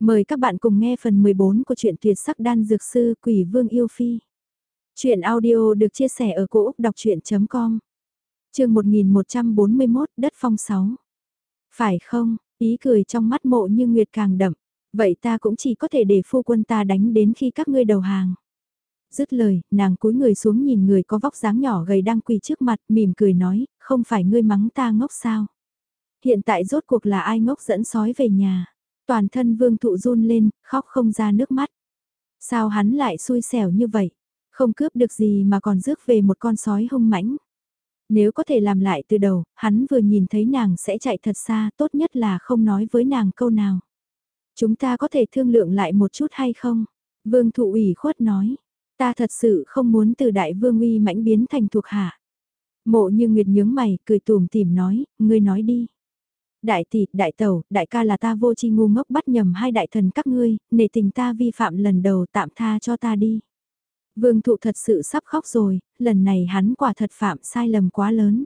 Mời các bạn cùng nghe phần 14 của truyện tuyệt sắc đan dược sư Quỷ Vương Yêu Phi. Chuyện audio được chia sẻ ở cỗ đọc chuyện.com Trường 1141 Đất Phong 6 Phải không, ý cười trong mắt mộ như nguyệt càng đậm, vậy ta cũng chỉ có thể để phu quân ta đánh đến khi các ngươi đầu hàng. Dứt lời, nàng cúi người xuống nhìn người có vóc dáng nhỏ gầy đang quỳ trước mặt, mỉm cười nói, không phải ngươi mắng ta ngốc sao. Hiện tại rốt cuộc là ai ngốc dẫn sói về nhà Toàn thân vương thụ run lên, khóc không ra nước mắt. Sao hắn lại xui xẻo như vậy? Không cướp được gì mà còn rước về một con sói hung mãnh. Nếu có thể làm lại từ đầu, hắn vừa nhìn thấy nàng sẽ chạy thật xa, tốt nhất là không nói với nàng câu nào. Chúng ta có thể thương lượng lại một chút hay không? Vương thụ ủy khuất nói. Ta thật sự không muốn từ đại vương uy mãnh biến thành thuộc hạ. Mộ như Nguyệt nhướng mày, cười tùm tìm nói, ngươi nói đi. Đại tỷ, đại tẩu, đại ca là ta vô chi ngu ngốc bắt nhầm hai đại thần các ngươi, nể tình ta vi phạm lần đầu tạm tha cho ta đi. Vương thụ thật sự sắp khóc rồi, lần này hắn quả thật phạm sai lầm quá lớn.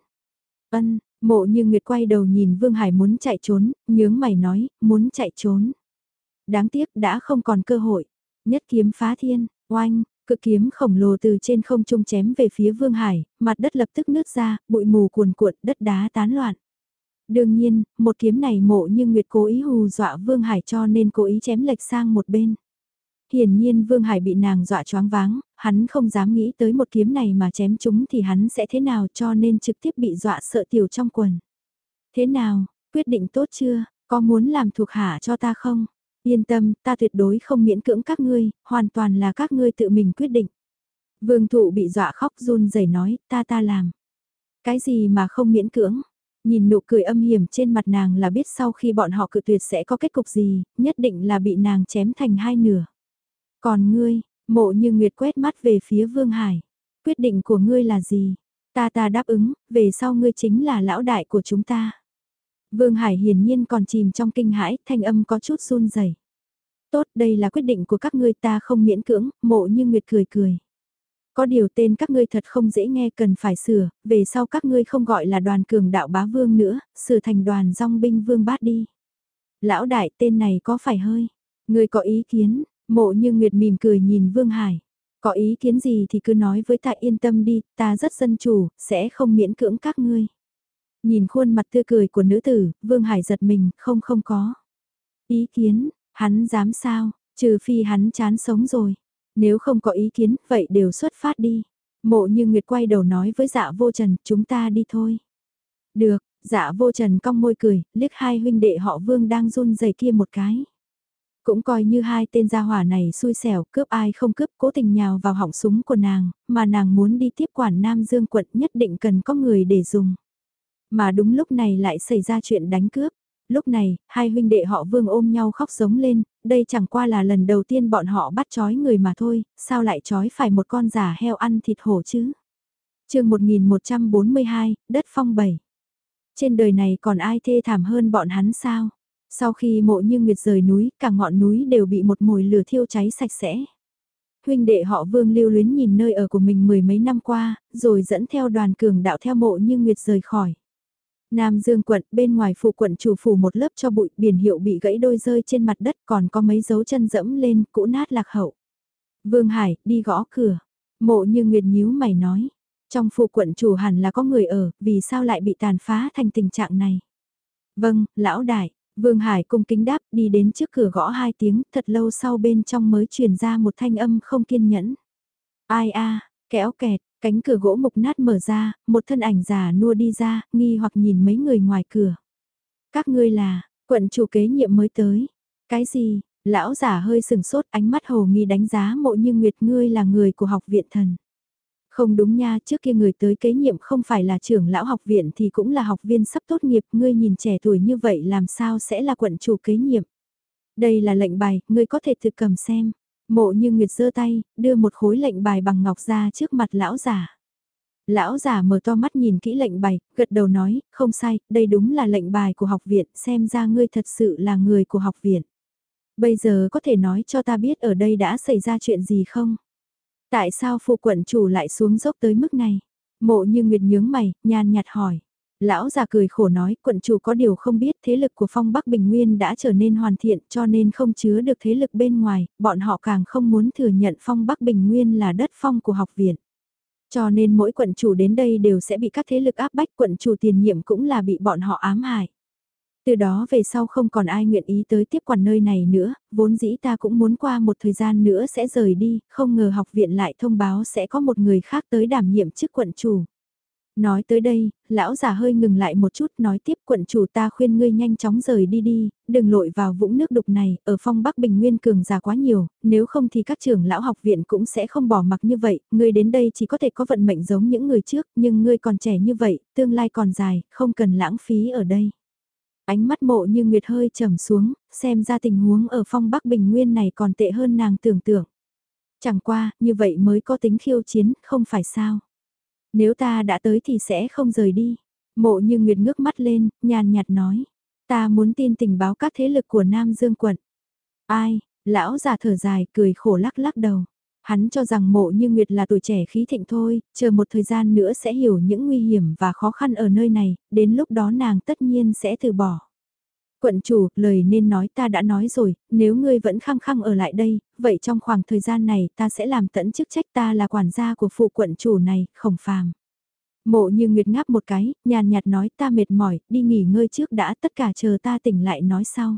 Ân, mộ như Nguyệt quay đầu nhìn Vương Hải muốn chạy trốn, nhướng mày nói, muốn chạy trốn. Đáng tiếc đã không còn cơ hội. Nhất kiếm phá thiên, oanh, cự kiếm khổng lồ từ trên không trung chém về phía Vương Hải, mặt đất lập tức nứt ra, bụi mù cuồn cuộn, đất đá tán loạn. Đương nhiên, một kiếm này mộ như Nguyệt cố ý hù dọa Vương Hải cho nên cố ý chém lệch sang một bên. Hiển nhiên Vương Hải bị nàng dọa choáng váng, hắn không dám nghĩ tới một kiếm này mà chém chúng thì hắn sẽ thế nào cho nên trực tiếp bị dọa sợ tiểu trong quần. Thế nào, quyết định tốt chưa, có muốn làm thuộc hạ cho ta không? Yên tâm, ta tuyệt đối không miễn cưỡng các ngươi, hoàn toàn là các ngươi tự mình quyết định. Vương thụ bị dọa khóc run rẩy nói, ta ta làm. Cái gì mà không miễn cưỡng? Nhìn nụ cười âm hiểm trên mặt nàng là biết sau khi bọn họ cự tuyệt sẽ có kết cục gì, nhất định là bị nàng chém thành hai nửa. Còn ngươi, mộ như Nguyệt quét mắt về phía Vương Hải. Quyết định của ngươi là gì? Ta ta đáp ứng, về sau ngươi chính là lão đại của chúng ta. Vương Hải hiển nhiên còn chìm trong kinh hãi, thanh âm có chút run rẩy. Tốt, đây là quyết định của các ngươi ta không miễn cưỡng, mộ như Nguyệt cười cười. Có điều tên các ngươi thật không dễ nghe cần phải sửa, về sau các ngươi không gọi là đoàn cường đạo bá vương nữa, sửa thành đoàn dòng binh vương bát đi. Lão đại tên này có phải hơi? Ngươi có ý kiến, mộ như Nguyệt mỉm cười nhìn Vương Hải. Có ý kiến gì thì cứ nói với ta yên tâm đi, ta rất dân chủ, sẽ không miễn cưỡng các ngươi. Nhìn khuôn mặt tươi cười của nữ tử, Vương Hải giật mình, không không có. Ý kiến, hắn dám sao, trừ phi hắn chán sống rồi. Nếu không có ý kiến, vậy đều xuất phát đi. Mộ như Nguyệt quay đầu nói với dạ vô trần, chúng ta đi thôi. Được, dạ vô trần cong môi cười, liếc hai huynh đệ họ vương đang run rẩy kia một cái. Cũng coi như hai tên gia hỏa này xui xẻo, cướp ai không cướp, cố tình nhào vào họng súng của nàng, mà nàng muốn đi tiếp quản Nam Dương quận nhất định cần có người để dùng. Mà đúng lúc này lại xảy ra chuyện đánh cướp. Lúc này, hai huynh đệ họ vương ôm nhau khóc giống lên, đây chẳng qua là lần đầu tiên bọn họ bắt chói người mà thôi, sao lại chói phải một con giả heo ăn thịt hổ chứ? chương 1142, đất phong 7 Trên đời này còn ai thê thảm hơn bọn hắn sao? Sau khi mộ như nguyệt rời núi, cả ngọn núi đều bị một mồi lửa thiêu cháy sạch sẽ. Huynh đệ họ vương lưu luyến nhìn nơi ở của mình mười mấy năm qua, rồi dẫn theo đoàn cường đạo theo mộ như nguyệt rời khỏi. Nam Dương quận, bên ngoài phủ quận chủ phủ một lớp cho bụi, biển hiệu bị gãy đôi rơi trên mặt đất còn có mấy dấu chân dẫm lên, cũ nát lạc hậu. Vương Hải, đi gõ cửa. Mộ như Nguyệt nhíu mày nói. Trong phủ quận chủ hẳn là có người ở, vì sao lại bị tàn phá thành tình trạng này? Vâng, lão đại, Vương Hải cung kính đáp đi đến trước cửa gõ hai tiếng, thật lâu sau bên trong mới truyền ra một thanh âm không kiên nhẫn. Ai a, kéo kẹt, Cánh cửa gỗ mục nát mở ra, một thân ảnh già nua đi ra, nghi hoặc nhìn mấy người ngoài cửa. Các ngươi là, quận chủ kế nhiệm mới tới. Cái gì, lão giả hơi sừng sốt ánh mắt hồ nghi đánh giá mộ như nguyệt ngươi là người của học viện thần. Không đúng nha, trước kia người tới kế nhiệm không phải là trưởng lão học viện thì cũng là học viên sắp tốt nghiệp, ngươi nhìn trẻ tuổi như vậy làm sao sẽ là quận chủ kế nhiệm. Đây là lệnh bài, ngươi có thể tự cầm xem. Mộ như Nguyệt giơ tay, đưa một khối lệnh bài bằng ngọc ra trước mặt lão giả. Lão giả mở to mắt nhìn kỹ lệnh bài, gật đầu nói, không sai, đây đúng là lệnh bài của học viện, xem ra ngươi thật sự là người của học viện. Bây giờ có thể nói cho ta biết ở đây đã xảy ra chuyện gì không? Tại sao phụ quận chủ lại xuống dốc tới mức này? Mộ như Nguyệt nhướng mày, nhàn nhạt hỏi. Lão già cười khổ nói, quận chủ có điều không biết thế lực của phong Bắc Bình Nguyên đã trở nên hoàn thiện cho nên không chứa được thế lực bên ngoài, bọn họ càng không muốn thừa nhận phong Bắc Bình Nguyên là đất phong của học viện. Cho nên mỗi quận chủ đến đây đều sẽ bị các thế lực áp bách quận chủ tiền nhiệm cũng là bị bọn họ ám hại. Từ đó về sau không còn ai nguyện ý tới tiếp quản nơi này nữa, vốn dĩ ta cũng muốn qua một thời gian nữa sẽ rời đi, không ngờ học viện lại thông báo sẽ có một người khác tới đảm nhiệm chức quận chủ. Nói tới đây, lão già hơi ngừng lại một chút nói tiếp quận chủ ta khuyên ngươi nhanh chóng rời đi đi, đừng lội vào vũng nước đục này, ở phong Bắc Bình Nguyên cường già quá nhiều, nếu không thì các trưởng lão học viện cũng sẽ không bỏ mặc như vậy, ngươi đến đây chỉ có thể có vận mệnh giống những người trước, nhưng ngươi còn trẻ như vậy, tương lai còn dài, không cần lãng phí ở đây. Ánh mắt mộ như Nguyệt hơi trầm xuống, xem ra tình huống ở phong Bắc Bình Nguyên này còn tệ hơn nàng tưởng tượng. Chẳng qua, như vậy mới có tính khiêu chiến, không phải sao. Nếu ta đã tới thì sẽ không rời đi. Mộ như Nguyệt ngước mắt lên, nhàn nhạt nói. Ta muốn tin tình báo các thế lực của Nam Dương quận. Ai, lão già thở dài, cười khổ lắc lắc đầu. Hắn cho rằng mộ như Nguyệt là tuổi trẻ khí thịnh thôi, chờ một thời gian nữa sẽ hiểu những nguy hiểm và khó khăn ở nơi này, đến lúc đó nàng tất nhiên sẽ từ bỏ. Quận chủ, lời nên nói ta đã nói rồi, nếu ngươi vẫn khăng khăng ở lại đây, vậy trong khoảng thời gian này ta sẽ làm tận chức trách ta là quản gia của phụ quận chủ này, khổng phàm. Mộ như Nguyệt ngáp một cái, nhàn nhạt nói ta mệt mỏi, đi nghỉ ngơi trước đã tất cả chờ ta tỉnh lại nói sau.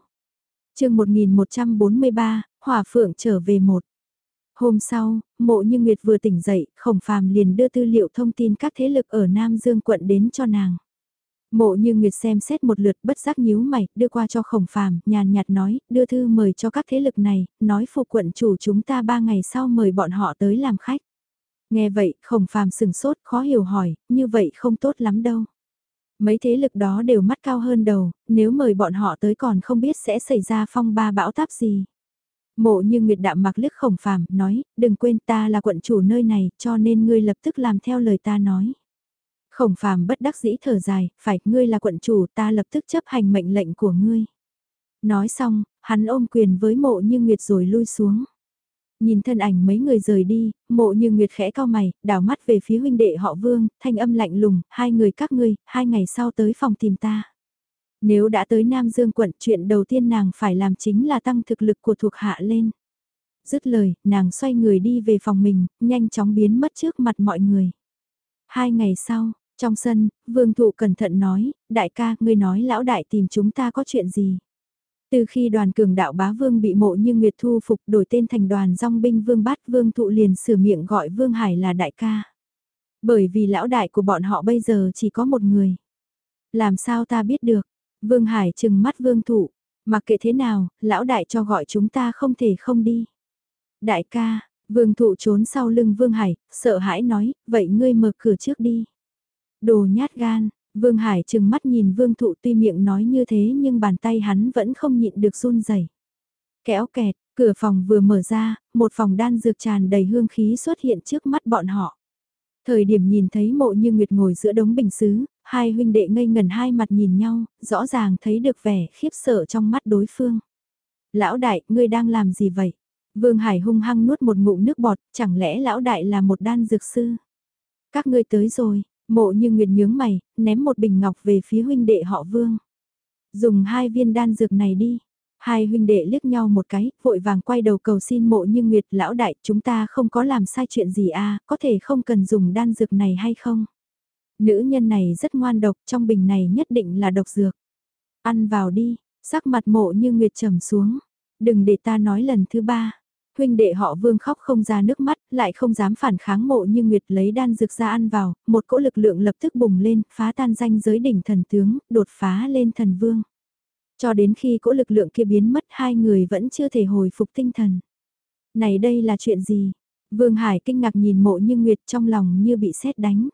chương 1143, Hỏa Phượng trở về một. Hôm sau, mộ như Nguyệt vừa tỉnh dậy, khổng phàm liền đưa tư liệu thông tin các thế lực ở Nam Dương quận đến cho nàng. Mộ như Nguyệt xem xét một lượt bất giác nhíu mày, đưa qua cho khổng phàm, nhàn nhạt nói, đưa thư mời cho các thế lực này, nói phụ quận chủ chúng ta ba ngày sau mời bọn họ tới làm khách. Nghe vậy, khổng phàm sừng sốt, khó hiểu hỏi, như vậy không tốt lắm đâu. Mấy thế lực đó đều mắt cao hơn đầu, nếu mời bọn họ tới còn không biết sẽ xảy ra phong ba bão táp gì. Mộ như Nguyệt đạm mặc liếc khổng phàm, nói, đừng quên ta là quận chủ nơi này, cho nên ngươi lập tức làm theo lời ta nói. Khổng phàm bất đắc dĩ thở dài, phải, ngươi là quận chủ, ta lập tức chấp hành mệnh lệnh của ngươi. Nói xong, hắn ôm quyền với mộ như Nguyệt rồi lui xuống. Nhìn thân ảnh mấy người rời đi, mộ như Nguyệt khẽ cao mày, đảo mắt về phía huynh đệ họ Vương, thanh âm lạnh lùng, hai người các ngươi, hai ngày sau tới phòng tìm ta. Nếu đã tới Nam Dương quận, chuyện đầu tiên nàng phải làm chính là tăng thực lực của thuộc hạ lên. Dứt lời, nàng xoay người đi về phòng mình, nhanh chóng biến mất trước mặt mọi người. Hai ngày sau, trong sân, vương thụ cẩn thận nói, đại ca, ngươi nói lão đại tìm chúng ta có chuyện gì? Từ khi đoàn cường đạo bá vương bị mộ như Nguyệt thu phục đổi tên thành đoàn dòng binh vương bát vương thụ liền sửa miệng gọi vương hải là đại ca. Bởi vì lão đại của bọn họ bây giờ chỉ có một người. Làm sao ta biết được? Vương hải chừng mắt vương thụ. Mặc kệ thế nào, lão đại cho gọi chúng ta không thể không đi. Đại ca, vương thụ trốn sau lưng vương hải, sợ hãi nói, vậy ngươi mở cửa trước đi. Đồ nhát gan, Vương Hải trừng mắt nhìn Vương Thụ tuy miệng nói như thế nhưng bàn tay hắn vẫn không nhịn được run rẩy. Kéo kẹt, cửa phòng vừa mở ra, một phòng đan dược tràn đầy hương khí xuất hiện trước mắt bọn họ. Thời điểm nhìn thấy mộ như Nguyệt ngồi giữa đống bình xứ, hai huynh đệ ngây ngần hai mặt nhìn nhau, rõ ràng thấy được vẻ khiếp sợ trong mắt đối phương. Lão đại, ngươi đang làm gì vậy? Vương Hải hung hăng nuốt một ngụm nước bọt, chẳng lẽ lão đại là một đan dược sư? Các ngươi tới rồi, Mộ như Nguyệt nhướng mày, ném một bình ngọc về phía huynh đệ họ Vương. Dùng hai viên đan dược này đi. Hai huynh đệ liếc nhau một cái, vội vàng quay đầu cầu xin mộ như Nguyệt lão đại chúng ta không có làm sai chuyện gì à, có thể không cần dùng đan dược này hay không? Nữ nhân này rất ngoan độc, trong bình này nhất định là độc dược. Ăn vào đi, sắc mặt mộ như Nguyệt trầm xuống. Đừng để ta nói lần thứ ba huynh đệ họ vương khóc không ra nước mắt, lại không dám phản kháng mộ như Nguyệt lấy đan dược ra ăn vào, một cỗ lực lượng lập tức bùng lên, phá tan danh giới đỉnh thần tướng, đột phá lên thần vương. Cho đến khi cỗ lực lượng kia biến mất hai người vẫn chưa thể hồi phục tinh thần. Này đây là chuyện gì? Vương Hải kinh ngạc nhìn mộ như Nguyệt trong lòng như bị sét đánh.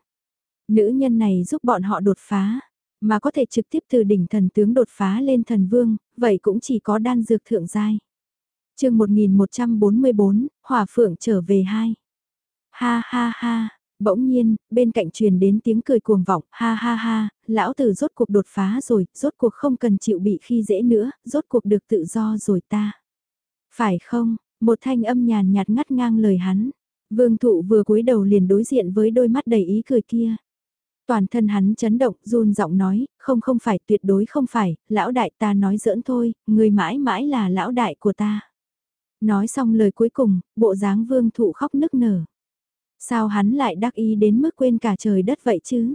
Nữ nhân này giúp bọn họ đột phá, mà có thể trực tiếp từ đỉnh thần tướng đột phá lên thần vương, vậy cũng chỉ có đan dược thượng giai chương 1144, Hỏa Phượng trở về hai. Ha ha ha, bỗng nhiên, bên cạnh truyền đến tiếng cười cuồng vọng, ha ha ha, lão tử rốt cuộc đột phá rồi, rốt cuộc không cần chịu bị khi dễ nữa, rốt cuộc được tự do rồi ta. Phải không, một thanh âm nhàn nhạt ngắt ngang lời hắn. Vương thụ vừa cúi đầu liền đối diện với đôi mắt đầy ý cười kia. Toàn thân hắn chấn động, run giọng nói, không không phải, tuyệt đối không phải, lão đại ta nói giỡn thôi, người mãi mãi là lão đại của ta. Nói xong lời cuối cùng, bộ dáng vương thụ khóc nức nở. Sao hắn lại đắc ý đến mức quên cả trời đất vậy chứ?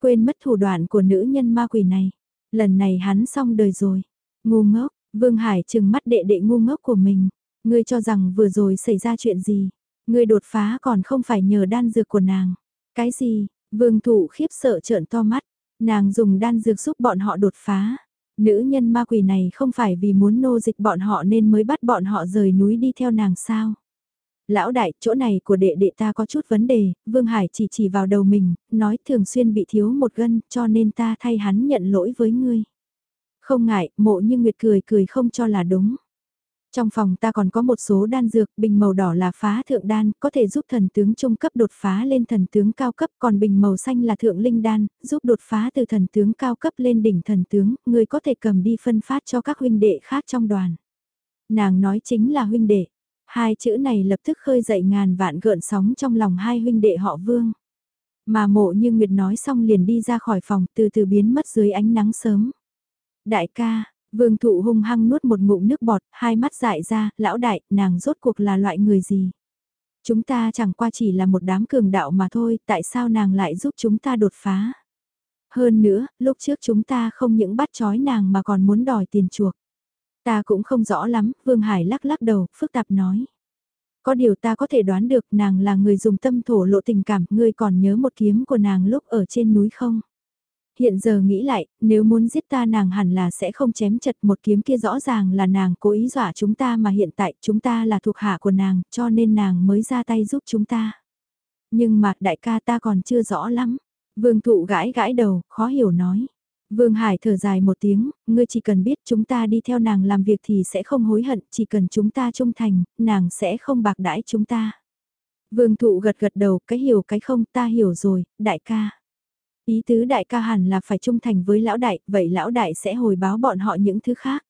Quên mất thủ đoạn của nữ nhân ma quỷ này. Lần này hắn xong đời rồi. Ngu ngốc, Vương Hải trừng mắt đệ đệ ngu ngốc của mình. Ngươi cho rằng vừa rồi xảy ra chuyện gì? Ngươi đột phá còn không phải nhờ đan dược của nàng. Cái gì? Vương thụ khiếp sợ trợn to mắt. Nàng dùng đan dược giúp bọn họ đột phá. Nữ nhân ma quỷ này không phải vì muốn nô dịch bọn họ nên mới bắt bọn họ rời núi đi theo nàng sao? Lão đại, chỗ này của đệ đệ ta có chút vấn đề, Vương Hải chỉ chỉ vào đầu mình, nói thường xuyên bị thiếu một gân, cho nên ta thay hắn nhận lỗi với ngươi. Không ngại, mộ như Nguyệt cười cười không cho là đúng. Trong phòng ta còn có một số đan dược, bình màu đỏ là phá thượng đan, có thể giúp thần tướng trung cấp đột phá lên thần tướng cao cấp, còn bình màu xanh là thượng linh đan, giúp đột phá từ thần tướng cao cấp lên đỉnh thần tướng, người có thể cầm đi phân phát cho các huynh đệ khác trong đoàn. Nàng nói chính là huynh đệ, hai chữ này lập tức khơi dậy ngàn vạn gợn sóng trong lòng hai huynh đệ họ vương. Mà mộ như Nguyệt nói xong liền đi ra khỏi phòng từ từ biến mất dưới ánh nắng sớm. Đại ca, vương thụ hung hăng nuốt một ngụm nước bọt, hai mắt dại ra, lão đại, nàng rốt cuộc là loại người gì? Chúng ta chẳng qua chỉ là một đám cường đạo mà thôi, tại sao nàng lại giúp chúng ta đột phá? Hơn nữa, lúc trước chúng ta không những bắt chói nàng mà còn muốn đòi tiền chuộc. Ta cũng không rõ lắm, Vương Hải lắc lắc đầu, phức tạp nói. Có điều ta có thể đoán được nàng là người dùng tâm thổ lộ tình cảm, ngươi còn nhớ một kiếm của nàng lúc ở trên núi không? Hiện giờ nghĩ lại, nếu muốn giết ta nàng hẳn là sẽ không chém chật một kiếm kia rõ ràng là nàng cố ý dọa chúng ta mà hiện tại chúng ta là thuộc hạ của nàng cho nên nàng mới ra tay giúp chúng ta. Nhưng mà đại ca ta còn chưa rõ lắm. Vương thụ gãi gãi đầu, khó hiểu nói. Vương Hải thở dài một tiếng, ngươi chỉ cần biết chúng ta đi theo nàng làm việc thì sẽ không hối hận, chỉ cần chúng ta trung thành, nàng sẽ không bạc đãi chúng ta. Vương thụ gật gật đầu, cái hiểu cái không ta hiểu rồi, đại ca. Ý tứ đại ca hẳn là phải trung thành với lão đại, vậy lão đại sẽ hồi báo bọn họ những thứ khác.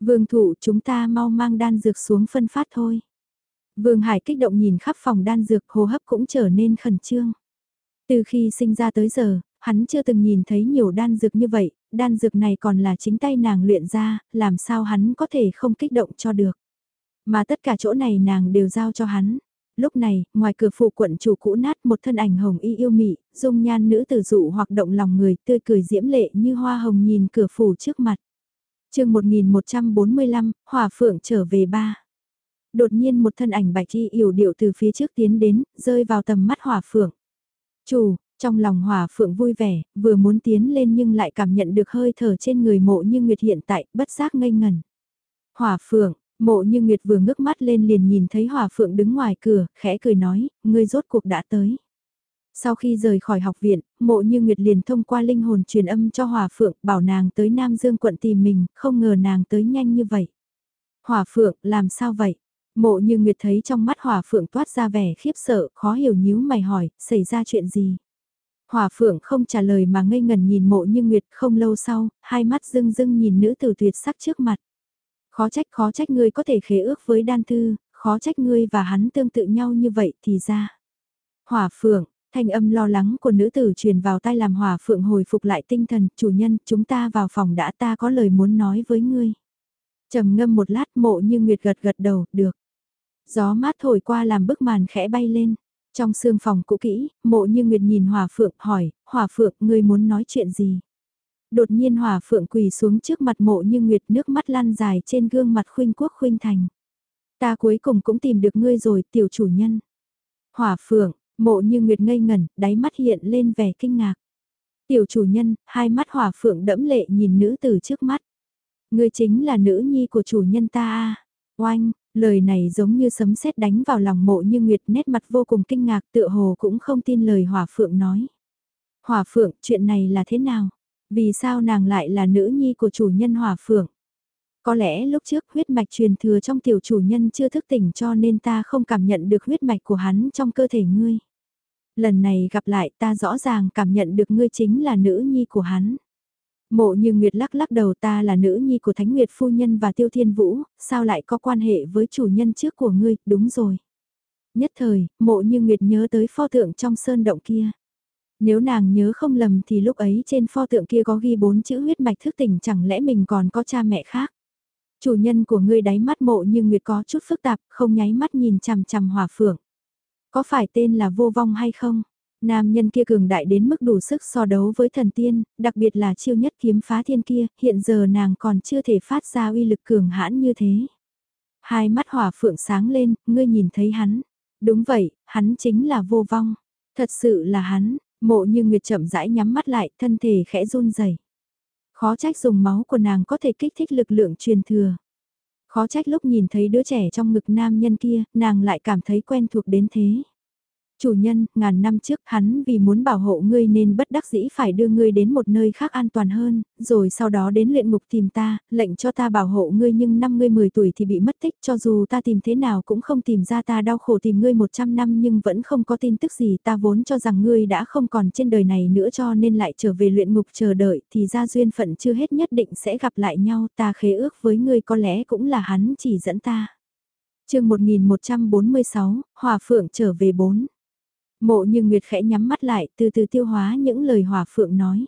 Vương thụ chúng ta mau mang đan dược xuống phân phát thôi. Vương Hải kích động nhìn khắp phòng đan dược hô hấp cũng trở nên khẩn trương. Từ khi sinh ra tới giờ, hắn chưa từng nhìn thấy nhiều đan dược như vậy, đan dược này còn là chính tay nàng luyện ra, làm sao hắn có thể không kích động cho được. Mà tất cả chỗ này nàng đều giao cho hắn. Lúc này, ngoài cửa phủ quận chủ cũ nát một thân ảnh hồng y yêu mị, dung nhan nữ tử dụ hoặc động lòng người tươi cười diễm lệ như hoa hồng nhìn cửa phủ trước mặt. chương 1145, Hòa Phượng trở về ba. Đột nhiên một thân ảnh bạch y yểu điệu từ phía trước tiến đến, rơi vào tầm mắt Hòa Phượng. Chủ, trong lòng Hòa Phượng vui vẻ, vừa muốn tiến lên nhưng lại cảm nhận được hơi thở trên người mộ như Nguyệt hiện tại, bất giác ngây ngần. Hòa Phượng, Mộ như Nguyệt vừa ngước mắt lên liền nhìn thấy Hòa Phượng đứng ngoài cửa, khẽ cười nói, ngươi rốt cuộc đã tới. Sau khi rời khỏi học viện, mộ như Nguyệt liền thông qua linh hồn truyền âm cho Hòa Phượng, bảo nàng tới Nam Dương quận tìm mình, không ngờ nàng tới nhanh như vậy. Hòa Phượng, làm sao vậy? Mộ như Nguyệt thấy trong mắt Hòa Phượng toát ra vẻ khiếp sợ, khó hiểu nhíu mày hỏi, xảy ra chuyện gì? Hòa Phượng không trả lời mà ngây ngần nhìn mộ như Nguyệt không lâu sau, hai mắt rưng rưng nhìn nữ tử tuyệt sắc trước mặt. Khó trách khó trách ngươi có thể khế ước với đan thư, khó trách ngươi và hắn tương tự nhau như vậy thì ra. Hỏa phượng, thanh âm lo lắng của nữ tử truyền vào tai làm hỏa phượng hồi phục lại tinh thần, chủ nhân, chúng ta vào phòng đã ta có lời muốn nói với ngươi. trầm ngâm một lát mộ như nguyệt gật gật đầu, được. Gió mát thổi qua làm bức màn khẽ bay lên. Trong sương phòng cũ kỹ, mộ như nguyệt nhìn hỏa phượng hỏi, hỏa phượng, ngươi muốn nói chuyện gì? Đột nhiên hỏa phượng quỳ xuống trước mặt mộ như nguyệt nước mắt lan dài trên gương mặt khuynh quốc khuynh thành. Ta cuối cùng cũng tìm được ngươi rồi tiểu chủ nhân. Hỏa phượng, mộ như nguyệt ngây ngẩn, đáy mắt hiện lên vẻ kinh ngạc. Tiểu chủ nhân, hai mắt hỏa phượng đẫm lệ nhìn nữ tử trước mắt. Ngươi chính là nữ nhi của chủ nhân ta à. Oanh, lời này giống như sấm sét đánh vào lòng mộ như nguyệt nét mặt vô cùng kinh ngạc tựa hồ cũng không tin lời hỏa phượng nói. Hỏa phượng, chuyện này là thế nào? Vì sao nàng lại là nữ nhi của chủ nhân hỏa phượng? Có lẽ lúc trước huyết mạch truyền thừa trong tiểu chủ nhân chưa thức tỉnh cho nên ta không cảm nhận được huyết mạch của hắn trong cơ thể ngươi. Lần này gặp lại ta rõ ràng cảm nhận được ngươi chính là nữ nhi của hắn. Mộ như Nguyệt lắc lắc đầu ta là nữ nhi của Thánh Nguyệt Phu Nhân và Tiêu Thiên Vũ, sao lại có quan hệ với chủ nhân trước của ngươi, đúng rồi. Nhất thời, mộ như Nguyệt nhớ tới pho tượng trong sơn động kia. Nếu nàng nhớ không lầm thì lúc ấy trên pho tượng kia có ghi bốn chữ huyết mạch thức tỉnh chẳng lẽ mình còn có cha mẹ khác. Chủ nhân của ngươi đáy mắt mộ như Nguyệt có chút phức tạp, không nháy mắt nhìn chằm chằm hỏa phượng. Có phải tên là vô vong hay không? Nam nhân kia cường đại đến mức đủ sức so đấu với thần tiên, đặc biệt là chiêu nhất kiếm phá thiên kia, hiện giờ nàng còn chưa thể phát ra uy lực cường hãn như thế. Hai mắt hỏa phượng sáng lên, ngươi nhìn thấy hắn. Đúng vậy, hắn chính là vô vong. Thật sự là hắn, mộ như Nguyệt chậm rãi nhắm mắt lại, thân thể khẽ run rẩy. Khó trách dùng máu của nàng có thể kích thích lực lượng truyền thừa. Khó trách lúc nhìn thấy đứa trẻ trong ngực nam nhân kia, nàng lại cảm thấy quen thuộc đến thế. Chủ nhân, ngàn năm trước hắn vì muốn bảo hộ ngươi nên bất đắc dĩ phải đưa ngươi đến một nơi khác an toàn hơn, rồi sau đó đến luyện ngục tìm ta, lệnh cho ta bảo hộ ngươi nhưng năm ngươi 10 tuổi thì bị mất tích cho dù ta tìm thế nào cũng không tìm ra ta đau khổ tìm ngươi 100 năm nhưng vẫn không có tin tức gì ta vốn cho rằng ngươi đã không còn trên đời này nữa cho nên lại trở về luyện ngục chờ đợi thì ra duyên phận chưa hết nhất định sẽ gặp lại nhau ta khế ước với ngươi có lẽ cũng là hắn chỉ dẫn ta. chương 1146, Hòa Phượng trở về 4 Mộ như Nguyệt khẽ nhắm mắt lại từ từ tiêu hóa những lời Hòa phượng nói.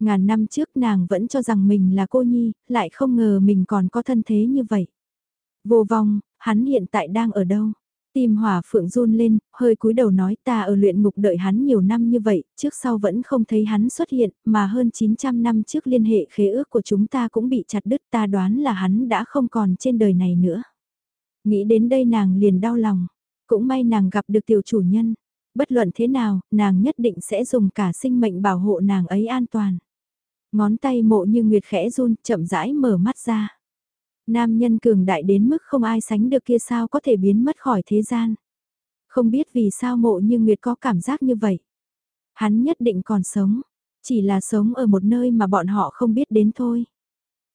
Ngàn năm trước nàng vẫn cho rằng mình là cô nhi, lại không ngờ mình còn có thân thế như vậy. Vô vong, hắn hiện tại đang ở đâu? Tim hỏa phượng run lên, hơi cúi đầu nói ta ở luyện ngục đợi hắn nhiều năm như vậy, trước sau vẫn không thấy hắn xuất hiện, mà hơn 900 năm trước liên hệ khế ước của chúng ta cũng bị chặt đứt ta đoán là hắn đã không còn trên đời này nữa. Nghĩ đến đây nàng liền đau lòng, cũng may nàng gặp được tiểu chủ nhân, bất luận thế nào, nàng nhất định sẽ dùng cả sinh mệnh bảo hộ nàng ấy an toàn. Ngón tay mộ như nguyệt khẽ run, chậm rãi mở mắt ra. Nam nhân cường đại đến mức không ai sánh được kia sao có thể biến mất khỏi thế gian. Không biết vì sao mộ như nguyệt có cảm giác như vậy. Hắn nhất định còn sống, chỉ là sống ở một nơi mà bọn họ không biết đến thôi.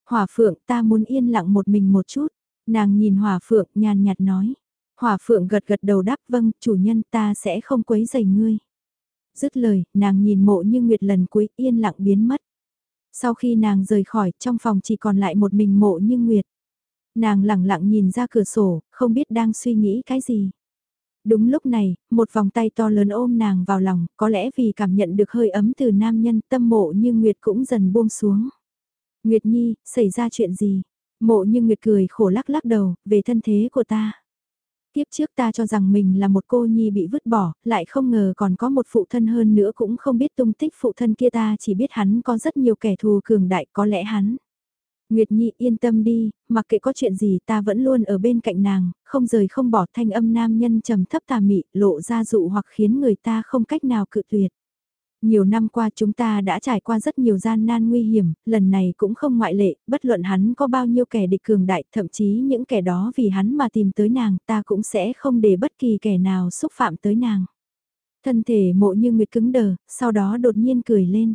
hòa phượng ta muốn yên lặng một mình một chút, nàng nhìn hòa phượng nhàn nhạt nói. Hỏa phượng gật gật đầu đáp vâng, chủ nhân ta sẽ không quấy rầy ngươi. Dứt lời, nàng nhìn mộ như nguyệt lần cuối yên lặng biến mất. Sau khi nàng rời khỏi, trong phòng chỉ còn lại một mình mộ như nguyệt. Nàng lặng lặng nhìn ra cửa sổ, không biết đang suy nghĩ cái gì. Đúng lúc này, một vòng tay to lớn ôm nàng vào lòng, có lẽ vì cảm nhận được hơi ấm từ nam nhân tâm mộ như Nguyệt cũng dần buông xuống. Nguyệt Nhi, xảy ra chuyện gì? Mộ như Nguyệt cười khổ lắc lắc đầu, về thân thế của ta. Tiếp trước ta cho rằng mình là một cô nhi bị vứt bỏ, lại không ngờ còn có một phụ thân hơn nữa cũng không biết tung tích phụ thân kia ta chỉ biết hắn có rất nhiều kẻ thù cường đại có lẽ hắn. Nguyệt Nhi yên tâm đi, mặc kệ có chuyện gì ta vẫn luôn ở bên cạnh nàng, không rời không bỏ thanh âm nam nhân trầm thấp tà mị, lộ ra dụ hoặc khiến người ta không cách nào cự tuyệt. Nhiều năm qua chúng ta đã trải qua rất nhiều gian nan nguy hiểm, lần này cũng không ngoại lệ, bất luận hắn có bao nhiêu kẻ địch cường đại, thậm chí những kẻ đó vì hắn mà tìm tới nàng, ta cũng sẽ không để bất kỳ kẻ nào xúc phạm tới nàng. Thân thể mộ như nguyệt cứng đờ, sau đó đột nhiên cười lên.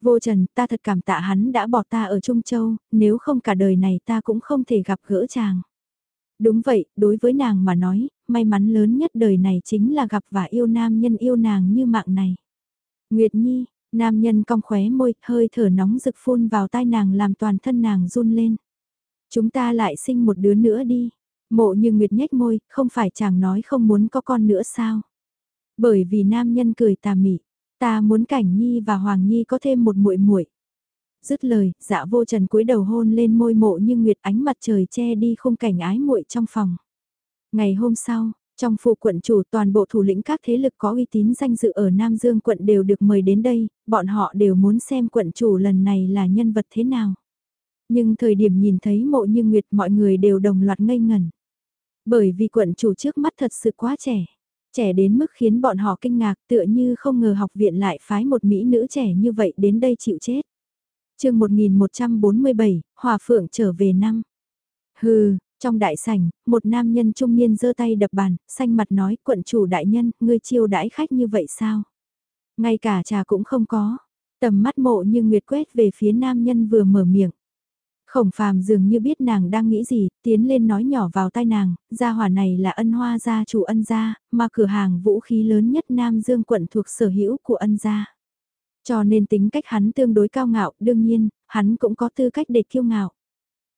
Vô trần, ta thật cảm tạ hắn đã bỏ ta ở Trung Châu, nếu không cả đời này ta cũng không thể gặp gỡ chàng. Đúng vậy, đối với nàng mà nói, may mắn lớn nhất đời này chính là gặp và yêu nam nhân yêu nàng như mạng này. Nguyệt Nhi, nam nhân cong khóe môi, hơi thở nóng rực phun vào tai nàng làm toàn thân nàng run lên. Chúng ta lại sinh một đứa nữa đi. Mộ như Nguyệt nhếch môi, không phải chàng nói không muốn có con nữa sao? Bởi vì nam nhân cười tà mị, ta muốn Cảnh Nhi và Hoàng Nhi có thêm một muội muội. Dứt lời, dạ vô trần cúi đầu hôn lên môi mộ như Nguyệt ánh mặt trời che đi khung cảnh ái muội trong phòng. Ngày hôm sau, trong phủ quận chủ toàn bộ thủ lĩnh các thế lực có uy tín danh dự ở Nam Dương quận đều được mời đến đây, bọn họ đều muốn xem quận chủ lần này là nhân vật thế nào. Nhưng thời điểm nhìn thấy mộ như Nguyệt mọi người đều đồng loạt ngây ngẩn. Bởi vì quận chủ trước mắt thật sự quá trẻ. Trẻ đến mức khiến bọn họ kinh ngạc tựa như không ngờ học viện lại phái một mỹ nữ trẻ như vậy đến đây chịu chết. chương 1147, Hòa Phượng trở về năm. Hừ, trong đại sảnh, một nam nhân trung niên giơ tay đập bàn, xanh mặt nói quận chủ đại nhân, ngươi chiêu đãi khách như vậy sao? Ngay cả trà cũng không có. Tầm mắt mộ như nguyệt quét về phía nam nhân vừa mở miệng. Khổng phàm dường như biết nàng đang nghĩ gì, tiến lên nói nhỏ vào tai nàng, gia hỏa này là ân hoa gia chủ ân gia, mà cửa hàng vũ khí lớn nhất Nam Dương quận thuộc sở hữu của ân gia. Cho nên tính cách hắn tương đối cao ngạo, đương nhiên, hắn cũng có tư cách để kiêu ngạo.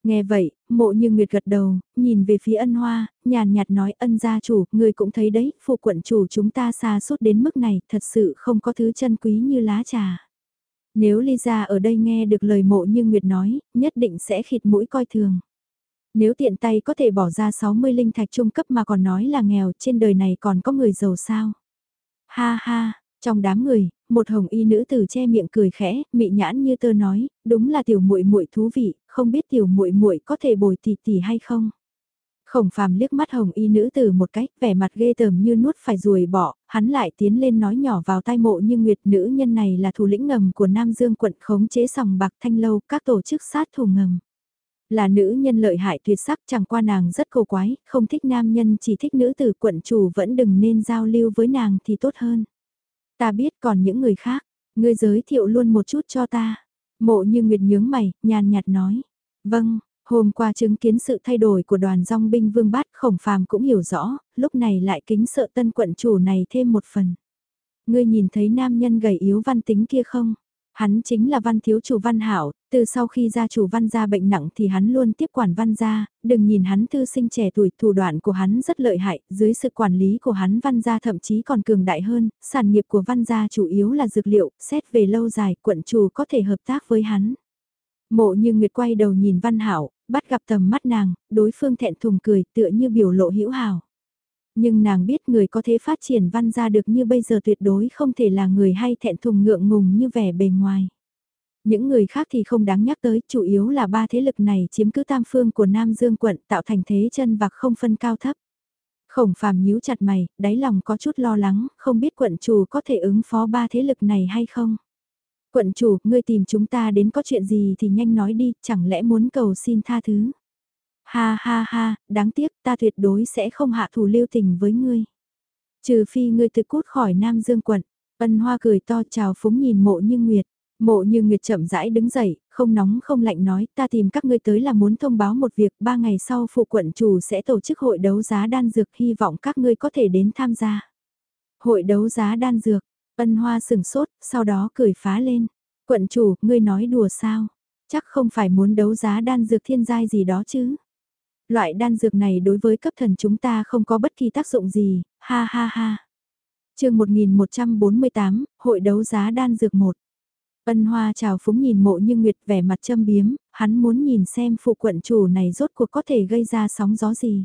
Nghe vậy, mộ như Nguyệt gật đầu, nhìn về phía ân hoa, nhàn nhạt nói ân gia chủ, người cũng thấy đấy, phụ quận chủ chúng ta xa suốt đến mức này, thật sự không có thứ chân quý như lá trà. Nếu Lisa ở đây nghe được lời mộ như Nguyệt nói, nhất định sẽ khịt mũi coi thường. Nếu tiện tay có thể bỏ ra 60 linh thạch trung cấp mà còn nói là nghèo, trên đời này còn có người giàu sao? Ha ha, trong đám người, một hồng y nữ tử che miệng cười khẽ, mị nhãn như tơ nói, đúng là tiểu muội muội thú vị, không biết tiểu muội muội có thể bồi tỷ tỷ hay không. Khổng phàm liếc mắt hồng y nữ tử một cách, vẻ mặt ghê tởm như nuốt phải ruồi bỏ, hắn lại tiến lên nói nhỏ vào tai mộ như nguyệt nữ nhân này là thủ lĩnh ngầm của Nam Dương quận khống chế sòng bạc thanh lâu các tổ chức sát thủ ngầm. Là nữ nhân lợi hại tuyệt sắc chẳng qua nàng rất cầu quái, không thích nam nhân chỉ thích nữ tử quận chủ vẫn đừng nên giao lưu với nàng thì tốt hơn. Ta biết còn những người khác, ngươi giới thiệu luôn một chút cho ta. Mộ như Nguyệt nhướng mày, nhàn nhạt nói. Vâng, hôm qua chứng kiến sự thay đổi của đoàn dòng binh vương bát khổng phàm cũng hiểu rõ, lúc này lại kính sợ tân quận chủ này thêm một phần. Ngươi nhìn thấy nam nhân gầy yếu văn tính kia không? Hắn chính là văn thiếu chủ văn hảo, từ sau khi gia chủ văn gia bệnh nặng thì hắn luôn tiếp quản văn gia, đừng nhìn hắn thư sinh trẻ tuổi, thủ đoạn của hắn rất lợi hại, dưới sự quản lý của hắn văn gia thậm chí còn cường đại hơn, sản nghiệp của văn gia chủ yếu là dược liệu, xét về lâu dài, quận chủ có thể hợp tác với hắn. Mộ như Nguyệt quay đầu nhìn văn hảo, bắt gặp tầm mắt nàng, đối phương thẹn thùng cười tựa như biểu lộ hữu hảo. Nhưng nàng biết người có thể phát triển văn gia được như bây giờ tuyệt đối không thể là người hay thẹn thùng ngượng ngùng như vẻ bề ngoài. Những người khác thì không đáng nhắc tới, chủ yếu là ba thế lực này chiếm cứ tam phương của Nam Dương quận tạo thành thế chân vạc không phân cao thấp. Khổng phàm nhíu chặt mày, đáy lòng có chút lo lắng, không biết quận chủ có thể ứng phó ba thế lực này hay không. Quận chủ, ngươi tìm chúng ta đến có chuyện gì thì nhanh nói đi, chẳng lẽ muốn cầu xin tha thứ. Ha ha ha, đáng tiếc ta tuyệt đối sẽ không hạ thủ lưu tình với ngươi. Trừ phi ngươi tự cút khỏi Nam Dương quận, ân hoa cười to chào phúng nhìn mộ như Nguyệt. Mộ như Nguyệt chậm rãi đứng dậy, không nóng không lạnh nói ta tìm các ngươi tới là muốn thông báo một việc ba ngày sau phụ quận chủ sẽ tổ chức hội đấu giá đan dược hy vọng các ngươi có thể đến tham gia. Hội đấu giá đan dược, ân hoa sừng sốt, sau đó cười phá lên. Quận chủ, ngươi nói đùa sao? Chắc không phải muốn đấu giá đan dược thiên giai gì đó chứ? Loại đan dược này đối với cấp thần chúng ta không có bất kỳ tác dụng gì, ha ha ha. chương 1148, Hội đấu giá đan dược 1. Ân Hoa chào phúng nhìn mộ như Nguyệt vẻ mặt châm biếm, hắn muốn nhìn xem phụ quận chủ này rốt cuộc có thể gây ra sóng gió gì.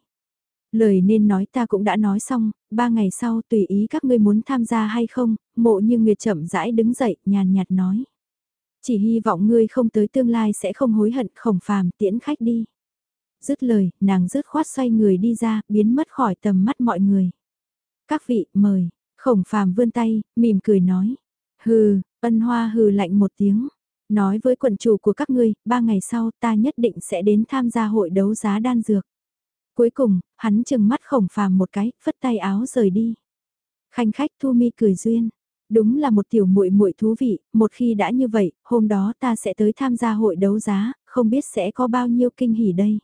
Lời nên nói ta cũng đã nói xong, ba ngày sau tùy ý các ngươi muốn tham gia hay không, mộ như Nguyệt chậm rãi đứng dậy, nhàn nhạt nói. Chỉ hy vọng ngươi không tới tương lai sẽ không hối hận khổng phàm tiễn khách đi dứt lời, nàng rứt khoát xoay người đi ra, biến mất khỏi tầm mắt mọi người. Các vị, mời, khổng phàm vươn tay, mỉm cười nói. Hừ, ân hoa hừ lạnh một tiếng. Nói với quận chủ của các ngươi, ba ngày sau ta nhất định sẽ đến tham gia hội đấu giá đan dược. Cuối cùng, hắn chừng mắt khổng phàm một cái, phất tay áo rời đi. Khanh khách thu mi cười duyên. Đúng là một tiểu muội muội thú vị, một khi đã như vậy, hôm đó ta sẽ tới tham gia hội đấu giá, không biết sẽ có bao nhiêu kinh hỉ đây.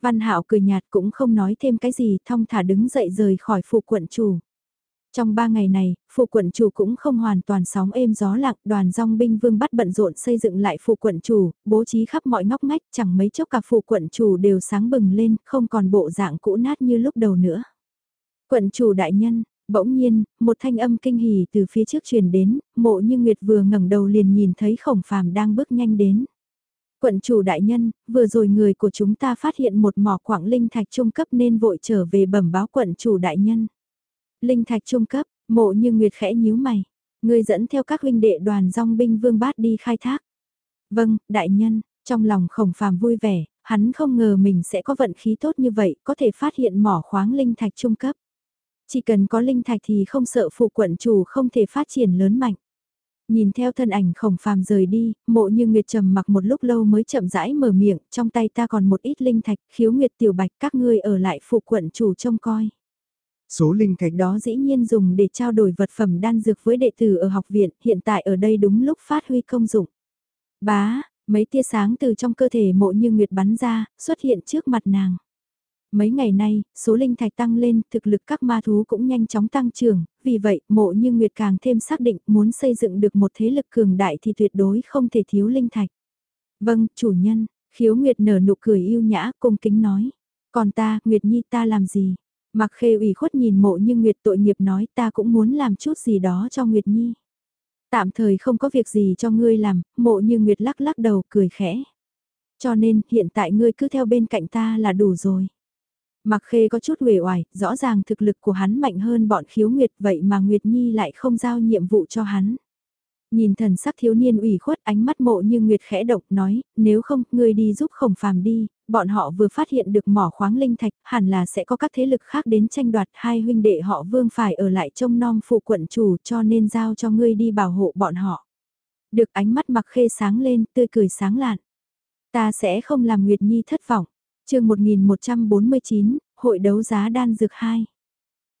Văn Hạo cười nhạt cũng không nói thêm cái gì, thong thả đứng dậy rời khỏi phụ quận chủ. Trong ba ngày này, phụ quận chủ cũng không hoàn toàn sóng êm gió lặng, đoàn dòng binh vương bắt bận rộn xây dựng lại phụ quận chủ, bố trí khắp mọi ngóc ngách, chẳng mấy chốc cả phụ quận chủ đều sáng bừng lên, không còn bộ dạng cũ nát như lúc đầu nữa. Quận chủ đại nhân, bỗng nhiên, một thanh âm kinh hỉ từ phía trước truyền đến, mộ như Nguyệt vừa ngẩng đầu liền nhìn thấy khổng phàm đang bước nhanh đến. Quận chủ đại nhân, vừa rồi người của chúng ta phát hiện một mỏ quảng linh thạch trung cấp nên vội trở về bẩm báo quận chủ đại nhân. Linh thạch trung cấp, mộ như nguyệt khẽ nhíu mày. Người dẫn theo các huynh đệ đoàn dòng binh vương bát đi khai thác. Vâng, đại nhân, trong lòng khổng phàm vui vẻ, hắn không ngờ mình sẽ có vận khí tốt như vậy, có thể phát hiện mỏ khoáng linh thạch trung cấp. Chỉ cần có linh thạch thì không sợ phụ quận chủ không thể phát triển lớn mạnh. Nhìn theo thân ảnh khổng phàm rời đi, mộ như Nguyệt trầm mặc một lúc lâu mới chậm rãi mở miệng, trong tay ta còn một ít linh thạch, khiếu Nguyệt tiểu bạch các ngươi ở lại phụ quận chủ trông coi. Số linh thạch đó dĩ nhiên dùng để trao đổi vật phẩm đan dược với đệ tử ở học viện, hiện tại ở đây đúng lúc phát huy công dụng. Bá, mấy tia sáng từ trong cơ thể mộ như Nguyệt bắn ra, xuất hiện trước mặt nàng. Mấy ngày nay, số linh thạch tăng lên, thực lực các ma thú cũng nhanh chóng tăng trưởng, vì vậy mộ như Nguyệt càng thêm xác định muốn xây dựng được một thế lực cường đại thì tuyệt đối không thể thiếu linh thạch. Vâng, chủ nhân, Khiếu Nguyệt nở nụ cười yêu nhã, cung kính nói. Còn ta, Nguyệt Nhi ta làm gì? Mặc khê ủy khuất nhìn mộ như Nguyệt tội nghiệp nói ta cũng muốn làm chút gì đó cho Nguyệt Nhi. Tạm thời không có việc gì cho ngươi làm, mộ như Nguyệt lắc lắc đầu cười khẽ. Cho nên hiện tại ngươi cứ theo bên cạnh ta là đủ rồi. Mặc khê có chút uể oải, rõ ràng thực lực của hắn mạnh hơn bọn khiếu Nguyệt vậy mà Nguyệt Nhi lại không giao nhiệm vụ cho hắn. Nhìn thần sắc thiếu niên ủy khuất ánh mắt mộ như Nguyệt khẽ động nói, nếu không, ngươi đi giúp khổng phàm đi, bọn họ vừa phát hiện được mỏ khoáng linh thạch, hẳn là sẽ có các thế lực khác đến tranh đoạt hai huynh đệ họ vương phải ở lại trông nom phụ quận chủ cho nên giao cho ngươi đi bảo hộ bọn họ. Được ánh mắt mặc khê sáng lên, tươi cười sáng lạn. Ta sẽ không làm Nguyệt Nhi thất vọng. chương 1149, Hội đấu giá đan dược 2.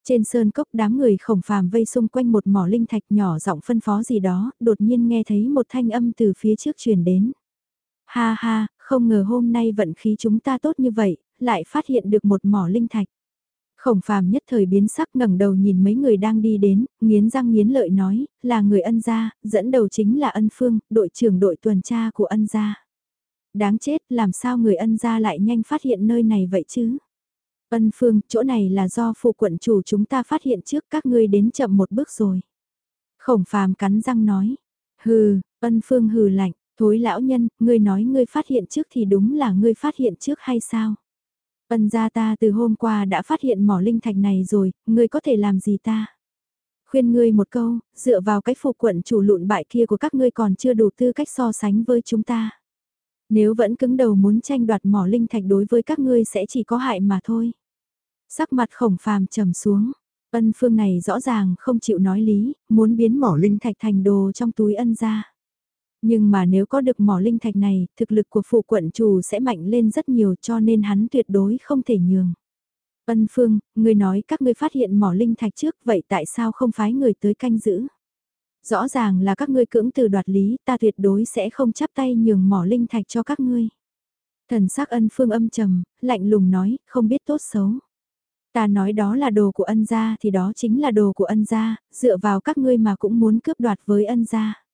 Trên sơn cốc đám người khổng phàm vây xung quanh một mỏ linh thạch nhỏ giọng phân phó gì đó, đột nhiên nghe thấy một thanh âm từ phía trước truyền đến. Ha ha, không ngờ hôm nay vận khí chúng ta tốt như vậy, lại phát hiện được một mỏ linh thạch. Khổng phàm nhất thời biến sắc ngẩng đầu nhìn mấy người đang đi đến, nghiến răng nghiến lợi nói, là người ân gia, dẫn đầu chính là ân phương, đội trưởng đội tuần tra của ân gia. Đáng chết, làm sao người ân gia lại nhanh phát hiện nơi này vậy chứ? Ân phương, chỗ này là do phụ quận chủ chúng ta phát hiện trước các ngươi đến chậm một bước rồi. Khổng phàm cắn răng nói, hừ, ân phương hừ lạnh, thối lão nhân, ngươi nói ngươi phát hiện trước thì đúng là ngươi phát hiện trước hay sao? Ân gia ta từ hôm qua đã phát hiện mỏ linh thạch này rồi, ngươi có thể làm gì ta? Khuyên ngươi một câu, dựa vào cái phụ quận chủ lụn bại kia của các ngươi còn chưa đủ tư cách so sánh với chúng ta. Nếu vẫn cứng đầu muốn tranh đoạt mỏ linh thạch đối với các ngươi sẽ chỉ có hại mà thôi. Sắc mặt khổng phàm trầm xuống. Ân phương này rõ ràng không chịu nói lý, muốn biến mỏ linh thạch thành đồ trong túi ân ra. Nhưng mà nếu có được mỏ linh thạch này, thực lực của phụ quận chủ sẽ mạnh lên rất nhiều cho nên hắn tuyệt đối không thể nhường. Ân phương, người nói các ngươi phát hiện mỏ linh thạch trước vậy tại sao không phái người tới canh giữ? Rõ ràng là các ngươi cưỡng từ đoạt lý, ta tuyệt đối sẽ không chắp tay nhường mỏ linh thạch cho các ngươi. Thần sắc ân phương âm trầm, lạnh lùng nói, không biết tốt xấu. Ta nói đó là đồ của ân gia thì đó chính là đồ của ân gia, dựa vào các ngươi mà cũng muốn cướp đoạt với ân gia.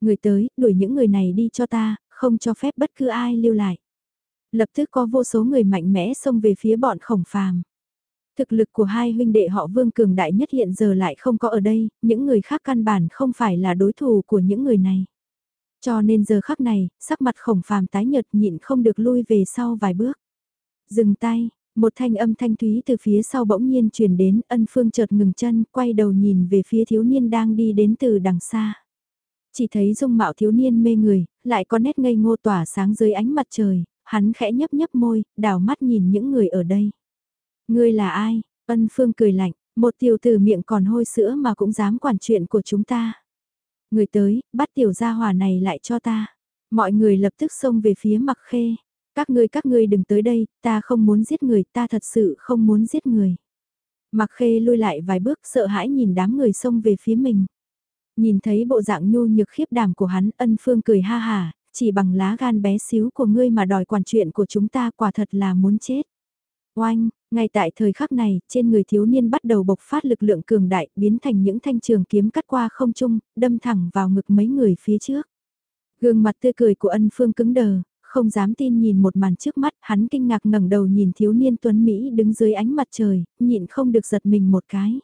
Người tới, đuổi những người này đi cho ta, không cho phép bất cứ ai lưu lại. Lập tức có vô số người mạnh mẽ xông về phía bọn khổng phàm. Thực lực của hai huynh đệ họ Vương Cường Đại nhất hiện giờ lại không có ở đây, những người khác căn bản không phải là đối thủ của những người này. Cho nên giờ khắc này, sắc mặt khổng phàm tái nhợt nhịn không được lui về sau vài bước. Dừng tay, một thanh âm thanh thúy từ phía sau bỗng nhiên truyền đến, ân phương chợt ngừng chân, quay đầu nhìn về phía thiếu niên đang đi đến từ đằng xa. Chỉ thấy dung mạo thiếu niên mê người, lại có nét ngây ngô tỏa sáng dưới ánh mặt trời, hắn khẽ nhấp nhấp môi, đảo mắt nhìn những người ở đây. Ngươi là ai? Ân Phương cười lạnh, một tiểu tử miệng còn hôi sữa mà cũng dám quản chuyện của chúng ta. Người tới, bắt tiểu gia hỏa này lại cho ta. Mọi người lập tức xông về phía mặc khê. Các ngươi các ngươi đừng tới đây, ta không muốn giết người, ta thật sự không muốn giết người. Mặc khê lui lại vài bước sợ hãi nhìn đám người xông về phía mình. Nhìn thấy bộ dạng nhu nhược khiếp đảm của hắn ân phương cười ha hà, chỉ bằng lá gan bé xíu của ngươi mà đòi quản chuyện của chúng ta quả thật là muốn chết. Oanh, ngay tại thời khắc này, trên người thiếu niên bắt đầu bộc phát lực lượng cường đại, biến thành những thanh trường kiếm cắt qua không trung, đâm thẳng vào ngực mấy người phía trước. Gương mặt tươi cười của ân phương cứng đờ, không dám tin nhìn một màn trước mắt, hắn kinh ngạc ngẩng đầu nhìn thiếu niên tuấn Mỹ đứng dưới ánh mặt trời, nhịn không được giật mình một cái.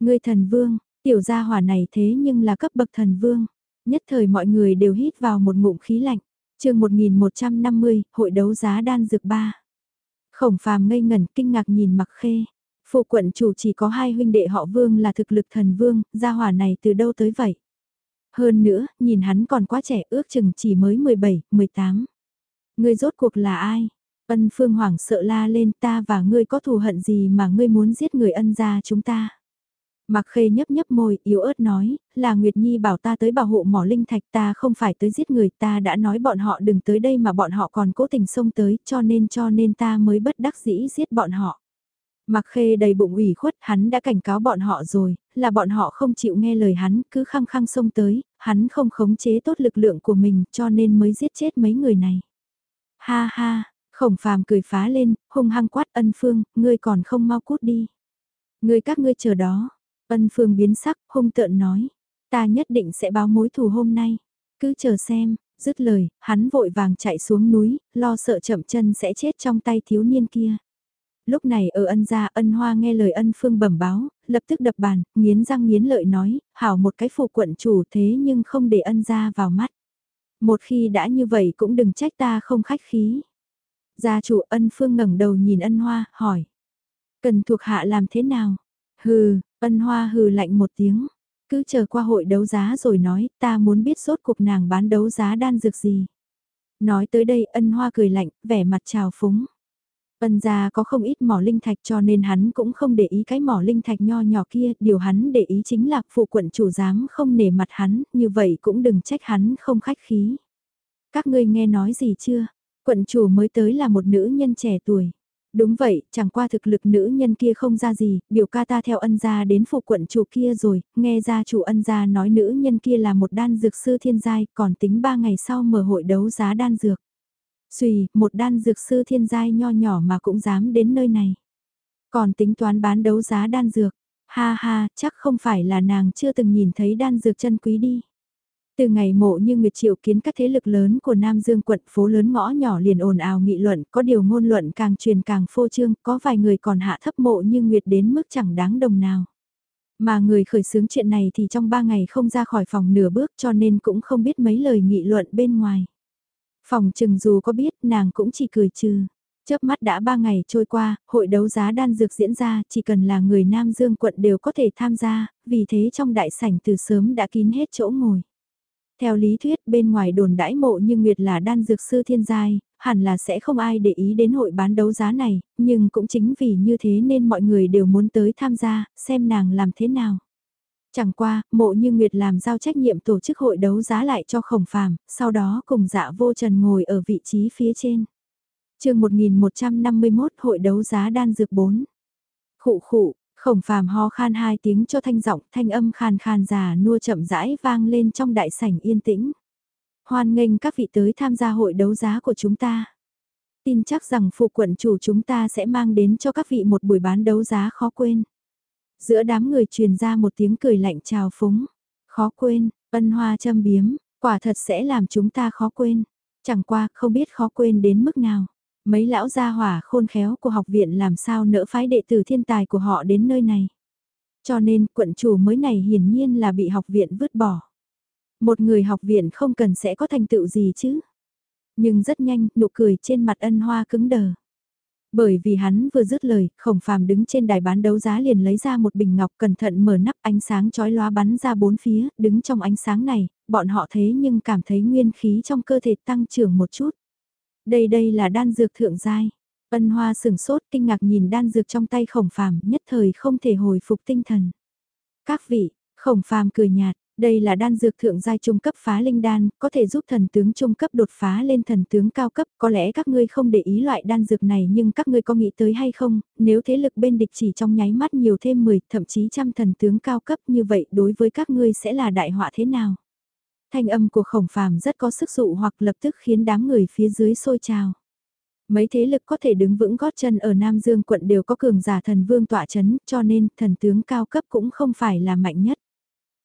Người thần vương, tiểu gia hỏa này thế nhưng là cấp bậc thần vương. Nhất thời mọi người đều hít vào một ngụm khí lạnh. chương 1150, hội đấu giá đan dược 3. Khổng phàm ngây ngẩn kinh ngạc nhìn mặc khê. Phụ quận chủ chỉ có hai huynh đệ họ vương là thực lực thần vương, gia hỏa này từ đâu tới vậy? Hơn nữa, nhìn hắn còn quá trẻ ước chừng chỉ mới 17, 18. Ngươi rốt cuộc là ai? Ân phương hoảng sợ la lên ta và ngươi có thù hận gì mà ngươi muốn giết người ân gia chúng ta? Mạc khê nhấp nhấp môi, yếu ớt nói, là Nguyệt Nhi bảo ta tới bảo hộ mỏ linh thạch ta không phải tới giết người ta đã nói bọn họ đừng tới đây mà bọn họ còn cố tình xông tới cho nên cho nên ta mới bất đắc dĩ giết bọn họ. Mạc khê đầy bụng ủy khuất hắn đã cảnh cáo bọn họ rồi, là bọn họ không chịu nghe lời hắn cứ khăng khăng xông tới, hắn không khống chế tốt lực lượng của mình cho nên mới giết chết mấy người này. Ha ha, khổng phàm cười phá lên, hung hăng quát ân phương, ngươi còn không mau cút đi. Ngươi các ngươi chờ đó, Ân Phương biến sắc, hung tợn nói. Ta nhất định sẽ báo mối thù hôm nay. Cứ chờ xem, Dứt lời, hắn vội vàng chạy xuống núi, lo sợ chậm chân sẽ chết trong tay thiếu niên kia. Lúc này ở ân gia ân hoa nghe lời ân phương bẩm báo, lập tức đập bàn, nghiến răng nghiến lợi nói, hảo một cái phụ quận chủ thế nhưng không để ân gia vào mắt. Một khi đã như vậy cũng đừng trách ta không khách khí. Gia chủ ân phương ngẩng đầu nhìn ân hoa, hỏi. Cần thuộc hạ làm thế nào? Hừ, ân hoa hừ lạnh một tiếng. Cứ chờ qua hội đấu giá rồi nói, ta muốn biết sốt cuộc nàng bán đấu giá đan dược gì. Nói tới đây ân hoa cười lạnh, vẻ mặt trào phúng. Ân gia có không ít mỏ linh thạch cho nên hắn cũng không để ý cái mỏ linh thạch nho nhỏ kia, điều hắn để ý chính là phụ quận chủ dám không nể mặt hắn, như vậy cũng đừng trách hắn không khách khí. Các ngươi nghe nói gì chưa? Quận chủ mới tới là một nữ nhân trẻ tuổi. Đúng vậy, chẳng qua thực lực nữ nhân kia không ra gì, biểu ca ta theo ân gia đến phụ quận chủ kia rồi, nghe gia chủ ân gia nói nữ nhân kia là một đan dược sư thiên giai, còn tính ba ngày sau mở hội đấu giá đan dược. Xùy, một đan dược sư thiên giai nho nhỏ mà cũng dám đến nơi này. Còn tính toán bán đấu giá đan dược, ha ha, chắc không phải là nàng chưa từng nhìn thấy đan dược chân quý đi. Từ ngày mộ như Nguyệt Triệu kiến các thế lực lớn của Nam Dương quận phố lớn ngõ nhỏ liền ồn ào nghị luận, có điều ngôn luận càng truyền càng phô trương, có vài người còn hạ thấp mộ như Nguyệt đến mức chẳng đáng đồng nào. Mà người khởi xướng chuyện này thì trong ba ngày không ra khỏi phòng nửa bước cho nên cũng không biết mấy lời nghị luận bên ngoài. Phòng trừng dù có biết nàng cũng chỉ cười trừ. Chớp mắt đã ba ngày trôi qua, hội đấu giá đan dược diễn ra, chỉ cần là người Nam Dương quận đều có thể tham gia, vì thế trong đại sảnh từ sớm đã kín hết chỗ ngồi. Theo lý thuyết bên ngoài đồn đãi mộ như Nguyệt là đan dược sư thiên giai, hẳn là sẽ không ai để ý đến hội bán đấu giá này, nhưng cũng chính vì như thế nên mọi người đều muốn tới tham gia, xem nàng làm thế nào. Chẳng qua, mộ như Nguyệt làm giao trách nhiệm tổ chức hội đấu giá lại cho khổng phàm, sau đó cùng dạ vô trần ngồi ở vị trí phía trên. chương 1151 hội đấu giá đan dược 4. Khụ khụ, khổng phàm ho khan hai tiếng cho thanh giọng thanh âm khan khan già nua chậm rãi vang lên trong đại sảnh yên tĩnh. Hoan nghênh các vị tới tham gia hội đấu giá của chúng ta. Tin chắc rằng phụ quận chủ chúng ta sẽ mang đến cho các vị một buổi bán đấu giá khó quên. Giữa đám người truyền ra một tiếng cười lạnh chào phúng. Khó quên, ân hoa châm biếm, quả thật sẽ làm chúng ta khó quên. Chẳng qua, không biết khó quên đến mức nào. Mấy lão gia hỏa khôn khéo của học viện làm sao nỡ phái đệ tử thiên tài của họ đến nơi này. Cho nên quận chủ mới này hiển nhiên là bị học viện vứt bỏ. Một người học viện không cần sẽ có thành tựu gì chứ. Nhưng rất nhanh, nụ cười trên mặt ân hoa cứng đờ. Bởi vì hắn vừa dứt lời, khổng phàm đứng trên đài bán đấu giá liền lấy ra một bình ngọc cẩn thận mở nắp ánh sáng chói lóa bắn ra bốn phía, đứng trong ánh sáng này, bọn họ thế nhưng cảm thấy nguyên khí trong cơ thể tăng trưởng một chút. Đây đây là đan dược thượng giai. Ân hoa sừng sốt kinh ngạc nhìn đan dược trong tay khổng phàm nhất thời không thể hồi phục tinh thần. Các vị, khổng phàm cười nhạt, đây là đan dược thượng giai trung cấp phá linh đan, có thể giúp thần tướng trung cấp đột phá lên thần tướng cao cấp, có lẽ các ngươi không để ý loại đan dược này nhưng các ngươi có nghĩ tới hay không, nếu thế lực bên địch chỉ trong nháy mắt nhiều thêm 10, thậm chí trăm thần tướng cao cấp như vậy đối với các ngươi sẽ là đại họa thế nào? Thanh âm của khổng phàm rất có sức dụ hoặc lập tức khiến đám người phía dưới sôi trào. Mấy thế lực có thể đứng vững gót chân ở Nam Dương quận đều có cường giả thần vương tọa chấn, cho nên thần tướng cao cấp cũng không phải là mạnh nhất.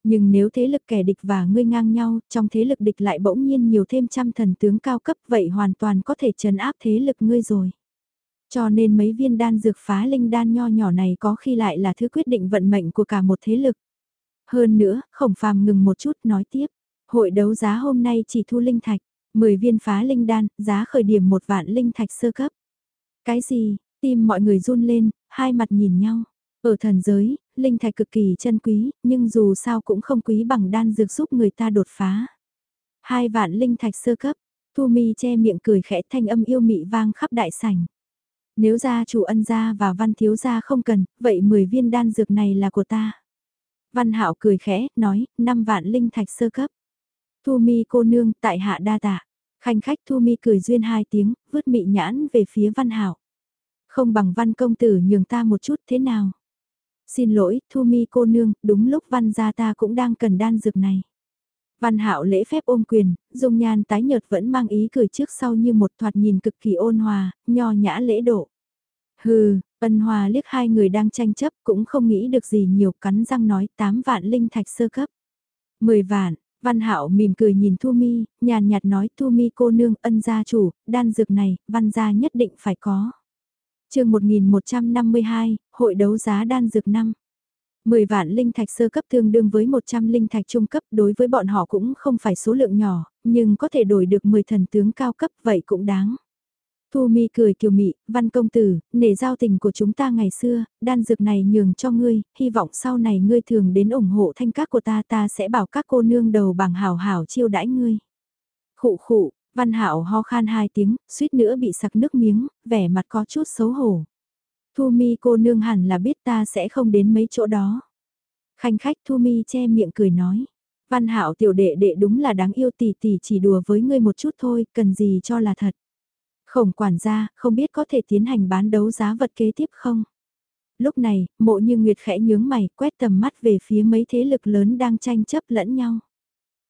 Nhưng nếu thế lực kẻ địch và ngươi ngang nhau, trong thế lực địch lại bỗng nhiên nhiều thêm trăm thần tướng cao cấp vậy hoàn toàn có thể chấn áp thế lực ngươi rồi. Cho nên mấy viên đan dược phá linh đan nho nhỏ này có khi lại là thứ quyết định vận mệnh của cả một thế lực. Hơn nữa, khổng phàm ngừng một chút nói tiếp, hội đấu giá hôm nay chỉ thu linh thạch, 10 viên phá linh đan, giá khởi điểm một vạn linh thạch sơ cấp. Cái gì, tim mọi người run lên, hai mặt nhìn nhau. Ở thần giới, linh thạch cực kỳ chân quý, nhưng dù sao cũng không quý bằng đan dược giúp người ta đột phá. Hai vạn linh thạch sơ cấp, Thu Mi che miệng cười khẽ thanh âm yêu mị vang khắp đại sảnh. Nếu gia chủ ân gia và văn thiếu gia không cần, vậy 10 viên đan dược này là của ta. Văn hạo cười khẽ, nói, 5 vạn linh thạch sơ cấp. Thu Mi cô nương tại hạ đa tạ. Khanh khách Thu Mi cười duyên hai tiếng, vứt mị nhãn về phía văn hạo. Không bằng văn công tử nhường ta một chút thế nào. Xin lỗi, Thu Mi cô nương, đúng lúc văn gia ta cũng đang cần đan dược này. Văn hạo lễ phép ôm quyền, dung nhan tái nhợt vẫn mang ý cười trước sau như một thoạt nhìn cực kỳ ôn hòa, nho nhã lễ độ. Hừ, ân hòa liếc hai người đang tranh chấp cũng không nghĩ được gì nhiều cắn răng nói 8 vạn linh thạch sơ cấp. 10 vạn, Văn Hạo mỉm cười nhìn Thu Mi, nhàn nhạt nói Thu Mi cô nương ân gia chủ, đan dược này, văn gia nhất định phải có. chương 1152, Hội đấu giá đan dược năm. 10 vạn linh thạch sơ cấp tương đương với 100 linh thạch trung cấp đối với bọn họ cũng không phải số lượng nhỏ, nhưng có thể đổi được 10 thần tướng cao cấp vậy cũng đáng. Thu mi cười kiều mị, văn công tử, nể giao tình của chúng ta ngày xưa, đan dược này nhường cho ngươi, hy vọng sau này ngươi thường đến ủng hộ thanh các của ta ta sẽ bảo các cô nương đầu bằng hảo hảo chiêu đãi ngươi. Khụ khụ, văn hảo ho khan hai tiếng, suýt nữa bị sặc nước miếng, vẻ mặt có chút xấu hổ. Thu mi cô nương hẳn là biết ta sẽ không đến mấy chỗ đó. Khanh khách Thu mi che miệng cười nói. Văn hảo tiểu đệ đệ đúng là đáng yêu tỷ tỷ chỉ đùa với ngươi một chút thôi, cần gì cho là thật. Khổng quản gia, không biết có thể tiến hành bán đấu giá vật kế tiếp không? Lúc này, mộ như Nguyệt khẽ nhướng mày, quét tầm mắt về phía mấy thế lực lớn đang tranh chấp lẫn nhau.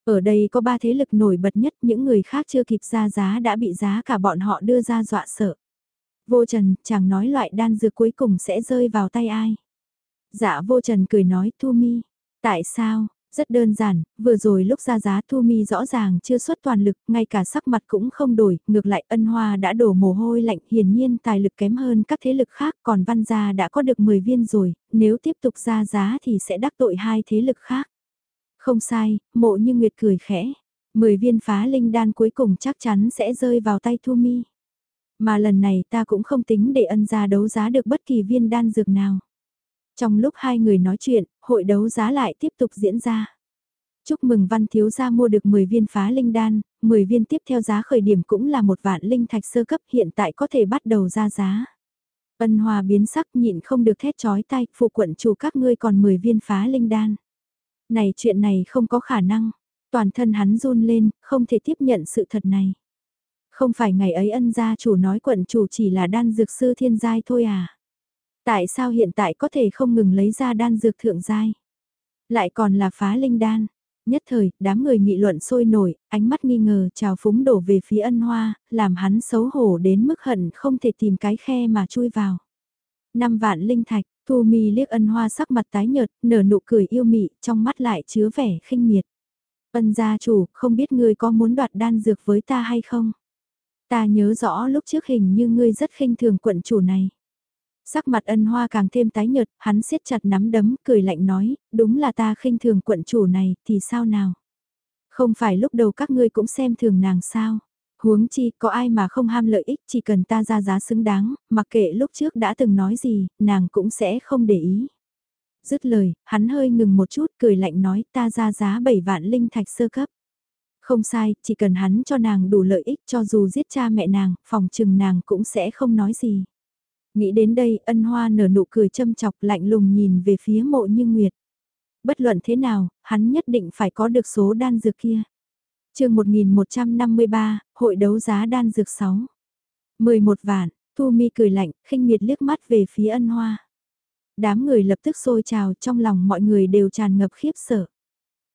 Ở đây có ba thế lực nổi bật nhất, những người khác chưa kịp ra giá đã bị giá cả bọn họ đưa ra dọa sợ. Vô Trần, chẳng nói loại đan dược cuối cùng sẽ rơi vào tay ai. Dạ Vô Trần cười nói Thu Mi. Tại sao, rất đơn giản, vừa rồi lúc ra giá Thu Mi rõ ràng chưa xuất toàn lực, ngay cả sắc mặt cũng không đổi, ngược lại ân hoa đã đổ mồ hôi lạnh, hiển nhiên tài lực kém hơn các thế lực khác, còn văn gia đã có được 10 viên rồi, nếu tiếp tục ra giá thì sẽ đắc tội hai thế lực khác. Không sai, mộ như Nguyệt cười khẽ, 10 viên phá linh đan cuối cùng chắc chắn sẽ rơi vào tay Thu Mi. Mà lần này ta cũng không tính để ân gia đấu giá được bất kỳ viên đan dược nào. Trong lúc hai người nói chuyện, hội đấu giá lại tiếp tục diễn ra. Chúc mừng văn thiếu gia mua được 10 viên phá linh đan, 10 viên tiếp theo giá khởi điểm cũng là một vạn linh thạch sơ cấp hiện tại có thể bắt đầu ra giá. Ân hòa biến sắc nhịn không được thét chói tay, phụ quận chủ các ngươi còn 10 viên phá linh đan. Này chuyện này không có khả năng, toàn thân hắn run lên, không thể tiếp nhận sự thật này. Không phải ngày ấy ân gia chủ nói quận chủ chỉ là đan dược sư thiên giai thôi à? Tại sao hiện tại có thể không ngừng lấy ra đan dược thượng giai? Lại còn là phá linh đan. Nhất thời, đám người nghị luận sôi nổi, ánh mắt nghi ngờ trào phúng đổ về phía ân hoa, làm hắn xấu hổ đến mức hận không thể tìm cái khe mà chui vào. Năm vạn linh thạch, Thu Mi liếc ân hoa sắc mặt tái nhợt, nở nụ cười yêu mị, trong mắt lại chứa vẻ khinh miệt. Ân gia chủ, không biết ngươi có muốn đoạt đan dược với ta hay không? Ta nhớ rõ lúc trước hình như ngươi rất khinh thường quận chủ này. Sắc mặt ân hoa càng thêm tái nhợt, hắn siết chặt nắm đấm, cười lạnh nói, đúng là ta khinh thường quận chủ này, thì sao nào? Không phải lúc đầu các ngươi cũng xem thường nàng sao? Huống chi, có ai mà không ham lợi ích, chỉ cần ta ra giá xứng đáng, mặc kệ lúc trước đã từng nói gì, nàng cũng sẽ không để ý. Dứt lời, hắn hơi ngừng một chút, cười lạnh nói ta ra giá 7 vạn linh thạch sơ cấp. Không sai, chỉ cần hắn cho nàng đủ lợi ích cho dù giết cha mẹ nàng, phòng trừng nàng cũng sẽ không nói gì. Nghĩ đến đây, ân hoa nở nụ cười châm chọc lạnh lùng nhìn về phía mộ như nguyệt. Bất luận thế nào, hắn nhất định phải có được số đan dược kia. chương 1153, hội đấu giá đan dược 6. 11 vạn, Thu Mi cười lạnh, khinh miệt liếc mắt về phía ân hoa. Đám người lập tức sôi trào trong lòng mọi người đều tràn ngập khiếp sợ.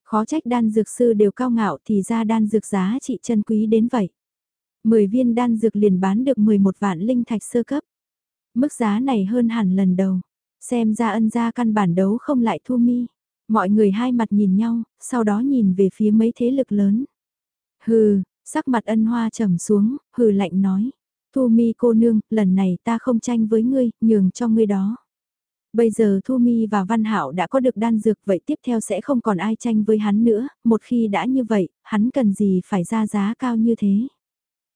Khó trách đan dược sư đều cao ngạo thì ra đan dược giá trị chân quý đến vậy. 10 viên đan dược liền bán được 11 vạn linh thạch sơ cấp. Mức giá này hơn hẳn lần đầu. Xem ra ân gia căn bản đấu không lại thu mi. Mọi người hai mặt nhìn nhau, sau đó nhìn về phía mấy thế lực lớn. Hừ, sắc mặt ân hoa trầm xuống, hừ lạnh nói. Thu mi cô nương, lần này ta không tranh với ngươi, nhường cho ngươi đó. Bây giờ Thu Mi và Văn hảo đã có được đan dược vậy tiếp theo sẽ không còn ai tranh với hắn nữa, một khi đã như vậy, hắn cần gì phải ra giá cao như thế.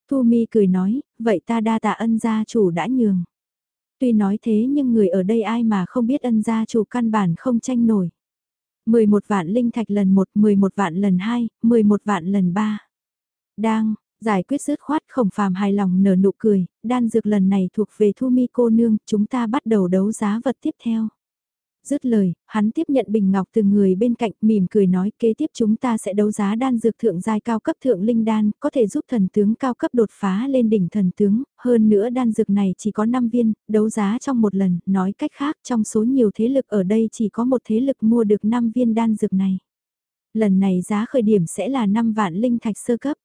Thu Mi cười nói, vậy ta đa tạ ân gia chủ đã nhường. Tuy nói thế nhưng người ở đây ai mà không biết ân gia chủ căn bản không tranh nổi. 11 vạn linh thạch lần 1, 11 vạn lần 2, 11 vạn lần 3. Đang, giải quyết dứt khoát khổng phàm hài lòng nở nụ cười, đan dược lần này thuộc về Thu Mi cô nương, chúng ta bắt đầu đấu giá vật tiếp theo. Dứt lời, hắn tiếp nhận bình ngọc từ người bên cạnh mỉm cười nói kế tiếp chúng ta sẽ đấu giá đan dược thượng giai cao cấp thượng linh đan, có thể giúp thần tướng cao cấp đột phá lên đỉnh thần tướng, hơn nữa đan dược này chỉ có 5 viên, đấu giá trong một lần, nói cách khác trong số nhiều thế lực ở đây chỉ có một thế lực mua được 5 viên đan dược này. Lần này giá khởi điểm sẽ là 5 vạn linh thạch sơ cấp.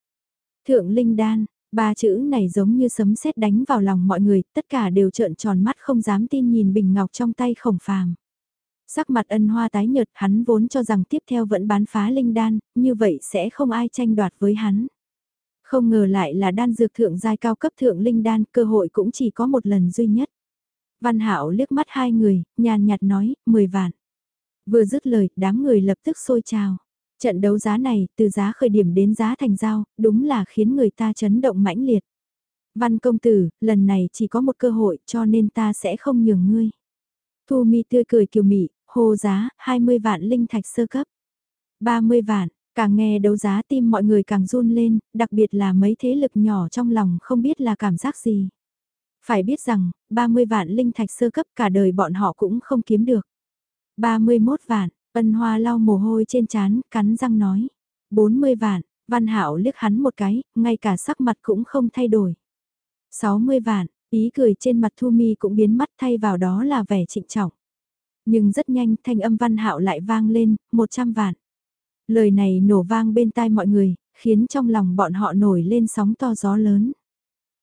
Thượng linh đan, ba chữ này giống như sấm sét đánh vào lòng mọi người, tất cả đều trợn tròn mắt không dám tin nhìn bình ngọc trong tay khổng phàm. Sắc mặt ân hoa tái nhợt hắn vốn cho rằng tiếp theo vẫn bán phá linh đan, như vậy sẽ không ai tranh đoạt với hắn. Không ngờ lại là đan dược thượng giai cao cấp thượng linh đan, cơ hội cũng chỉ có một lần duy nhất. Văn Hạo liếc mắt hai người, nhàn nhạt nói, 10 vạn. Vừa dứt lời, đám người lập tức sôi trào. Trận đấu giá này, từ giá khởi điểm đến giá thành giao, đúng là khiến người ta chấn động mãnh liệt. Văn công tử, lần này chỉ có một cơ hội cho nên ta sẽ không nhường ngươi. Thu mi tươi cười kiều mị, hô giá, 20 vạn linh thạch sơ cấp. 30 vạn, càng nghe đấu giá tim mọi người càng run lên, đặc biệt là mấy thế lực nhỏ trong lòng không biết là cảm giác gì. Phải biết rằng, 30 vạn linh thạch sơ cấp cả đời bọn họ cũng không kiếm được. 31 vạn, ân hoa lau mồ hôi trên trán cắn răng nói. 40 vạn, văn hảo liếc hắn một cái, ngay cả sắc mặt cũng không thay đổi. 60 vạn, ý cười trên mặt Thu Mi cũng biến mất thay vào đó là vẻ trịnh trọng. Nhưng rất nhanh thanh âm văn hạo lại vang lên, 100 vạn. Lời này nổ vang bên tai mọi người, khiến trong lòng bọn họ nổi lên sóng to gió lớn.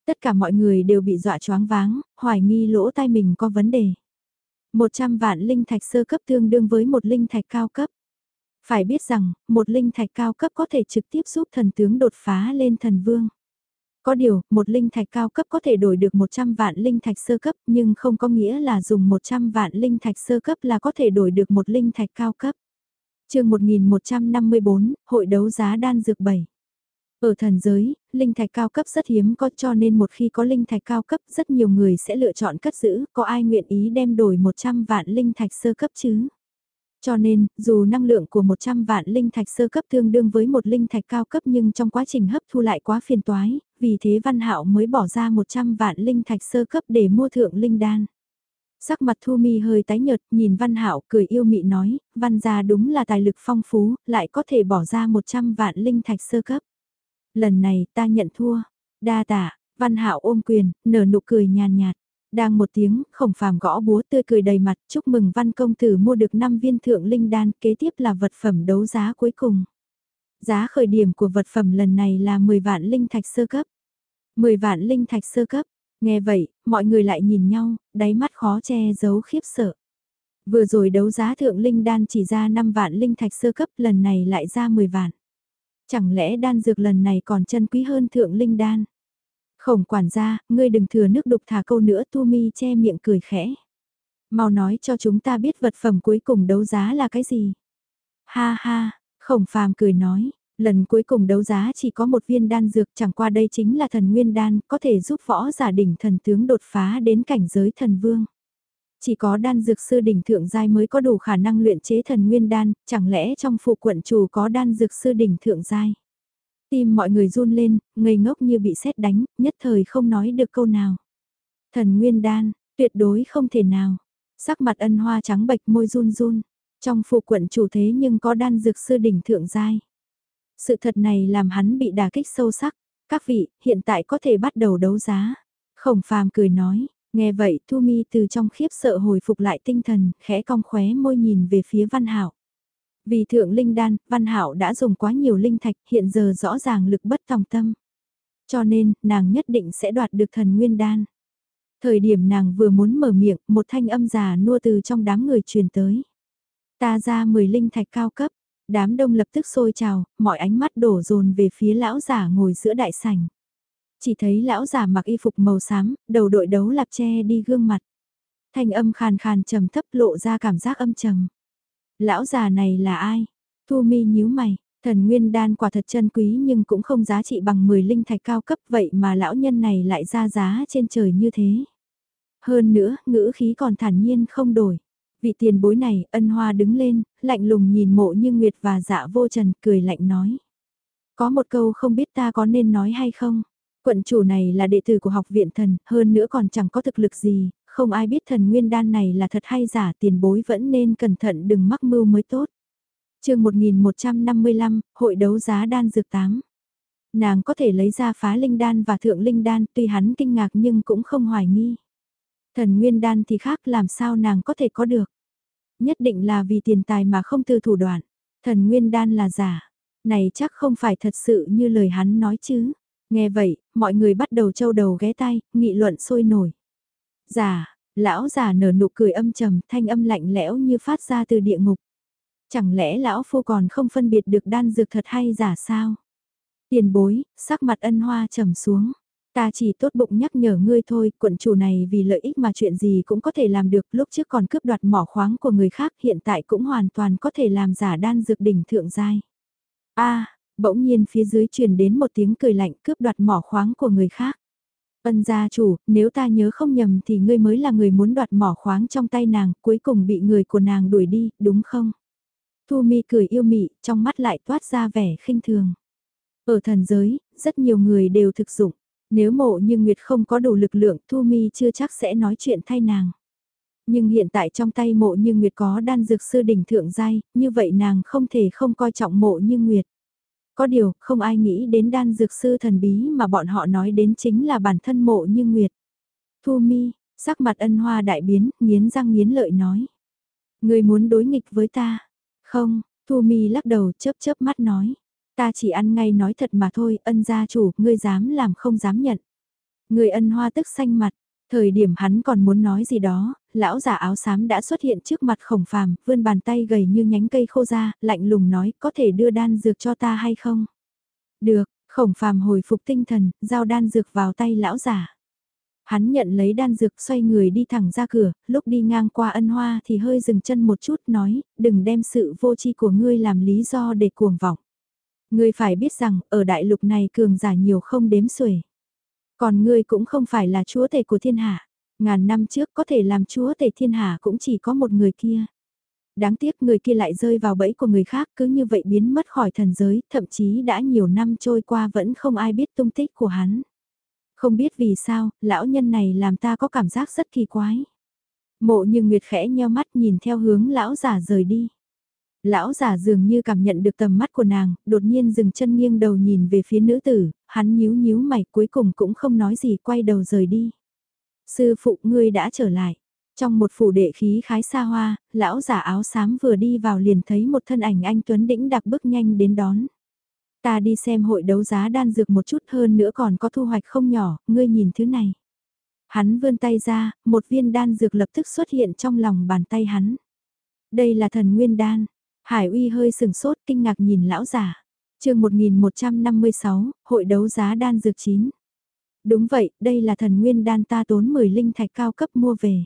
Tất cả mọi người đều bị dọa choáng váng, hoài nghi lỗ tai mình có vấn đề. 100 vạn linh thạch sơ cấp tương đương với một linh thạch cao cấp. Phải biết rằng, một linh thạch cao cấp có thể trực tiếp giúp thần tướng đột phá lên thần vương. Có điều, một linh thạch cao cấp có thể đổi được 100 vạn linh thạch sơ cấp nhưng không có nghĩa là dùng 100 vạn linh thạch sơ cấp là có thể đổi được một linh thạch cao cấp. chương 1154, Hội đấu giá đan dược 7. Ở thần giới, linh thạch cao cấp rất hiếm có cho nên một khi có linh thạch cao cấp rất nhiều người sẽ lựa chọn cất giữ, có ai nguyện ý đem đổi 100 vạn linh thạch sơ cấp chứ? Cho nên, dù năng lượng của 100 vạn linh thạch sơ cấp tương đương với một linh thạch cao cấp nhưng trong quá trình hấp thu lại quá phiền toái, vì thế Văn Hạo mới bỏ ra 100 vạn linh thạch sơ cấp để mua thượng linh đan. Sắc mặt Thu Mi hơi tái nhợt, nhìn Văn Hạo cười yêu mị nói, Văn gia đúng là tài lực phong phú, lại có thể bỏ ra 100 vạn linh thạch sơ cấp. Lần này ta nhận thua. Đa tạ, Văn Hạo ôm quyền, nở nụ cười nhàn nhạt. Đang một tiếng, khổng phàm gõ búa tươi cười đầy mặt, chúc mừng văn công tử mua được 5 viên thượng linh đan, kế tiếp là vật phẩm đấu giá cuối cùng. Giá khởi điểm của vật phẩm lần này là 10 vạn linh thạch sơ cấp. 10 vạn linh thạch sơ cấp, nghe vậy, mọi người lại nhìn nhau, đáy mắt khó che giấu khiếp sợ. Vừa rồi đấu giá thượng linh đan chỉ ra 5 vạn linh thạch sơ cấp, lần này lại ra 10 vạn. Chẳng lẽ đan dược lần này còn chân quý hơn thượng linh đan? Khổng quản gia, ngươi đừng thừa nước đục thả câu nữa tu mi che miệng cười khẽ. Mau nói cho chúng ta biết vật phẩm cuối cùng đấu giá là cái gì. Ha ha, khổng phàm cười nói, lần cuối cùng đấu giá chỉ có một viên đan dược chẳng qua đây chính là thần nguyên đan, có thể giúp võ giả đỉnh thần tướng đột phá đến cảnh giới thần vương. Chỉ có đan dược sư đỉnh thượng giai mới có đủ khả năng luyện chế thần nguyên đan, chẳng lẽ trong phụ quận chủ có đan dược sư đỉnh thượng giai. Tim mọi người run lên, ngây ngốc như bị sét đánh, nhất thời không nói được câu nào. Thần nguyên đan, tuyệt đối không thể nào. Sắc mặt ân hoa trắng bệch môi run run. Trong phụ quận chủ thế nhưng có đan dược sư đỉnh thượng giai. Sự thật này làm hắn bị đả kích sâu sắc. Các vị, hiện tại có thể bắt đầu đấu giá. Khổng phàm cười nói, nghe vậy Thu Mi từ trong khiếp sợ hồi phục lại tinh thần, khẽ cong khóe môi nhìn về phía Văn Hảo. Vì thượng linh đan, Văn Hảo đã dùng quá nhiều linh thạch, hiện giờ rõ ràng lực bất tòng tâm. Cho nên, nàng nhất định sẽ đoạt được thần nguyên đan. Thời điểm nàng vừa muốn mở miệng, một thanh âm già nua từ trong đám người truyền tới. Ta ra 10 linh thạch cao cấp, đám đông lập tức sôi trào, mọi ánh mắt đổ dồn về phía lão giả ngồi giữa đại sảnh. Chỉ thấy lão giả mặc y phục màu xám, đầu đội đấu lạp che đi gương mặt. Thanh âm khàn khàn trầm thấp lộ ra cảm giác âm trầm. Lão già này là ai? Thu mi nhíu mày, thần nguyên đan quả thật chân quý nhưng cũng không giá trị bằng 10 linh thạch cao cấp vậy mà lão nhân này lại ra giá trên trời như thế. Hơn nữa, ngữ khí còn thản nhiên không đổi. Vị tiền bối này, ân hoa đứng lên, lạnh lùng nhìn mộ như Nguyệt và dạ vô trần, cười lạnh nói. Có một câu không biết ta có nên nói hay không? Quận chủ này là đệ tử của học viện thần, hơn nữa còn chẳng có thực lực gì, không ai biết thần nguyên đan này là thật hay giả tiền bối vẫn nên cẩn thận đừng mắc mưu mới tốt. chương 1155, Hội đấu giá đan dược 8. Nàng có thể lấy ra phá linh đan và thượng linh đan tuy hắn kinh ngạc nhưng cũng không hoài nghi. Thần nguyên đan thì khác làm sao nàng có thể có được. Nhất định là vì tiền tài mà không từ thủ đoạn. Thần nguyên đan là giả. Này chắc không phải thật sự như lời hắn nói chứ. Nghe vậy, mọi người bắt đầu trâu đầu ghé tay, nghị luận sôi nổi. Giả, Lão già nở nụ cười âm trầm, thanh âm lạnh lẽo như phát ra từ địa ngục. Chẳng lẽ lão phu còn không phân biệt được đan dược thật hay giả sao? Tiền bối, sắc mặt ân hoa trầm xuống. Ta chỉ tốt bụng nhắc nhở ngươi thôi, quận chủ này vì lợi ích mà chuyện gì cũng có thể làm được, lúc trước còn cướp đoạt mỏ khoáng của người khác, hiện tại cũng hoàn toàn có thể làm giả đan dược đỉnh thượng giai. A, bỗng nhiên phía dưới truyền đến một tiếng cười lạnh cướp đoạt mỏ khoáng của người khác. Ân gia chủ, nếu ta nhớ không nhầm thì ngươi mới là người muốn đoạt mỏ khoáng trong tay nàng, cuối cùng bị người của nàng đuổi đi, đúng không? Thu mi cười yêu mị, trong mắt lại toát ra vẻ khinh thường. Ở thần giới, rất nhiều người đều thực dụng. Nếu mộ như Nguyệt không có đủ lực lượng Thu Mi chưa chắc sẽ nói chuyện thay nàng. Nhưng hiện tại trong tay mộ như Nguyệt có đan dược sư đỉnh thượng giai, như vậy nàng không thể không coi trọng mộ như Nguyệt. Có điều, không ai nghĩ đến đan dược sư thần bí mà bọn họ nói đến chính là bản thân mộ như Nguyệt. Thu Mi, sắc mặt ân hoa đại biến, nghiến răng nghiến lợi nói. Người muốn đối nghịch với ta? Không, Thu Mi lắc đầu chớp chớp mắt nói. Ta chỉ ăn ngay nói thật mà thôi, ân gia chủ, ngươi dám làm không dám nhận. Người ân hoa tức xanh mặt, thời điểm hắn còn muốn nói gì đó, lão giả áo xám đã xuất hiện trước mặt khổng phàm, vươn bàn tay gầy như nhánh cây khô ra, lạnh lùng nói, có thể đưa đan dược cho ta hay không? Được, khổng phàm hồi phục tinh thần, giao đan dược vào tay lão giả. Hắn nhận lấy đan dược xoay người đi thẳng ra cửa, lúc đi ngang qua ân hoa thì hơi dừng chân một chút nói, đừng đem sự vô tri của ngươi làm lý do để cuồng vọng. Ngươi phải biết rằng, ở đại lục này cường giả nhiều không đếm xuể. Còn ngươi cũng không phải là chúa tể của thiên hạ. Ngàn năm trước có thể làm chúa tể thiên hạ cũng chỉ có một người kia. Đáng tiếc người kia lại rơi vào bẫy của người khác cứ như vậy biến mất khỏi thần giới, thậm chí đã nhiều năm trôi qua vẫn không ai biết tung tích của hắn. Không biết vì sao, lão nhân này làm ta có cảm giác rất kỳ quái. Mộ như Nguyệt khẽ nheo mắt nhìn theo hướng lão giả rời đi. Lão giả dường như cảm nhận được tầm mắt của nàng, đột nhiên dừng chân nghiêng đầu nhìn về phía nữ tử, hắn nhíu nhíu mày cuối cùng cũng không nói gì quay đầu rời đi. Sư phụ ngươi đã trở lại. Trong một phủ đệ khí khái xa hoa, lão giả áo xám vừa đi vào liền thấy một thân ảnh anh Tuấn Đĩnh đặc bước nhanh đến đón. Ta đi xem hội đấu giá đan dược một chút hơn nữa còn có thu hoạch không nhỏ, ngươi nhìn thứ này. Hắn vươn tay ra, một viên đan dược lập tức xuất hiện trong lòng bàn tay hắn. Đây là thần nguyên đan, Hải uy hơi sừng sốt kinh ngạc nhìn lão giả. chương 1156, hội đấu giá đan dược chín. Đúng vậy, đây là thần nguyên đan ta tốn 10 linh thạch cao cấp mua về.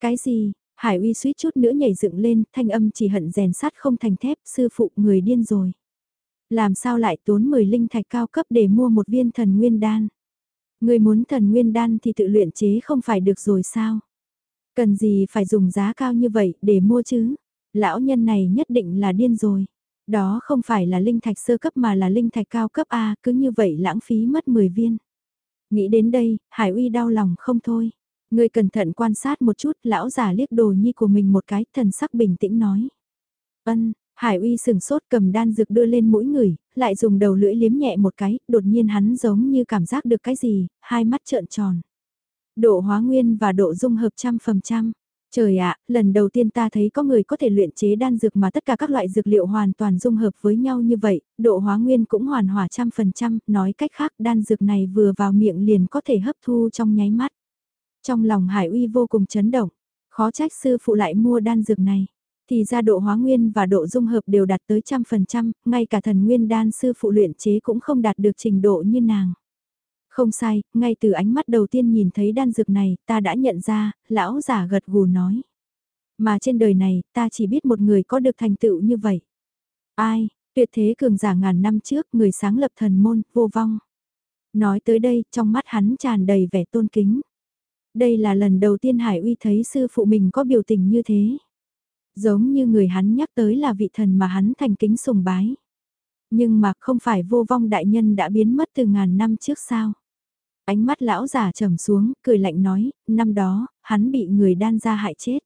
Cái gì? Hải uy suýt chút nữa nhảy dựng lên, thanh âm chỉ hận rèn sắt không thành thép, sư phụ người điên rồi. Làm sao lại tốn 10 linh thạch cao cấp để mua một viên thần nguyên đan? Người muốn thần nguyên đan thì tự luyện chế không phải được rồi sao? Cần gì phải dùng giá cao như vậy để mua chứ? lão nhân này nhất định là điên rồi. Đó không phải là linh thạch sơ cấp mà là linh thạch cao cấp A, cứ như vậy lãng phí mất 10 viên. Nghĩ đến đây, Hải Uy đau lòng không thôi. Người cẩn thận quan sát một chút, lão già liếc đồ nhi của mình một cái, thần sắc bình tĩnh nói. Ân, Hải Uy sừng sốt cầm đan dược đưa lên mũi người, lại dùng đầu lưỡi liếm nhẹ một cái, đột nhiên hắn giống như cảm giác được cái gì, hai mắt trợn tròn. Độ hóa nguyên và độ dung hợp trăm phần trăm. Trời ạ, lần đầu tiên ta thấy có người có thể luyện chế đan dược mà tất cả các loại dược liệu hoàn toàn dung hợp với nhau như vậy, độ hóa nguyên cũng hoàn hòa trăm phần trăm, nói cách khác đan dược này vừa vào miệng liền có thể hấp thu trong nháy mắt. Trong lòng Hải Uy vô cùng chấn động, khó trách sư phụ lại mua đan dược này. Thì ra độ hóa nguyên và độ dung hợp đều đạt tới trăm phần trăm, ngay cả thần nguyên đan sư phụ luyện chế cũng không đạt được trình độ như nàng. Không sai, ngay từ ánh mắt đầu tiên nhìn thấy đan dược này, ta đã nhận ra, lão giả gật gù nói. Mà trên đời này, ta chỉ biết một người có được thành tựu như vậy. Ai, tuyệt thế cường giả ngàn năm trước, người sáng lập thần môn, vô vong. Nói tới đây, trong mắt hắn tràn đầy vẻ tôn kính. Đây là lần đầu tiên Hải Uy thấy sư phụ mình có biểu tình như thế. Giống như người hắn nhắc tới là vị thần mà hắn thành kính sùng bái. Nhưng mà không phải vô vong đại nhân đã biến mất từ ngàn năm trước sao? Ánh mắt lão già trầm xuống, cười lạnh nói, năm đó, hắn bị người đan ra hại chết.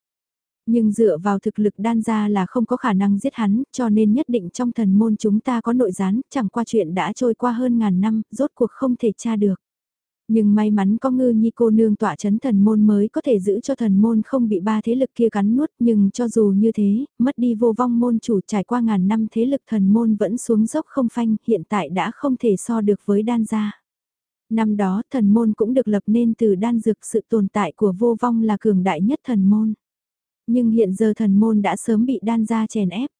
Nhưng dựa vào thực lực đan ra là không có khả năng giết hắn, cho nên nhất định trong thần môn chúng ta có nội gián, chẳng qua chuyện đã trôi qua hơn ngàn năm, rốt cuộc không thể tra được. Nhưng may mắn có ngư nhi cô nương tọa chấn thần môn mới có thể giữ cho thần môn không bị ba thế lực kia cắn nuốt nhưng cho dù như thế, mất đi vô vong môn chủ trải qua ngàn năm thế lực thần môn vẫn xuống dốc không phanh hiện tại đã không thể so được với đan gia. Năm đó thần môn cũng được lập nên từ đan dược sự tồn tại của vô vong là cường đại nhất thần môn. Nhưng hiện giờ thần môn đã sớm bị đan ra chèn ép.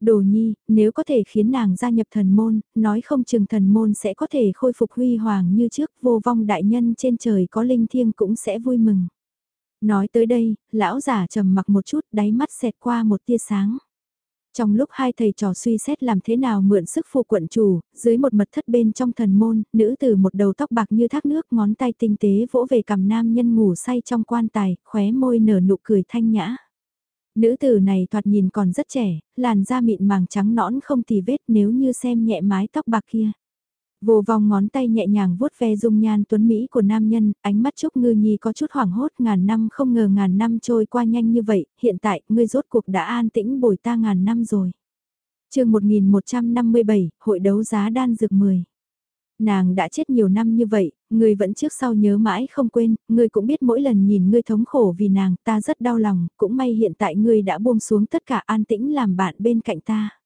Đồ nhi, nếu có thể khiến nàng gia nhập thần môn, nói không chừng thần môn sẽ có thể khôi phục huy hoàng như trước vô vong đại nhân trên trời có linh thiêng cũng sẽ vui mừng. Nói tới đây, lão giả trầm mặc một chút đáy mắt xẹt qua một tia sáng. Trong lúc hai thầy trò suy xét làm thế nào mượn sức phụ quận chủ, dưới một mật thất bên trong thần môn, nữ từ một đầu tóc bạc như thác nước ngón tay tinh tế vỗ về cầm nam nhân ngủ say trong quan tài, khóe môi nở nụ cười thanh nhã. Nữ tử này thoạt nhìn còn rất trẻ, làn da mịn màng trắng nõn không tì vết nếu như xem nhẹ mái tóc bạc kia. Vô vòng ngón tay nhẹ nhàng vuốt ve dung nhan tuấn Mỹ của nam nhân, ánh mắt Trúc Ngư Nhi có chút hoảng hốt ngàn năm không ngờ ngàn năm trôi qua nhanh như vậy, hiện tại ngươi rốt cuộc đã an tĩnh bồi ta ngàn năm rồi. chương 1157, Hội đấu giá đan dược 10. Nàng đã chết nhiều năm như vậy, ngươi vẫn trước sau nhớ mãi không quên, ngươi cũng biết mỗi lần nhìn ngươi thống khổ vì nàng ta rất đau lòng, cũng may hiện tại ngươi đã buông xuống tất cả an tĩnh làm bạn bên cạnh ta.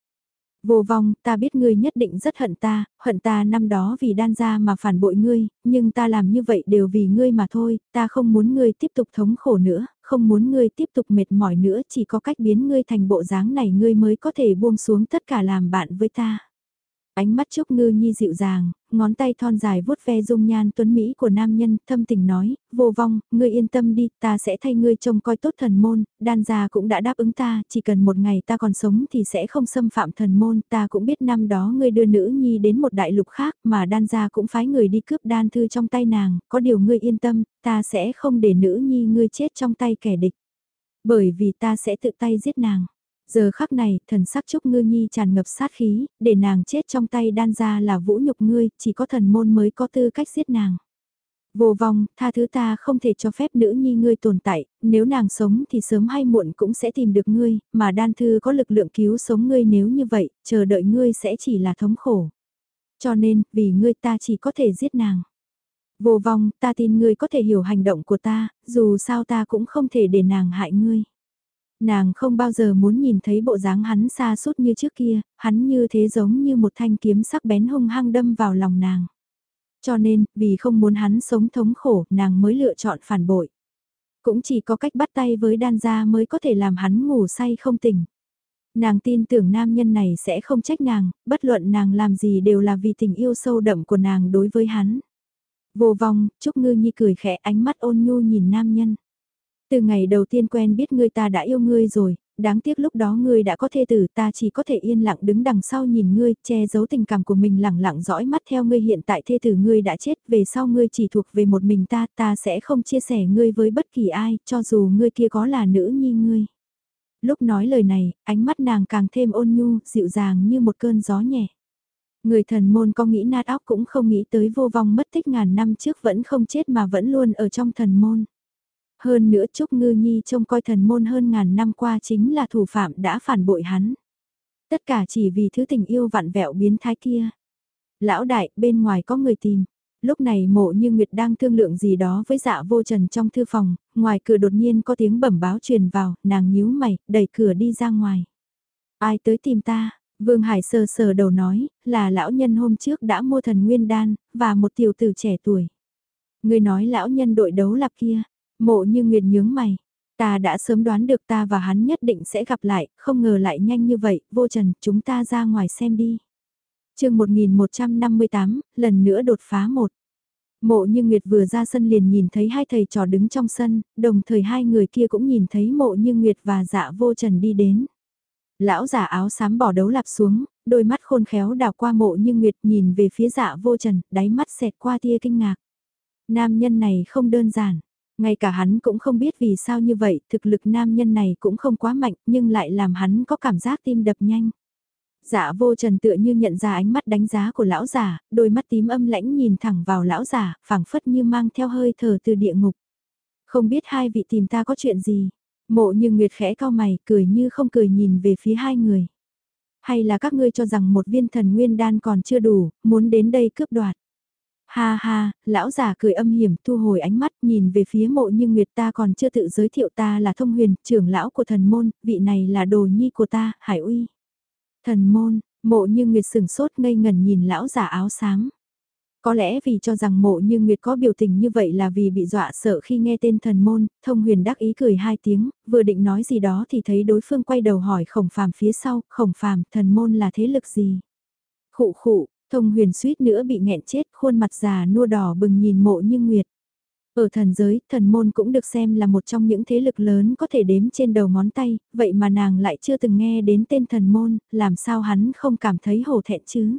Vô vong, ta biết ngươi nhất định rất hận ta, hận ta năm đó vì đan ra mà phản bội ngươi, nhưng ta làm như vậy đều vì ngươi mà thôi, ta không muốn ngươi tiếp tục thống khổ nữa, không muốn ngươi tiếp tục mệt mỏi nữa, chỉ có cách biến ngươi thành bộ dáng này ngươi mới có thể buông xuống tất cả làm bạn với ta. Ánh mắt Trúc Ngư Nhi dịu dàng, ngón tay thon dài vuốt ve dung nhan tuấn Mỹ của nam nhân, thâm tình nói, vô vong, ngươi yên tâm đi, ta sẽ thay ngươi trông coi tốt thần môn, đan gia cũng đã đáp ứng ta, chỉ cần một ngày ta còn sống thì sẽ không xâm phạm thần môn, ta cũng biết năm đó ngươi đưa nữ nhi đến một đại lục khác mà đan gia cũng phái người đi cướp đan thư trong tay nàng, có điều ngươi yên tâm, ta sẽ không để nữ nhi ngươi chết trong tay kẻ địch. Bởi vì ta sẽ tự tay giết nàng. Giờ khắc này, thần sắc Trúc Ngư Nhi tràn ngập sát khí, để nàng chết trong tay đan ra là vũ nhục ngươi, chỉ có thần môn mới có tư cách giết nàng. Vô vong, tha thứ ta không thể cho phép nữ nhi ngươi tồn tại, nếu nàng sống thì sớm hay muộn cũng sẽ tìm được ngươi, mà đan thư có lực lượng cứu sống ngươi nếu như vậy, chờ đợi ngươi sẽ chỉ là thống khổ. Cho nên, vì ngươi ta chỉ có thể giết nàng. Vô vong, ta tin ngươi có thể hiểu hành động của ta, dù sao ta cũng không thể để nàng hại ngươi. Nàng không bao giờ muốn nhìn thấy bộ dáng hắn xa suốt như trước kia, hắn như thế giống như một thanh kiếm sắc bén hung hăng đâm vào lòng nàng. Cho nên, vì không muốn hắn sống thống khổ, nàng mới lựa chọn phản bội. Cũng chỉ có cách bắt tay với đan gia mới có thể làm hắn ngủ say không tỉnh. Nàng tin tưởng nam nhân này sẽ không trách nàng, bất luận nàng làm gì đều là vì tình yêu sâu đậm của nàng đối với hắn. Vô vong, Trúc Ngư Nhi cười khẽ ánh mắt ôn nhu nhìn nam nhân. Từ ngày đầu tiên quen biết ngươi ta đã yêu ngươi rồi, đáng tiếc lúc đó ngươi đã có thê tử ta chỉ có thể yên lặng đứng đằng sau nhìn ngươi, che giấu tình cảm của mình lặng lặng dõi mắt theo ngươi hiện tại thê tử ngươi đã chết, về sau ngươi chỉ thuộc về một mình ta, ta sẽ không chia sẻ ngươi với bất kỳ ai, cho dù ngươi kia có là nữ nhi ngươi. Lúc nói lời này, ánh mắt nàng càng thêm ôn nhu, dịu dàng như một cơn gió nhẹ. Người thần môn có nghĩ nát óc cũng không nghĩ tới vô vong mất tích ngàn năm trước vẫn không chết mà vẫn luôn ở trong thần môn. Hơn nữa Trúc Ngư Nhi trông coi thần môn hơn ngàn năm qua chính là thủ phạm đã phản bội hắn. Tất cả chỉ vì thứ tình yêu vặn vẹo biến thái kia. Lão đại, bên ngoài có người tìm. Lúc này mộ như Nguyệt đang thương lượng gì đó với dạ vô trần trong thư phòng, ngoài cửa đột nhiên có tiếng bẩm báo truyền vào, nàng nhíu mày, đẩy cửa đi ra ngoài. Ai tới tìm ta? Vương Hải sờ sờ đầu nói, là lão nhân hôm trước đã mua thần nguyên đan, và một tiểu tử trẻ tuổi. Người nói lão nhân đội đấu lạp kia, Mộ như Nguyệt nhướng mày. Ta đã sớm đoán được ta và hắn nhất định sẽ gặp lại, không ngờ lại nhanh như vậy, vô trần, chúng ta ra ngoài xem đi. chương 1158, lần nữa đột phá một. Mộ như Nguyệt vừa ra sân liền nhìn thấy hai thầy trò đứng trong sân, đồng thời hai người kia cũng nhìn thấy mộ như Nguyệt và dạ vô trần đi đến. Lão giả áo xám bỏ đấu lạp xuống, đôi mắt khôn khéo đào qua mộ như Nguyệt nhìn về phía dạ vô trần, đáy mắt xẹt qua tia kinh ngạc. Nam nhân này không đơn giản, ngay cả hắn cũng không biết vì sao như vậy, thực lực nam nhân này cũng không quá mạnh nhưng lại làm hắn có cảm giác tim đập nhanh. Dạ vô trần tựa như nhận ra ánh mắt đánh giá của lão giả, đôi mắt tím âm lãnh nhìn thẳng vào lão giả, phảng phất như mang theo hơi thở từ địa ngục. Không biết hai vị tìm ta có chuyện gì, mộ như nguyệt khẽ cao mày, cười như không cười nhìn về phía hai người. Hay là các ngươi cho rằng một viên thần nguyên đan còn chưa đủ, muốn đến đây cướp đoạt. Ha ha, lão già cười âm hiểm thu hồi ánh mắt nhìn về phía mộ như Nguyệt ta còn chưa tự giới thiệu ta là thông huyền, trưởng lão của thần môn, vị này là đồ nhi của ta, hải uy. Thần môn, mộ như Nguyệt sừng sốt ngây ngần nhìn lão già áo xám. Có lẽ vì cho rằng mộ như Nguyệt có biểu tình như vậy là vì bị dọa sợ khi nghe tên thần môn, thông huyền đắc ý cười hai tiếng, vừa định nói gì đó thì thấy đối phương quay đầu hỏi khổng phàm phía sau, khổng phàm, thần môn là thế lực gì? Khụ khụ, thông huyền suýt nữa bị nghẹn chết, khuôn mặt già nua đỏ bừng nhìn mộ như Nguyệt. Ở thần giới, thần môn cũng được xem là một trong những thế lực lớn có thể đếm trên đầu ngón tay, vậy mà nàng lại chưa từng nghe đến tên thần môn, làm sao hắn không cảm thấy hổ thẹn chứ?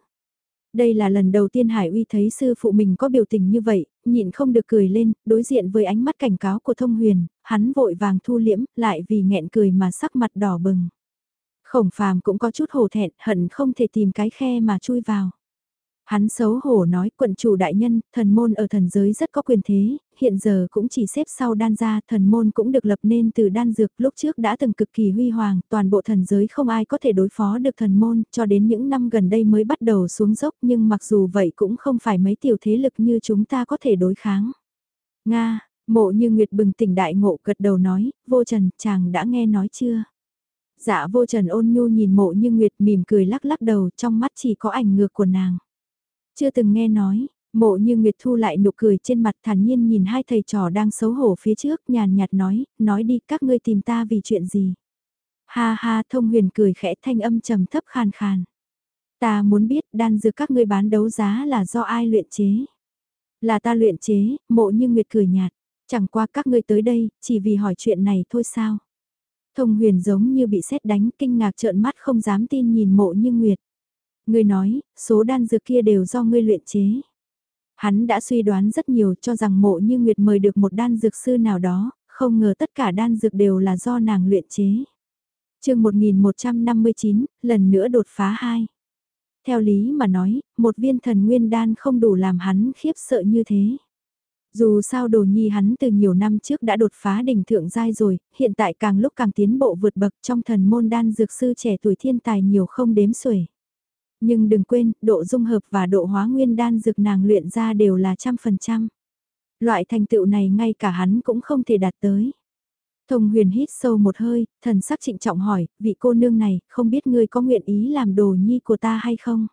Đây là lần đầu tiên Hải Uy thấy sư phụ mình có biểu tình như vậy, nhịn không được cười lên, đối diện với ánh mắt cảnh cáo của thông huyền, hắn vội vàng thu liễm, lại vì nghẹn cười mà sắc mặt đỏ bừng. Khổng phàm cũng có chút hổ thẹn, hận không thể tìm cái khe mà chui vào. Hắn xấu hổ nói quận chủ đại nhân, thần môn ở thần giới rất có quyền thế, hiện giờ cũng chỉ xếp sau đan gia, thần môn cũng được lập nên từ đan dược lúc trước đã từng cực kỳ huy hoàng, toàn bộ thần giới không ai có thể đối phó được thần môn, cho đến những năm gần đây mới bắt đầu xuống dốc nhưng mặc dù vậy cũng không phải mấy tiểu thế lực như chúng ta có thể đối kháng. Nga, mộ như Nguyệt bừng tỉnh đại ngộ gật đầu nói, vô trần, chàng đã nghe nói chưa? Dạ vô trần ôn nhu nhìn mộ như Nguyệt mỉm cười lắc lắc đầu trong mắt chỉ có ảnh ngược của nàng. Chưa từng nghe nói, mộ như Nguyệt Thu lại nụ cười trên mặt thản nhiên nhìn hai thầy trò đang xấu hổ phía trước nhàn nhạt nói, nói đi các ngươi tìm ta vì chuyện gì. Ha ha thông huyền cười khẽ thanh âm trầm thấp khàn khàn. Ta muốn biết đan dược các ngươi bán đấu giá là do ai luyện chế. Là ta luyện chế, mộ như Nguyệt cười nhạt, chẳng qua các ngươi tới đây, chỉ vì hỏi chuyện này thôi sao. Thông huyền giống như bị sét đánh kinh ngạc trợn mắt không dám tin nhìn mộ như Nguyệt. Ngươi nói, số đan dược kia đều do ngươi luyện chế. Hắn đã suy đoán rất nhiều cho rằng mộ như Nguyệt mời được một đan dược sư nào đó, không ngờ tất cả đan dược đều là do nàng luyện chế. chương 1159, lần nữa đột phá 2. Theo lý mà nói, một viên thần nguyên đan không đủ làm hắn khiếp sợ như thế. Dù sao đồ nhi hắn từ nhiều năm trước đã đột phá đỉnh thượng giai rồi, hiện tại càng lúc càng tiến bộ vượt bậc trong thần môn đan dược sư trẻ tuổi thiên tài nhiều không đếm xuể. Nhưng đừng quên, độ dung hợp và độ hóa nguyên đan dược nàng luyện ra đều là trăm phần trăm. Loại thành tựu này ngay cả hắn cũng không thể đạt tới. Thông huyền hít sâu một hơi, thần sắc trịnh trọng hỏi, vị cô nương này, không biết ngươi có nguyện ý làm đồ nhi của ta hay không?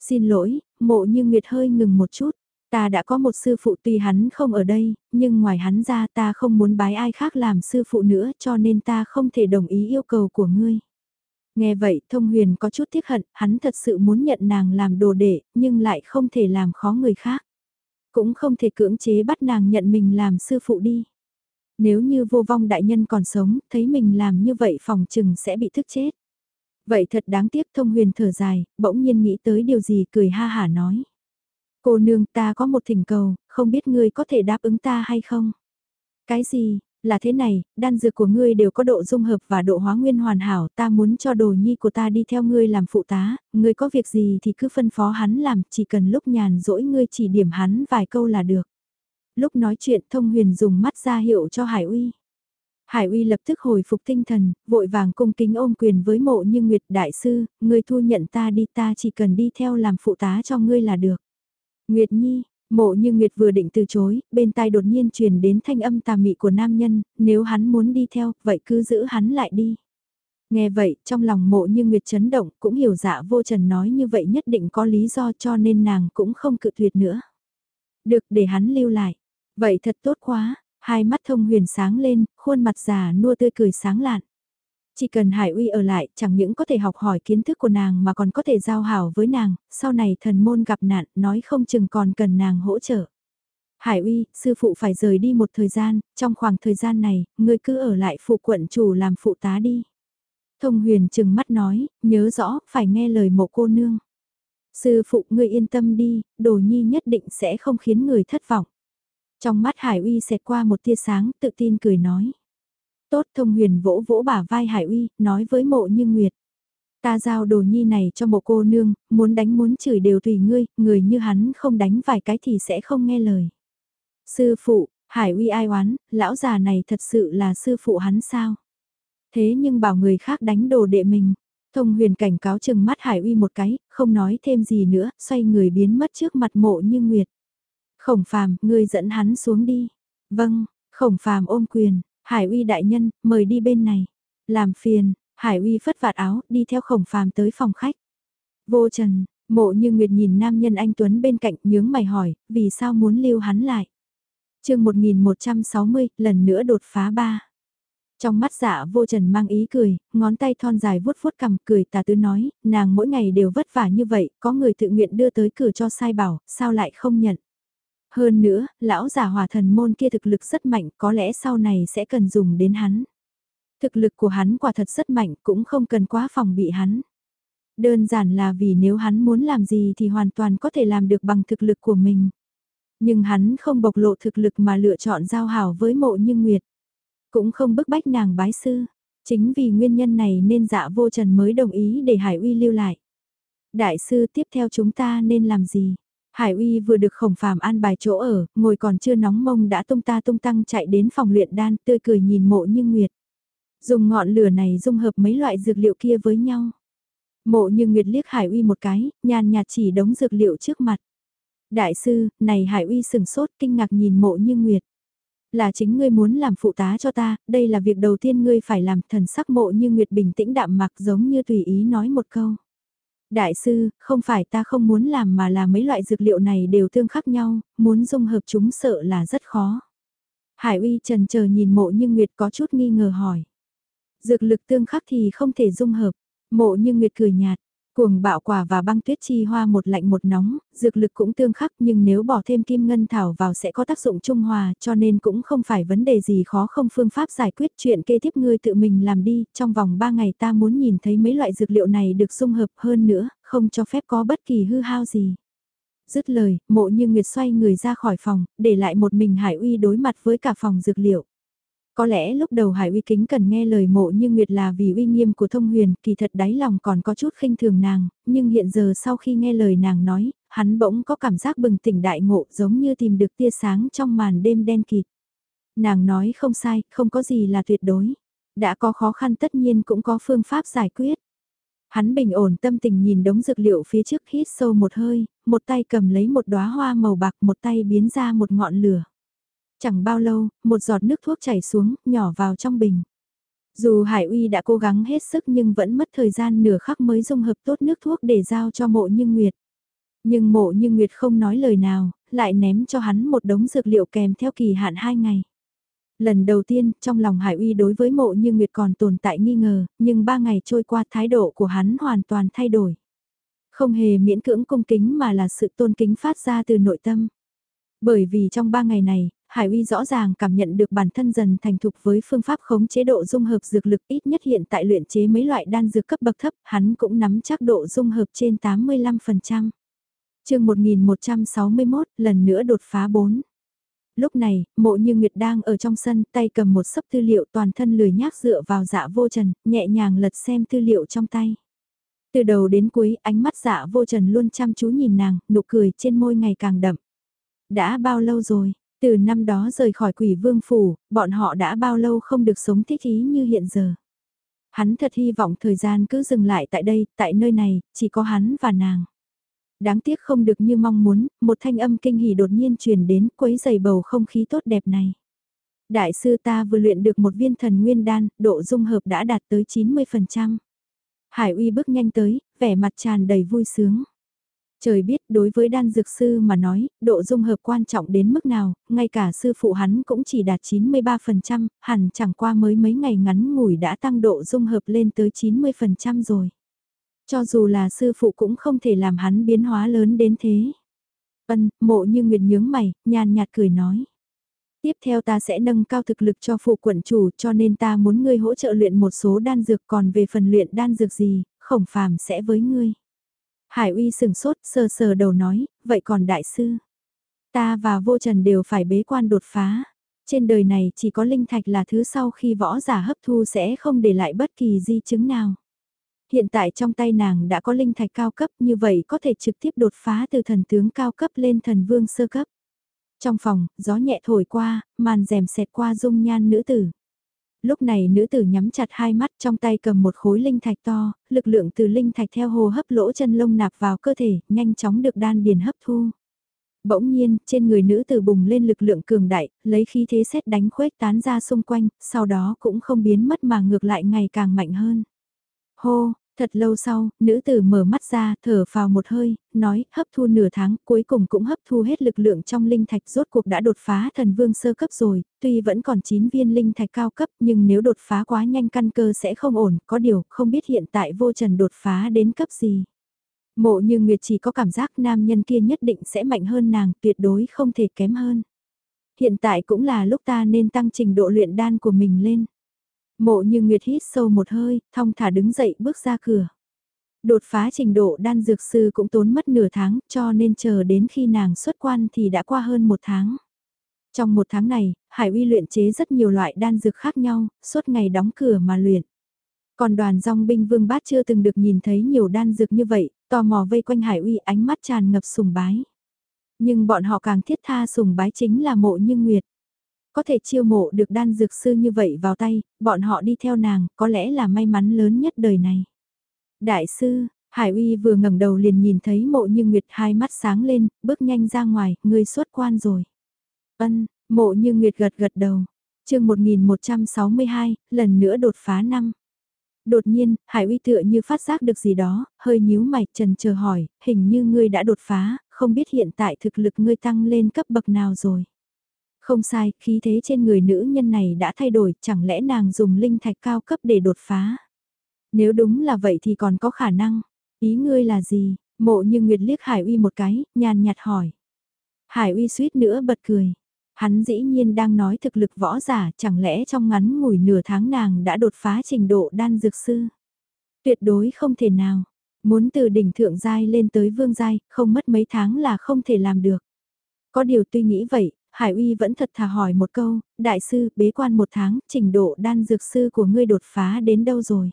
Xin lỗi, mộ như Nguyệt hơi ngừng một chút. Ta đã có một sư phụ tuy hắn không ở đây, nhưng ngoài hắn ra ta không muốn bái ai khác làm sư phụ nữa cho nên ta không thể đồng ý yêu cầu của ngươi. Nghe vậy thông huyền có chút tiếc hận, hắn thật sự muốn nhận nàng làm đồ đệ, nhưng lại không thể làm khó người khác. Cũng không thể cưỡng chế bắt nàng nhận mình làm sư phụ đi. Nếu như vô vong đại nhân còn sống, thấy mình làm như vậy phòng chừng sẽ bị thức chết. Vậy thật đáng tiếc thông huyền thở dài, bỗng nhiên nghĩ tới điều gì cười ha hả nói. Cô nương ta có một thỉnh cầu, không biết ngươi có thể đáp ứng ta hay không? Cái gì, là thế này, đan dược của ngươi đều có độ dung hợp và độ hóa nguyên hoàn hảo, ta muốn cho đồ nhi của ta đi theo ngươi làm phụ tá, ngươi có việc gì thì cứ phân phó hắn làm, chỉ cần lúc nhàn rỗi ngươi chỉ điểm hắn vài câu là được. Lúc nói chuyện thông huyền dùng mắt ra hiệu cho Hải Uy. Hải Uy lập tức hồi phục tinh thần, vội vàng cung kính ôm quyền với mộ như Nguyệt Đại Sư, ngươi thu nhận ta đi ta chỉ cần đi theo làm phụ tá cho ngươi là được. Nguyệt Nhi, Mộ như Nguyệt vừa định từ chối, bên tai đột nhiên truyền đến thanh âm tà mị của nam nhân, nếu hắn muốn đi theo, vậy cứ giữ hắn lại đi. Nghe vậy, trong lòng mộ như Nguyệt chấn động, cũng hiểu dạ vô trần nói như vậy nhất định có lý do cho nên nàng cũng không cự tuyệt nữa. Được để hắn lưu lại. Vậy thật tốt quá, hai mắt thông huyền sáng lên, khuôn mặt già nua tươi cười sáng lạn. Chỉ cần Hải Uy ở lại, chẳng những có thể học hỏi kiến thức của nàng mà còn có thể giao hảo với nàng, sau này thần môn gặp nạn, nói không chừng còn cần nàng hỗ trợ. Hải Uy, sư phụ phải rời đi một thời gian, trong khoảng thời gian này, ngươi cứ ở lại phụ quận chủ làm phụ tá đi. Thông huyền chừng mắt nói, nhớ rõ, phải nghe lời một cô nương. Sư phụ ngươi yên tâm đi, đồ nhi nhất định sẽ không khiến người thất vọng. Trong mắt Hải Uy xẹt qua một tia sáng, tự tin cười nói. Tốt thông huyền vỗ vỗ bả vai Hải Uy, nói với mộ như Nguyệt. Ta giao đồ nhi này cho một cô nương, muốn đánh muốn chửi đều tùy ngươi, người như hắn không đánh vài cái thì sẽ không nghe lời. Sư phụ, Hải Uy ai oán, lão già này thật sự là sư phụ hắn sao? Thế nhưng bảo người khác đánh đồ đệ mình. Thông huyền cảnh cáo chừng mắt Hải Uy một cái, không nói thêm gì nữa, xoay người biến mất trước mặt mộ như Nguyệt. Khổng phàm, ngươi dẫn hắn xuống đi. Vâng, khổng phàm ôm quyền, Hải uy đại nhân, mời đi bên này. Làm phiền, Hải uy phất vạt áo, đi theo khổng phàm tới phòng khách. Vô trần, Mộ như Nguyệt nhìn nam nhân anh Tuấn bên cạnh nhướng mày hỏi, vì sao muốn lưu hắn lại? chương 1160, lần nữa đột phá ba. Trong mắt dạ vô trần mang ý cười, ngón tay thon dài vuốt vuốt cầm cười tà tứ nói, nàng mỗi ngày đều vất vả như vậy, có người tự nguyện đưa tới cửa cho sai bảo, sao lại không nhận. Hơn nữa, lão giả hòa thần môn kia thực lực rất mạnh, có lẽ sau này sẽ cần dùng đến hắn. Thực lực của hắn quả thật rất mạnh, cũng không cần quá phòng bị hắn. Đơn giản là vì nếu hắn muốn làm gì thì hoàn toàn có thể làm được bằng thực lực của mình. Nhưng hắn không bộc lộ thực lực mà lựa chọn giao hảo với mộ như Nguyệt. Cũng không bức bách nàng bái sư. Chính vì nguyên nhân này nên dạ vô trần mới đồng ý để Hải Uy lưu lại. Đại sư tiếp theo chúng ta nên làm gì? Hải Uy vừa được khổng phàm an bài chỗ ở, ngồi còn chưa nóng mông đã tung ta tung tăng chạy đến phòng luyện đan tươi cười nhìn mộ như Nguyệt. Dùng ngọn lửa này dung hợp mấy loại dược liệu kia với nhau. Mộ như Nguyệt liếc Hải Uy một cái, nhàn nhạt chỉ đống dược liệu trước mặt. Đại sư, này Hải Uy sừng sốt kinh ngạc nhìn mộ như Nguyệt. Là chính ngươi muốn làm phụ tá cho ta, đây là việc đầu tiên ngươi phải làm thần sắc mộ như Nguyệt bình tĩnh đạm mặc giống như tùy ý nói một câu. Đại sư, không phải ta không muốn làm mà là mấy loại dược liệu này đều tương khắc nhau, muốn dung hợp chúng sợ là rất khó. Hải uy trần chờ nhìn mộ như Nguyệt có chút nghi ngờ hỏi. Dược lực tương khắc thì không thể dung hợp, mộ như Nguyệt cười nhạt, Cuồng bạo quả và băng tuyết chi hoa một lạnh một nóng, dược lực cũng tương khắc nhưng nếu bỏ thêm kim ngân thảo vào sẽ có tác dụng trung hòa cho nên cũng không phải vấn đề gì khó không phương pháp giải quyết chuyện kế tiếp ngươi tự mình làm đi, trong vòng 3 ngày ta muốn nhìn thấy mấy loại dược liệu này được dung hợp hơn nữa, không cho phép có bất kỳ hư hao gì. Dứt lời, mộ như Nguyệt xoay người ra khỏi phòng, để lại một mình Hải Uy đối mặt với cả phòng dược liệu. Có lẽ lúc đầu Hải uy kính cần nghe lời mộ như Nguyệt là vì uy nghiêm của thông huyền, kỳ thật đáy lòng còn có chút khinh thường nàng, nhưng hiện giờ sau khi nghe lời nàng nói, hắn bỗng có cảm giác bừng tỉnh đại ngộ giống như tìm được tia sáng trong màn đêm đen kịt. Nàng nói không sai, không có gì là tuyệt đối. Đã có khó khăn tất nhiên cũng có phương pháp giải quyết. Hắn bình ổn tâm tình nhìn đống dược liệu phía trước hít sâu một hơi, một tay cầm lấy một đóa hoa màu bạc một tay biến ra một ngọn lửa. Chẳng bao lâu, một giọt nước thuốc chảy xuống, nhỏ vào trong bình. Dù Hải Uy đã cố gắng hết sức nhưng vẫn mất thời gian nửa khắc mới dung hợp tốt nước thuốc để giao cho mộ như Nguyệt. Nhưng mộ như Nguyệt không nói lời nào, lại ném cho hắn một đống dược liệu kèm theo kỳ hạn hai ngày. Lần đầu tiên, trong lòng Hải Uy đối với mộ như Nguyệt còn tồn tại nghi ngờ, nhưng ba ngày trôi qua thái độ của hắn hoàn toàn thay đổi. Không hề miễn cưỡng cung kính mà là sự tôn kính phát ra từ nội tâm. Bởi vì trong ba ngày này, Hải Uy rõ ràng cảm nhận được bản thân dần thành thục với phương pháp khống chế độ dung hợp dược lực ít nhất hiện tại luyện chế mấy loại đan dược cấp bậc thấp, hắn cũng nắm chắc độ dung hợp trên 85%. chương 1161, lần nữa đột phá 4. Lúc này, mộ như Nguyệt đang ở trong sân, tay cầm một sấp tư liệu toàn thân lười nhác dựa vào dạ vô trần, nhẹ nhàng lật xem tư liệu trong tay. Từ đầu đến cuối, ánh mắt dạ vô trần luôn chăm chú nhìn nàng, nụ cười trên môi ngày càng đậm. Đã bao lâu rồi, từ năm đó rời khỏi quỷ vương phủ, bọn họ đã bao lâu không được sống thích ý như hiện giờ. Hắn thật hy vọng thời gian cứ dừng lại tại đây, tại nơi này, chỉ có hắn và nàng. Đáng tiếc không được như mong muốn, một thanh âm kinh hỉ đột nhiên truyền đến quấy giày bầu không khí tốt đẹp này. Đại sư ta vừa luyện được một viên thần nguyên đan, độ dung hợp đã đạt tới 90%. Hải uy bước nhanh tới, vẻ mặt tràn đầy vui sướng. Trời biết đối với đan dược sư mà nói, độ dung hợp quan trọng đến mức nào, ngay cả sư phụ hắn cũng chỉ đạt 93%, hẳn chẳng qua mới mấy ngày ngắn ngủi đã tăng độ dung hợp lên tới 90% rồi. Cho dù là sư phụ cũng không thể làm hắn biến hóa lớn đến thế. Vân, mộ như nguyệt nhướng mày, nhàn nhạt cười nói. Tiếp theo ta sẽ nâng cao thực lực cho phụ quận chủ cho nên ta muốn ngươi hỗ trợ luyện một số đan dược còn về phần luyện đan dược gì, khổng phàm sẽ với ngươi. Hải uy sừng sốt sờ sờ đầu nói, vậy còn đại sư? Ta và vô trần đều phải bế quan đột phá. Trên đời này chỉ có linh thạch là thứ sau khi võ giả hấp thu sẽ không để lại bất kỳ di chứng nào. Hiện tại trong tay nàng đã có linh thạch cao cấp như vậy có thể trực tiếp đột phá từ thần tướng cao cấp lên thần vương sơ cấp. Trong phòng, gió nhẹ thổi qua, màn rèm xẹt qua dung nhan nữ tử lúc này nữ tử nhắm chặt hai mắt trong tay cầm một khối linh thạch to, lực lượng từ linh thạch theo hồ hấp lỗ chân lông nạp vào cơ thể, nhanh chóng được đan điền hấp thu. Bỗng nhiên, trên người nữ tử bùng lên lực lượng cường đại, lấy khí thế xét đánh khuếch tán ra xung quanh, sau đó cũng không biến mất mà ngược lại ngày càng mạnh hơn. Hô, Thật lâu sau, nữ tử mở mắt ra, thở vào một hơi, nói, hấp thu nửa tháng, cuối cùng cũng hấp thu hết lực lượng trong linh thạch rốt cuộc đã đột phá thần vương sơ cấp rồi, tuy vẫn còn 9 viên linh thạch cao cấp nhưng nếu đột phá quá nhanh căn cơ sẽ không ổn, có điều không biết hiện tại vô trần đột phá đến cấp gì. Mộ như Nguyệt chỉ có cảm giác nam nhân kia nhất định sẽ mạnh hơn nàng, tuyệt đối không thể kém hơn. Hiện tại cũng là lúc ta nên tăng trình độ luyện đan của mình lên. Mộ như Nguyệt hít sâu một hơi, thong thả đứng dậy bước ra cửa. Đột phá trình độ đan dược sư cũng tốn mất nửa tháng cho nên chờ đến khi nàng xuất quan thì đã qua hơn một tháng. Trong một tháng này, Hải uy luyện chế rất nhiều loại đan dược khác nhau, suốt ngày đóng cửa mà luyện. Còn đoàn dòng binh vương bát chưa từng được nhìn thấy nhiều đan dược như vậy, tò mò vây quanh Hải uy ánh mắt tràn ngập sùng bái. Nhưng bọn họ càng thiết tha sùng bái chính là mộ như Nguyệt. Có thể chiêu mộ được đan dược sư như vậy vào tay, bọn họ đi theo nàng, có lẽ là may mắn lớn nhất đời này. Đại sư, Hải Uy vừa ngẩng đầu liền nhìn thấy mộ như Nguyệt hai mắt sáng lên, bước nhanh ra ngoài, người xuất quan rồi. Ân, mộ như Nguyệt gật gật đầu. chương 1162, lần nữa đột phá năm. Đột nhiên, Hải Uy tựa như phát giác được gì đó, hơi nhíu mày, trần chờ hỏi, hình như ngươi đã đột phá, không biết hiện tại thực lực ngươi tăng lên cấp bậc nào rồi. Không sai, khí thế trên người nữ nhân này đã thay đổi, chẳng lẽ nàng dùng linh thạch cao cấp để đột phá? Nếu đúng là vậy thì còn có khả năng. Ý ngươi là gì? Mộ như Nguyệt liếc Hải Uy một cái, nhàn nhạt hỏi. Hải Uy suýt nữa bật cười. Hắn dĩ nhiên đang nói thực lực võ giả, chẳng lẽ trong ngắn ngủi nửa tháng nàng đã đột phá trình độ đan dược sư? Tuyệt đối không thể nào. Muốn từ đỉnh thượng giai lên tới vương giai, không mất mấy tháng là không thể làm được. Có điều tuy nghĩ vậy, Hải Uy vẫn thật thà hỏi một câu, đại sư, bế quan một tháng, trình độ đan dược sư của ngươi đột phá đến đâu rồi?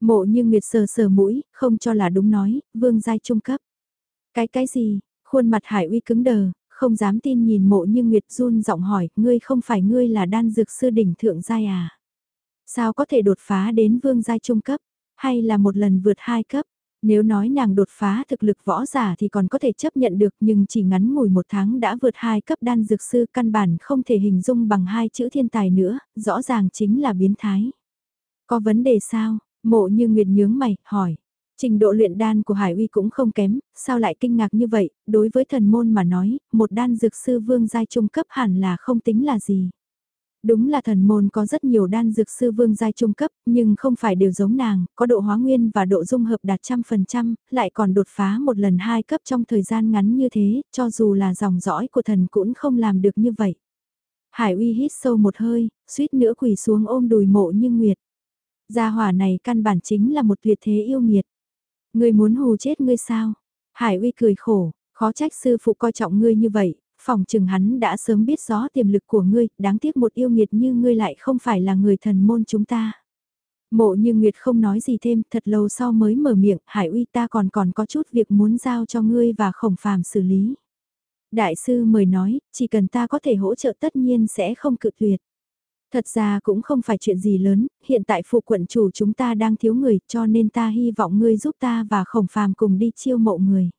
Mộ như Nguyệt sờ sờ mũi, không cho là đúng nói, vương giai trung cấp. Cái cái gì? Khuôn mặt Hải Uy cứng đờ, không dám tin nhìn mộ như Nguyệt run giọng hỏi, ngươi không phải ngươi là đan dược sư đỉnh thượng giai à? Sao có thể đột phá đến vương giai trung cấp? Hay là một lần vượt hai cấp? Nếu nói nàng đột phá thực lực võ giả thì còn có thể chấp nhận được nhưng chỉ ngắn ngủi một tháng đã vượt hai cấp đan dược sư căn bản không thể hình dung bằng hai chữ thiên tài nữa, rõ ràng chính là biến thái. Có vấn đề sao? Mộ như Nguyệt nhướng mày, hỏi. Trình độ luyện đan của Hải Uy cũng không kém, sao lại kinh ngạc như vậy, đối với thần môn mà nói, một đan dược sư vương giai trung cấp hẳn là không tính là gì. Đúng là thần môn có rất nhiều đan dược sư vương giai trung cấp, nhưng không phải đều giống nàng, có độ hóa nguyên và độ dung hợp đạt trăm phần trăm, lại còn đột phá một lần hai cấp trong thời gian ngắn như thế, cho dù là dòng dõi của thần cũng không làm được như vậy. Hải uy hít sâu một hơi, suýt nữa quỳ xuống ôm đùi mộ như nguyệt. Gia hỏa này căn bản chính là một tuyệt thế yêu nghiệt. Ngươi muốn hù chết ngươi sao? Hải uy cười khổ, khó trách sư phụ coi trọng ngươi như vậy, phòng chừng hắn đã sớm biết rõ tiềm lực của ngươi, đáng tiếc một yêu nghiệt như ngươi lại không phải là người thần môn chúng ta. Mộ như Nguyệt không nói gì thêm, thật lâu sau mới mở miệng, Hải uy ta còn còn có chút việc muốn giao cho ngươi và khổng phàm xử lý. Đại sư mời nói, chỉ cần ta có thể hỗ trợ tất nhiên sẽ không cự tuyệt. Thật ra cũng không phải chuyện gì lớn, hiện tại phụ quận chủ chúng ta đang thiếu người cho nên ta hy vọng ngươi giúp ta và khổng phàm cùng đi chiêu mộ người.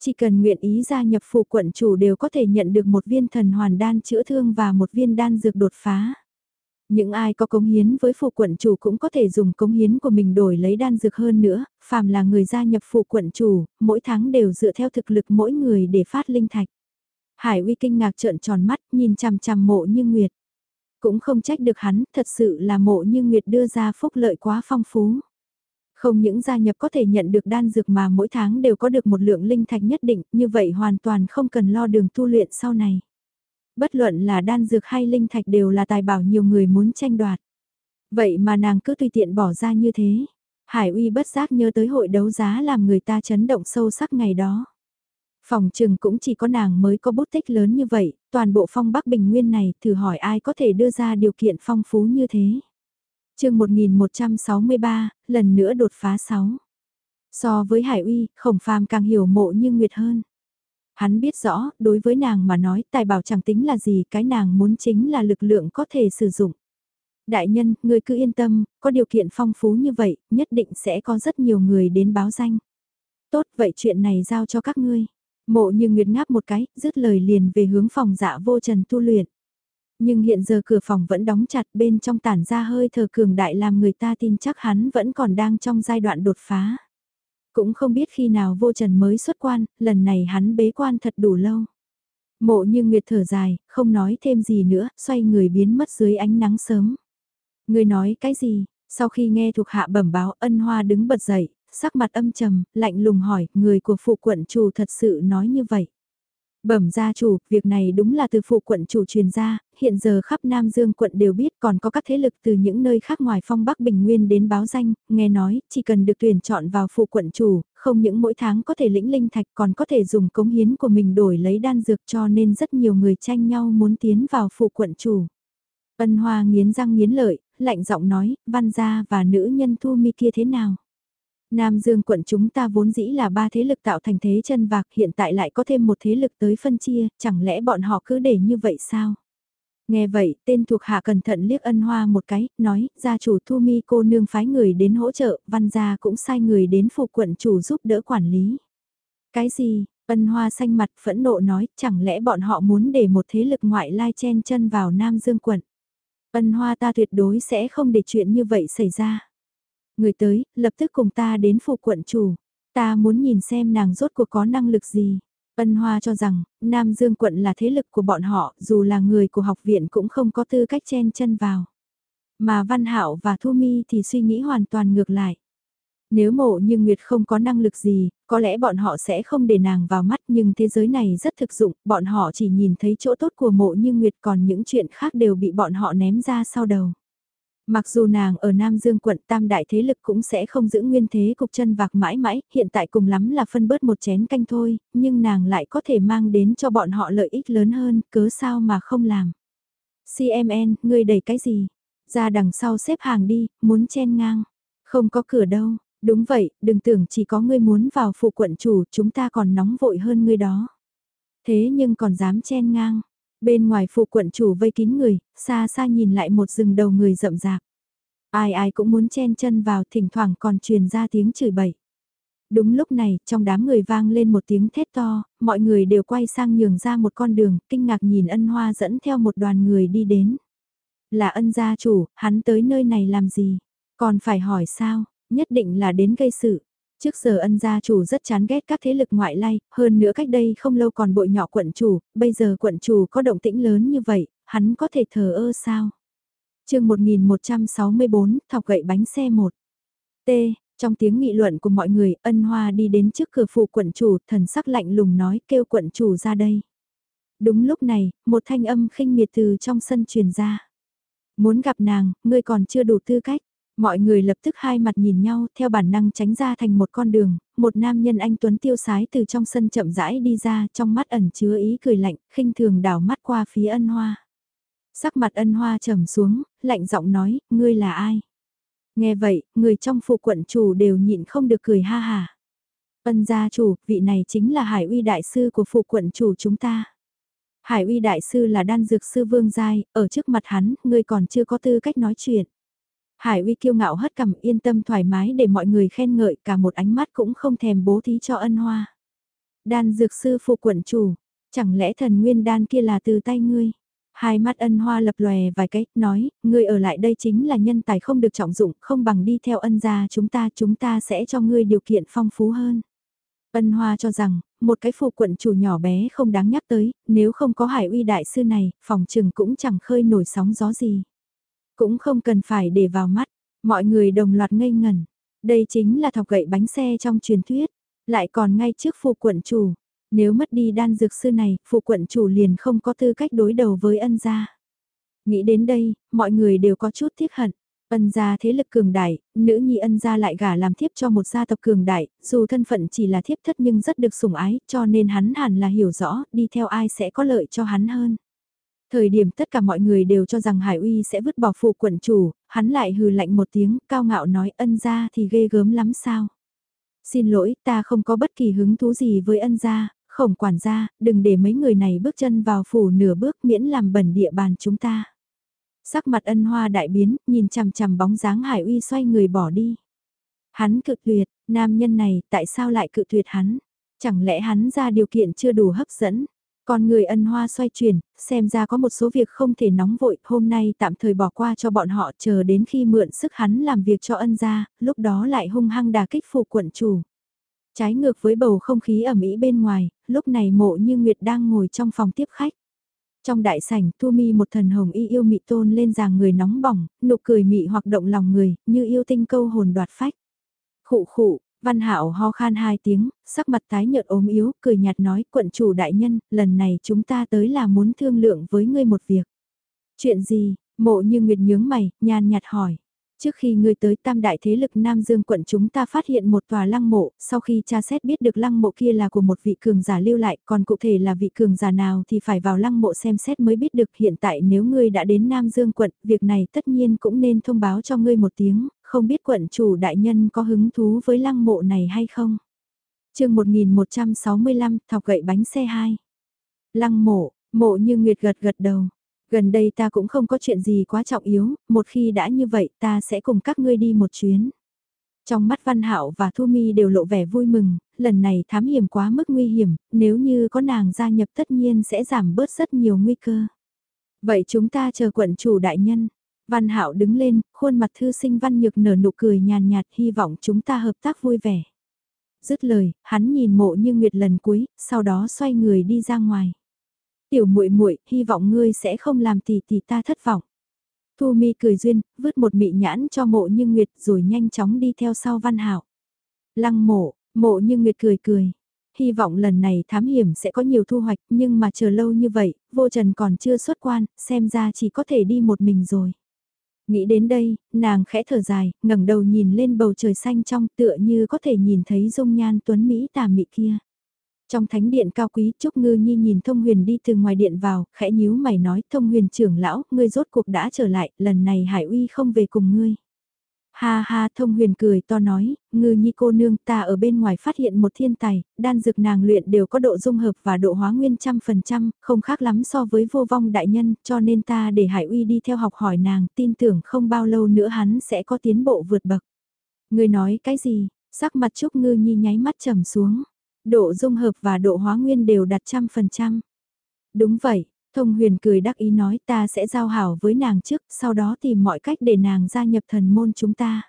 Chỉ cần nguyện ý gia nhập phụ quận chủ đều có thể nhận được một viên thần hoàn đan chữa thương và một viên đan dược đột phá. Những ai có cống hiến với phụ quận chủ cũng có thể dùng cống hiến của mình đổi lấy đan dược hơn nữa, phàm là người gia nhập phụ quận chủ, mỗi tháng đều dựa theo thực lực mỗi người để phát linh thạch. Hải uy kinh ngạc trợn tròn mắt nhìn chằm chằm mộ như Nguyệt. Cũng không trách được hắn, thật sự là mộ như Nguyệt đưa ra phúc lợi quá phong phú. Không những gia nhập có thể nhận được đan dược mà mỗi tháng đều có được một lượng linh thạch nhất định, như vậy hoàn toàn không cần lo đường tu luyện sau này. Bất luận là đan dược hay linh thạch đều là tài bảo nhiều người muốn tranh đoạt. Vậy mà nàng cứ tùy tiện bỏ ra như thế. Hải uy bất giác nhớ tới hội đấu giá làm người ta chấn động sâu sắc ngày đó. Phòng trừng cũng chỉ có nàng mới có bút tích lớn như vậy, toàn bộ phong Bắc Bình Nguyên này thử hỏi ai có thể đưa ra điều kiện phong phú như thế chương 1163, lần nữa đột phá 6. So với Hải Uy, Khổng Phàm càng hiểu mộ như Nguyệt hơn. Hắn biết rõ, đối với nàng mà nói tài bảo chẳng tính là gì, cái nàng muốn chính là lực lượng có thể sử dụng. Đại nhân, người cứ yên tâm, có điều kiện phong phú như vậy, nhất định sẽ có rất nhiều người đến báo danh. Tốt, vậy chuyện này giao cho các ngươi. Mộ như Nguyệt ngáp một cái, dứt lời liền về hướng phòng dạ vô trần tu luyện. Nhưng hiện giờ cửa phòng vẫn đóng chặt bên trong tản ra hơi thờ cường đại làm người ta tin chắc hắn vẫn còn đang trong giai đoạn đột phá. Cũng không biết khi nào vô trần mới xuất quan, lần này hắn bế quan thật đủ lâu. Mộ như Nguyệt thở dài, không nói thêm gì nữa, xoay người biến mất dưới ánh nắng sớm. Người nói cái gì? Sau khi nghe thuộc hạ bẩm báo ân hoa đứng bật dậy, sắc mặt âm trầm, lạnh lùng hỏi, người của phụ quận chủ thật sự nói như vậy. Bẩm gia chủ, việc này đúng là từ phụ quận chủ truyền ra, hiện giờ khắp Nam Dương quận đều biết còn có các thế lực từ những nơi khác ngoài phong Bắc Bình Nguyên đến báo danh, nghe nói, chỉ cần được tuyển chọn vào phụ quận chủ, không những mỗi tháng có thể lĩnh linh thạch còn có thể dùng cống hiến của mình đổi lấy đan dược cho nên rất nhiều người tranh nhau muốn tiến vào phụ quận chủ. Ân Hoa nghiến răng nghiến lợi, lạnh giọng nói, văn gia và nữ nhân thu mi kia thế nào? Nam Dương quận chúng ta vốn dĩ là ba thế lực tạo thành thế chân vạc hiện tại lại có thêm một thế lực tới phân chia, chẳng lẽ bọn họ cứ để như vậy sao? Nghe vậy, tên thuộc hạ cẩn thận liếc ân hoa một cái, nói, gia chủ Thu Mi cô nương phái người đến hỗ trợ, văn gia cũng sai người đến phụ quận chủ giúp đỡ quản lý. Cái gì, ân hoa xanh mặt phẫn nộ nói, chẳng lẽ bọn họ muốn để một thế lực ngoại lai chen chân vào Nam Dương quận? Ân hoa ta tuyệt đối sẽ không để chuyện như vậy xảy ra. Người tới, lập tức cùng ta đến phủ quận chủ. Ta muốn nhìn xem nàng rốt cuộc có năng lực gì. Ân Hoa cho rằng, Nam Dương quận là thế lực của bọn họ, dù là người của học viện cũng không có tư cách chen chân vào. Mà Văn Hạo và Thu Mi thì suy nghĩ hoàn toàn ngược lại. Nếu mộ như Nguyệt không có năng lực gì, có lẽ bọn họ sẽ không để nàng vào mắt nhưng thế giới này rất thực dụng, bọn họ chỉ nhìn thấy chỗ tốt của mộ như Nguyệt còn những chuyện khác đều bị bọn họ ném ra sau đầu. Mặc dù nàng ở Nam Dương quận tam đại thế lực cũng sẽ không giữ nguyên thế cục chân vạc mãi mãi, hiện tại cùng lắm là phân bớt một chén canh thôi, nhưng nàng lại có thể mang đến cho bọn họ lợi ích lớn hơn, cớ sao mà không làm. CMN, ngươi đẩy cái gì? Ra đằng sau xếp hàng đi, muốn chen ngang. Không có cửa đâu, đúng vậy, đừng tưởng chỉ có ngươi muốn vào phụ quận chủ, chúng ta còn nóng vội hơn ngươi đó. Thế nhưng còn dám chen ngang, Bên ngoài phụ quận chủ vây kín người, xa xa nhìn lại một rừng đầu người rậm rạp. Ai ai cũng muốn chen chân vào thỉnh thoảng còn truyền ra tiếng chửi bậy. Đúng lúc này, trong đám người vang lên một tiếng thét to, mọi người đều quay sang nhường ra một con đường, kinh ngạc nhìn ân hoa dẫn theo một đoàn người đi đến. Là ân gia chủ, hắn tới nơi này làm gì? Còn phải hỏi sao, nhất định là đến gây sự. Trước giờ ân gia chủ rất chán ghét các thế lực ngoại lai, hơn nữa cách đây không lâu còn bội nhỏ quận chủ, bây giờ quận chủ có động tĩnh lớn như vậy, hắn có thể thờ ơ sao? chương 1164, thọc gậy bánh xe 1. T. Trong tiếng nghị luận của mọi người, ân hoa đi đến trước cửa phụ quận chủ, thần sắc lạnh lùng nói kêu quận chủ ra đây. Đúng lúc này, một thanh âm khinh miệt từ trong sân truyền ra. Muốn gặp nàng, ngươi còn chưa đủ tư cách. Mọi người lập tức hai mặt nhìn nhau theo bản năng tránh ra thành một con đường, một nam nhân anh Tuấn tiêu sái từ trong sân chậm rãi đi ra trong mắt ẩn chứa ý cười lạnh, khinh thường đảo mắt qua phía ân hoa. Sắc mặt ân hoa trầm xuống, lạnh giọng nói, ngươi là ai? Nghe vậy, người trong phụ quận chủ đều nhịn không được cười ha hà. Ân gia chủ, vị này chính là hải uy đại sư của phụ quận chủ chúng ta. Hải uy đại sư là đan dược sư vương giai, ở trước mặt hắn, ngươi còn chưa có tư cách nói chuyện. Hải uy kiêu ngạo hất cằm yên tâm thoải mái để mọi người khen ngợi cả một ánh mắt cũng không thèm bố thí cho ân hoa. Đan dược sư phụ quận chủ, chẳng lẽ thần nguyên đan kia là từ tay ngươi? Hai mắt ân hoa lập lòe vài cái, nói, ngươi ở lại đây chính là nhân tài không được trọng dụng, không bằng đi theo ân gia chúng ta, chúng ta sẽ cho ngươi điều kiện phong phú hơn. Ân hoa cho rằng, một cái phụ quận chủ nhỏ bé không đáng nhắc tới, nếu không có hải uy đại sư này, phòng trừng cũng chẳng khơi nổi sóng gió gì. Cũng không cần phải để vào mắt, mọi người đồng loạt ngây ngẩn. Đây chính là thọc gậy bánh xe trong truyền thuyết, lại còn ngay trước phụ quận chủ. Nếu mất đi đan dược sư này, phụ quận chủ liền không có tư cách đối đầu với ân gia. Nghĩ đến đây, mọi người đều có chút tiếc hận. Ân gia thế lực cường đại, nữ nhi ân gia lại gả làm thiếp cho một gia tộc cường đại, dù thân phận chỉ là thiếp thất nhưng rất được sủng ái, cho nên hắn hẳn là hiểu rõ, đi theo ai sẽ có lợi cho hắn hơn. Thời điểm tất cả mọi người đều cho rằng Hải Uy sẽ vứt bỏ phụ quận chủ, hắn lại hừ lạnh một tiếng, cao ngạo nói ân gia thì ghê gớm lắm sao. Xin lỗi, ta không có bất kỳ hứng thú gì với ân gia, khổng quản gia, đừng để mấy người này bước chân vào phủ nửa bước miễn làm bẩn địa bàn chúng ta. Sắc mặt ân hoa đại biến, nhìn chằm chằm bóng dáng Hải Uy xoay người bỏ đi. Hắn cự tuyệt, nam nhân này tại sao lại cự tuyệt hắn? Chẳng lẽ hắn ra điều kiện chưa đủ hấp dẫn? Còn người ân hoa xoay chuyển, xem ra có một số việc không thể nóng vội, hôm nay tạm thời bỏ qua cho bọn họ chờ đến khi mượn sức hắn làm việc cho ân gia, lúc đó lại hung hăng đà kích phụ quận chủ. Trái ngược với bầu không khí ẩm ý bên ngoài, lúc này mộ như Nguyệt đang ngồi trong phòng tiếp khách. Trong đại sảnh, Thu Mi một thần hồng y yêu mị tôn lên dàng người nóng bỏng, nụ cười mị hoặc động lòng người, như yêu tinh câu hồn đoạt phách. Khụ khụ, Văn Hạo ho khan hai tiếng, sắc mặt tái nhợt ốm yếu, cười nhạt nói, quận chủ đại nhân, lần này chúng ta tới là muốn thương lượng với ngươi một việc. Chuyện gì? Mộ như Nguyệt nhướng mày, nhàn nhạt hỏi. Trước khi ngươi tới tam đại thế lực Nam Dương quận chúng ta phát hiện một tòa lăng mộ, sau khi tra xét biết được lăng mộ kia là của một vị cường giả lưu lại, còn cụ thể là vị cường giả nào thì phải vào lăng mộ xem xét mới biết được hiện tại nếu ngươi đã đến Nam Dương quận, việc này tất nhiên cũng nên thông báo cho ngươi một tiếng, không biết quận chủ đại nhân có hứng thú với lăng mộ này hay không. chương 1165, thọc gậy bánh xe 2. Lăng mộ, mộ như Nguyệt gật gật đầu. Gần đây ta cũng không có chuyện gì quá trọng yếu, một khi đã như vậy ta sẽ cùng các ngươi đi một chuyến. Trong mắt Văn Hạo và Thu Mi đều lộ vẻ vui mừng, lần này thám hiểm quá mức nguy hiểm, nếu như có nàng gia nhập tất nhiên sẽ giảm bớt rất nhiều nguy cơ. Vậy chúng ta chờ quận chủ đại nhân. Văn Hạo đứng lên, khuôn mặt thư sinh Văn Nhược nở nụ cười nhàn nhạt hy vọng chúng ta hợp tác vui vẻ. Dứt lời, hắn nhìn mộ như nguyệt lần cuối, sau đó xoay người đi ra ngoài. Tiểu muội muội, hy vọng ngươi sẽ không làm tỷ tỷ ta thất vọng. Thu Mi cười duyên, vứt một mị nhãn cho mộ như nguyệt rồi nhanh chóng đi theo sau Văn Hạo. Lăng mộ, mộ như nguyệt cười cười. Hy vọng lần này thám hiểm sẽ có nhiều thu hoạch, nhưng mà chờ lâu như vậy, vô trần còn chưa xuất quan, xem ra chỉ có thể đi một mình rồi. Nghĩ đến đây, nàng khẽ thở dài, ngẩng đầu nhìn lên bầu trời xanh trong tựa như có thể nhìn thấy dung nhan tuấn Mỹ tà mị kia. Trong thánh điện cao quý, Trúc Ngư Nhi nhìn Thông Huyền đi từ ngoài điện vào, khẽ nhíu mày nói, Thông Huyền trưởng lão, ngươi rốt cuộc đã trở lại, lần này Hải Uy không về cùng ngươi. Ha ha, Thông Huyền cười to nói, Ngư Nhi cô nương ta ở bên ngoài phát hiện một thiên tài, đan dược nàng luyện đều có độ dung hợp và độ hóa nguyên trăm phần trăm, không khác lắm so với vô vong đại nhân, cho nên ta để Hải Uy đi theo học hỏi nàng, tin tưởng không bao lâu nữa hắn sẽ có tiến bộ vượt bậc. Ngươi nói cái gì? Sắc mặt Trúc Ngư Nhi nháy mắt trầm xuống. Độ dung hợp và độ hóa nguyên đều đạt trăm phần trăm. Đúng vậy, Thông Huyền cười đắc ý nói ta sẽ giao hảo với nàng trước, sau đó tìm mọi cách để nàng gia nhập thần môn chúng ta.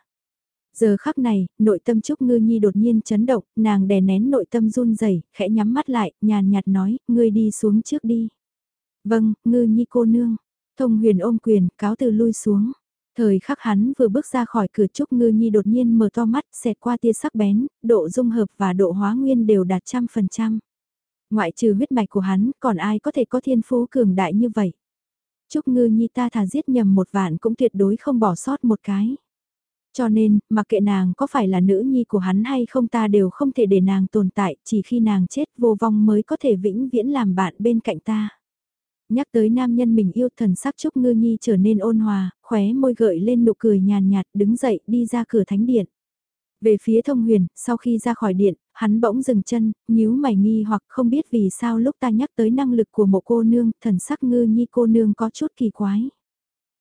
Giờ khắc này, nội tâm Trúc Ngư Nhi đột nhiên chấn động, nàng đè nén nội tâm run rẩy, khẽ nhắm mắt lại, nhàn nhạt nói, ngươi đi xuống trước đi. Vâng, Ngư Nhi cô nương. Thông Huyền ôm quyền, cáo từ lui xuống. Thời khắc hắn vừa bước ra khỏi cửa Trúc Ngư Nhi đột nhiên mở to mắt, xẹt qua tia sắc bén, độ dung hợp và độ hóa nguyên đều đạt trăm phần trăm. Ngoại trừ huyết mạch của hắn, còn ai có thể có thiên phú cường đại như vậy? Trúc Ngư Nhi ta thà giết nhầm một vạn cũng tuyệt đối không bỏ sót một cái. Cho nên, mặc kệ nàng có phải là nữ nhi của hắn hay không ta đều không thể để nàng tồn tại, chỉ khi nàng chết vô vong mới có thể vĩnh viễn làm bạn bên cạnh ta. Nhắc tới nam nhân mình yêu thần sắc Trúc Ngư Nhi trở nên ôn hòa, khóe môi gợi lên nụ cười nhàn nhạt đứng dậy đi ra cửa thánh điện. Về phía thông huyền, sau khi ra khỏi điện, hắn bỗng dừng chân, nhíu mày nghi hoặc không biết vì sao lúc ta nhắc tới năng lực của một cô nương, thần sắc ngư nhi cô nương có chút kỳ quái.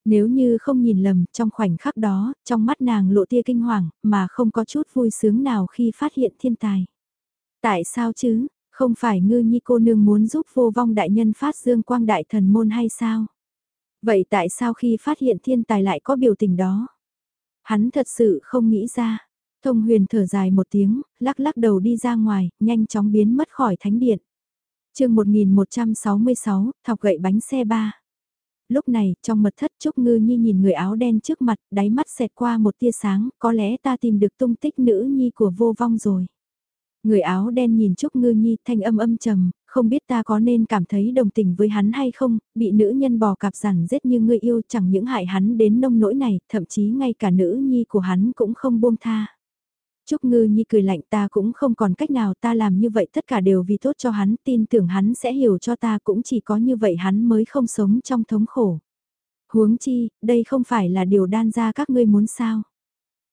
Nếu như không nhìn lầm, trong khoảnh khắc đó, trong mắt nàng lộ tia kinh hoàng, mà không có chút vui sướng nào khi phát hiện thiên tài. Tại sao chứ, không phải ngư nhi cô nương muốn giúp vô vong đại nhân phát dương quang đại thần môn hay sao? Vậy tại sao khi phát hiện thiên tài lại có biểu tình đó? Hắn thật sự không nghĩ ra. Thông huyền thở dài một tiếng, lắc lắc đầu đi ra ngoài, nhanh chóng biến mất khỏi thánh điện. chương 1166, thọc gậy bánh xe ba. Lúc này, trong mật thất Trúc Ngư Nhi nhìn người áo đen trước mặt, đáy mắt xẹt qua một tia sáng, có lẽ ta tìm được tung tích nữ nhi của vô vong rồi. Người áo đen nhìn Trúc Ngư Nhi thanh âm âm trầm, không biết ta có nên cảm thấy đồng tình với hắn hay không, bị nữ nhân bò cạp giản giết như người yêu chẳng những hại hắn đến nông nỗi này, thậm chí ngay cả nữ nhi của hắn cũng không buông tha. Trúc Ngư Nhi cười lạnh ta cũng không còn cách nào ta làm như vậy tất cả đều vì tốt cho hắn tin tưởng hắn sẽ hiểu cho ta cũng chỉ có như vậy hắn mới không sống trong thống khổ. Huống chi, đây không phải là điều đan ra các ngươi muốn sao.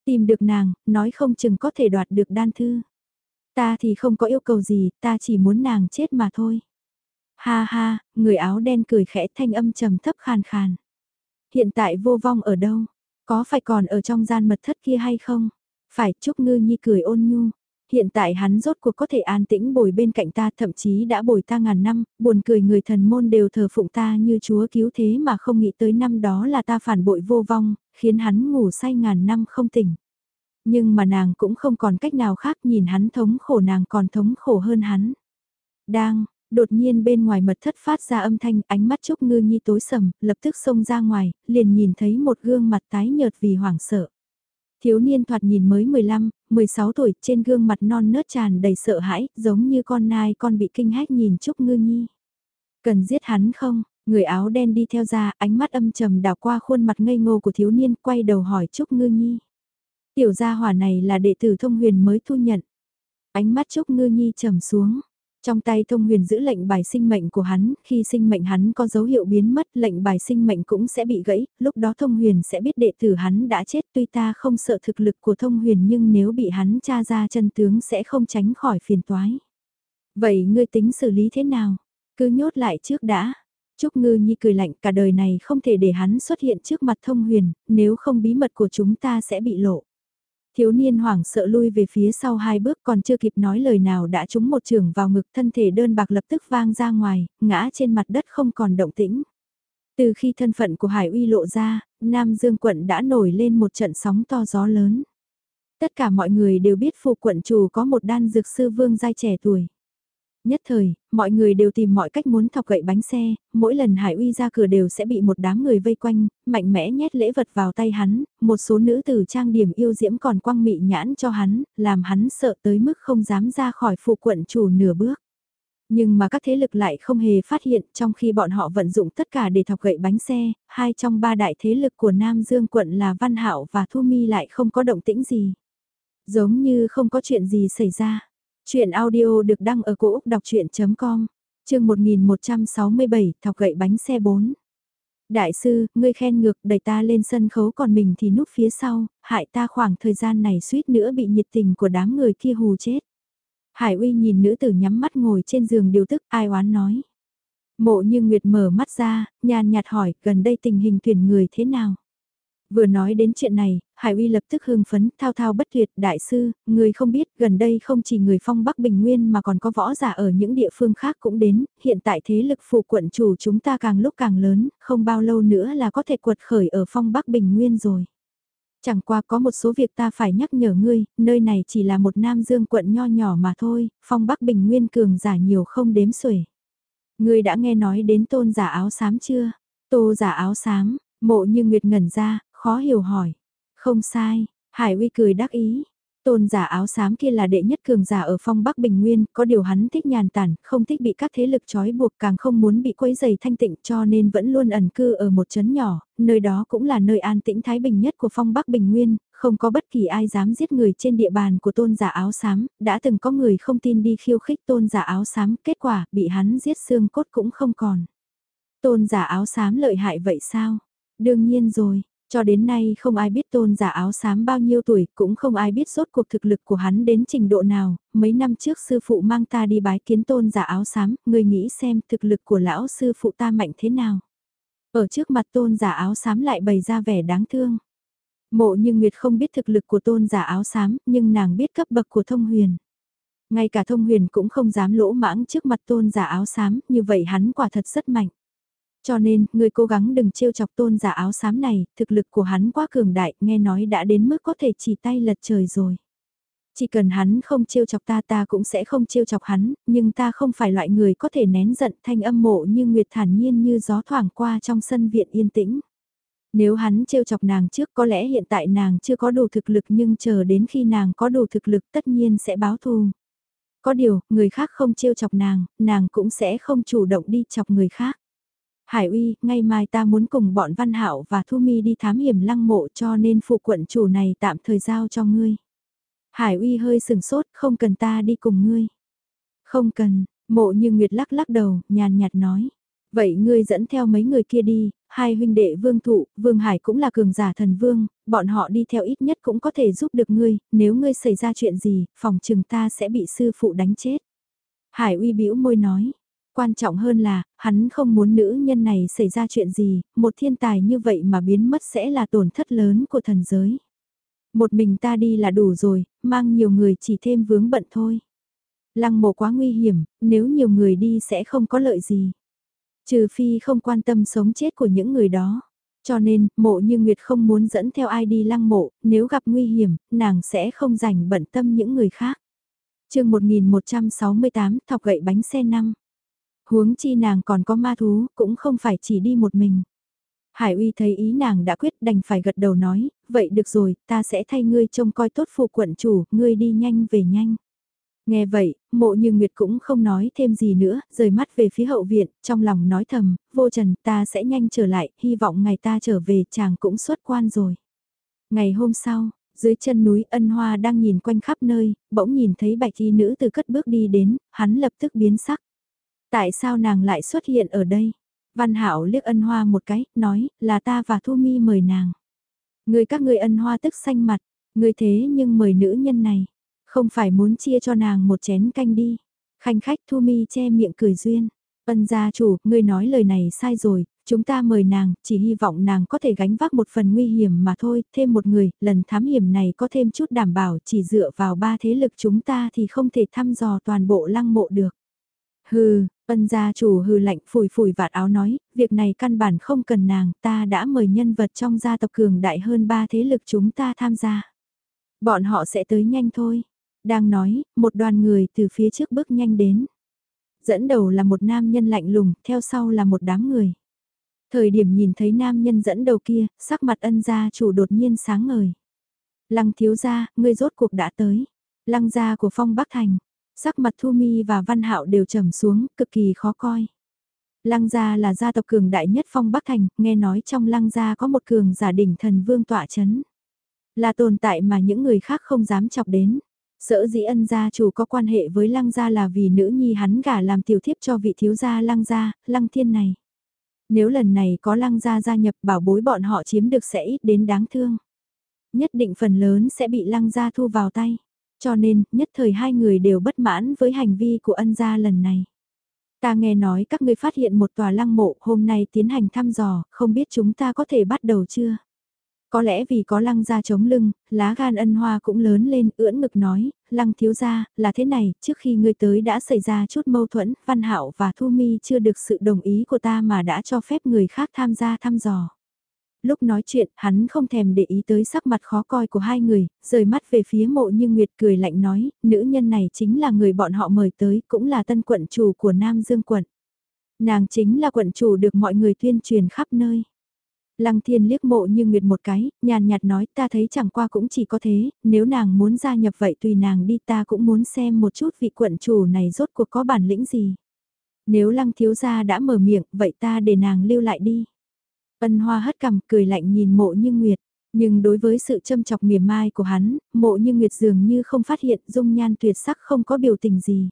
Tìm được nàng, nói không chừng có thể đoạt được đan thư. Ta thì không có yêu cầu gì, ta chỉ muốn nàng chết mà thôi. Ha ha, người áo đen cười khẽ thanh âm trầm thấp khàn khàn. Hiện tại vô vong ở đâu? Có phải còn ở trong gian mật thất kia hay không? Phải Trúc Ngư Nhi cười ôn nhu. Hiện tại hắn rốt cuộc có thể an tĩnh bồi bên cạnh ta thậm chí đã bồi ta ngàn năm, buồn cười người thần môn đều thờ phụng ta như chúa cứu thế mà không nghĩ tới năm đó là ta phản bội vô vong, khiến hắn ngủ say ngàn năm không tỉnh. Nhưng mà nàng cũng không còn cách nào khác nhìn hắn thống khổ nàng còn thống khổ hơn hắn. Đang, đột nhiên bên ngoài mật thất phát ra âm thanh ánh mắt Trúc Ngư Nhi tối sầm, lập tức xông ra ngoài, liền nhìn thấy một gương mặt tái nhợt vì hoảng sợ. Thiếu niên thoạt nhìn mới 15, 16 tuổi, trên gương mặt non nớt tràn đầy sợ hãi, giống như con nai con bị kinh hách nhìn Trúc Ngư Nhi. Cần giết hắn không? Người áo đen đi theo ra, ánh mắt âm trầm đảo qua khuôn mặt ngây ngô của thiếu niên, quay đầu hỏi Trúc Ngư Nhi. Tiểu gia hỏa này là đệ tử thông huyền mới thu nhận. Ánh mắt Trúc Ngư Nhi trầm xuống. Trong tay thông huyền giữ lệnh bài sinh mệnh của hắn, khi sinh mệnh hắn có dấu hiệu biến mất lệnh bài sinh mệnh cũng sẽ bị gãy, lúc đó thông huyền sẽ biết đệ tử hắn đã chết tuy ta không sợ thực lực của thông huyền nhưng nếu bị hắn tra ra chân tướng sẽ không tránh khỏi phiền toái. Vậy ngươi tính xử lý thế nào? Cứ nhốt lại trước đã. Trúc Ngư Nhi cười lạnh cả đời này không thể để hắn xuất hiện trước mặt thông huyền, nếu không bí mật của chúng ta sẽ bị lộ. Thiếu niên hoảng sợ lui về phía sau hai bước còn chưa kịp nói lời nào đã trúng một trường vào ngực thân thể đơn bạc lập tức vang ra ngoài, ngã trên mặt đất không còn động tĩnh. Từ khi thân phận của Hải Uy lộ ra, Nam Dương quận đã nổi lên một trận sóng to gió lớn. Tất cả mọi người đều biết phụ quận chủ có một đan dược sư vương giai trẻ tuổi. Nhất thời, mọi người đều tìm mọi cách muốn thọc gậy bánh xe, mỗi lần Hải Uy ra cửa đều sẽ bị một đám người vây quanh, mạnh mẽ nhét lễ vật vào tay hắn, một số nữ tử trang điểm yêu diễm còn quăng mị nhãn cho hắn, làm hắn sợ tới mức không dám ra khỏi phụ quận chủ nửa bước. Nhưng mà các thế lực lại không hề phát hiện trong khi bọn họ vận dụng tất cả để thọc gậy bánh xe, hai trong ba đại thế lực của Nam Dương quận là Văn Hạo và Thu Mi lại không có động tĩnh gì. Giống như không có chuyện gì xảy ra. Chuyện audio được đăng ở cổ Úc đọc chuyện.com, chương 1167, thọc gậy bánh xe 4. Đại sư, ngươi khen ngược đẩy ta lên sân khấu còn mình thì núp phía sau, hại ta khoảng thời gian này suýt nữa bị nhiệt tình của đám người kia hù chết. Hải uy nhìn nữ tử nhắm mắt ngồi trên giường điều tức ai oán nói. Mộ như Nguyệt mở mắt ra, nhàn nhạt hỏi gần đây tình hình tuyển người thế nào. Vừa nói đến chuyện này, Hải Uy lập tức hưng phấn, thao thao bất tuyệt, đại sư, người không biết, gần đây không chỉ người phong Bắc Bình Nguyên mà còn có võ giả ở những địa phương khác cũng đến, hiện tại thế lực phụ quận chủ chúng ta càng lúc càng lớn, không bao lâu nữa là có thể quật khởi ở phong Bắc Bình Nguyên rồi. Chẳng qua có một số việc ta phải nhắc nhở ngươi, nơi này chỉ là một nam dương quận nho nhỏ mà thôi, phong Bắc Bình Nguyên cường giả nhiều không đếm xuể. Ngươi đã nghe nói đến tôn giả áo xám chưa? Tô giả áo xám, mộ như Nguyệt ngẩn ra, khó hiểu hỏi. Không sai, Hải Uy cười đắc ý. Tôn giả áo xám kia là đệ nhất cường giả ở phong Bắc Bình Nguyên, có điều hắn thích nhàn tản, không thích bị các thế lực trói buộc càng không muốn bị quấy dày thanh tịnh cho nên vẫn luôn ẩn cư ở một chấn nhỏ, nơi đó cũng là nơi an tĩnh thái bình nhất của phong Bắc Bình Nguyên, không có bất kỳ ai dám giết người trên địa bàn của tôn giả áo xám, đã từng có người không tin đi khiêu khích tôn giả áo xám, kết quả bị hắn giết xương cốt cũng không còn. Tôn giả áo xám lợi hại vậy sao? Đương nhiên rồi, cho đến nay không ai biết tôn giả áo xám bao nhiêu tuổi, cũng không ai biết rốt cuộc thực lực của hắn đến trình độ nào. Mấy năm trước sư phụ mang ta đi bái kiến tôn giả áo xám, người nghĩ xem thực lực của lão sư phụ ta mạnh thế nào. Ở trước mặt tôn giả áo xám lại bày ra vẻ đáng thương. Mộ như Nguyệt không biết thực lực của tôn giả áo xám, nhưng nàng biết cấp bậc của thông huyền. Ngay cả thông huyền cũng không dám lỗ mãng trước mặt tôn giả áo xám, như vậy hắn quả thật rất mạnh. Cho nên, người cố gắng đừng trêu chọc tôn giả áo xám này, thực lực của hắn quá cường đại, nghe nói đã đến mức có thể chỉ tay lật trời rồi. Chỉ cần hắn không trêu chọc ta ta cũng sẽ không trêu chọc hắn, nhưng ta không phải loại người có thể nén giận thanh âm mộ như Nguyệt thản nhiên như gió thoảng qua trong sân viện yên tĩnh. Nếu hắn trêu chọc nàng trước có lẽ hiện tại nàng chưa có đủ thực lực nhưng chờ đến khi nàng có đủ thực lực tất nhiên sẽ báo thù. Có điều, người khác không trêu chọc nàng, nàng cũng sẽ không chủ động đi chọc người khác. Hải uy, ngay mai ta muốn cùng bọn Văn Hạo và Thu Mi đi thám hiểm lăng mộ cho nên phụ quận chủ này tạm thời giao cho ngươi. Hải uy hơi sừng sốt, không cần ta đi cùng ngươi. Không cần, mộ như Nguyệt lắc lắc đầu, nhàn nhạt nói. Vậy ngươi dẫn theo mấy người kia đi, hai huynh đệ vương thụ, vương hải cũng là cường giả thần vương, bọn họ đi theo ít nhất cũng có thể giúp được ngươi, nếu ngươi xảy ra chuyện gì, phòng trừng ta sẽ bị sư phụ đánh chết. Hải uy bĩu môi nói, Quan trọng hơn là, hắn không muốn nữ nhân này xảy ra chuyện gì, một thiên tài như vậy mà biến mất sẽ là tổn thất lớn của thần giới. Một mình ta đi là đủ rồi, mang nhiều người chỉ thêm vướng bận thôi. Lăng mộ quá nguy hiểm, nếu nhiều người đi sẽ không có lợi gì. Trừ phi không quan tâm sống chết của những người đó. Cho nên, mộ như Nguyệt không muốn dẫn theo ai đi lăng mộ, nếu gặp nguy hiểm, nàng sẽ không rảnh bận tâm những người khác. chương 1168, thọc gậy bánh xe năm. Huống chi nàng còn có ma thú, cũng không phải chỉ đi một mình. Hải uy thấy ý nàng đã quyết đành phải gật đầu nói, vậy được rồi, ta sẽ thay ngươi trông coi tốt phụ quận chủ, ngươi đi nhanh về nhanh. Nghe vậy, mộ như Nguyệt cũng không nói thêm gì nữa, rời mắt về phía hậu viện, trong lòng nói thầm, vô trần ta sẽ nhanh trở lại, hy vọng ngày ta trở về chàng cũng xuất quan rồi. Ngày hôm sau, dưới chân núi ân hoa đang nhìn quanh khắp nơi, bỗng nhìn thấy bạch y nữ từ cất bước đi đến, hắn lập tức biến sắc. Tại sao nàng lại xuất hiện ở đây? Văn Hạo liếc ân hoa một cái, nói, là ta và Thu Mi mời nàng. Người các người ân hoa tức xanh mặt, người thế nhưng mời nữ nhân này. Không phải muốn chia cho nàng một chén canh đi. Khanh khách Thu Mi che miệng cười duyên. Ân gia chủ, ngươi nói lời này sai rồi, chúng ta mời nàng, chỉ hy vọng nàng có thể gánh vác một phần nguy hiểm mà thôi, thêm một người, lần thám hiểm này có thêm chút đảm bảo, chỉ dựa vào ba thế lực chúng ta thì không thể thăm dò toàn bộ lăng mộ được. Hừ, ân gia chủ hừ lạnh phủi phủi vạt áo nói, việc này căn bản không cần nàng, ta đã mời nhân vật trong gia tộc cường đại hơn ba thế lực chúng ta tham gia. Bọn họ sẽ tới nhanh thôi. Đang nói, một đoàn người từ phía trước bước nhanh đến. Dẫn đầu là một nam nhân lạnh lùng, theo sau là một đám người. Thời điểm nhìn thấy nam nhân dẫn đầu kia, sắc mặt ân gia chủ đột nhiên sáng ngời. Lăng thiếu gia, ngươi rốt cuộc đã tới. Lăng gia của phong Bắc Thành. Sắc mặt Thu Mi và Văn Hạo đều trầm xuống, cực kỳ khó coi. Lăng gia là gia tộc cường đại nhất phong Bắc Thành, nghe nói trong lăng gia có một cường giả đỉnh thần vương tọa chấn. Là tồn tại mà những người khác không dám chọc đến. Sở dĩ ân gia chủ có quan hệ với lăng gia là vì nữ nhi hắn gả làm tiểu thiếp cho vị thiếu gia lăng gia, lăng thiên này. Nếu lần này có lăng gia gia nhập bảo bối bọn họ chiếm được sẽ ít đến đáng thương. Nhất định phần lớn sẽ bị lăng gia thu vào tay. Cho nên, nhất thời hai người đều bất mãn với hành vi của ân gia lần này. Ta nghe nói các ngươi phát hiện một tòa lăng mộ hôm nay tiến hành thăm dò, không biết chúng ta có thể bắt đầu chưa? Có lẽ vì có lăng ra chống lưng, lá gan ân hoa cũng lớn lên, ưỡn ngực nói, lăng thiếu gia, là thế này, trước khi ngươi tới đã xảy ra chút mâu thuẫn, Văn Hạo và Thu Mi chưa được sự đồng ý của ta mà đã cho phép người khác tham gia thăm dò. Lúc nói chuyện, hắn không thèm để ý tới sắc mặt khó coi của hai người, rời mắt về phía mộ như Nguyệt cười lạnh nói, nữ nhân này chính là người bọn họ mời tới, cũng là tân quận chủ của Nam Dương quận. Nàng chính là quận chủ được mọi người tuyên truyền khắp nơi. Lăng thiên liếc mộ như nguyệt một cái, nhàn nhạt nói ta thấy chẳng qua cũng chỉ có thế, nếu nàng muốn gia nhập vậy tùy nàng đi ta cũng muốn xem một chút vị quận chủ này rốt cuộc có bản lĩnh gì. Nếu lăng thiếu gia đã mở miệng, vậy ta để nàng lưu lại đi. Ân hoa hất cằm cười lạnh nhìn mộ như nguyệt, nhưng đối với sự châm chọc mỉa mai của hắn, mộ như nguyệt dường như không phát hiện dung nhan tuyệt sắc không có biểu tình gì.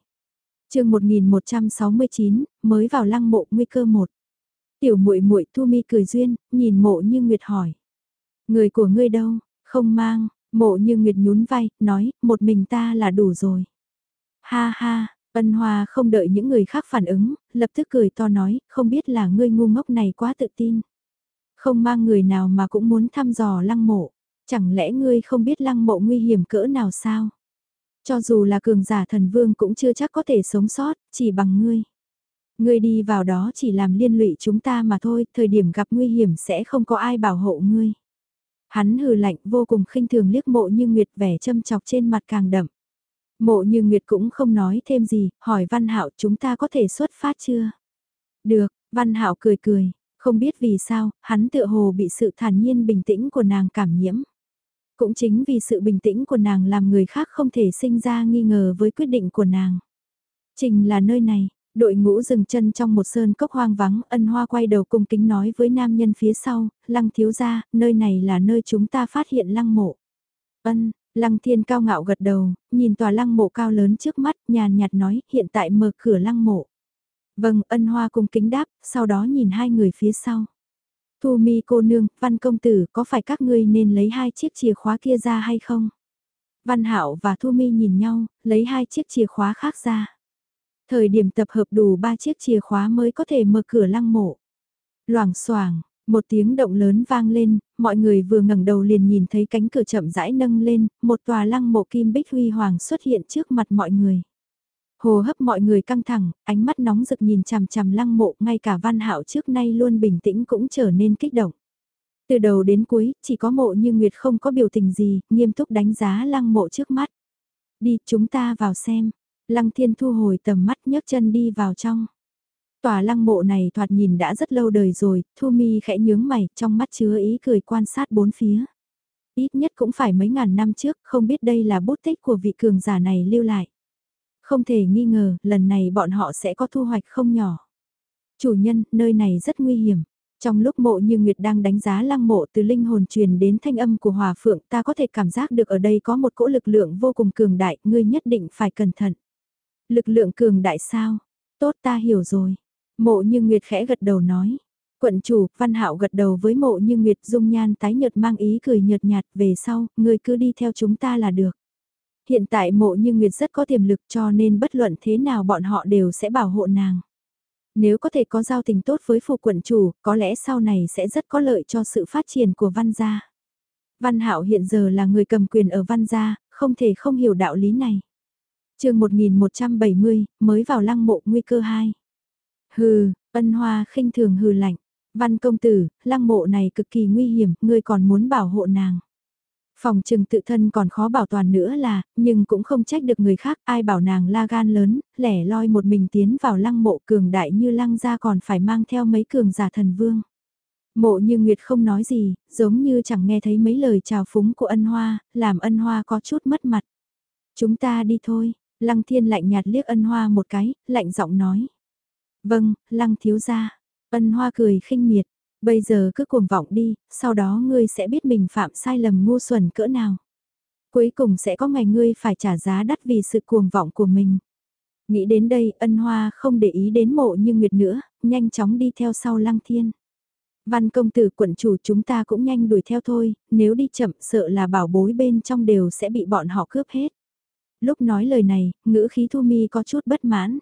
chương 1169, mới vào lăng mộ nguy cơ một Tiểu muội muội Thu Mi cười duyên, nhìn mộ như Nguyệt hỏi. Người của ngươi đâu, không mang, mộ như Nguyệt nhún vai, nói, một mình ta là đủ rồi. Ha ha, ân hoa không đợi những người khác phản ứng, lập tức cười to nói, không biết là ngươi ngu ngốc này quá tự tin. Không mang người nào mà cũng muốn thăm dò lăng mộ, chẳng lẽ ngươi không biết lăng mộ nguy hiểm cỡ nào sao? Cho dù là cường giả thần vương cũng chưa chắc có thể sống sót, chỉ bằng ngươi. Ngươi đi vào đó chỉ làm liên lụy chúng ta mà thôi, thời điểm gặp nguy hiểm sẽ không có ai bảo hộ ngươi. Hắn hừ lạnh vô cùng khinh thường liếc mộ như Nguyệt vẻ châm chọc trên mặt càng đậm. Mộ như Nguyệt cũng không nói thêm gì, hỏi Văn Hạo chúng ta có thể xuất phát chưa? Được, Văn Hạo cười cười, không biết vì sao, hắn tựa hồ bị sự thản nhiên bình tĩnh của nàng cảm nhiễm. Cũng chính vì sự bình tĩnh của nàng làm người khác không thể sinh ra nghi ngờ với quyết định của nàng. Trình là nơi này, Đội ngũ dừng chân trong một sơn cốc hoang vắng, ân hoa quay đầu cung kính nói với nam nhân phía sau, lăng thiếu gia, nơi này là nơi chúng ta phát hiện lăng mộ. Ân, lăng thiên cao ngạo gật đầu, nhìn tòa lăng mộ cao lớn trước mắt, nhàn nhạt nói, hiện tại mở cửa lăng mộ. Vâng, ân hoa cung kính đáp, sau đó nhìn hai người phía sau. Thu mi cô nương, văn công tử, có phải các ngươi nên lấy hai chiếc chìa khóa kia ra hay không? Văn hạo và Thu mi nhìn nhau, lấy hai chiếc chìa khóa khác ra. Thời điểm tập hợp đủ ba chiếc chìa khóa mới có thể mở cửa lăng mộ. Loảng xoảng Một tiếng động lớn vang lên, mọi người vừa ngẩng đầu liền nhìn thấy cánh cửa chậm rãi nâng lên, một tòa lăng mộ kim bích huy hoàng xuất hiện trước mặt mọi người. Hồ hấp mọi người căng thẳng, ánh mắt nóng rực nhìn chằm chằm lăng mộ, ngay cả văn hạo trước nay luôn bình tĩnh cũng trở nên kích động. Từ đầu đến cuối, chỉ có mộ như Nguyệt không có biểu tình gì, nghiêm túc đánh giá lăng mộ trước mắt. Đi, chúng ta vào xem. Lăng thiên thu hồi tầm mắt nhấc chân đi vào trong. Tòa lăng mộ này thoạt nhìn đã rất lâu đời rồi, Thu Mi khẽ nhướng mày, trong mắt chứa ý cười quan sát bốn phía. Ít nhất cũng phải mấy ngàn năm trước, không biết đây là bút tích của vị cường giả này lưu lại. Không thể nghi ngờ, lần này bọn họ sẽ có thu hoạch không nhỏ. Chủ nhân, nơi này rất nguy hiểm. Trong lúc mộ như Nguyệt đang đánh giá lăng mộ từ linh hồn truyền đến thanh âm của hòa phượng ta có thể cảm giác được ở đây có một cỗ lực lượng vô cùng cường đại, ngươi nhất định phải cẩn thận. Lực lượng cường đại sao? Tốt ta hiểu rồi. Mộ như Nguyệt khẽ gật đầu nói. Quận chủ, Văn Hạo gật đầu với mộ như Nguyệt dung nhan tái nhợt mang ý cười nhợt nhạt về sau, ngươi cứ đi theo chúng ta là được. Hiện tại mộ như Nguyệt rất có tiềm lực cho nên bất luận thế nào bọn họ đều sẽ bảo hộ nàng. Nếu có thể có giao tình tốt với phụ quận chủ, có lẽ sau này sẽ rất có lợi cho sự phát triển của văn gia. Văn Hạo hiện giờ là người cầm quyền ở văn gia, không thể không hiểu đạo lý này. chương 1170, mới vào lăng mộ nguy cơ 2. Hừ, ân hoa khinh thường hừ lạnh. Văn công tử, lăng mộ này cực kỳ nguy hiểm, ngươi còn muốn bảo hộ nàng. Phòng trừng tự thân còn khó bảo toàn nữa là, nhưng cũng không trách được người khác, ai bảo nàng la gan lớn, lẻ loi một mình tiến vào lăng mộ cường đại như lăng gia còn phải mang theo mấy cường giả thần vương. Mộ như Nguyệt không nói gì, giống như chẳng nghe thấy mấy lời chào phúng của ân hoa, làm ân hoa có chút mất mặt. Chúng ta đi thôi, lăng thiên lạnh nhạt liếc ân hoa một cái, lạnh giọng nói. Vâng, lăng thiếu gia. Ân hoa cười khinh miệt, Bây giờ cứ cuồng vọng đi, sau đó ngươi sẽ biết mình phạm sai lầm ngu xuẩn cỡ nào. Cuối cùng sẽ có ngày ngươi phải trả giá đắt vì sự cuồng vọng của mình. Nghĩ đến đây ân hoa không để ý đến mộ như nguyệt nữa, nhanh chóng đi theo sau lăng thiên. Văn công tử quận chủ chúng ta cũng nhanh đuổi theo thôi, nếu đi chậm sợ là bảo bối bên trong đều sẽ bị bọn họ cướp hết. Lúc nói lời này, ngữ khí thu mi có chút bất mãn.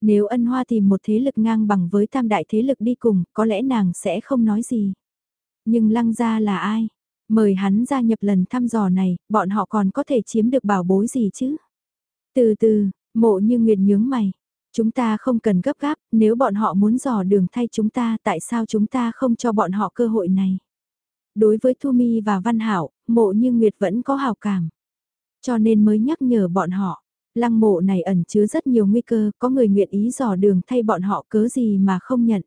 Nếu ân hoa tìm một thế lực ngang bằng với tam đại thế lực đi cùng, có lẽ nàng sẽ không nói gì. Nhưng lăng gia là ai? Mời hắn gia nhập lần thăm dò này, bọn họ còn có thể chiếm được bảo bối gì chứ? Từ từ, mộ như nguyệt nhướng mày. Chúng ta không cần gấp gáp, nếu bọn họ muốn dò đường thay chúng ta tại sao chúng ta không cho bọn họ cơ hội này? Đối với Thu Mi và Văn Hảo, mộ như Nguyệt vẫn có hào cảm. Cho nên mới nhắc nhở bọn họ. Lăng mộ này ẩn chứa rất nhiều nguy cơ, có người nguyện ý dò đường thay bọn họ cớ gì mà không nhận.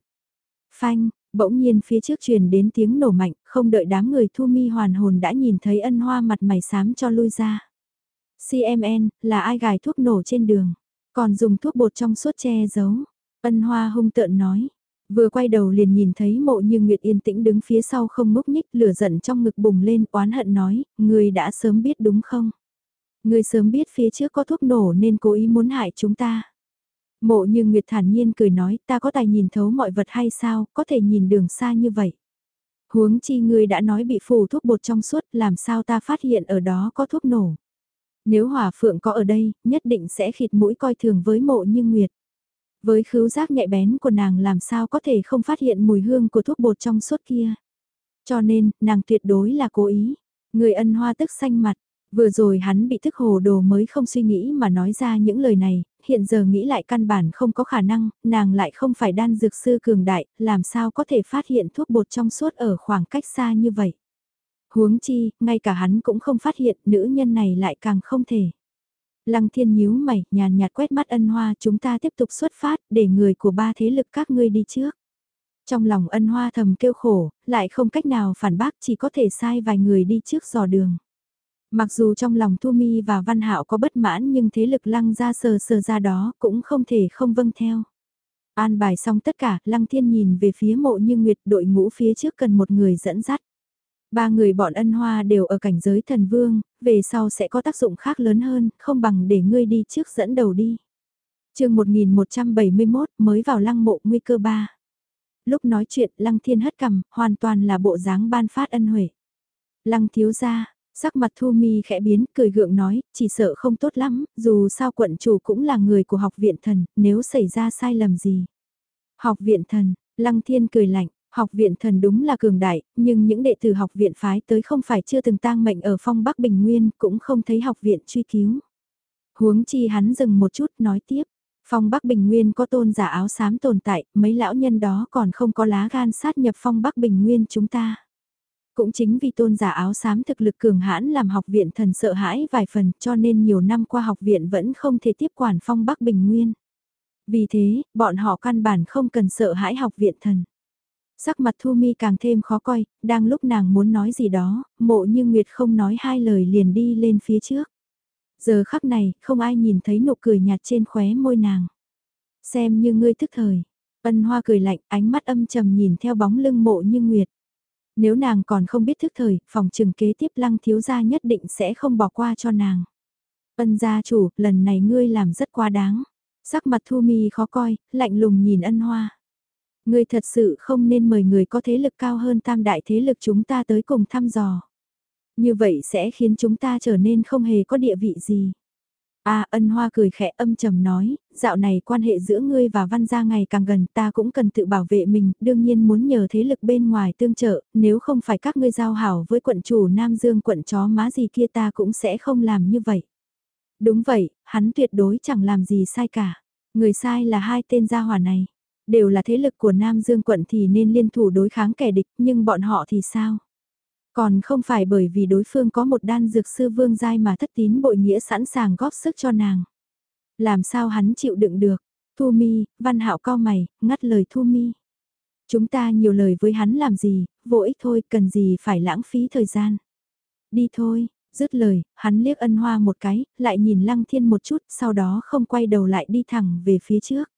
Phanh, bỗng nhiên phía trước truyền đến tiếng nổ mạnh, không đợi đám người thu mi hoàn hồn đã nhìn thấy ân hoa mặt mày xám cho lui ra. CMN, là ai gài thuốc nổ trên đường, còn dùng thuốc bột trong suốt che giấu. Ân hoa hung tợn nói, vừa quay đầu liền nhìn thấy mộ như Nguyệt yên tĩnh đứng phía sau không múc nhích lửa giận trong ngực bùng lên oán hận nói, người đã sớm biết đúng không? Ngươi sớm biết phía trước có thuốc nổ nên cố ý muốn hại chúng ta. Mộ như Nguyệt thản nhiên cười nói ta có tài nhìn thấu mọi vật hay sao, có thể nhìn đường xa như vậy. Huống chi ngươi đã nói bị phủ thuốc bột trong suốt, làm sao ta phát hiện ở đó có thuốc nổ. Nếu hỏa phượng có ở đây, nhất định sẽ khịt mũi coi thường với mộ như Nguyệt. Với khứu giác nhạy bén của nàng làm sao có thể không phát hiện mùi hương của thuốc bột trong suốt kia. Cho nên, nàng tuyệt đối là cố ý. Người ân hoa tức xanh mặt, Vừa rồi hắn bị thức hồ đồ mới không suy nghĩ mà nói ra những lời này, hiện giờ nghĩ lại căn bản không có khả năng, nàng lại không phải đan dược sư cường đại, làm sao có thể phát hiện thuốc bột trong suốt ở khoảng cách xa như vậy. Huống chi, ngay cả hắn cũng không phát hiện nữ nhân này lại càng không thể. Lăng thiên nhíu mày, nhàn nhạt quét mắt ân hoa chúng ta tiếp tục xuất phát để người của ba thế lực các ngươi đi trước. Trong lòng ân hoa thầm kêu khổ, lại không cách nào phản bác chỉ có thể sai vài người đi trước dò đường. Mặc dù trong lòng Thu Mi và Văn Hạo có bất mãn nhưng thế lực lăng ra sờ sờ ra đó cũng không thể không vâng theo. An bài xong tất cả, lăng thiên nhìn về phía mộ như nguyệt đội ngũ phía trước cần một người dẫn dắt. Ba người bọn ân hoa đều ở cảnh giới thần vương, về sau sẽ có tác dụng khác lớn hơn, không bằng để ngươi đi trước dẫn đầu đi. chương 1171 mới vào lăng mộ nguy cơ 3. Lúc nói chuyện lăng thiên hất cầm, hoàn toàn là bộ dáng ban phát ân huệ. Lăng thiếu gia, Sắc mặt Thu Mi khẽ biến, cười gượng nói, chỉ sợ không tốt lắm, dù sao quận chủ cũng là người của học viện thần, nếu xảy ra sai lầm gì. Học viện thần, Lăng Thiên cười lạnh, Học viện thần đúng là cường đại, nhưng những đệ tử học viện phái tới không phải chưa từng tang mệnh ở phong Bắc Bình Nguyên, cũng không thấy học viện truy cứu. Huống chi hắn dừng một chút nói tiếp, phong Bắc Bình Nguyên có tôn giả áo xám tồn tại, mấy lão nhân đó còn không có lá gan sát nhập phong Bắc Bình Nguyên chúng ta. Cũng chính vì tôn giả áo xám thực lực cường hãn làm học viện thần sợ hãi vài phần cho nên nhiều năm qua học viện vẫn không thể tiếp quản phong Bắc Bình Nguyên. Vì thế, bọn họ căn bản không cần sợ hãi học viện thần. Sắc mặt Thu Mi càng thêm khó coi, đang lúc nàng muốn nói gì đó, mộ như Nguyệt không nói hai lời liền đi lên phía trước. Giờ khắc này, không ai nhìn thấy nụ cười nhạt trên khóe môi nàng. Xem như ngươi thức thời. Ân hoa cười lạnh, ánh mắt âm trầm nhìn theo bóng lưng mộ như Nguyệt. Nếu nàng còn không biết thức thời, phòng trừng kế tiếp lăng thiếu gia nhất định sẽ không bỏ qua cho nàng. Ân gia chủ, lần này ngươi làm rất quá đáng. Sắc mặt Thu Mi khó coi, lạnh lùng nhìn ân hoa. Ngươi thật sự không nên mời người có thế lực cao hơn tam đại thế lực chúng ta tới cùng thăm dò. Như vậy sẽ khiến chúng ta trở nên không hề có địa vị gì. A ân hoa cười khẽ âm trầm nói, dạo này quan hệ giữa ngươi và văn gia ngày càng gần ta cũng cần tự bảo vệ mình, đương nhiên muốn nhờ thế lực bên ngoài tương trợ, nếu không phải các ngươi giao hảo với quận chủ Nam Dương quận chó má gì kia ta cũng sẽ không làm như vậy. Đúng vậy, hắn tuyệt đối chẳng làm gì sai cả. Người sai là hai tên gia hỏa này. Đều là thế lực của Nam Dương quận thì nên liên thủ đối kháng kẻ địch, nhưng bọn họ thì sao? Còn không phải bởi vì đối phương có một đan dược sư vương giai mà thất tín bội nghĩa sẵn sàng góp sức cho nàng. Làm sao hắn chịu đựng được? Thu mi, văn hạo cao mày, ngắt lời Thu mi. Chúng ta nhiều lời với hắn làm gì, vô ích thôi, cần gì phải lãng phí thời gian. Đi thôi, dứt lời, hắn liếc ân hoa một cái, lại nhìn lăng thiên một chút, sau đó không quay đầu lại đi thẳng về phía trước.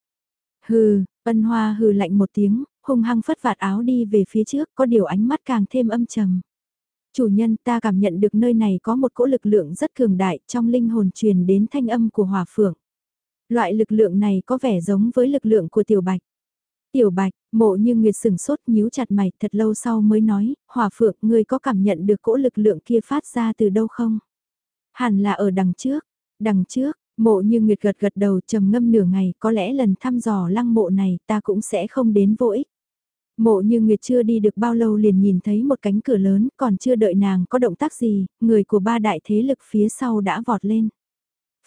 Hừ, ân hoa hừ lạnh một tiếng, hung hăng phất vạt áo đi về phía trước, có điều ánh mắt càng thêm âm trầm. Chủ nhân ta cảm nhận được nơi này có một cỗ lực lượng rất cường đại trong linh hồn truyền đến thanh âm của hòa phượng. Loại lực lượng này có vẻ giống với lực lượng của tiểu bạch. Tiểu bạch, mộ như nguyệt sừng sốt nhíu chặt mày thật lâu sau mới nói, hòa phượng ngươi có cảm nhận được cỗ lực lượng kia phát ra từ đâu không? Hẳn là ở đằng trước, đằng trước, mộ như nguyệt gật gật đầu trầm ngâm nửa ngày có lẽ lần thăm dò lăng mộ này ta cũng sẽ không đến vô ích. Mộ như Nguyệt chưa đi được bao lâu liền nhìn thấy một cánh cửa lớn, còn chưa đợi nàng có động tác gì, người của ba đại thế lực phía sau đã vọt lên.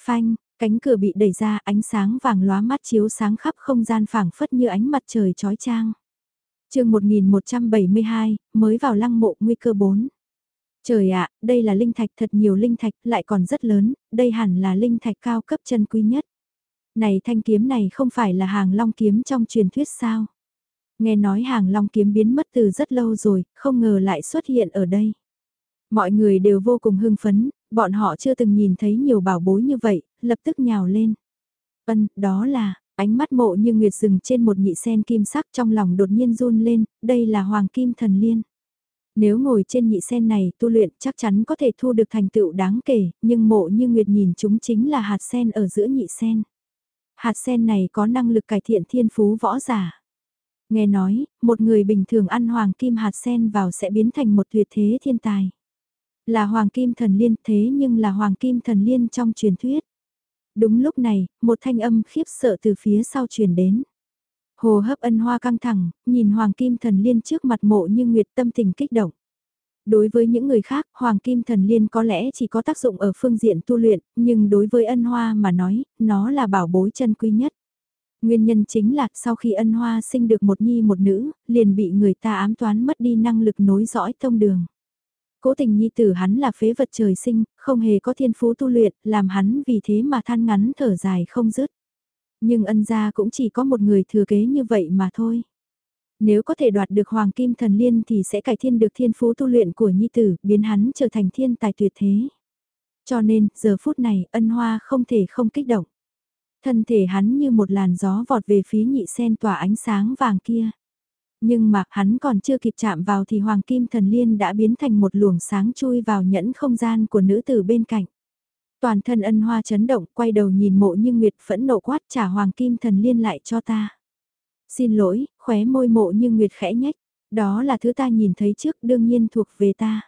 Phanh, cánh cửa bị đẩy ra ánh sáng vàng lóa mắt chiếu sáng khắp không gian phảng phất như ánh mặt trời chói trang. chương 1172, mới vào lăng mộ nguy cơ 4. Trời ạ, đây là linh thạch thật nhiều linh thạch lại còn rất lớn, đây hẳn là linh thạch cao cấp chân quý nhất. Này thanh kiếm này không phải là hàng long kiếm trong truyền thuyết sao? Nghe nói hàng long kiếm biến mất từ rất lâu rồi, không ngờ lại xuất hiện ở đây. Mọi người đều vô cùng hưng phấn, bọn họ chưa từng nhìn thấy nhiều bảo bối như vậy, lập tức nhào lên. Ân, đó là, ánh mắt mộ như nguyệt rừng trên một nhị sen kim sắc trong lòng đột nhiên run lên, đây là hoàng kim thần liên. Nếu ngồi trên nhị sen này tu luyện chắc chắn có thể thu được thành tựu đáng kể, nhưng mộ như nguyệt nhìn chúng chính là hạt sen ở giữa nhị sen. Hạt sen này có năng lực cải thiện thiên phú võ giả. Nghe nói, một người bình thường ăn hoàng kim hạt sen vào sẽ biến thành một tuyệt thế thiên tài. Là hoàng kim thần liên thế nhưng là hoàng kim thần liên trong truyền thuyết. Đúng lúc này, một thanh âm khiếp sợ từ phía sau truyền đến. Hồ hấp ân hoa căng thẳng, nhìn hoàng kim thần liên trước mặt mộ như nguyệt tâm tình kích động. Đối với những người khác, Hoàng Kim Thần Liên có lẽ chỉ có tác dụng ở phương diện tu luyện, nhưng đối với ân hoa mà nói, nó là bảo bối chân quý nhất. Nguyên nhân chính là sau khi ân hoa sinh được một nhi một nữ, liền bị người ta ám toán mất đi năng lực nối dõi tông đường. Cố tình nhi tử hắn là phế vật trời sinh, không hề có thiên phú tu luyện, làm hắn vì thế mà than ngắn thở dài không dứt. Nhưng ân gia cũng chỉ có một người thừa kế như vậy mà thôi. Nếu có thể đoạt được Hoàng Kim Thần Liên thì sẽ cải thiên được thiên phú tu luyện của Nhi Tử, biến hắn trở thành thiên tài tuyệt thế. Cho nên, giờ phút này, ân hoa không thể không kích động. Thân thể hắn như một làn gió vọt về phía nhị sen tỏa ánh sáng vàng kia. Nhưng mà hắn còn chưa kịp chạm vào thì Hoàng Kim Thần Liên đã biến thành một luồng sáng chui vào nhẫn không gian của nữ tử bên cạnh. Toàn thân ân hoa chấn động, quay đầu nhìn mộ như Nguyệt phẫn nộ quát trả Hoàng Kim Thần Liên lại cho ta. Xin lỗi, khóe môi mộ như Nguyệt khẽ nhách, đó là thứ ta nhìn thấy trước đương nhiên thuộc về ta.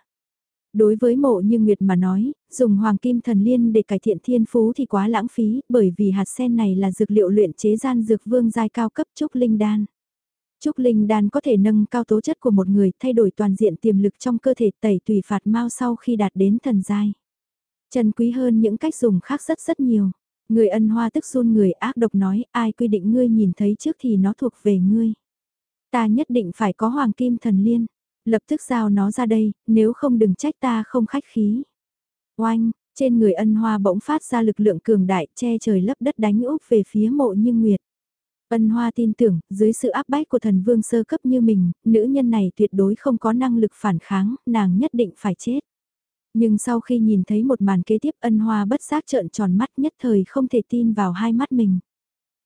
Đối với mộ như Nguyệt mà nói, dùng hoàng kim thần liên để cải thiện thiên phú thì quá lãng phí, bởi vì hạt sen này là dược liệu luyện chế gian dược vương giai cao cấp trúc linh đan. Trúc Linh đan có thể nâng cao tố chất của một người thay đổi toàn diện tiềm lực trong cơ thể tẩy tùy phạt mau sau khi đạt đến thần giai. Trần quý hơn những cách dùng khác rất rất nhiều. Người ân hoa tức run người ác độc nói ai quy định ngươi nhìn thấy trước thì nó thuộc về ngươi. Ta nhất định phải có hoàng kim thần liên. Lập tức giao nó ra đây, nếu không đừng trách ta không khách khí. Oanh, trên người ân hoa bỗng phát ra lực lượng cường đại che trời lấp đất đánh úp về phía mộ như nguyệt. Ân Hoa tin tưởng, dưới sự áp bách của thần vương sơ cấp như mình, nữ nhân này tuyệt đối không có năng lực phản kháng, nàng nhất định phải chết. Nhưng sau khi nhìn thấy một màn kế tiếp ân hoa bất giác trợn tròn mắt nhất thời không thể tin vào hai mắt mình.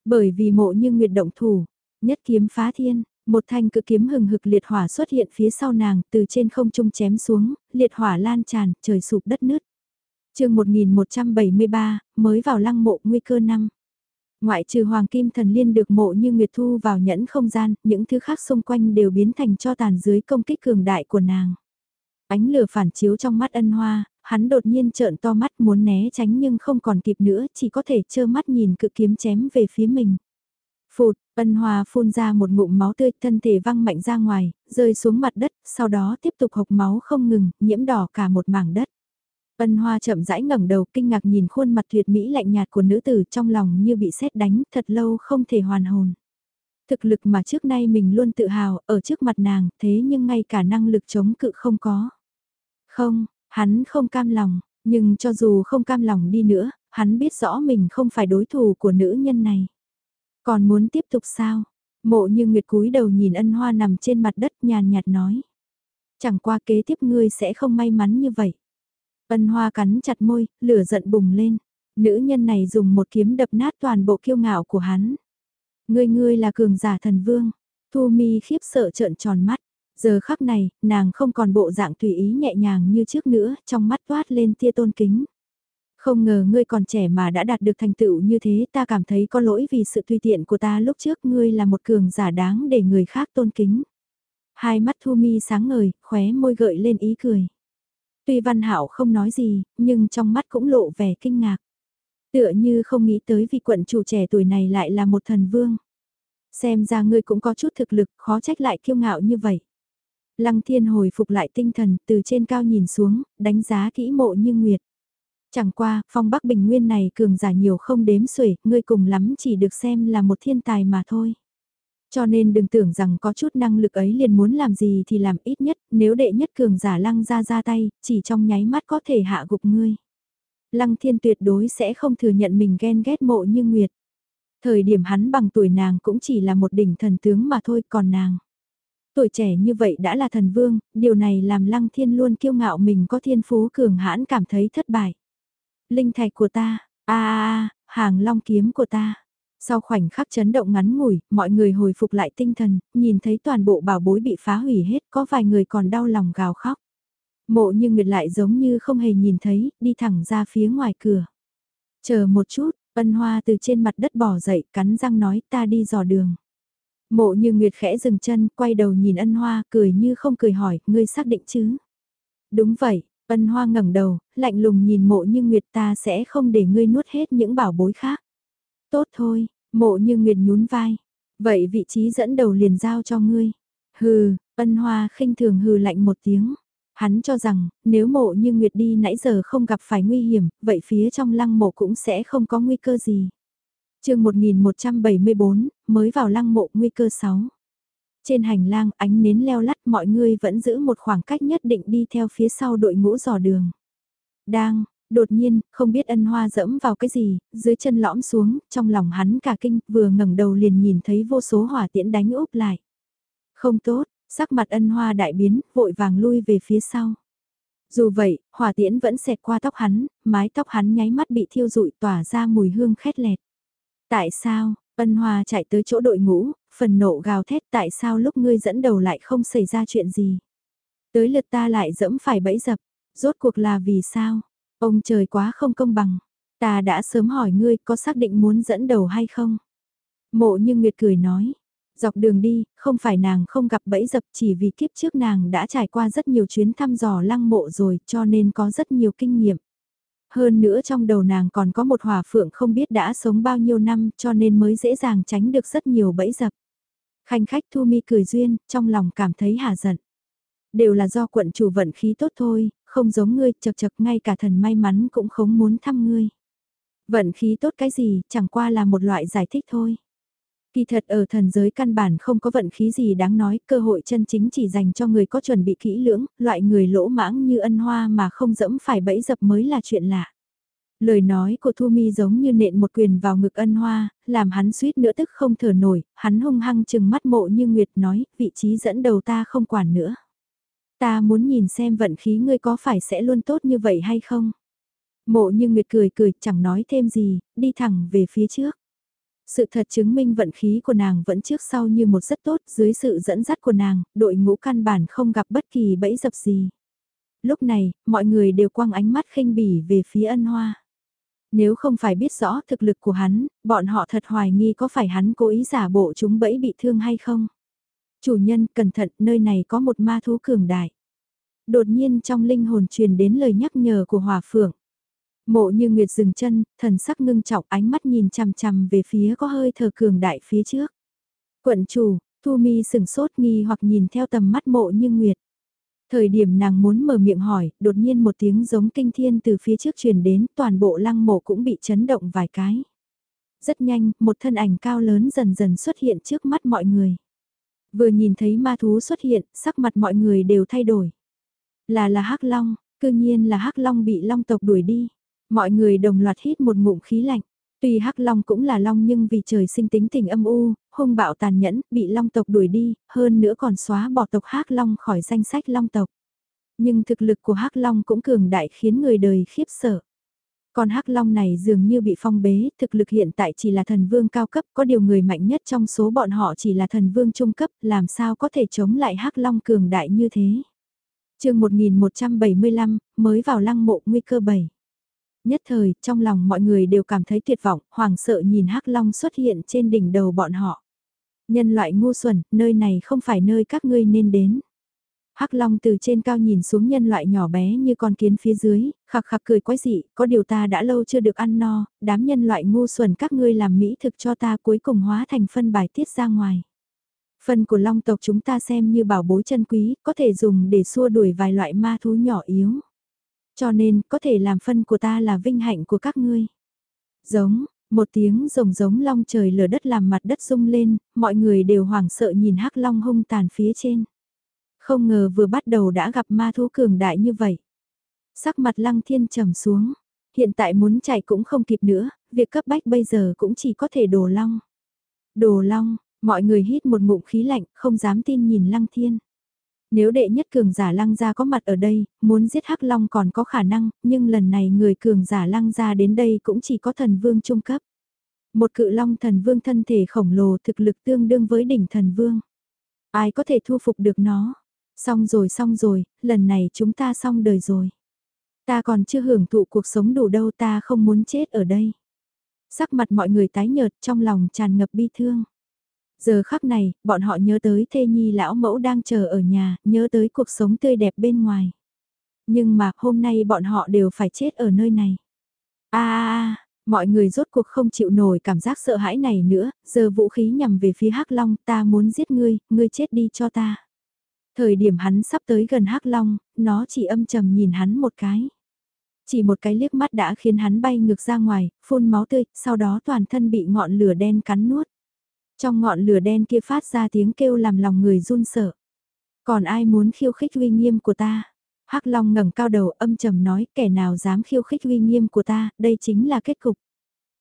Bởi vì mộ như nguyệt động thủ, nhất kiếm phá thiên, một thanh cự kiếm hừng hực liệt hỏa xuất hiện phía sau nàng từ trên không trung chém xuống, liệt hỏa lan tràn, trời sụp đất nứt. chương 1173, mới vào lăng mộ nguy cơ năm. Ngoại trừ Hoàng Kim Thần Liên được mộ như Nguyệt Thu vào nhẫn không gian, những thứ khác xung quanh đều biến thành cho tàn dưới công kích cường đại của nàng. Ánh lửa phản chiếu trong mắt ân hoa, hắn đột nhiên trợn to mắt muốn né tránh nhưng không còn kịp nữa, chỉ có thể trơ mắt nhìn cự kiếm chém về phía mình. Phụt, ân hòa phun ra một ngụm máu tươi, thân thể văng mạnh ra ngoài, rơi xuống mặt đất, sau đó tiếp tục hộc máu không ngừng, nhiễm đỏ cả một mảng đất. Ân hoa chậm rãi ngẩng đầu kinh ngạc nhìn khuôn mặt tuyệt mỹ lạnh nhạt của nữ tử trong lòng như bị sét đánh thật lâu không thể hoàn hồn. Thực lực mà trước nay mình luôn tự hào ở trước mặt nàng thế nhưng ngay cả năng lực chống cự không có. Không, hắn không cam lòng, nhưng cho dù không cam lòng đi nữa, hắn biết rõ mình không phải đối thủ của nữ nhân này. Còn muốn tiếp tục sao? Mộ như Nguyệt cúi đầu nhìn ân hoa nằm trên mặt đất nhàn nhạt nói. Chẳng qua kế tiếp ngươi sẽ không may mắn như vậy. Ân hoa cắn chặt môi, lửa giận bùng lên. Nữ nhân này dùng một kiếm đập nát toàn bộ kiêu ngạo của hắn. Ngươi ngươi là cường giả thần vương. Thu mi khiếp sợ trợn tròn mắt. Giờ khắc này, nàng không còn bộ dạng tùy ý nhẹ nhàng như trước nữa, trong mắt toát lên tia tôn kính. Không ngờ ngươi còn trẻ mà đã đạt được thành tựu như thế ta cảm thấy có lỗi vì sự tùy tiện của ta lúc trước ngươi là một cường giả đáng để người khác tôn kính. Hai mắt Thu Mi sáng ngời, khóe môi gợi lên ý cười. Tuy Văn Hảo không nói gì, nhưng trong mắt cũng lộ vẻ kinh ngạc. Tựa như không nghĩ tới vì quận chủ trẻ tuổi này lại là một thần vương. Xem ra ngươi cũng có chút thực lực, khó trách lại kiêu ngạo như vậy. Lăng thiên hồi phục lại tinh thần, từ trên cao nhìn xuống, đánh giá kỹ mộ như nguyệt. Chẳng qua, phong bắc bình nguyên này cường giả nhiều không đếm xuể, ngươi cùng lắm chỉ được xem là một thiên tài mà thôi. Cho nên đừng tưởng rằng có chút năng lực ấy liền muốn làm gì thì làm ít nhất, nếu đệ nhất cường giả lăng ra ra tay, chỉ trong nháy mắt có thể hạ gục ngươi. Lăng thiên tuyệt đối sẽ không thừa nhận mình ghen ghét mộ như Nguyệt. Thời điểm hắn bằng tuổi nàng cũng chỉ là một đỉnh thần tướng mà thôi còn nàng. Tuổi trẻ như vậy đã là thần vương, điều này làm lăng thiên luôn kiêu ngạo mình có thiên phú cường hãn cảm thấy thất bại. Linh thạch của ta, a a a, hàng long kiếm của ta. Sau khoảnh khắc chấn động ngắn ngủi, mọi người hồi phục lại tinh thần, nhìn thấy toàn bộ bảo bối bị phá hủy hết, có vài người còn đau lòng gào khóc. Mộ như nguyệt lại giống như không hề nhìn thấy, đi thẳng ra phía ngoài cửa. Chờ một chút, ân hoa từ trên mặt đất bỏ dậy, cắn răng nói ta đi dò đường. Mộ như nguyệt khẽ dừng chân, quay đầu nhìn ân hoa, cười như không cười hỏi, ngươi xác định chứ? Đúng vậy, ân hoa ngẩng đầu, lạnh lùng nhìn mộ như nguyệt ta sẽ không để ngươi nuốt hết những bảo bối khác. Tốt thôi, mộ như nguyệt nhún vai. Vậy vị trí dẫn đầu liền giao cho ngươi. Hừ, ân hoa khinh thường hừ lạnh một tiếng. Hắn cho rằng, nếu mộ như Nguyệt đi nãy giờ không gặp phải nguy hiểm, vậy phía trong lăng mộ cũng sẽ không có nguy cơ gì. chương 1174, mới vào lăng mộ nguy cơ 6. Trên hành lang ánh nến leo lắt mọi người vẫn giữ một khoảng cách nhất định đi theo phía sau đội ngũ dò đường. Đang, đột nhiên, không biết ân hoa dẫm vào cái gì, dưới chân lõm xuống, trong lòng hắn cả kinh, vừa ngẩng đầu liền nhìn thấy vô số hỏa tiễn đánh úp lại. Không tốt, sắc mặt ân hoa đại biến, vội vàng lui về phía sau. Dù vậy, hỏa tiễn vẫn xẹt qua tóc hắn, mái tóc hắn nháy mắt bị thiêu rụi tỏa ra mùi hương khét lẹt. Tại sao, ân hoa chạy tới chỗ đội ngũ, phần nộ gào thét tại sao lúc ngươi dẫn đầu lại không xảy ra chuyện gì. Tới lượt ta lại dẫm phải bẫy dập, rốt cuộc là vì sao? Ông trời quá không công bằng. Ta đã sớm hỏi ngươi có xác định muốn dẫn đầu hay không? Mộ như Nguyệt cười nói. Dọc đường đi, không phải nàng không gặp bẫy dập chỉ vì kiếp trước nàng đã trải qua rất nhiều chuyến thăm dò lăng mộ rồi cho nên có rất nhiều kinh nghiệm. Hơn nữa trong đầu nàng còn có một hỏa phượng không biết đã sống bao nhiêu năm cho nên mới dễ dàng tránh được rất nhiều bẫy dập. Khanh khách Thu Mi cười duyên, trong lòng cảm thấy hà giận. Đều là do quận chủ vận khí tốt thôi, không giống ngươi, chật chật ngay cả thần may mắn cũng không muốn thăm ngươi. Vận khí tốt cái gì, chẳng qua là một loại giải thích thôi. Kỳ thật ở thần giới căn bản không có vận khí gì đáng nói, cơ hội chân chính chỉ dành cho người có chuẩn bị kỹ lưỡng, loại người lỗ mãng như ân hoa mà không dẫm phải bẫy dập mới là chuyện lạ. Lời nói của Thu Mi giống như nện một quyền vào ngực ân hoa, làm hắn suýt nữa tức không thở nổi, hắn hung hăng chừng mắt mộ như Nguyệt nói, vị trí dẫn đầu ta không quản nữa. Ta muốn nhìn xem vận khí ngươi có phải sẽ luôn tốt như vậy hay không? Mộ như Nguyệt cười cười chẳng nói thêm gì, đi thẳng về phía trước. Sự thật chứng minh vận khí của nàng vẫn trước sau như một rất tốt dưới sự dẫn dắt của nàng, đội ngũ căn bản không gặp bất kỳ bẫy dập gì. Lúc này, mọi người đều quăng ánh mắt khinh bỉ về phía ân hoa. Nếu không phải biết rõ thực lực của hắn, bọn họ thật hoài nghi có phải hắn cố ý giả bộ chúng bẫy bị thương hay không. Chủ nhân cẩn thận nơi này có một ma thú cường đại. Đột nhiên trong linh hồn truyền đến lời nhắc nhở của hòa phượng. Mộ như Nguyệt dừng chân, thần sắc ngưng trọng ánh mắt nhìn chằm chằm về phía có hơi thờ cường đại phía trước. Quận chủ, Thu Mi sừng sốt nghi hoặc nhìn theo tầm mắt mộ như Nguyệt. Thời điểm nàng muốn mở miệng hỏi, đột nhiên một tiếng giống kinh thiên từ phía trước truyền đến, toàn bộ lăng mộ cũng bị chấn động vài cái. Rất nhanh, một thân ảnh cao lớn dần dần xuất hiện trước mắt mọi người. Vừa nhìn thấy ma thú xuất hiện, sắc mặt mọi người đều thay đổi. Là là hắc long, cư nhiên là hắc long bị long tộc đuổi đi. Mọi người đồng loạt hít một ngụm khí lạnh. Tuy hắc long cũng là long nhưng vì trời sinh tính tình âm u, hung bạo tàn nhẫn, bị long tộc đuổi đi, hơn nữa còn xóa bỏ tộc hắc long khỏi danh sách long tộc. Nhưng thực lực của hắc long cũng cường đại khiến người đời khiếp sợ. Còn hắc long này dường như bị phong bế, thực lực hiện tại chỉ là thần vương cao cấp, có điều người mạnh nhất trong số bọn họ chỉ là thần vương trung cấp, làm sao có thể chống lại hắc long cường đại như thế. chương 1175, mới vào lăng mộ nguy cơ 7. Nhất thời, trong lòng mọi người đều cảm thấy tuyệt vọng, hoàng sợ nhìn hắc long xuất hiện trên đỉnh đầu bọn họ. Nhân loại ngu xuẩn, nơi này không phải nơi các ngươi nên đến. Hắc Long từ trên cao nhìn xuống nhân loại nhỏ bé như con kiến phía dưới, khạc khạc cười quái dị, có điều ta đã lâu chưa được ăn no, đám nhân loại ngu xuẩn các ngươi làm mỹ thực cho ta cuối cùng hóa thành phân bài tiết ra ngoài. Phân của long tộc chúng ta xem như bảo bối chân quý, có thể dùng để xua đuổi vài loại ma thú nhỏ yếu. Cho nên, có thể làm phân của ta là vinh hạnh của các ngươi. Giống, một tiếng rồng giống long trời lở đất làm mặt đất rung lên, mọi người đều hoảng sợ nhìn hắc long hung tàn phía trên. Không ngờ vừa bắt đầu đã gặp ma thú cường đại như vậy. Sắc mặt lăng thiên trầm xuống. Hiện tại muốn chạy cũng không kịp nữa, việc cấp bách bây giờ cũng chỉ có thể đồ long. Đồ long, mọi người hít một ngụm khí lạnh, không dám tin nhìn lăng thiên. Nếu đệ nhất cường giả lăng gia có mặt ở đây, muốn giết hắc long còn có khả năng, nhưng lần này người cường giả lăng gia đến đây cũng chỉ có thần vương trung cấp. Một cự long thần vương thân thể khổng lồ thực lực tương đương với đỉnh thần vương. Ai có thể thu phục được nó? Xong rồi xong rồi, lần này chúng ta xong đời rồi. Ta còn chưa hưởng thụ cuộc sống đủ đâu ta không muốn chết ở đây. Sắc mặt mọi người tái nhợt trong lòng tràn ngập bi thương. Giờ khắc này, bọn họ nhớ tới thê nhi lão mẫu đang chờ ở nhà, nhớ tới cuộc sống tươi đẹp bên ngoài. Nhưng mà hôm nay bọn họ đều phải chết ở nơi này. a mọi người rốt cuộc không chịu nổi cảm giác sợ hãi này nữa, giờ vũ khí nhằm về phía hắc Long ta muốn giết ngươi, ngươi chết đi cho ta. Thời điểm hắn sắp tới gần hắc Long, nó chỉ âm trầm nhìn hắn một cái. Chỉ một cái liếc mắt đã khiến hắn bay ngược ra ngoài, phun máu tươi, sau đó toàn thân bị ngọn lửa đen cắn nuốt. Trong ngọn lửa đen kia phát ra tiếng kêu làm lòng người run sợ. Còn ai muốn khiêu khích uy nghiêm của ta? Hắc Long ngẩng cao đầu âm trầm nói kẻ nào dám khiêu khích uy nghiêm của ta, đây chính là kết cục.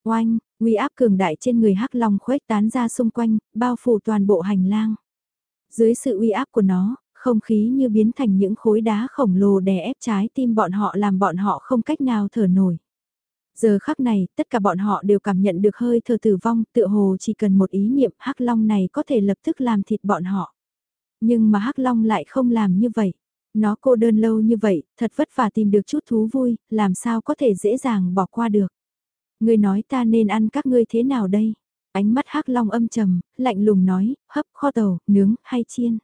Oanh, uy áp cường đại trên người Hắc Long khuếch tán ra xung quanh, bao phủ toàn bộ hành lang. Dưới sự uy áp của nó, không khí như biến thành những khối đá khổng lồ đè ép trái tim bọn họ làm bọn họ không cách nào thở nổi. Giờ khắc này, tất cả bọn họ đều cảm nhận được hơi thở tử vong, tựa hồ chỉ cần một ý niệm hắc long này có thể lập tức làm thịt bọn họ. Nhưng mà hắc long lại không làm như vậy. Nó cô đơn lâu như vậy, thật vất vả tìm được chút thú vui, làm sao có thể dễ dàng bỏ qua được. Người nói ta nên ăn các ngươi thế nào đây? Ánh mắt hắc long âm trầm, lạnh lùng nói, hấp kho tàu, nướng hay chiên.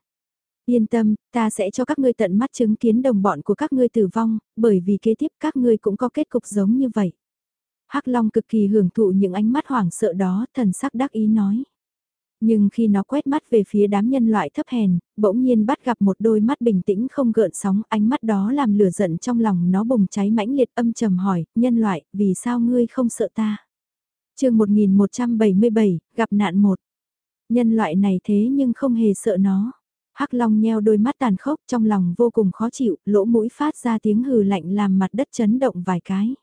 Yên tâm, ta sẽ cho các ngươi tận mắt chứng kiến đồng bọn của các ngươi tử vong, bởi vì kế tiếp các ngươi cũng có kết cục giống như vậy. Hắc Long cực kỳ hưởng thụ những ánh mắt hoảng sợ đó, thần sắc đắc ý nói. Nhưng khi nó quét mắt về phía đám nhân loại thấp hèn, bỗng nhiên bắt gặp một đôi mắt bình tĩnh không gợn sóng, ánh mắt đó làm lửa giận trong lòng nó bùng cháy mãnh liệt âm trầm hỏi, nhân loại, vì sao ngươi không sợ ta? chương 1177, gặp nạn một. Nhân loại này thế nhưng không hề sợ nó. Hắc Long nheo đôi mắt tàn khốc trong lòng vô cùng khó chịu, lỗ mũi phát ra tiếng hừ lạnh làm mặt đất chấn động vài cái.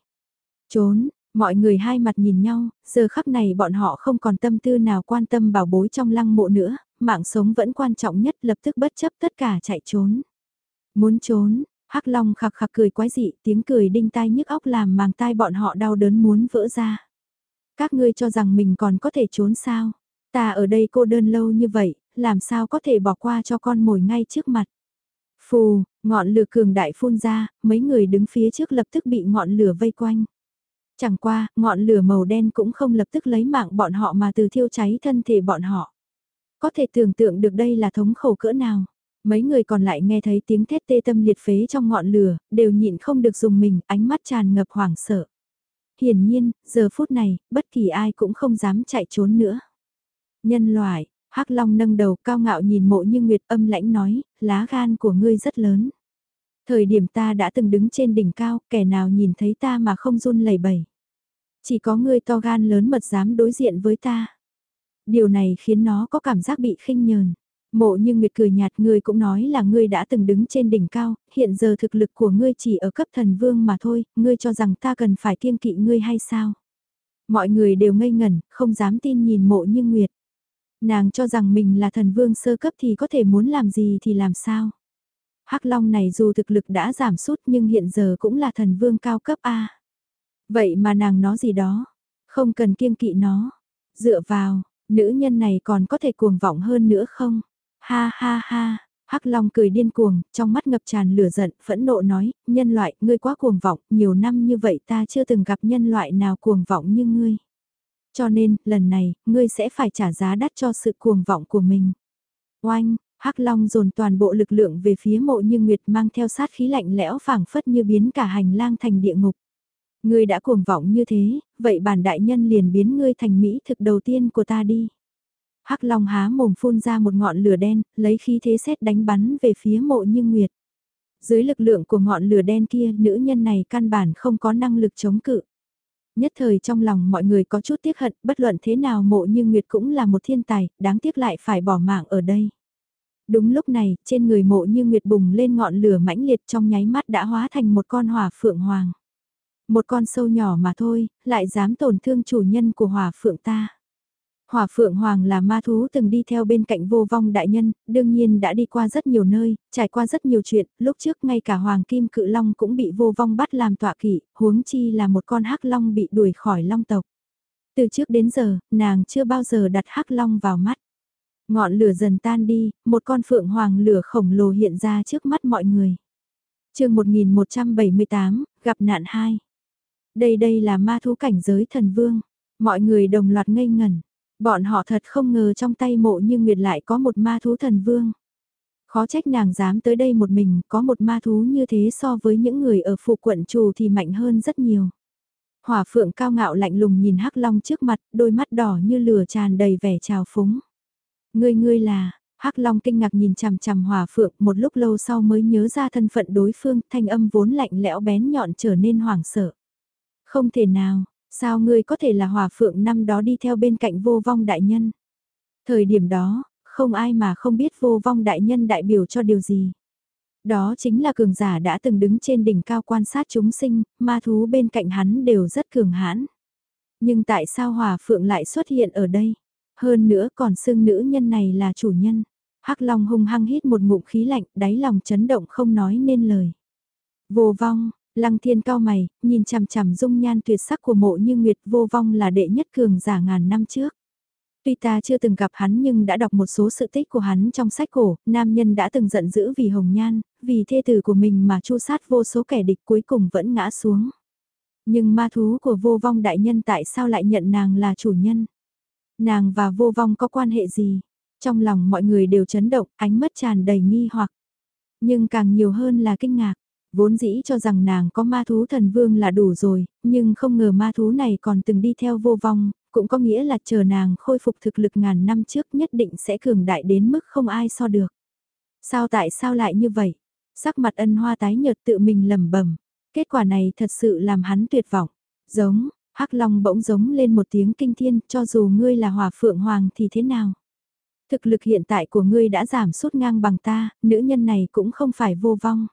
Trốn, mọi người hai mặt nhìn nhau, giờ khắp này bọn họ không còn tâm tư nào quan tâm bảo bối trong lăng mộ nữa, mạng sống vẫn quan trọng nhất lập tức bất chấp tất cả chạy trốn. Muốn trốn, Hắc Long khạc khạc cười quái dị, tiếng cười đinh tai nhức óc làm màng tai bọn họ đau đớn muốn vỡ ra. Các ngươi cho rằng mình còn có thể trốn sao? Ta ở đây cô đơn lâu như vậy, làm sao có thể bỏ qua cho con mồi ngay trước mặt. Phù, ngọn lửa cường đại phun ra, mấy người đứng phía trước lập tức bị ngọn lửa vây quanh. Chẳng qua, ngọn lửa màu đen cũng không lập tức lấy mạng bọn họ mà từ thiêu cháy thân thể bọn họ. Có thể tưởng tượng được đây là thống khổ cỡ nào. Mấy người còn lại nghe thấy tiếng thét tê tâm liệt phế trong ngọn lửa, đều nhịn không được dùng mình, ánh mắt tràn ngập hoảng sợ. Hiển nhiên, giờ phút này, bất kỳ ai cũng không dám chạy trốn nữa. Nhân loại, Hắc Long nâng đầu cao ngạo nhìn mộ như Nguyệt âm lãnh nói, lá gan của ngươi rất lớn. Thời điểm ta đã từng đứng trên đỉnh cao, kẻ nào nhìn thấy ta mà không run lẩy bẩy. Chỉ có ngươi to gan lớn mật dám đối diện với ta. Điều này khiến nó có cảm giác bị khinh nhờn. Mộ như Nguyệt cười nhạt ngươi cũng nói là ngươi đã từng đứng trên đỉnh cao, hiện giờ thực lực của ngươi chỉ ở cấp thần vương mà thôi, ngươi cho rằng ta cần phải kiêng kỵ ngươi hay sao? Mọi người đều ngây ngẩn, không dám tin nhìn mộ như Nguyệt. Nàng cho rằng mình là thần vương sơ cấp thì có thể muốn làm gì thì làm sao. Hắc Long này dù thực lực đã giảm sút nhưng hiện giờ cũng là thần vương cao cấp A. Vậy mà nàng nó gì đó, không cần kiêng kỵ nó. Dựa vào, nữ nhân này còn có thể cuồng vọng hơn nữa không? Ha ha ha, Hắc Long cười điên cuồng, trong mắt ngập tràn lửa giận, phẫn nộ nói, nhân loại, ngươi quá cuồng vọng, nhiều năm như vậy ta chưa từng gặp nhân loại nào cuồng vọng như ngươi. Cho nên, lần này, ngươi sẽ phải trả giá đắt cho sự cuồng vọng của mình. Oanh, Hắc Long dồn toàn bộ lực lượng về phía mộ như Nguyệt mang theo sát khí lạnh lẽo phảng phất như biến cả hành lang thành địa ngục. Ngươi đã cuồng vọng như thế, vậy bản đại nhân liền biến ngươi thành mỹ thực đầu tiên của ta đi. Hắc Long há mồm phun ra một ngọn lửa đen, lấy khí thế xét đánh bắn về phía mộ như Nguyệt. Dưới lực lượng của ngọn lửa đen kia, nữ nhân này căn bản không có năng lực chống cự. Nhất thời trong lòng mọi người có chút tiếc hận, bất luận thế nào mộ như Nguyệt cũng là một thiên tài, đáng tiếc lại phải bỏ mạng ở đây. Đúng lúc này, trên người mộ như Nguyệt bùng lên ngọn lửa mãnh liệt trong nháy mắt đã hóa thành một con hỏa phượng hoàng. Một con sâu nhỏ mà thôi, lại dám tổn thương chủ nhân của hỏa phượng ta. Hỏa Phượng Hoàng là ma thú từng đi theo bên cạnh vô vong đại nhân, đương nhiên đã đi qua rất nhiều nơi, trải qua rất nhiều chuyện, lúc trước ngay cả Hoàng Kim Cự Long cũng bị vô vong bắt làm tọa kỵ, huống chi là một con hắc long bị đuổi khỏi long tộc. Từ trước đến giờ, nàng chưa bao giờ đặt hắc long vào mắt. Ngọn lửa dần tan đi, một con phượng hoàng lửa khổng lồ hiện ra trước mắt mọi người. chương 1178, gặp nạn 2. Đây đây là ma thú cảnh giới thần vương. Mọi người đồng loạt ngây ngẩn. Bọn họ thật không ngờ trong tay mộ như Nguyệt lại có một ma thú thần vương. Khó trách nàng dám tới đây một mình, có một ma thú như thế so với những người ở phụ quận trù thì mạnh hơn rất nhiều. Hỏa phượng cao ngạo lạnh lùng nhìn hắc long trước mặt, đôi mắt đỏ như lửa tràn đầy vẻ trào phúng. Ngươi ngươi là, hắc long kinh ngạc nhìn chằm chằm hòa phượng một lúc lâu sau mới nhớ ra thân phận đối phương, thanh âm vốn lạnh lẽo bén nhọn trở nên hoảng sợ. Không thể nào, Sao ngươi có thể là hòa phượng năm đó đi theo bên cạnh vô vong đại nhân? Thời điểm đó, không ai mà không biết vô vong đại nhân đại biểu cho điều gì. Đó chính là cường giả đã từng đứng trên đỉnh cao quan sát chúng sinh, ma thú bên cạnh hắn đều rất cường hãn. Nhưng tại sao hòa phượng lại xuất hiện ở đây? Hơn nữa còn xưng nữ nhân này là chủ nhân. Hắc Long hung hăng hít một ngụm khí lạnh, đáy lòng chấn động không nói nên lời. Vô vong, Lăng thiên cao mày, nhìn chằm chằm dung nhan tuyệt sắc của mộ như Nguyệt vô vong là đệ nhất cường giả ngàn năm trước. Tuy ta chưa từng gặp hắn nhưng đã đọc một số sự tích của hắn trong sách cổ, nam nhân đã từng giận dữ vì hồng nhan, vì thê tử của mình mà chu sát vô số kẻ địch cuối cùng vẫn ngã xuống. Nhưng ma thú của vô vong đại nhân tại sao lại nhận nàng là chủ nhân? Nàng và vô vong có quan hệ gì? Trong lòng mọi người đều chấn động, ánh mắt tràn đầy nghi hoặc. Nhưng càng nhiều hơn là kinh ngạc vốn dĩ cho rằng nàng có ma thú thần vương là đủ rồi, nhưng không ngờ ma thú này còn từng đi theo vô vong, cũng có nghĩa là chờ nàng khôi phục thực lực ngàn năm trước nhất định sẽ cường đại đến mức không ai so được. Sao tại sao lại như vậy? Sắc mặt ân hoa tái nhợt tự mình lầm bẩm Kết quả này thật sự làm hắn tuyệt vọng. Giống, hắc long bỗng giống lên một tiếng kinh thiên cho dù ngươi là hòa phượng hoàng thì thế nào? Thực lực hiện tại của ngươi đã giảm sút ngang bằng ta, nữ nhân này cũng không phải vô vong.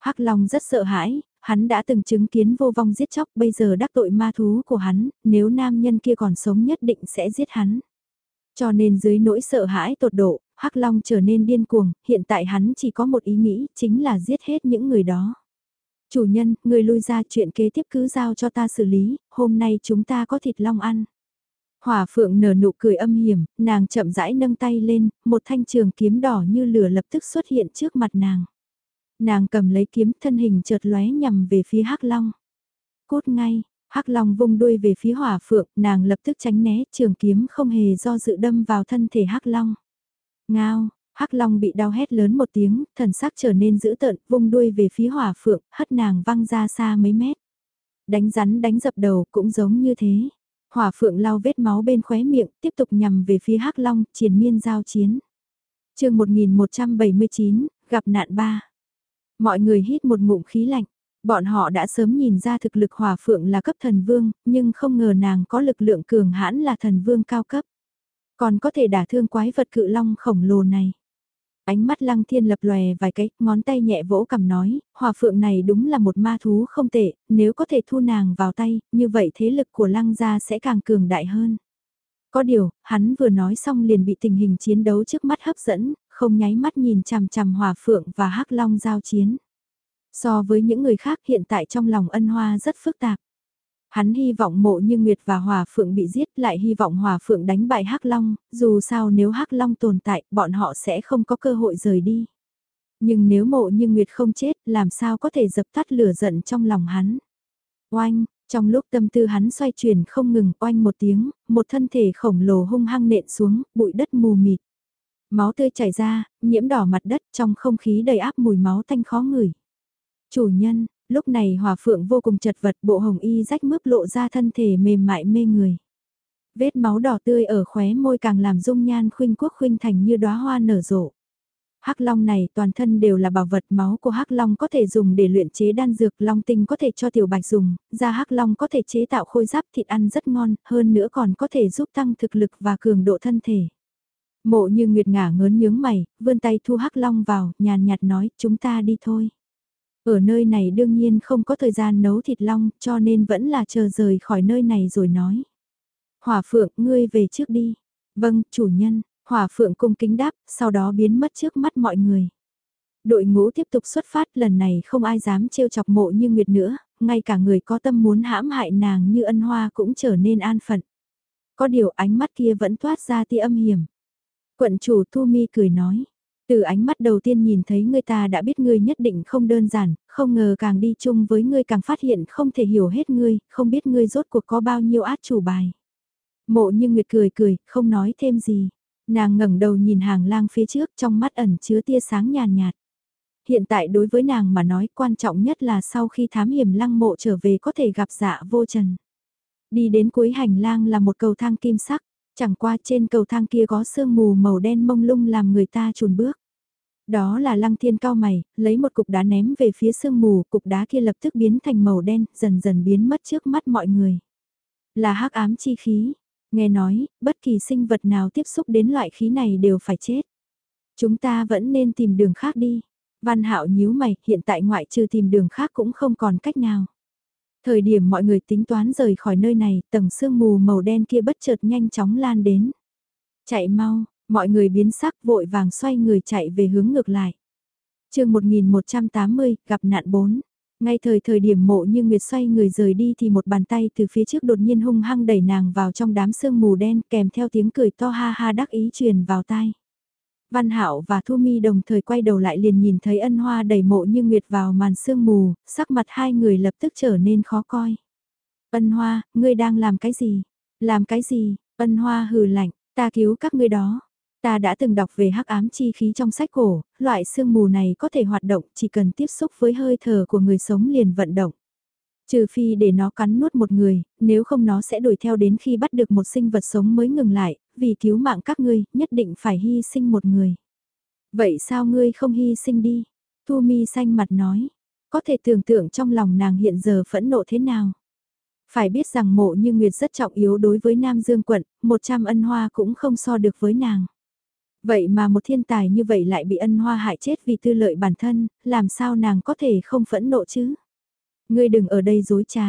Hắc Long rất sợ hãi, hắn đã từng chứng kiến vô vong giết chóc bây giờ đắc tội ma thú của hắn, nếu nam nhân kia còn sống nhất định sẽ giết hắn. Cho nên dưới nỗi sợ hãi tột độ, Hắc Long trở nên điên cuồng, hiện tại hắn chỉ có một ý nghĩ, chính là giết hết những người đó. Chủ nhân, người lui ra chuyện kế tiếp cứ giao cho ta xử lý, hôm nay chúng ta có thịt long ăn. Hỏa phượng nở nụ cười âm hiểm, nàng chậm rãi nâng tay lên, một thanh trường kiếm đỏ như lửa lập tức xuất hiện trước mặt nàng. Nàng cầm lấy kiếm thân hình chợt lóe nhằm về phía hắc long. cốt ngay, hắc long vung đuôi về phía hỏa phượng, nàng lập tức tránh né, trường kiếm không hề do dự đâm vào thân thể hắc long. Ngao, hắc long bị đau hét lớn một tiếng, thần sắc trở nên dữ tợn, vung đuôi về phía hỏa phượng, hất nàng văng ra xa mấy mét. Đánh rắn đánh dập đầu cũng giống như thế. Hỏa phượng lau vết máu bên khóe miệng, tiếp tục nhằm về phía hắc long, triển miên giao chiến. chương 1179, gặp nạn ba. Mọi người hít một ngụm khí lạnh. Bọn họ đã sớm nhìn ra thực lực hỏa phượng là cấp thần vương, nhưng không ngờ nàng có lực lượng cường hãn là thần vương cao cấp. Còn có thể đả thương quái vật cự long khổng lồ này. Ánh mắt lăng thiên lập lòe vài cái, ngón tay nhẹ vỗ cầm nói, hòa phượng này đúng là một ma thú không tệ, nếu có thể thu nàng vào tay, như vậy thế lực của lăng gia sẽ càng cường đại hơn. Có điều, hắn vừa nói xong liền bị tình hình chiến đấu trước mắt hấp dẫn, không nháy mắt nhìn chằm chằm hòa phượng và hắc long giao chiến. So với những người khác hiện tại trong lòng ân hoa rất phức tạp. Hắn hy vọng mộ như Nguyệt và Hòa Phượng bị giết lại hy vọng Hòa Phượng đánh bại Hắc Long, dù sao nếu Hắc Long tồn tại, bọn họ sẽ không có cơ hội rời đi. Nhưng nếu mộ như Nguyệt không chết, làm sao có thể dập tắt lửa giận trong lòng hắn. Oanh, trong lúc tâm tư hắn xoay chuyển không ngừng oanh một tiếng, một thân thể khổng lồ hung hăng nện xuống, bụi đất mù mịt. Máu tươi chảy ra, nhiễm đỏ mặt đất trong không khí đầy áp mùi máu tanh khó ngửi. Chủ nhân, Lúc này hòa phượng vô cùng chật vật bộ hồng y rách mướp lộ ra thân thể mềm mại mê người. Vết máu đỏ tươi ở khóe môi càng làm dung nhan khuynh quốc khuynh thành như đóa hoa nở rộ. Hắc long này toàn thân đều là bảo vật máu của hắc long có thể dùng để luyện chế đan dược, long tinh có thể cho tiểu bạch dùng, da hắc long có thể chế tạo khôi giáp thịt ăn rất ngon, hơn nữa còn có thể giúp tăng thực lực và cường độ thân thể. Mộ như nguyệt ngả ngớn nhướng mày, vươn tay thu hắc long vào, nhàn nhạt nói, chúng ta đi thôi. Ở nơi này đương nhiên không có thời gian nấu thịt long cho nên vẫn là chờ rời khỏi nơi này rồi nói. Hỏa phượng, ngươi về trước đi. Vâng, chủ nhân, hỏa phượng cung kính đáp, sau đó biến mất trước mắt mọi người. Đội ngũ tiếp tục xuất phát lần này không ai dám trêu chọc mộ như Nguyệt nữa, ngay cả người có tâm muốn hãm hại nàng như ân hoa cũng trở nên an phận. Có điều ánh mắt kia vẫn toát ra tia âm hiểm. Quận chủ Thu Mi cười nói, từ ánh mắt đầu tiên nhìn thấy người ta đã biết ngươi nhất định không đơn giản, không ngờ càng đi chung với ngươi càng phát hiện không thể hiểu hết ngươi, không biết ngươi rốt cuộc có bao nhiêu át chủ bài. Mộ như Nguyệt cười cười, không nói thêm gì. Nàng ngẩng đầu nhìn hàng lang phía trước trong mắt ẩn chứa tia sáng nhàn nhạt. Hiện tại đối với nàng mà nói quan trọng nhất là sau khi thám hiểm lăng mộ trở về có thể gặp dạ vô trần. Đi đến cuối hành lang là một cầu thang kim sắc, chẳng qua trên cầu thang kia có sương mù màu đen mông lung làm người ta chùn bước. Đó là lăng thiên cao mày, lấy một cục đá ném về phía sương mù, cục đá kia lập tức biến thành màu đen, dần dần biến mất trước mắt mọi người. Là hắc ám chi khí. Nghe nói, bất kỳ sinh vật nào tiếp xúc đến loại khí này đều phải chết. Chúng ta vẫn nên tìm đường khác đi. Văn hạo nhíu mày, hiện tại ngoại trừ tìm đường khác cũng không còn cách nào. Thời điểm mọi người tính toán rời khỏi nơi này, tầng sương mù màu đen kia bất chợt nhanh chóng lan đến. Chạy mau, Mọi người biến sắc vội vàng xoay người chạy về hướng ngược lại. chương 1180, gặp nạn 4. Ngay thời thời điểm mộ như Nguyệt xoay người rời đi thì một bàn tay từ phía trước đột nhiên hung hăng đẩy nàng vào trong đám sương mù đen kèm theo tiếng cười to ha ha đắc ý truyền vào tai. Văn Hạo và Thu Mi đồng thời quay đầu lại liền nhìn thấy ân hoa đầy mộ như Nguyệt vào màn sương mù, sắc mặt hai người lập tức trở nên khó coi. Ân hoa, ngươi đang làm cái gì? Làm cái gì? Ân hoa hừ lạnh, ta cứu các ngươi đó. Ta đã từng đọc về hắc ám chi khí trong sách cổ, loại sương mù này có thể hoạt động chỉ cần tiếp xúc với hơi thở của người sống liền vận động. Trừ phi để nó cắn nuốt một người, nếu không nó sẽ đuổi theo đến khi bắt được một sinh vật sống mới ngừng lại, vì cứu mạng các ngươi, nhất định phải hy sinh một người. Vậy sao ngươi không hy sinh đi? Thu mi xanh mặt nói, có thể tưởng tượng trong lòng nàng hiện giờ phẫn nộ thế nào. Phải biết rằng mộ như Nguyệt rất trọng yếu đối với Nam Dương quận, 100 ân hoa cũng không so được với nàng. Vậy mà một thiên tài như vậy lại bị ân hoa hại chết vì tư lợi bản thân, làm sao nàng có thể không phẫn nộ chứ? Ngươi đừng ở đây dối trá.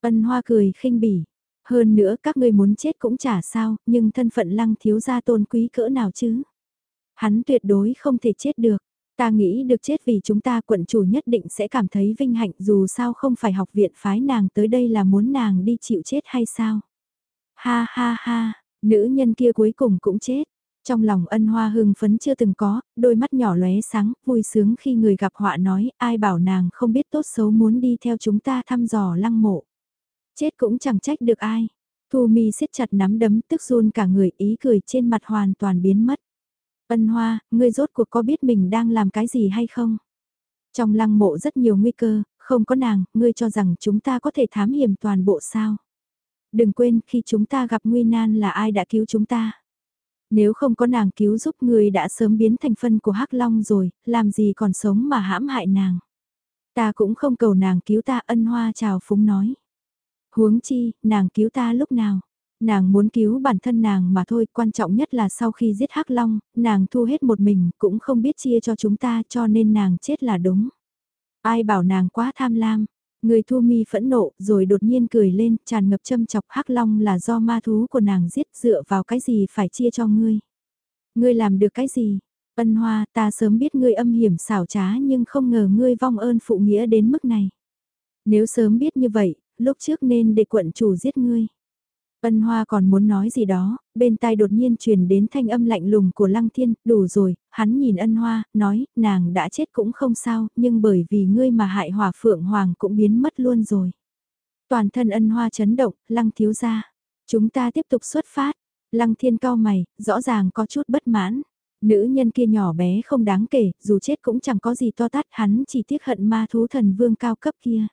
Ân hoa cười khinh bỉ. Hơn nữa các ngươi muốn chết cũng chả sao, nhưng thân phận lăng thiếu gia tôn quý cỡ nào chứ? Hắn tuyệt đối không thể chết được. Ta nghĩ được chết vì chúng ta quận chủ nhất định sẽ cảm thấy vinh hạnh dù sao không phải học viện phái nàng tới đây là muốn nàng đi chịu chết hay sao? Ha ha ha, nữ nhân kia cuối cùng cũng chết. Trong lòng ân hoa hưng phấn chưa từng có, đôi mắt nhỏ lóe sáng, vui sướng khi người gặp họa nói ai bảo nàng không biết tốt xấu muốn đi theo chúng ta thăm dò lăng mộ. Chết cũng chẳng trách được ai. Thu mi siết chặt nắm đấm tức run cả người ý cười trên mặt hoàn toàn biến mất. Ân hoa, ngươi rốt cuộc có biết mình đang làm cái gì hay không? Trong lăng mộ rất nhiều nguy cơ, không có nàng, ngươi cho rằng chúng ta có thể thám hiểm toàn bộ sao? Đừng quên khi chúng ta gặp nguy nan là ai đã cứu chúng ta. Nếu không có nàng cứu giúp người đã sớm biến thành phân của hắc Long rồi, làm gì còn sống mà hãm hại nàng. Ta cũng không cầu nàng cứu ta ân hoa chào phúng nói. Huống chi, nàng cứu ta lúc nào. Nàng muốn cứu bản thân nàng mà thôi, quan trọng nhất là sau khi giết hắc Long, nàng thu hết một mình, cũng không biết chia cho chúng ta cho nên nàng chết là đúng. Ai bảo nàng quá tham lam, Người thu mi phẫn nộ rồi đột nhiên cười lên tràn ngập châm chọc hắc long là do ma thú của nàng giết dựa vào cái gì phải chia cho ngươi. Ngươi làm được cái gì? Ân hoa ta sớm biết ngươi âm hiểm xảo trá nhưng không ngờ ngươi vong ơn phụ nghĩa đến mức này. Nếu sớm biết như vậy, lúc trước nên để quận chủ giết ngươi. Ân Hoa còn muốn nói gì đó, bên tai đột nhiên truyền đến thanh âm lạnh lùng của Lăng Thiên, đủ rồi, hắn nhìn Ân Hoa, nói, nàng đã chết cũng không sao, nhưng bởi vì ngươi mà hại hỏa phượng hoàng cũng biến mất luôn rồi. Toàn thân Ân Hoa chấn động, Lăng thiếu ra. Chúng ta tiếp tục xuất phát. Lăng Thiên cao mày, rõ ràng có chút bất mãn. Nữ nhân kia nhỏ bé không đáng kể, dù chết cũng chẳng có gì to tát, hắn chỉ tiếc hận ma thú thần vương cao cấp kia.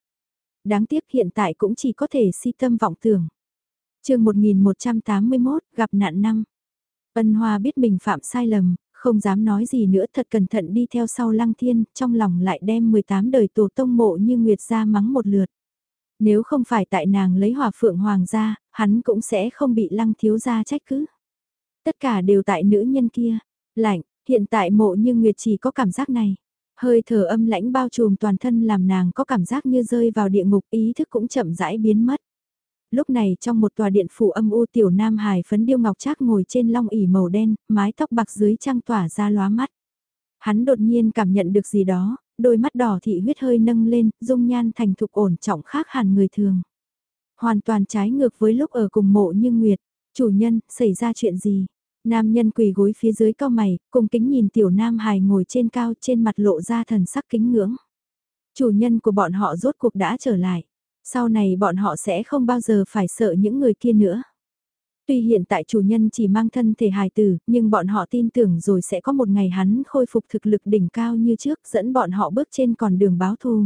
Đáng tiếc hiện tại cũng chỉ có thể si tâm vọng tưởng chương 1181, gặp nạn năm. Ân Hoa biết mình phạm sai lầm, không dám nói gì nữa thật cẩn thận đi theo sau Lăng Thiên, trong lòng lại đem 18 đời tổ tông mộ như Nguyệt ra mắng một lượt. Nếu không phải tại nàng lấy hòa phượng hoàng ra, hắn cũng sẽ không bị Lăng thiếu gia trách cứ. Tất cả đều tại nữ nhân kia, lạnh, hiện tại mộ như Nguyệt chỉ có cảm giác này. Hơi thở âm lãnh bao trùm toàn thân làm nàng có cảm giác như rơi vào địa ngục ý thức cũng chậm rãi biến mất. Lúc này trong một tòa điện phủ âm u tiểu nam hài phấn điêu ngọc trác ngồi trên long ỉ màu đen, mái tóc bạc dưới trăng tỏa ra lóa mắt. Hắn đột nhiên cảm nhận được gì đó, đôi mắt đỏ thị huyết hơi nâng lên, dung nhan thành thục ổn trọng khác hẳn người thường. Hoàn toàn trái ngược với lúc ở cùng mộ như Nguyệt, chủ nhân, xảy ra chuyện gì? Nam nhân quỳ gối phía dưới cao mày, cùng kính nhìn tiểu nam hài ngồi trên cao trên mặt lộ ra thần sắc kính ngưỡng. Chủ nhân của bọn họ rốt cuộc đã trở lại. Sau này bọn họ sẽ không bao giờ phải sợ những người kia nữa. Tuy hiện tại chủ nhân chỉ mang thân thể hài tử, nhưng bọn họ tin tưởng rồi sẽ có một ngày hắn khôi phục thực lực đỉnh cao như trước dẫn bọn họ bước trên con đường báo thù.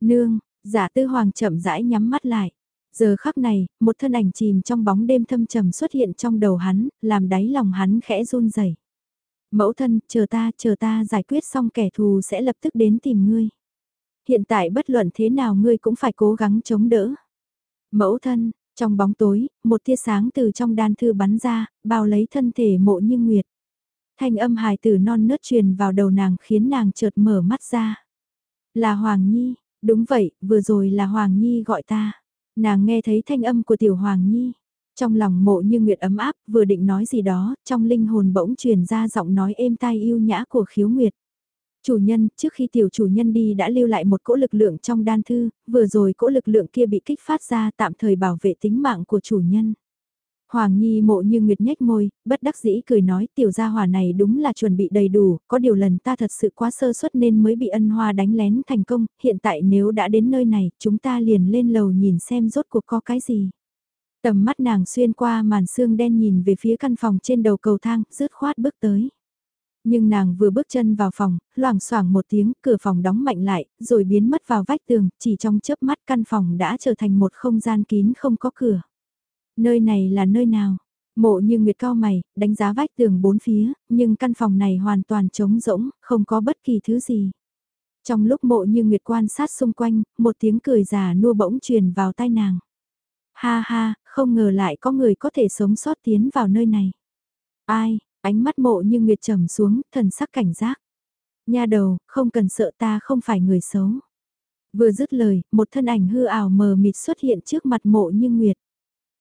Nương, giả tư hoàng chậm rãi nhắm mắt lại. Giờ khắc này, một thân ảnh chìm trong bóng đêm thâm trầm xuất hiện trong đầu hắn, làm đáy lòng hắn khẽ run rẩy. Mẫu thân, chờ ta, chờ ta giải quyết xong kẻ thù sẽ lập tức đến tìm ngươi. Hiện tại bất luận thế nào ngươi cũng phải cố gắng chống đỡ. Mẫu thân, trong bóng tối, một tia sáng từ trong đan thư bắn ra, bao lấy thân thể mộ như nguyệt. Thanh âm hài tử non nớt truyền vào đầu nàng khiến nàng chợt mở mắt ra. Là Hoàng Nhi, đúng vậy, vừa rồi là Hoàng Nhi gọi ta. Nàng nghe thấy thanh âm của tiểu Hoàng Nhi. Trong lòng mộ như nguyệt ấm áp, vừa định nói gì đó, trong linh hồn bỗng truyền ra giọng nói êm tai yêu nhã của khiếu nguyệt. Chủ nhân, trước khi tiểu chủ nhân đi đã lưu lại một cỗ lực lượng trong đan thư, vừa rồi cỗ lực lượng kia bị kích phát ra tạm thời bảo vệ tính mạng của chủ nhân. Hoàng Nhi mộ như nguyệt nhếch môi, bất đắc dĩ cười nói tiểu gia hỏa này đúng là chuẩn bị đầy đủ, có điều lần ta thật sự quá sơ suất nên mới bị ân hoa đánh lén thành công, hiện tại nếu đã đến nơi này, chúng ta liền lên lầu nhìn xem rốt cuộc có cái gì. Tầm mắt nàng xuyên qua màn xương đen nhìn về phía căn phòng trên đầu cầu thang, rứt khoát bước tới. Nhưng nàng vừa bước chân vào phòng, loảng xoảng một tiếng, cửa phòng đóng mạnh lại, rồi biến mất vào vách tường, chỉ trong chớp mắt căn phòng đã trở thành một không gian kín không có cửa. Nơi này là nơi nào? Mộ như Nguyệt cao mày, đánh giá vách tường bốn phía, nhưng căn phòng này hoàn toàn trống rỗng, không có bất kỳ thứ gì. Trong lúc mộ như Nguyệt quan sát xung quanh, một tiếng cười già nua bỗng truyền vào tai nàng. Ha ha, không ngờ lại có người có thể sống sót tiến vào nơi này. Ai, ánh mắt mộ như Nguyệt trầm xuống, thần sắc cảnh giác. Nha đầu, không cần sợ ta không phải người xấu. Vừa dứt lời, một thân ảnh hư ảo mờ mịt xuất hiện trước mặt mộ như Nguyệt.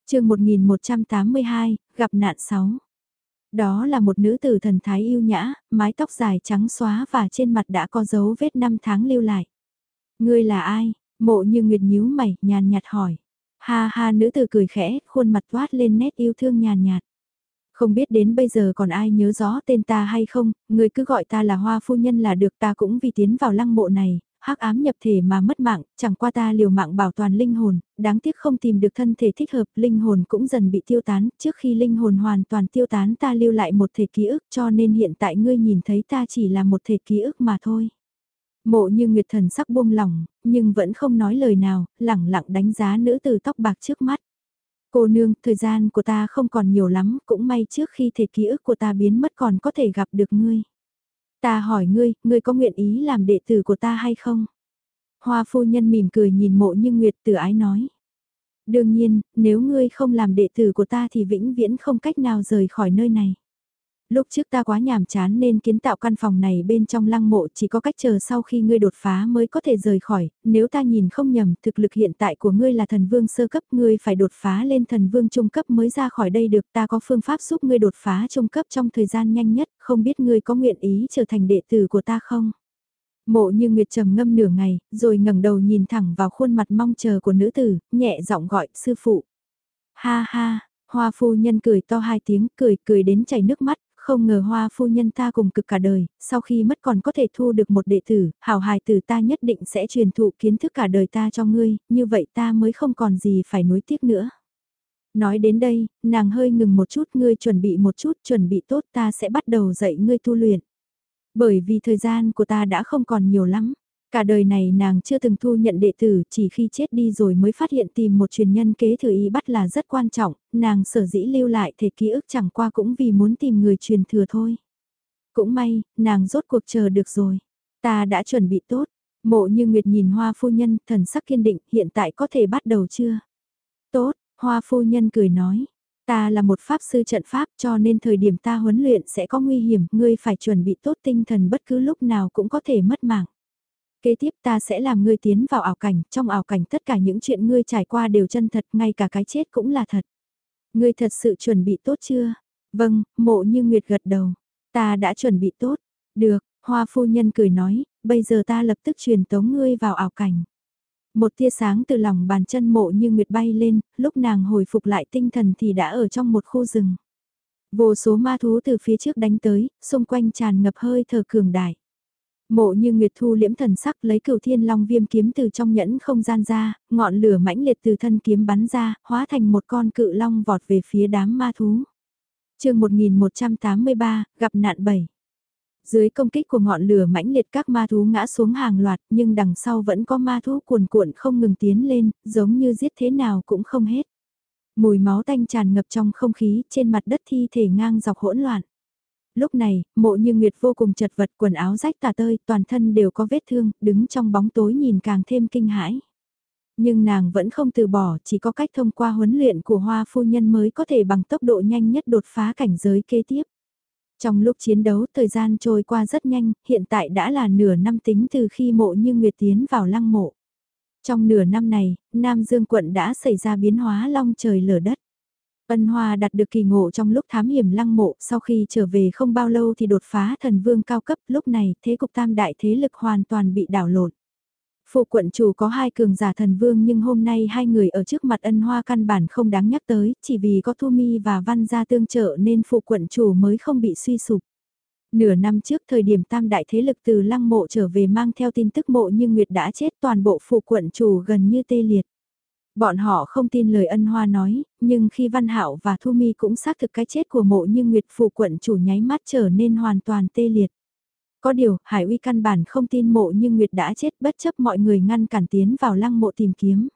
chương 1182, gặp nạn 6. Đó là một nữ tử thần thái yêu nhã, mái tóc dài trắng xóa và trên mặt đã có dấu vết năm tháng lưu lại. Ngươi là ai? Mộ như Nguyệt nhíu mày, nhàn nhạt hỏi. Ha ha nữ tử cười khẽ, khuôn mặt toát lên nét yêu thương nhàn nhạt. Không biết đến bây giờ còn ai nhớ rõ tên ta hay không, người cứ gọi ta là hoa phu nhân là được ta cũng vì tiến vào lăng mộ này, hắc ám nhập thể mà mất mạng, chẳng qua ta liều mạng bảo toàn linh hồn, đáng tiếc không tìm được thân thể thích hợp, linh hồn cũng dần bị tiêu tán, trước khi linh hồn hoàn toàn tiêu tán ta lưu lại một thể ký ức cho nên hiện tại ngươi nhìn thấy ta chỉ là một thể ký ức mà thôi. Mộ như Nguyệt thần sắc buông lỏng, nhưng vẫn không nói lời nào, lẳng lặng đánh giá nữ tử tóc bạc trước mắt. Cô nương, thời gian của ta không còn nhiều lắm, cũng may trước khi thể ký ức của ta biến mất còn có thể gặp được ngươi. Ta hỏi ngươi, ngươi có nguyện ý làm đệ tử của ta hay không? Hoa phu nhân mỉm cười nhìn mộ như Nguyệt từ ái nói. Đương nhiên, nếu ngươi không làm đệ tử của ta thì vĩnh viễn không cách nào rời khỏi nơi này. Lúc trước ta quá nhàm chán nên kiến tạo căn phòng này bên trong lăng mộ chỉ có cách chờ sau khi ngươi đột phá mới có thể rời khỏi, nếu ta nhìn không nhầm thực lực hiện tại của ngươi là thần vương sơ cấp ngươi phải đột phá lên thần vương trung cấp mới ra khỏi đây được ta có phương pháp giúp ngươi đột phá trung cấp trong thời gian nhanh nhất, không biết ngươi có nguyện ý trở thành đệ tử của ta không? Mộ như Nguyệt trầm ngâm nửa ngày, rồi ngẩng đầu nhìn thẳng vào khuôn mặt mong chờ của nữ tử, nhẹ giọng gọi sư phụ. Ha ha, hoa phu nhân cười to hai tiếng, cười cười đến chảy nước mắt, không ngờ hoa phu nhân ta cùng cực cả đời, sau khi mất còn có thể thu được một đệ tử, hảo hài tử ta nhất định sẽ truyền thụ kiến thức cả đời ta cho ngươi, như vậy ta mới không còn gì phải nuối tiếc nữa. Nói đến đây, nàng hơi ngừng một chút ngươi chuẩn bị một chút chuẩn bị tốt ta sẽ bắt đầu dạy ngươi tu luyện. Bởi vì thời gian của ta đã không còn nhiều lắm. Cả đời này nàng chưa từng thu nhận đệ tử, chỉ khi chết đi rồi mới phát hiện tìm một truyền nhân kế thừa y bắt là rất quan trọng, nàng sở dĩ lưu lại thể ký ức chẳng qua cũng vì muốn tìm người truyền thừa thôi. Cũng may, nàng rốt cuộc chờ được rồi. Ta đã chuẩn bị tốt, mộ như Nguyệt nhìn hoa phu nhân, thần sắc kiên định, hiện tại có thể bắt đầu chưa? Tốt, hoa phu nhân cười nói. Ta là một pháp sư trận pháp cho nên thời điểm ta huấn luyện sẽ có nguy hiểm, ngươi phải chuẩn bị tốt tinh thần bất cứ lúc nào cũng có thể mất mạng. Kế tiếp ta sẽ làm ngươi tiến vào ảo cảnh, trong ảo cảnh tất cả những chuyện ngươi trải qua đều chân thật, ngay cả cái chết cũng là thật. Ngươi thật sự chuẩn bị tốt chưa? Vâng, mộ như Nguyệt gật đầu. Ta đã chuẩn bị tốt. Được, hoa phu nhân cười nói, bây giờ ta lập tức truyền tống ngươi vào ảo cảnh. Một tia sáng từ lòng bàn chân mộ như Nguyệt bay lên, lúc nàng hồi phục lại tinh thần thì đã ở trong một khu rừng. Vô số ma thú từ phía trước đánh tới, xung quanh tràn ngập hơi thở cường đại. Mộ như Nguyệt Thu liễm thần sắc lấy cửu thiên long viêm kiếm từ trong nhẫn không gian ra, ngọn lửa mãnh liệt từ thân kiếm bắn ra, hóa thành một con cự long vọt về phía đám ma thú. chương 1183, gặp nạn 7. Dưới công kích của ngọn lửa mãnh liệt các ma thú ngã xuống hàng loạt nhưng đằng sau vẫn có ma thú cuồn cuộn không ngừng tiến lên, giống như giết thế nào cũng không hết. Mùi máu tanh tràn ngập trong không khí trên mặt đất thi thể ngang dọc hỗn loạn lúc này, mộ như Nguyệt vô cùng chật vật quần áo rách tả tơi, toàn thân đều có vết thương, đứng trong bóng tối nhìn càng thêm kinh hãi. Nhưng nàng vẫn không từ bỏ, chỉ có cách thông qua huấn luyện của hoa phu nhân mới có thể bằng tốc độ nhanh nhất đột phá cảnh giới kế tiếp. Trong lúc chiến đấu thời gian trôi qua rất nhanh, hiện tại đã là nửa năm tính từ khi mộ như Nguyệt tiến vào lăng mộ. Trong nửa năm này, Nam Dương quận đã xảy ra biến hóa long trời lở đất. Ân Hoa đạt được kỳ ngộ trong lúc thám hiểm lăng mộ, sau khi trở về không bao lâu thì đột phá thần vương cao cấp, lúc này thế cục tam đại thế lực hoàn toàn bị đảo lộn. Phụ quận chủ có hai cường giả thần vương nhưng hôm nay hai người ở trước mặt ân hoa căn bản không đáng nhắc tới, chỉ vì có Thu Mi và Văn gia tương trợ nên phụ quận chủ mới không bị suy sụp. Nửa năm trước thời điểm tam đại thế lực từ lăng mộ trở về mang theo tin tức mộ như Nguyệt đã chết toàn bộ phụ quận chủ gần như tê liệt. Bọn họ không tin lời ân hoa nói, nhưng khi Văn Hạo và Thu Mi cũng xác thực cái chết của mộ như Nguyệt phụ quận chủ nháy mắt trở nên hoàn toàn tê liệt. Có điều, Hải Uy căn bản không tin mộ như Nguyệt đã chết bất chấp mọi người ngăn cản tiến vào lăng mộ tìm kiếm.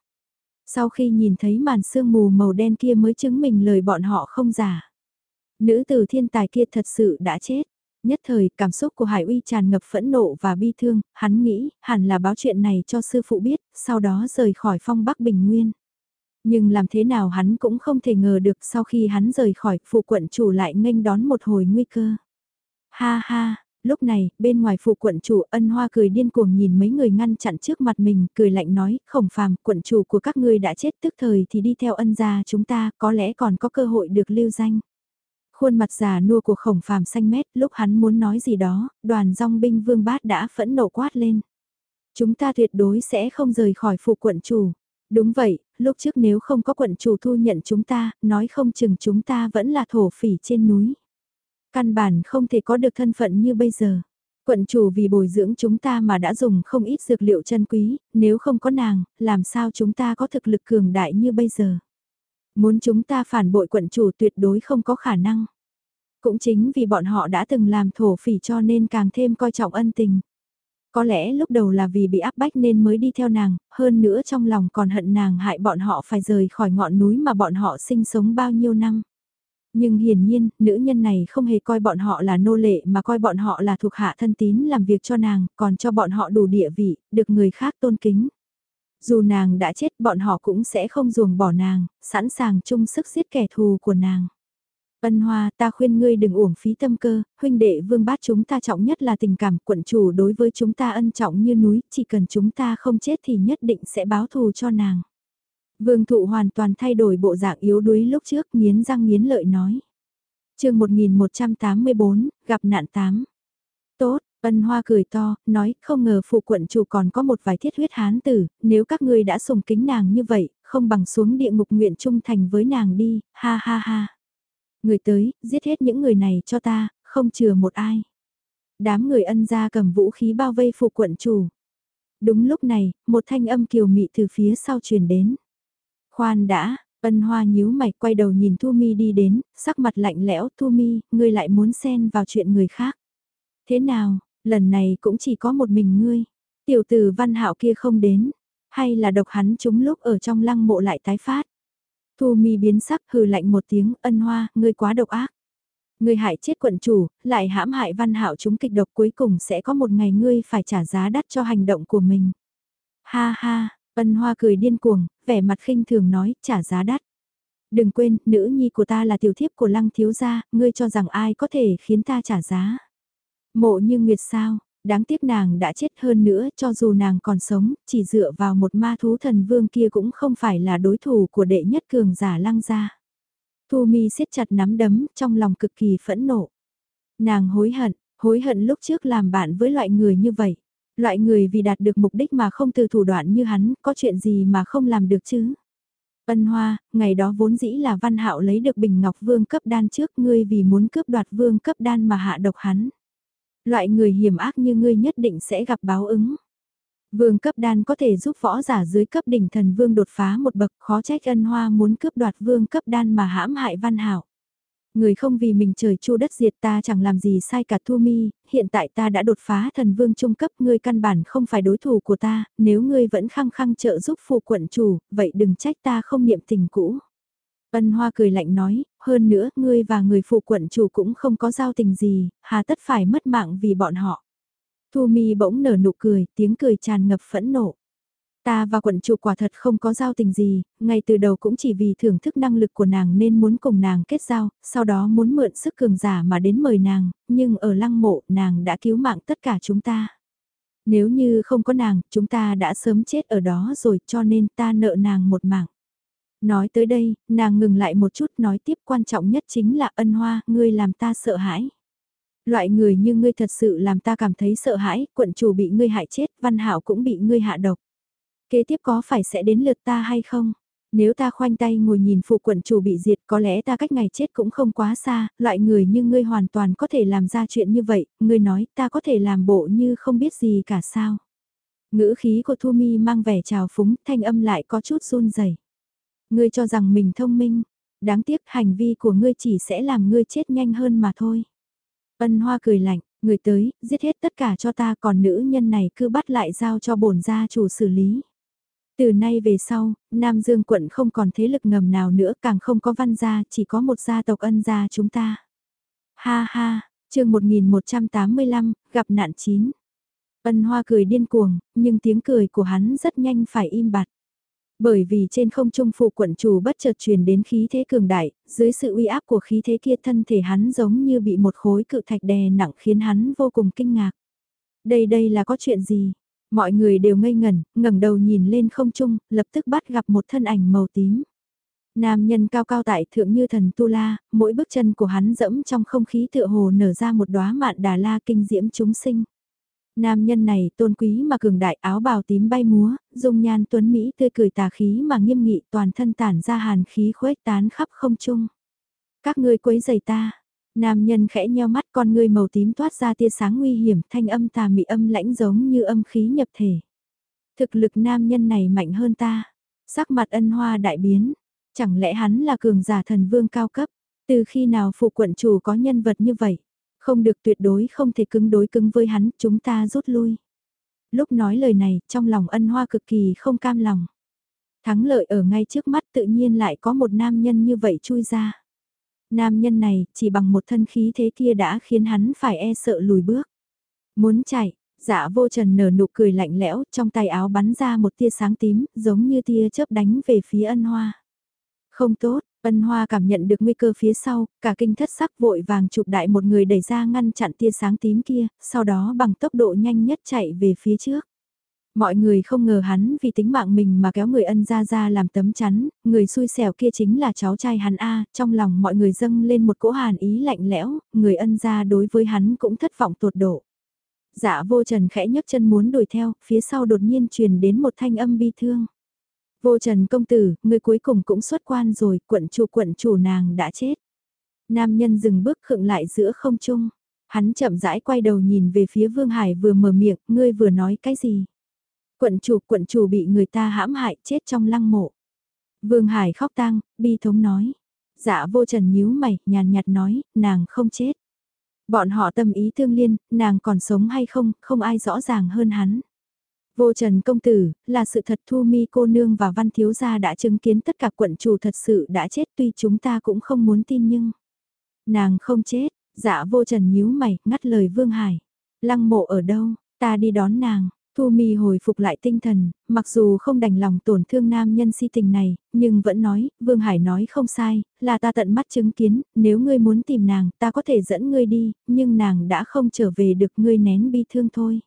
Sau khi nhìn thấy màn sương mù màu đen kia mới chứng minh lời bọn họ không giả. Nữ tử thiên tài kia thật sự đã chết. Nhất thời, cảm xúc của Hải Uy tràn ngập phẫn nộ và bi thương, hắn nghĩ, hẳn là báo chuyện này cho sư phụ biết, sau đó rời khỏi phong Bắc Bình Nguyên. Nhưng làm thế nào hắn cũng không thể ngờ được sau khi hắn rời khỏi, phụ quận chủ lại nghênh đón một hồi nguy cơ. Ha ha, lúc này, bên ngoài phụ quận chủ ân hoa cười điên cuồng nhìn mấy người ngăn chặn trước mặt mình, cười lạnh nói, khổng phàm, quận chủ của các ngươi đã chết tức thời thì đi theo ân gia chúng ta, có lẽ còn có cơ hội được lưu danh. Khuôn mặt già nua của khổng phàm xanh mét, lúc hắn muốn nói gì đó, đoàn dòng binh vương bát đã phẫn nộ quát lên. Chúng ta tuyệt đối sẽ không rời khỏi phụ quận chủ. Đúng vậy, lúc trước nếu không có quận chủ thu nhận chúng ta, nói không chừng chúng ta vẫn là thổ phỉ trên núi. Căn bản không thể có được thân phận như bây giờ. Quận chủ vì bồi dưỡng chúng ta mà đã dùng không ít dược liệu chân quý, nếu không có nàng, làm sao chúng ta có thực lực cường đại như bây giờ. Muốn chúng ta phản bội quận chủ tuyệt đối không có khả năng. Cũng chính vì bọn họ đã từng làm thổ phỉ cho nên càng thêm coi trọng ân tình. Có lẽ lúc đầu là vì bị áp bách nên mới đi theo nàng, hơn nữa trong lòng còn hận nàng hại bọn họ phải rời khỏi ngọn núi mà bọn họ sinh sống bao nhiêu năm. Nhưng hiển nhiên, nữ nhân này không hề coi bọn họ là nô lệ mà coi bọn họ là thuộc hạ thân tín làm việc cho nàng, còn cho bọn họ đủ địa vị, được người khác tôn kính. Dù nàng đã chết bọn họ cũng sẽ không ruồng bỏ nàng, sẵn sàng chung sức giết kẻ thù của nàng. Ân Hoa, ta khuyên ngươi đừng uổng phí tâm cơ, huynh đệ vương bát chúng ta trọng nhất là tình cảm, quận chủ đối với chúng ta ân trọng như núi, chỉ cần chúng ta không chết thì nhất định sẽ báo thù cho nàng. Vương thụ hoàn toàn thay đổi bộ dạng yếu đuối lúc trước, nghiến răng nghiến lợi nói. chương 1184, gặp nạn 8. Tốt, Ân Hoa cười to, nói, không ngờ phụ quận chủ còn có một vài thiết huyết hán tử, nếu các ngươi đã sùng kính nàng như vậy, không bằng xuống địa ngục nguyện trung thành với nàng đi, ha ha ha. Người tới, giết hết những người này cho ta, không chừa một ai. Đám người ân gia cầm vũ khí bao vây phụ quận chủ. Đúng lúc này, một thanh âm kiều mị từ phía sau truyền đến. Khoan đã, ân hoa nhíu mày quay đầu nhìn Thu Mi đi đến, sắc mặt lạnh lẽo Thu Mi, ngươi lại muốn xen vào chuyện người khác. Thế nào, lần này cũng chỉ có một mình ngươi. Tiểu tử văn hạo kia không đến, hay là độc hắn chúng lúc ở trong lăng mộ lại tái phát. Thu mi biến sắc hừ lạnh một tiếng ân hoa, ngươi quá độc ác. Ngươi hại chết quận chủ, lại hãm hại văn hạo chúng kịch độc cuối cùng sẽ có một ngày ngươi phải trả giá đắt cho hành động của mình. Ha ha, ân hoa cười điên cuồng, vẻ mặt khinh thường nói, trả giá đắt. Đừng quên, nữ nhi của ta là tiểu thiếp của lăng thiếu gia, ngươi cho rằng ai có thể khiến ta trả giá. Mộ như Nguyệt sao, đáng tiếc nàng đã chết hơn nữa cho dù nàng còn sống, chỉ dựa vào một ma thú thần vương kia cũng không phải là đối thủ của đệ nhất cường giả lăng gia. Thu mi siết chặt nắm đấm, trong lòng cực kỳ phẫn nộ. Nàng hối hận, hối hận lúc trước làm bạn với loại người như vậy. Loại người vì đạt được mục đích mà không từ thủ đoạn như hắn, có chuyện gì mà không làm được chứ? Ân Hoa, ngày đó vốn dĩ là Văn Hạo lấy được bình ngọc vương cấp đan trước ngươi vì muốn cướp đoạt vương cấp đan mà hạ độc hắn. Loại người hiểm ác như ngươi nhất định sẽ gặp báo ứng. Vương cấp đan có thể giúp võ giả dưới cấp đỉnh thần vương đột phá một bậc khó trách ân hoa muốn cướp đoạt vương cấp đan mà hãm hại văn hảo. Người không vì mình trời chu đất diệt ta chẳng làm gì sai cả thu mi, hiện tại ta đã đột phá thần vương trung cấp ngươi căn bản không phải đối thủ của ta, nếu ngươi vẫn khăng khăng trợ giúp phụ quận chủ, vậy đừng trách ta không niệm tình cũ. Ân Hoa cười lạnh nói, hơn nữa, ngươi và người phụ quận chủ cũng không có giao tình gì, hà tất phải mất mạng vì bọn họ. Thu Mi bỗng nở nụ cười, tiếng cười tràn ngập phẫn nộ. Ta và quận chủ quả thật không có giao tình gì, ngay từ đầu cũng chỉ vì thưởng thức năng lực của nàng nên muốn cùng nàng kết giao, sau đó muốn mượn sức cường giả mà đến mời nàng, nhưng ở lăng mộ nàng đã cứu mạng tất cả chúng ta. Nếu như không có nàng, chúng ta đã sớm chết ở đó rồi cho nên ta nợ nàng một mạng. Nói tới đây, nàng ngừng lại một chút nói tiếp quan trọng nhất chính là ân hoa, ngươi làm ta sợ hãi. Loại người như ngươi thật sự làm ta cảm thấy sợ hãi, quận chủ bị ngươi hại chết, văn hảo cũng bị ngươi hạ độc. Kế tiếp có phải sẽ đến lượt ta hay không? Nếu ta khoanh tay ngồi nhìn phụ quận chủ bị diệt có lẽ ta cách ngày chết cũng không quá xa, loại người như ngươi hoàn toàn có thể làm ra chuyện như vậy, ngươi nói ta có thể làm bộ như không biết gì cả sao. Ngữ khí của Thu Mi mang vẻ trào phúng, thanh âm lại có chút run rẩy. Ngươi cho rằng mình thông minh, đáng tiếc hành vi của ngươi chỉ sẽ làm ngươi chết nhanh hơn mà thôi. Ân hoa cười lạnh, người tới, giết hết tất cả cho ta còn nữ nhân này cứ bắt lại giao cho bổn gia chủ xử lý. Từ nay về sau, Nam Dương quận không còn thế lực ngầm nào nữa càng không có văn gia, chỉ có một gia tộc ân gia chúng ta. Ha ha, chương 1185, gặp nạn chín. Ân hoa cười điên cuồng, nhưng tiếng cười của hắn rất nhanh phải im bặt. Bởi vì trên không trung phù quận chủ bất chợt truyền đến khí thế cường đại, dưới sự uy áp của khí thế kia thân thể hắn giống như bị một khối cự thạch đè nặng khiến hắn vô cùng kinh ngạc. Đây đây là có chuyện gì? Mọi người đều ngây ngẩn, ngẩng đầu nhìn lên không trung, lập tức bắt gặp một thân ảnh màu tím. Nam nhân cao cao tại thượng như thần Tu La, mỗi bước chân của hắn dẫm trong không khí tựa hồ nở ra một đóa mạn đà la kinh diễm chúng sinh. Nam nhân này tôn quý mà cường đại áo bào tím bay múa, dung nhan tuấn Mỹ tươi cười tà khí mà nghiêm nghị toàn thân tản ra hàn khí khuếch tán khắp không trung. Các ngươi quấy giày ta. Nam nhân khẽ nheo mắt con ngươi màu tím toát ra tia sáng nguy hiểm thanh âm tà mị âm lãnh giống như âm khí nhập thể. Thực lực nam nhân này mạnh hơn ta. Sắc mặt ân hoa đại biến. Chẳng lẽ hắn là cường giả thần vương cao cấp? Từ khi nào phụ quận chủ có nhân vật như vậy? Không được tuyệt đối không thể cứng đối cứng với hắn, chúng ta rút lui. Lúc nói lời này, trong lòng ân hoa cực kỳ không cam lòng. Thắng lợi ở ngay trước mắt tự nhiên lại có một nam nhân như vậy chui ra. Nam nhân này, chỉ bằng một thân khí thế kia đã khiến hắn phải e sợ lùi bước. Muốn chạy, dạ vô trần nở nụ cười lạnh lẽo, trong tay áo bắn ra một tia sáng tím, giống như tia chớp đánh về phía ân hoa. Không tốt, Ân Hoa cảm nhận được nguy cơ phía sau, cả kinh thất sắc vội vàng chụp đại một người đẩy ra ngăn chặn tia sáng tím kia, sau đó bằng tốc độ nhanh nhất chạy về phía trước. Mọi người không ngờ hắn vì tính mạng mình mà kéo người ân ra ra làm tấm chắn, người xui xẻo kia chính là cháu trai hắn A, trong lòng mọi người dâng lên một cỗ hàn ý lạnh lẽo, người ân ra đối với hắn cũng thất vọng tột độ. Dạ vô trần khẽ nhấc chân muốn đuổi theo, phía sau đột nhiên truyền đến một thanh âm bi thương. Vô trần công tử, người cuối cùng cũng xuất quan rồi, quận chủ quận chủ nàng đã chết. Nam nhân dừng bước khựng lại giữa không trung. Hắn chậm rãi quay đầu nhìn về phía Vương Hải vừa mở miệng, ngươi vừa nói cái gì? Quận chủ, quận chủ bị người ta hãm hại chết trong lăng mộ. Vương Hải khóc tang, bi thống nói. Dạ vô trần nhíu mày, nhàn nhạt nói, nàng không chết. Bọn họ tâm ý thương liên, nàng còn sống hay không, không ai rõ ràng hơn hắn. Vô Trần công tử, là sự thật Thu Mi cô nương và Văn thiếu gia đã chứng kiến tất cả quận chủ thật sự đã chết tuy chúng ta cũng không muốn tin nhưng. Nàng không chết, dạ Vô Trần nhíu mày, ngắt lời Vương Hải. Lăng mộ ở đâu, ta đi đón nàng. Thu Mi hồi phục lại tinh thần, mặc dù không đành lòng tổn thương nam nhân si tình này, nhưng vẫn nói, Vương Hải nói không sai, là ta tận mắt chứng kiến, nếu ngươi muốn tìm nàng, ta có thể dẫn ngươi đi, nhưng nàng đã không trở về được ngươi nén bi thương thôi.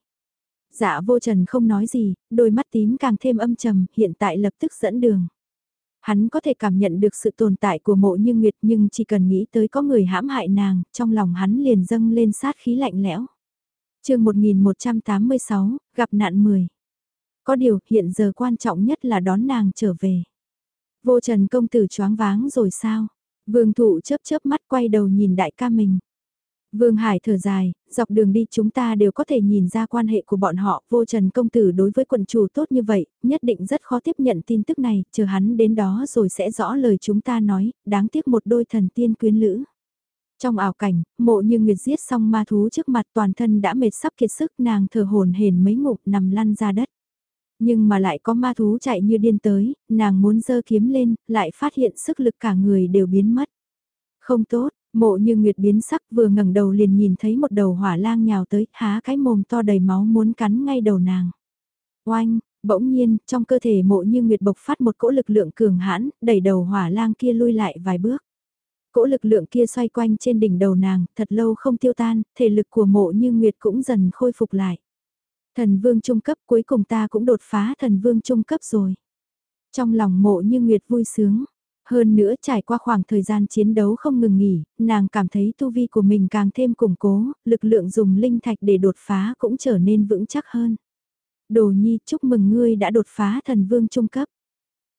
Dạ vô trần không nói gì, đôi mắt tím càng thêm âm trầm, hiện tại lập tức dẫn đường. Hắn có thể cảm nhận được sự tồn tại của mộ như Nguyệt nhưng chỉ cần nghĩ tới có người hãm hại nàng, trong lòng hắn liền dâng lên sát khí lạnh lẽo. chương 1186, gặp nạn 10. Có điều hiện giờ quan trọng nhất là đón nàng trở về. Vô trần công tử choáng váng rồi sao? Vương thụ chớp chớp mắt quay đầu nhìn đại ca mình. Vương Hải thở dài, dọc đường đi chúng ta đều có thể nhìn ra quan hệ của bọn họ, vô trần công tử đối với quận chủ tốt như vậy, nhất định rất khó tiếp nhận tin tức này, chờ hắn đến đó rồi sẽ rõ lời chúng ta nói, đáng tiếc một đôi thần tiên quyến lữ. Trong ảo cảnh, mộ như nguyệt giết xong ma thú trước mặt toàn thân đã mệt sắp kiệt sức nàng thở hồn hển mấy ngục nằm lăn ra đất. Nhưng mà lại có ma thú chạy như điên tới, nàng muốn dơ kiếm lên, lại phát hiện sức lực cả người đều biến mất. Không tốt, Mộ như Nguyệt biến sắc vừa ngẩng đầu liền nhìn thấy một đầu hỏa lang nhào tới, há cái mồm to đầy máu muốn cắn ngay đầu nàng. Oanh, bỗng nhiên, trong cơ thể mộ như Nguyệt bộc phát một cỗ lực lượng cường hãn, đẩy đầu hỏa lang kia lui lại vài bước. Cỗ lực lượng kia xoay quanh trên đỉnh đầu nàng, thật lâu không tiêu tan, thể lực của mộ như Nguyệt cũng dần khôi phục lại. Thần vương trung cấp cuối cùng ta cũng đột phá thần vương trung cấp rồi. Trong lòng mộ như Nguyệt vui sướng, hơn nữa trải qua khoảng thời gian chiến đấu không ngừng nghỉ, nàng cảm thấy tu vi của mình càng thêm củng cố, lực lượng dùng linh thạch để đột phá cũng trở nên vững chắc hơn. Đồ nhi chúc mừng ngươi đã đột phá thần vương trung cấp.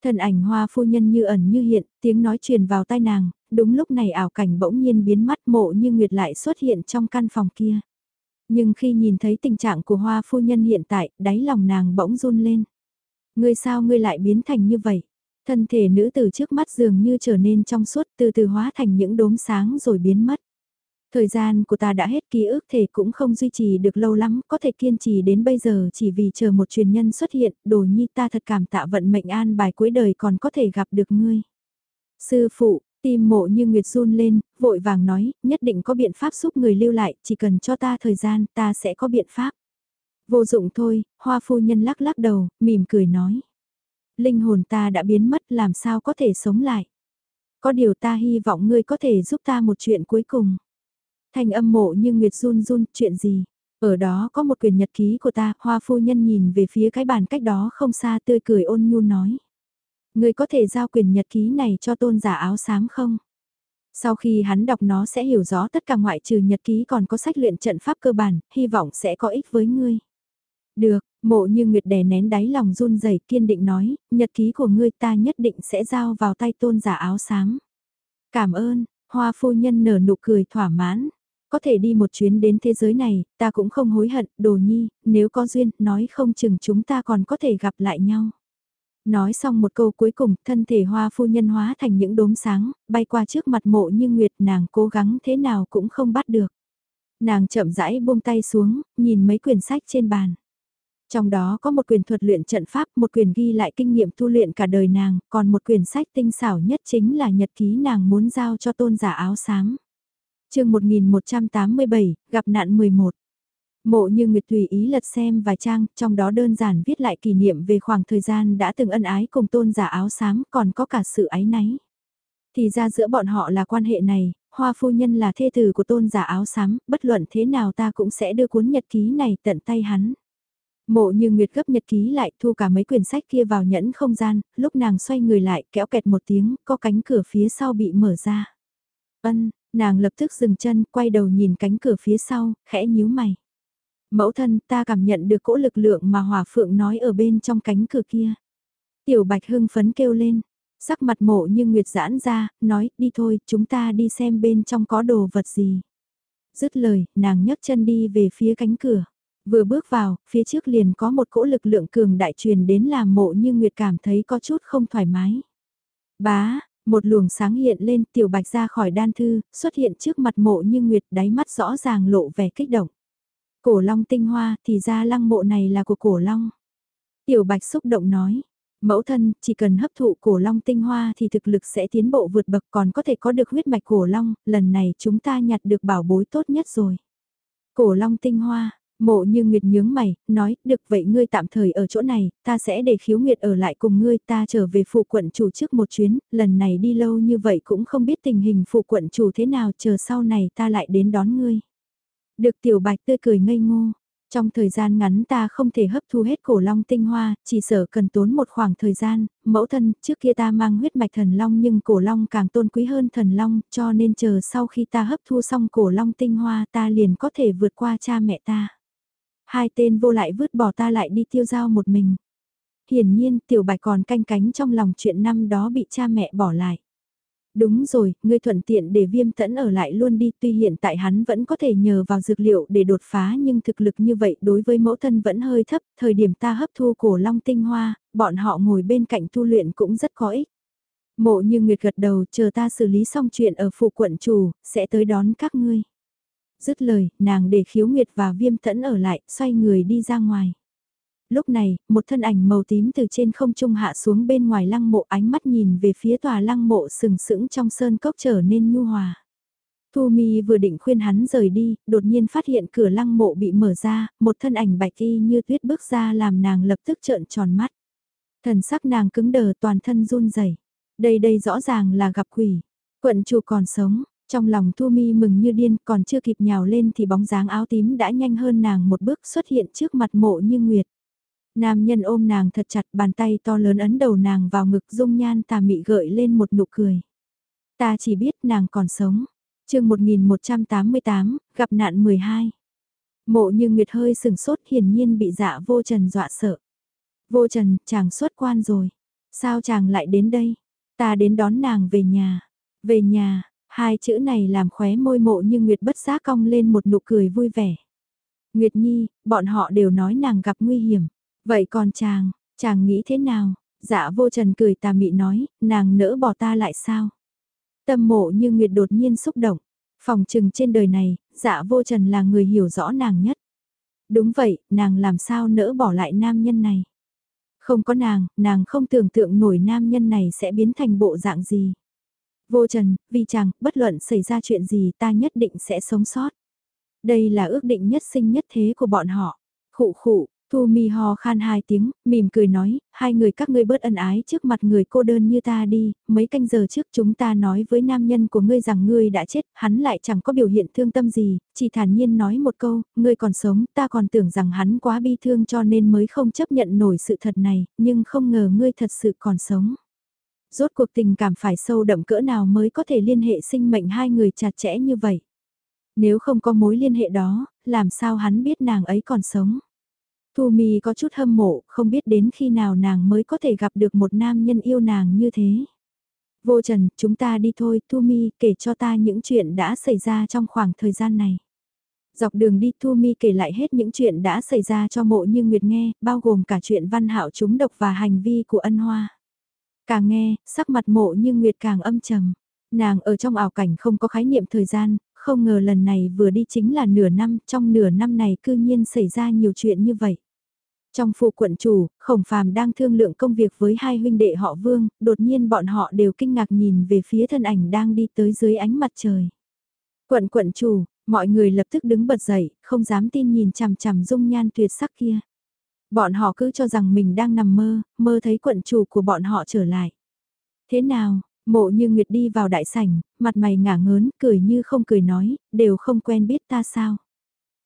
Thần ảnh hoa phu nhân như ẩn như hiện, tiếng nói truyền vào tai nàng, đúng lúc này ảo cảnh bỗng nhiên biến mắt mộ như nguyệt lại xuất hiện trong căn phòng kia. Nhưng khi nhìn thấy tình trạng của hoa phu nhân hiện tại, đáy lòng nàng bỗng run lên. Ngươi sao ngươi lại biến thành như vậy? Thân thể nữ tử trước mắt dường như trở nên trong suốt từ từ hóa thành những đốm sáng rồi biến mất. Thời gian của ta đã hết ký ức thể cũng không duy trì được lâu lắm, có thể kiên trì đến bây giờ chỉ vì chờ một truyền nhân xuất hiện, đồ nhi ta thật cảm tạ vận mệnh an bài cuối đời còn có thể gặp được ngươi. Sư phụ, tim mộ như Nguyệt run lên, vội vàng nói, nhất định có biện pháp giúp người lưu lại, chỉ cần cho ta thời gian, ta sẽ có biện pháp. Vô dụng thôi, hoa phu nhân lắc lắc đầu, mỉm cười nói. Linh hồn ta đã biến mất làm sao có thể sống lại. Có điều ta hy vọng ngươi có thể giúp ta một chuyện cuối cùng. Thành âm mộ như Nguyệt run run, chuyện gì? Ở đó có một quyền nhật ký của ta, hoa phu nhân nhìn về phía cái bàn cách đó không xa tươi cười ôn nhu nói. ngươi có thể giao quyền nhật ký này cho tôn giả áo xám không? Sau khi hắn đọc nó sẽ hiểu rõ tất cả ngoại trừ nhật ký còn có sách luyện trận pháp cơ bản, hy vọng sẽ có ích với ngươi. Được, mộ như Nguyệt đè nén đáy lòng run rẩy kiên định nói, nhật ký của ngươi ta nhất định sẽ giao vào tay tôn giả áo sáng. Cảm ơn, hoa phu nhân nở nụ cười thỏa mãn có thể đi một chuyến đến thế giới này, ta cũng không hối hận, đồ nhi, nếu có duyên, nói không chừng chúng ta còn có thể gặp lại nhau. Nói xong một câu cuối cùng, thân thể hoa phu nhân hóa thành những đốm sáng, bay qua trước mặt mộ như nguyệt nàng cố gắng thế nào cũng không bắt được. Nàng chậm rãi buông tay xuống, nhìn mấy quyển sách trên bàn. Trong đó có một quyển thuật luyện trận pháp, một quyển ghi lại kinh nghiệm tu luyện cả đời nàng, còn một quyển sách tinh xảo nhất chính là nhật ký nàng muốn giao cho tôn giả áo sáng. chương 1187, gặp nạn 11. Mộ như Nguyệt Thủy ý lật xem vài trang, trong đó đơn giản viết lại kỷ niệm về khoảng thời gian đã từng ân ái cùng tôn giả áo xám, còn có cả sự ái náy. Thì ra giữa bọn họ là quan hệ này, hoa phu nhân là thê tử của tôn giả áo xám, bất luận thế nào ta cũng sẽ đưa cuốn nhật ký này tận tay hắn. Mộ như Nguyệt gấp nhật ký lại thu cả mấy quyển sách kia vào nhẫn không gian, lúc nàng xoay người lại kéo kẹt một tiếng, có cánh cửa phía sau bị mở ra. Ân, Nàng lập tức dừng chân, quay đầu nhìn cánh cửa phía sau, khẽ nhíu mày. Mẫu thân, ta cảm nhận được cỗ lực lượng mà Hòa phượng nói ở bên trong cánh cửa kia. Tiểu bạch hưng phấn kêu lên, sắc mặt mộ như nguyệt giãn ra, nói, đi thôi, chúng ta đi xem bên trong có đồ vật gì. Dứt lời, nàng nhấc chân đi về phía cánh cửa. Vừa bước vào, phía trước liền có một cỗ lực lượng cường đại truyền đến làm mộ như nguyệt cảm thấy có chút không thoải mái. Bá, một luồng sáng hiện lên tiểu bạch ra khỏi đan thư, xuất hiện trước mặt mộ như nguyệt đáy mắt rõ ràng lộ vẻ kích động. Cổ long tinh hoa thì ra lăng mộ này là của cổ long. Tiểu bạch xúc động nói, mẫu thân chỉ cần hấp thụ cổ long tinh hoa thì thực lực sẽ tiến bộ vượt bậc còn có thể có được huyết mạch cổ long, lần này chúng ta nhặt được bảo bối tốt nhất rồi. Cổ long tinh hoa, Mộ như Nguyệt nhướng mày, nói, được vậy ngươi tạm thời ở chỗ này, ta sẽ để khiếu Nguyệt ở lại cùng ngươi, ta trở về phụ quận chủ trước một chuyến, lần này đi lâu như vậy cũng không biết tình hình phụ quận chủ thế nào, chờ sau này ta lại đến đón ngươi. Được tiểu bạch tươi cười ngây ngô, trong thời gian ngắn ta không thể hấp thu hết cổ long tinh hoa, chỉ sợ cần tốn một khoảng thời gian, mẫu thân, trước kia ta mang huyết mạch thần long nhưng cổ long càng tôn quý hơn thần long, cho nên chờ sau khi ta hấp thu xong cổ long tinh hoa ta liền có thể vượt qua cha mẹ ta. Hai tên vô lại vứt bỏ ta lại đi tiêu giao một mình. Hiển nhiên tiểu bạch còn canh cánh trong lòng chuyện năm đó bị cha mẹ bỏ lại. Đúng rồi, ngươi thuận tiện để viêm tẫn ở lại luôn đi tuy hiện tại hắn vẫn có thể nhờ vào dược liệu để đột phá nhưng thực lực như vậy đối với mẫu thân vẫn hơi thấp, thời điểm ta hấp thu cổ long tinh hoa, bọn họ ngồi bên cạnh tu luyện cũng rất có ích. Mộ như Nguyệt gật đầu chờ ta xử lý xong chuyện ở phủ quận chủ, sẽ tới đón các ngươi dứt lời, nàng để khiếu nguyệt và viêm thẫn ở lại, xoay người đi ra ngoài. Lúc này, một thân ảnh màu tím từ trên không trung hạ xuống bên ngoài lăng mộ ánh mắt nhìn về phía tòa lăng mộ sừng sững trong sơn cốc trở nên nhu hòa. Thu Mi vừa định khuyên hắn rời đi, đột nhiên phát hiện cửa lăng mộ bị mở ra, một thân ảnh bạch y như tuyết bước ra làm nàng lập tức trợn tròn mắt. Thần sắc nàng cứng đờ toàn thân run rẩy. Đây đây rõ ràng là gặp quỷ. Quận chủ còn sống, trong lòng Thu Mi mừng như điên còn chưa kịp nhào lên thì bóng dáng áo tím đã nhanh hơn nàng một bước xuất hiện trước mặt mộ như nguyệt. Nam nhân ôm nàng thật chặt bàn tay to lớn ấn đầu nàng vào ngực dung nhan tà mị gợi lên một nụ cười. Ta chỉ biết nàng còn sống. chương 1188, gặp nạn 12. Mộ như nguyệt hơi sừng sốt hiển nhiên bị dạ vô trần dọa sợ. Vô trần, chàng xuất quan rồi. Sao chàng lại đến đây? Ta đến đón nàng về nhà. Về nhà, Hai chữ này làm khóe môi mộ như Nguyệt bất giác cong lên một nụ cười vui vẻ. Nguyệt Nhi, bọn họ đều nói nàng gặp nguy hiểm. Vậy còn chàng, chàng nghĩ thế nào? Dạ vô trần cười tà mị nói, nàng nỡ bỏ ta lại sao? Tâm mộ như nguyệt đột nhiên xúc động. Phòng trừng trên đời này, dạ vô trần là người hiểu rõ nàng nhất. Đúng vậy, nàng làm sao nỡ bỏ lại nam nhân này. Không có nàng, nàng không tưởng tượng nổi nam nhân này sẽ biến thành bộ dạng gì. Vô trần, vì chàng, bất luận xảy ra chuyện gì ta nhất định sẽ sống sót. Đây là ước định nhất sinh nhất thế của bọn họ. Khụ khụ, Thu mi ho khan hai tiếng, mỉm cười nói, hai người các ngươi bớt ân ái trước mặt người cô đơn như ta đi, mấy canh giờ trước chúng ta nói với nam nhân của ngươi rằng ngươi đã chết, hắn lại chẳng có biểu hiện thương tâm gì, chỉ thản nhiên nói một câu, ngươi còn sống, ta còn tưởng rằng hắn quá bi thương cho nên mới không chấp nhận nổi sự thật này, nhưng không ngờ ngươi thật sự còn sống. Rốt cuộc tình cảm phải sâu đậm cỡ nào mới có thể liên hệ sinh mệnh hai người chặt chẽ như vậy. Nếu không có mối liên hệ đó, làm sao hắn biết nàng ấy còn sống? Thu Mi có chút hâm mộ, không biết đến khi nào nàng mới có thể gặp được một nam nhân yêu nàng như thế. Vô Trần, chúng ta đi thôi, Thu Mi kể cho ta những chuyện đã xảy ra trong khoảng thời gian này. Dọc đường đi Thu Mi kể lại hết những chuyện đã xảy ra cho mộ như Nguyệt nghe, bao gồm cả chuyện văn hạo chúng độc và hành vi của ân hoa. Càng nghe, sắc mặt mộ như Nguyệt càng âm trầm. Nàng ở trong ảo cảnh không có khái niệm thời gian, không ngờ lần này vừa đi chính là nửa năm, trong nửa năm này cư nhiên xảy ra nhiều chuyện như vậy. Trong phủ quận chủ, khổng phàm đang thương lượng công việc với hai huynh đệ họ vương, đột nhiên bọn họ đều kinh ngạc nhìn về phía thân ảnh đang đi tới dưới ánh mặt trời. Quận quận chủ, mọi người lập tức đứng bật dậy, không dám tin nhìn chằm chằm dung nhan tuyệt sắc kia. Bọn họ cứ cho rằng mình đang nằm mơ, mơ thấy quận chủ của bọn họ trở lại. Thế nào, mộ như Nguyệt đi vào đại sảnh, mặt mày ngả ngớn, cười như không cười nói, đều không quen biết ta sao.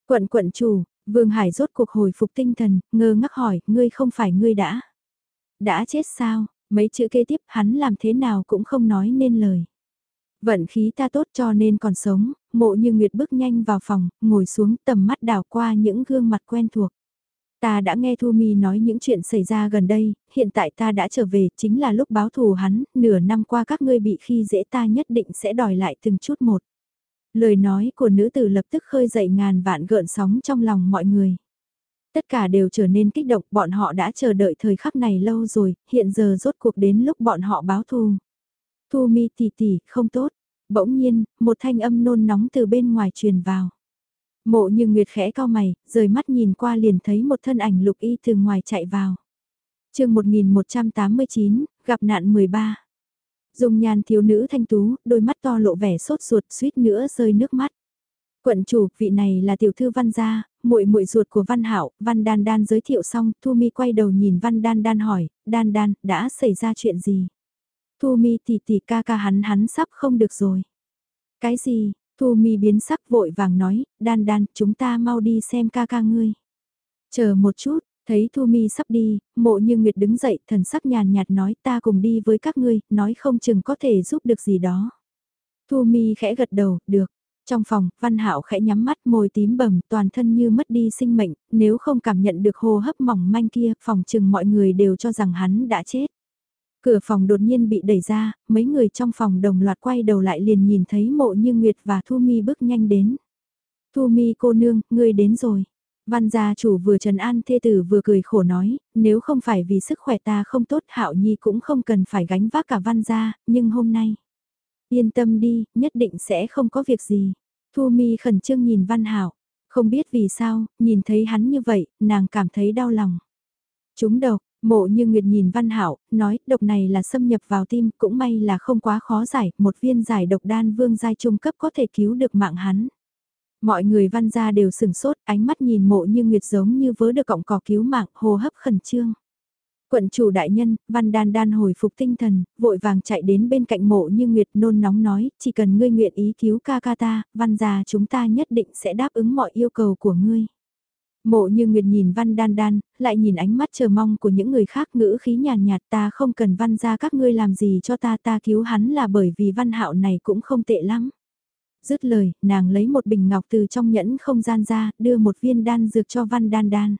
Quận quận chủ, Vương Hải rốt cuộc hồi phục tinh thần, ngơ ngác hỏi, ngươi không phải ngươi đã. Đã chết sao, mấy chữ kế tiếp hắn làm thế nào cũng không nói nên lời. Vận khí ta tốt cho nên còn sống, mộ như Nguyệt bước nhanh vào phòng, ngồi xuống tầm mắt đảo qua những gương mặt quen thuộc. Ta đã nghe Thu Mi nói những chuyện xảy ra gần đây, hiện tại ta đã trở về, chính là lúc báo thù hắn, nửa năm qua các ngươi bị khi dễ ta nhất định sẽ đòi lại từng chút một. Lời nói của nữ tử lập tức khơi dậy ngàn vạn gợn sóng trong lòng mọi người. Tất cả đều trở nên kích động, bọn họ đã chờ đợi thời khắc này lâu rồi, hiện giờ rốt cuộc đến lúc bọn họ báo thù. Thu mi tỷ tỷ, không tốt. Bỗng nhiên, một thanh âm nôn nóng từ bên ngoài truyền vào. Mộ như Nguyệt khẽ cao mày, rời mắt nhìn qua liền thấy một thân ảnh lục y từ ngoài chạy vào. chương 1189, gặp nạn 13. Dùng nhàn thiếu nữ thanh tú, đôi mắt to lộ vẻ sốt ruột suýt nữa rơi nước mắt. Quận chủ, vị này là tiểu thư văn gia, muội muội ruột của văn hảo, văn đan đan giới thiệu xong, Thu Mi quay đầu nhìn văn đan đan hỏi, đan đan, đã xảy ra chuyện gì? Thu Mi tỷ tỷ ca ca hắn hắn sắp không được rồi. Cái gì? Thu Mi biến sắc vội vàng nói, đan đan, chúng ta mau đi xem ca ca ngươi. Chờ một chút, Thấy Thu Mi sắp đi, mộ như Nguyệt đứng dậy, thần sắc nhàn nhạt nói ta cùng đi với các ngươi, nói không chừng có thể giúp được gì đó. Thu Mi khẽ gật đầu, được. Trong phòng, Văn Hạo khẽ nhắm mắt môi tím bầm, toàn thân như mất đi sinh mệnh, nếu không cảm nhận được hô hấp mỏng manh kia, phòng chừng mọi người đều cho rằng hắn đã chết. Cửa phòng đột nhiên bị đẩy ra, mấy người trong phòng đồng loạt quay đầu lại liền nhìn thấy mộ như Nguyệt và Thu Mi bước nhanh đến. Thu Mi cô nương, ngươi đến rồi. Văn gia chủ vừa trần an thê tử vừa cười khổ nói, nếu không phải vì sức khỏe ta không tốt Hạo Nhi cũng không cần phải gánh vác cả văn gia, nhưng hôm nay. Yên tâm đi, nhất định sẽ không có việc gì. Thu Mi khẩn trương nhìn Văn Hạo, không biết vì sao, nhìn thấy hắn như vậy, nàng cảm thấy đau lòng. Chúng độc, mộ như Nguyệt nhìn Văn hảo nói độc này là xâm nhập vào tim, cũng may là không quá khó giải, một viên giải độc đan vương giai trung cấp có thể cứu được mạng hắn. Mọi người văn gia đều sừng sốt, ánh mắt nhìn mộ như nguyệt giống như vớ được cọng cỏ cứu mạng, hô hấp khẩn trương. Quận chủ đại nhân, văn đan đan hồi phục tinh thần, vội vàng chạy đến bên cạnh mộ như nguyệt nôn nóng nói, chỉ cần ngươi nguyện ý cứu ca ca ta, văn gia chúng ta nhất định sẽ đáp ứng mọi yêu cầu của ngươi. Mộ như Nguyệt nhìn văn đan đan, lại nhìn ánh mắt chờ mong của những người khác ngữ khí nhàn nhạt ta không cần văn ra các ngươi làm gì cho ta ta cứu hắn là bởi vì văn hạo này cũng không tệ lắm. Dứt lời, nàng lấy một bình ngọc từ trong nhẫn không gian ra, đưa một viên đan dược cho văn đan đan.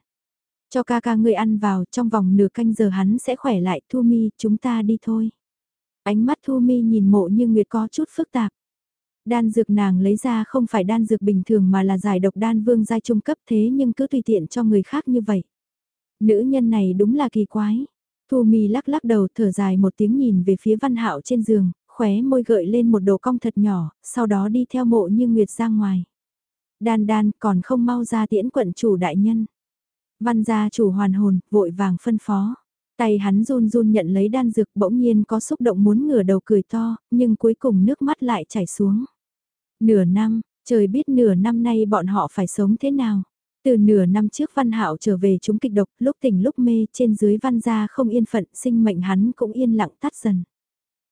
Cho ca ca người ăn vào, trong vòng nửa canh giờ hắn sẽ khỏe lại, Thu Mi, chúng ta đi thôi. Ánh mắt Thu Mi nhìn mộ như Nguyệt có chút phức tạp. Đan dược nàng lấy ra không phải đan dược bình thường mà là giải độc đan vương giai trung cấp thế nhưng cứ tùy tiện cho người khác như vậy. Nữ nhân này đúng là kỳ quái. Thu Mi lắc lắc đầu thở dài một tiếng nhìn về phía Văn Hạo trên giường, khóe môi gợi lên một đồ cong thật nhỏ, sau đó đi theo mộ như Nguyệt ra ngoài. Đan đan còn không mau ra tiễn quận chủ đại nhân. Văn gia chủ hoàn hồn, vội vàng phân phó. Tay hắn run run nhận lấy đan dược bỗng nhiên có xúc động muốn ngửa đầu cười to, nhưng cuối cùng nước mắt lại chảy xuống. Nửa năm, trời biết nửa năm nay bọn họ phải sống thế nào. Từ nửa năm trước Văn Hạo trở về chúng kịch độc, lúc tỉnh lúc mê trên dưới Văn gia không yên phận, sinh mệnh hắn cũng yên lặng tắt dần.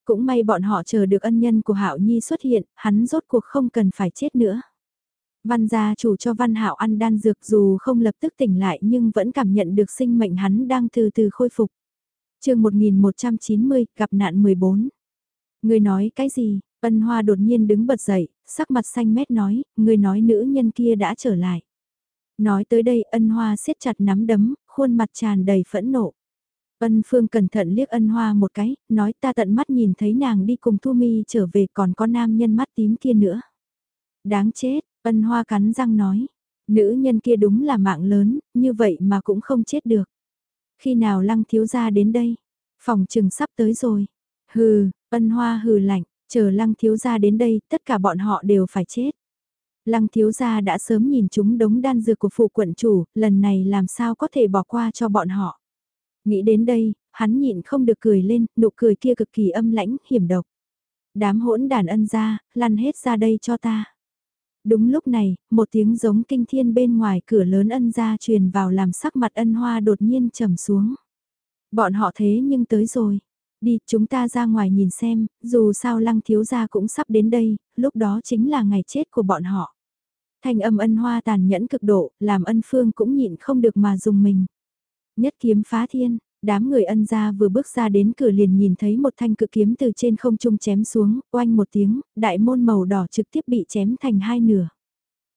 Cũng may bọn họ chờ được ân nhân của Hạo Nhi xuất hiện, hắn rốt cuộc không cần phải chết nữa. Văn gia chủ cho Văn Hạo ăn đan dược dù không lập tức tỉnh lại nhưng vẫn cảm nhận được sinh mệnh hắn đang từ từ khôi phục. chương 1190, gặp nạn 14. Người nói cái gì? Ân Hoa đột nhiên đứng bật dậy, sắc mặt xanh mét nói, người nói nữ nhân kia đã trở lại. Nói tới đây ân hoa siết chặt nắm đấm, khuôn mặt tràn đầy phẫn nộ. Ân Phương cẩn thận liếc ân hoa một cái, nói ta tận mắt nhìn thấy nàng đi cùng Thu Mi trở về còn có nam nhân mắt tím kia nữa. Đáng chết, ân hoa cắn răng nói. Nữ nhân kia đúng là mạng lớn, như vậy mà cũng không chết được. Khi nào lăng thiếu gia đến đây? Phòng trừng sắp tới rồi. Hừ, ân hoa hừ lạnh, chờ lăng thiếu gia đến đây, tất cả bọn họ đều phải chết. Lăng thiếu gia đã sớm nhìn chúng đống đan dược của phụ quận chủ, lần này làm sao có thể bỏ qua cho bọn họ. Nghĩ đến đây, hắn nhịn không được cười lên, nụ cười kia cực kỳ âm lãnh, hiểm độc. Đám hỗn đàn ân ra, lăn hết ra đây cho ta. Đúng lúc này, một tiếng giống kinh thiên bên ngoài cửa lớn ân ra truyền vào làm sắc mặt ân hoa đột nhiên trầm xuống. Bọn họ thế nhưng tới rồi. Đi, chúng ta ra ngoài nhìn xem, dù sao lăng thiếu gia cũng sắp đến đây, lúc đó chính là ngày chết của bọn họ. Thanh âm ân hoa tàn nhẫn cực độ, làm ân phương cũng nhịn không được mà dùng mình. Nhất kiếm phá thiên, đám người ân gia vừa bước ra đến cửa liền nhìn thấy một thanh cự kiếm từ trên không trung chém xuống, oanh một tiếng, đại môn màu đỏ trực tiếp bị chém thành hai nửa.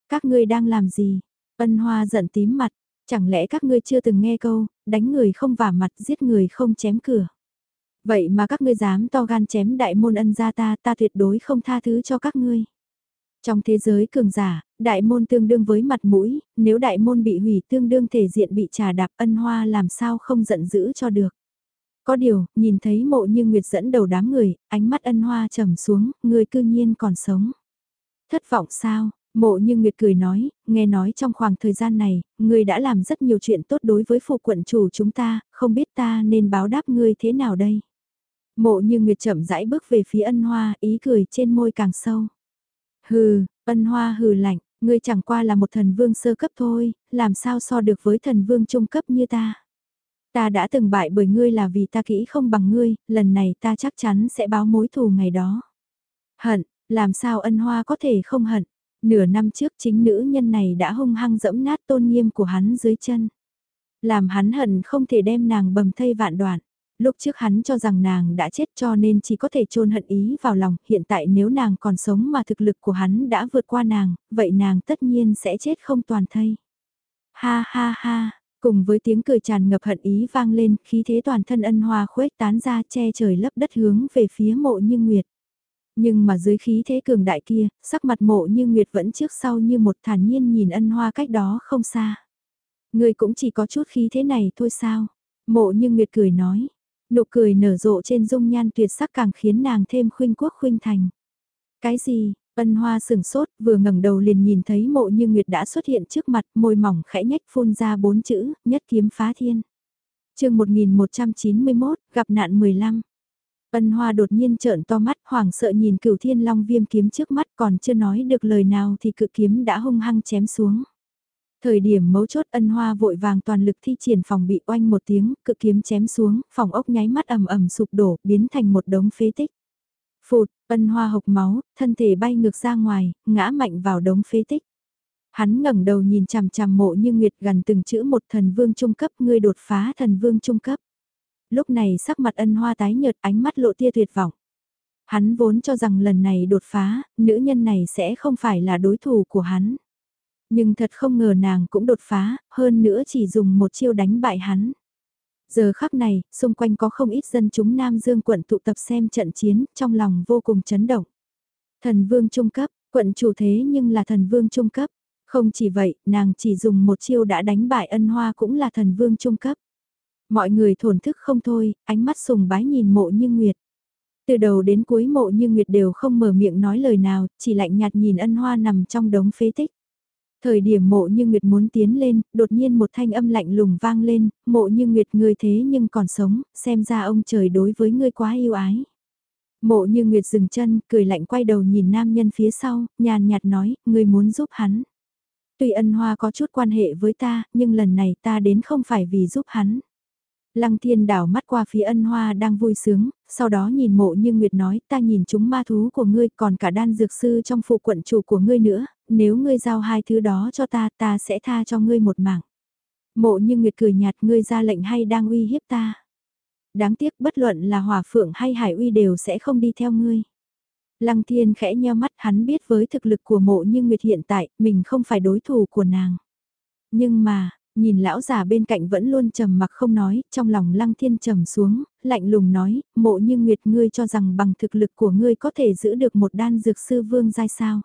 Các ngươi đang làm gì? Ân hoa giận tím mặt, chẳng lẽ các ngươi chưa từng nghe câu, đánh người không vả mặt giết người không chém cửa. Vậy mà các ngươi dám to gan chém đại môn ân gia ta, ta tuyệt đối không tha thứ cho các ngươi. Trong thế giới cường giả, đại môn tương đương với mặt mũi, nếu đại môn bị hủy tương đương thể diện bị trà đạp ân hoa làm sao không giận dữ cho được. Có điều, nhìn thấy mộ như Nguyệt dẫn đầu đám người, ánh mắt ân hoa trầm xuống, người cư nhiên còn sống. Thất vọng sao? Mộ như Nguyệt cười nói, nghe nói trong khoảng thời gian này, ngươi đã làm rất nhiều chuyện tốt đối với phụ quận chủ chúng ta, không biết ta nên báo đáp ngươi thế nào đây? Mộ như Nguyệt chậm rãi bước về phía ân hoa, ý cười trên môi càng sâu. Hừ, ân hoa hừ lạnh, ngươi chẳng qua là một thần vương sơ cấp thôi, làm sao so được với thần vương trung cấp như ta. Ta đã từng bại bởi ngươi là vì ta kỹ không bằng ngươi, lần này ta chắc chắn sẽ báo mối thù ngày đó. Hận, làm sao ân hoa có thể không hận. Nửa năm trước chính nữ nhân này đã hung hăng dẫm nát tôn nghiêm của hắn dưới chân. Làm hắn hận không thể đem nàng bầm thây vạn đoạn lúc trước hắn cho rằng nàng đã chết cho nên chỉ có thể chôn hận ý vào lòng, hiện tại nếu nàng còn sống mà thực lực của hắn đã vượt qua nàng, vậy nàng tất nhiên sẽ chết không toàn thây. Ha ha ha, cùng với tiếng cười tràn ngập hận ý vang lên, khí thế toàn thân ân hoa khuếch tán ra che trời lấp đất hướng về phía mộ như nguyệt. Nhưng mà dưới khí thế cường đại kia, sắc mặt mộ như nguyệt vẫn trước sau như một thản nhiên nhìn ân hoa cách đó không xa. Người cũng chỉ có chút khí thế này thôi sao? Mộ như nguyệt cười nói, Nụ cười nở rộ trên dung nhan tuyệt sắc càng khiến nàng thêm khuynh quốc khuynh thành. Cái gì? Ân hoa sừng sốt, vừa ngẩng đầu liền nhìn thấy mộ như Nguyệt đã xuất hiện trước mặt, môi mỏng khẽ nhách phun ra bốn chữ, nhất kiếm phá thiên. chương 1191, gặp nạn 15. Ân hoa đột nhiên trợn to mắt, hoảng sợ nhìn cửu thiên long viêm kiếm trước mắt còn chưa nói được lời nào thì cự kiếm đã hung hăng chém xuống. Thời điểm mấu chốt ân hoa vội vàng toàn lực thi triển phòng bị oanh một tiếng, cự kiếm chém xuống, phòng ốc nháy mắt ầm ầm sụp đổ, biến thành một đống phế tích. Phụt, ân hoa hộc máu, thân thể bay ngược ra ngoài, ngã mạnh vào đống phế tích. Hắn ngẩng đầu nhìn chằm chằm mộ như nguyệt gần từng chữ một thần vương trung cấp, ngươi đột phá thần vương trung cấp. Lúc này sắc mặt ân hoa tái nhợt ánh mắt lộ tia tuyệt vọng. Hắn vốn cho rằng lần này đột phá, nữ nhân này sẽ không phải là đối thủ của hắn. Nhưng thật không ngờ nàng cũng đột phá, hơn nữa chỉ dùng một chiêu đánh bại hắn. Giờ khắc này, xung quanh có không ít dân chúng Nam Dương quận tụ tập xem trận chiến, trong lòng vô cùng chấn động. Thần vương trung cấp, quận chủ thế nhưng là thần vương trung cấp. Không chỉ vậy, nàng chỉ dùng một chiêu đã đánh bại ân hoa cũng là thần vương trung cấp. Mọi người thổn thức không thôi, ánh mắt sùng bái nhìn mộ như Nguyệt. Từ đầu đến cuối mộ như Nguyệt đều không mở miệng nói lời nào, chỉ lạnh nhạt nhìn ân hoa nằm trong đống phế tích. Thời điểm mộ như Nguyệt muốn tiến lên, đột nhiên một thanh âm lạnh lùng vang lên, mộ như Nguyệt ngươi thế nhưng còn sống, xem ra ông trời đối với ngươi quá yêu ái. Mộ như Nguyệt dừng chân, cười lạnh quay đầu nhìn nam nhân phía sau, nhàn nhạt nói, ngươi muốn giúp hắn. Tuy ân hoa có chút quan hệ với ta, nhưng lần này ta đến không phải vì giúp hắn. Lăng thiên đảo mắt qua phía ân hoa đang vui sướng, sau đó nhìn mộ như Nguyệt nói ta nhìn chúng ma thú của ngươi còn cả đan dược sư trong phụ quận chủ của ngươi nữa, nếu ngươi giao hai thứ đó cho ta ta sẽ tha cho ngươi một mạng. Mộ như Nguyệt cười nhạt ngươi ra lệnh hay đang uy hiếp ta. Đáng tiếc bất luận là hỏa phượng hay hải uy đều sẽ không đi theo ngươi. Lăng thiên khẽ nheo mắt hắn biết với thực lực của mộ như Nguyệt hiện tại mình không phải đối thủ của nàng. Nhưng mà, Nhìn lão già bên cạnh vẫn luôn trầm mặc không nói, trong lòng lăng thiên trầm xuống, lạnh lùng nói, mộ như nguyệt ngươi cho rằng bằng thực lực của ngươi có thể giữ được một đan dược sư vương giai sao.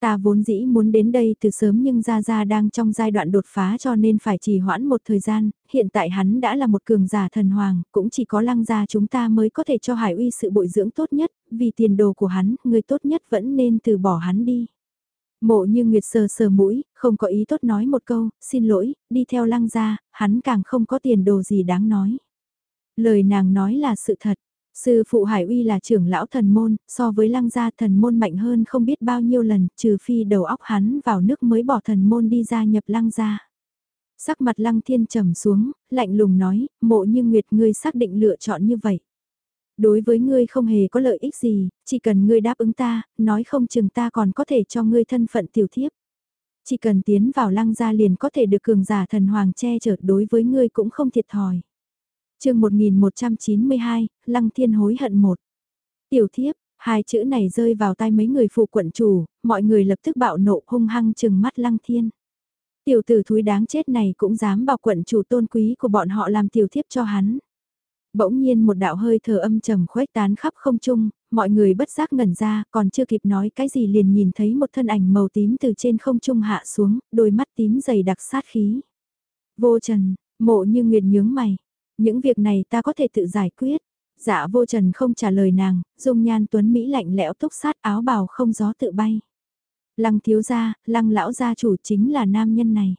Ta vốn dĩ muốn đến đây từ sớm nhưng Gia Gia đang trong giai đoạn đột phá cho nên phải trì hoãn một thời gian, hiện tại hắn đã là một cường giả thần hoàng, cũng chỉ có lăng gia chúng ta mới có thể cho Hải Uy sự bội dưỡng tốt nhất, vì tiền đồ của hắn, người tốt nhất vẫn nên từ bỏ hắn đi. Mộ như Nguyệt sờ sờ mũi, không có ý tốt nói một câu, xin lỗi, đi theo lăng gia, hắn càng không có tiền đồ gì đáng nói. Lời nàng nói là sự thật. Sư phụ Hải Uy là trưởng lão thần môn, so với lăng gia thần môn mạnh hơn không biết bao nhiêu lần, trừ phi đầu óc hắn vào nước mới bỏ thần môn đi ra nhập lăng gia. Sắc mặt lăng thiên trầm xuống, lạnh lùng nói, mộ như Nguyệt ngươi xác định lựa chọn như vậy. Đối với ngươi không hề có lợi ích gì, chỉ cần ngươi đáp ứng ta, nói không chừng ta còn có thể cho ngươi thân phận tiểu thiếp. Chỉ cần tiến vào lăng gia liền có thể được cường giả thần hoàng che chở đối với ngươi cũng không thiệt thòi chương 1192, Lăng Thiên hối hận một. Tiểu thiếp, hai chữ này rơi vào tay mấy người phụ quận chủ, mọi người lập tức bạo nộ hung hăng chừng mắt Lăng Thiên. Tiểu tử thúi đáng chết này cũng dám bảo quận chủ tôn quý của bọn họ làm tiểu thiếp cho hắn. Bỗng nhiên một đạo hơi thở âm trầm khuếch tán khắp không trung, mọi người bất giác ngẩn ra, còn chưa kịp nói cái gì liền nhìn thấy một thân ảnh màu tím từ trên không trung hạ xuống, đôi mắt tím dày đặc sát khí. Vô trần, mộ như nguyệt nhướng mày, những việc này ta có thể tự giải quyết. Dạ vô trần không trả lời nàng, dung nhan tuấn Mỹ lạnh lẽo túc sát áo bào không gió tự bay. Lăng thiếu gia, lăng lão gia chủ chính là nam nhân này.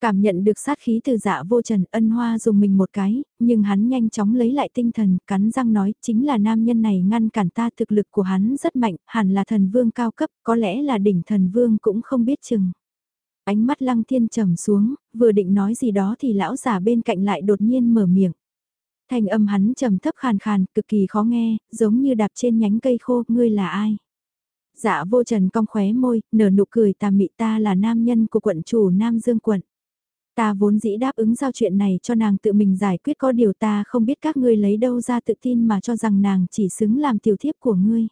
Cảm nhận được sát khí từ dạ vô trần ân hoa dùng mình một cái, nhưng hắn nhanh chóng lấy lại tinh thần, cắn răng nói chính là nam nhân này ngăn cản ta thực lực của hắn rất mạnh, hẳn là thần vương cao cấp, có lẽ là đỉnh thần vương cũng không biết chừng. Ánh mắt lăng thiên trầm xuống, vừa định nói gì đó thì lão giả bên cạnh lại đột nhiên mở miệng. Thành âm hắn trầm thấp khàn khàn, cực kỳ khó nghe, giống như đạp trên nhánh cây khô, ngươi là ai? Dạ vô trần cong khóe môi, nở nụ cười tà mị ta là nam nhân của quận chủ Nam Dương quận. Ta vốn dĩ đáp ứng giao chuyện này cho nàng tự mình giải quyết có điều ta không biết các ngươi lấy đâu ra tự tin mà cho rằng nàng chỉ xứng làm tiểu thiếp của ngươi.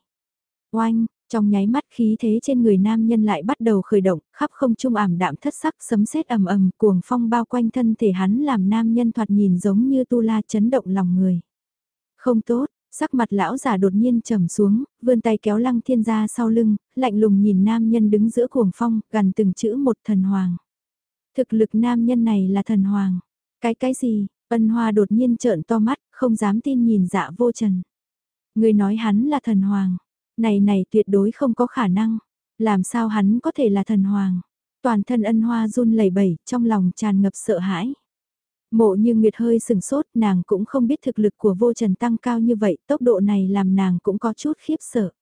Oanh, trong nháy mắt khí thế trên người nam nhân lại bắt đầu khởi động, khắp không trung ảm đạm thất sắc sấm sét ầm ầm, cuồng phong bao quanh thân thể hắn làm nam nhân thoạt nhìn giống như tu la chấn động lòng người. Không tốt, sắc mặt lão già đột nhiên trầm xuống, vươn tay kéo lăng thiên ra sau lưng, lạnh lùng nhìn nam nhân đứng giữa cuồng phong, gần từng chữ một thần hoàng. Thực lực nam nhân này là thần hoàng. Cái cái gì? Ân Hoa đột nhiên trợn to mắt, không dám tin nhìn dạ vô trần. Người nói hắn là thần hoàng. Này này tuyệt đối không có khả năng. Làm sao hắn có thể là thần hoàng? Toàn thân ân hoa run lẩy bẩy, trong lòng tràn ngập sợ hãi. Mộ như Nguyệt hơi sừng sốt, nàng cũng không biết thực lực của vô trần tăng cao như vậy, tốc độ này làm nàng cũng có chút khiếp sợ.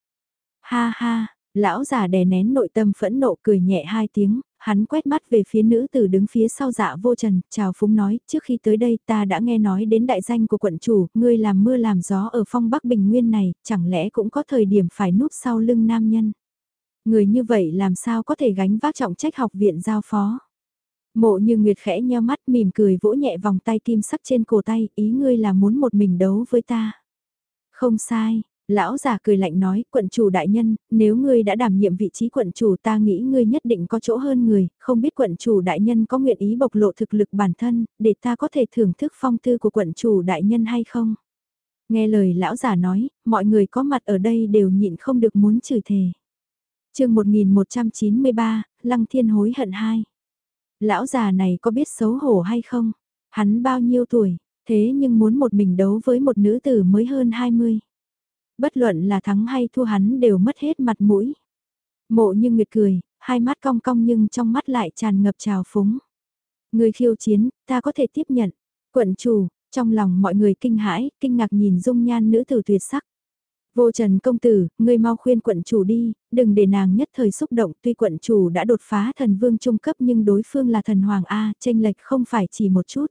Ha ha, lão già đè nén nội tâm phẫn nộ cười nhẹ hai tiếng, hắn quét mắt về phía nữ tử đứng phía sau dạ vô trần, chào phúng nói, trước khi tới đây ta đã nghe nói đến đại danh của quận chủ, ngươi làm mưa làm gió ở phong bắc bình nguyên này, chẳng lẽ cũng có thời điểm phải núp sau lưng nam nhân. Người như vậy làm sao có thể gánh vác trọng trách học viện giao phó. Mộ như Nguyệt khẽ nheo mắt mỉm cười vỗ nhẹ vòng tay kim sắc trên cổ tay, ý ngươi là muốn một mình đấu với ta. Không sai, Lão già cười lạnh nói, quận chủ đại nhân, nếu ngươi đã đảm nhiệm vị trí quận chủ ta nghĩ ngươi nhất định có chỗ hơn người, không biết quận chủ đại nhân có nguyện ý bộc lộ thực lực bản thân, để ta có thể thưởng thức phong tư của quận chủ đại nhân hay không? Nghe lời lão già nói, mọi người có mặt ở đây đều nhịn không được muốn chửi thề. chương 1193, Lăng Thiên hối hận hai. Lão già này có biết xấu hổ hay không? Hắn bao nhiêu tuổi? Thế nhưng muốn một mình đấu với một nữ tử mới hơn 20. Bất luận là thắng hay thua hắn đều mất hết mặt mũi. Mộ như nguyệt cười, hai mắt cong cong nhưng trong mắt lại tràn ngập trào phúng. Người khiêu chiến, ta có thể tiếp nhận. Quận chủ, trong lòng mọi người kinh hãi, kinh ngạc nhìn dung nhan nữ tử tuyệt sắc. Vô trần công tử, ngươi mau khuyên quận chủ đi, đừng để nàng nhất thời xúc động tuy quận chủ đã đột phá thần vương trung cấp nhưng đối phương là thần hoàng A, tranh lệch không phải chỉ một chút.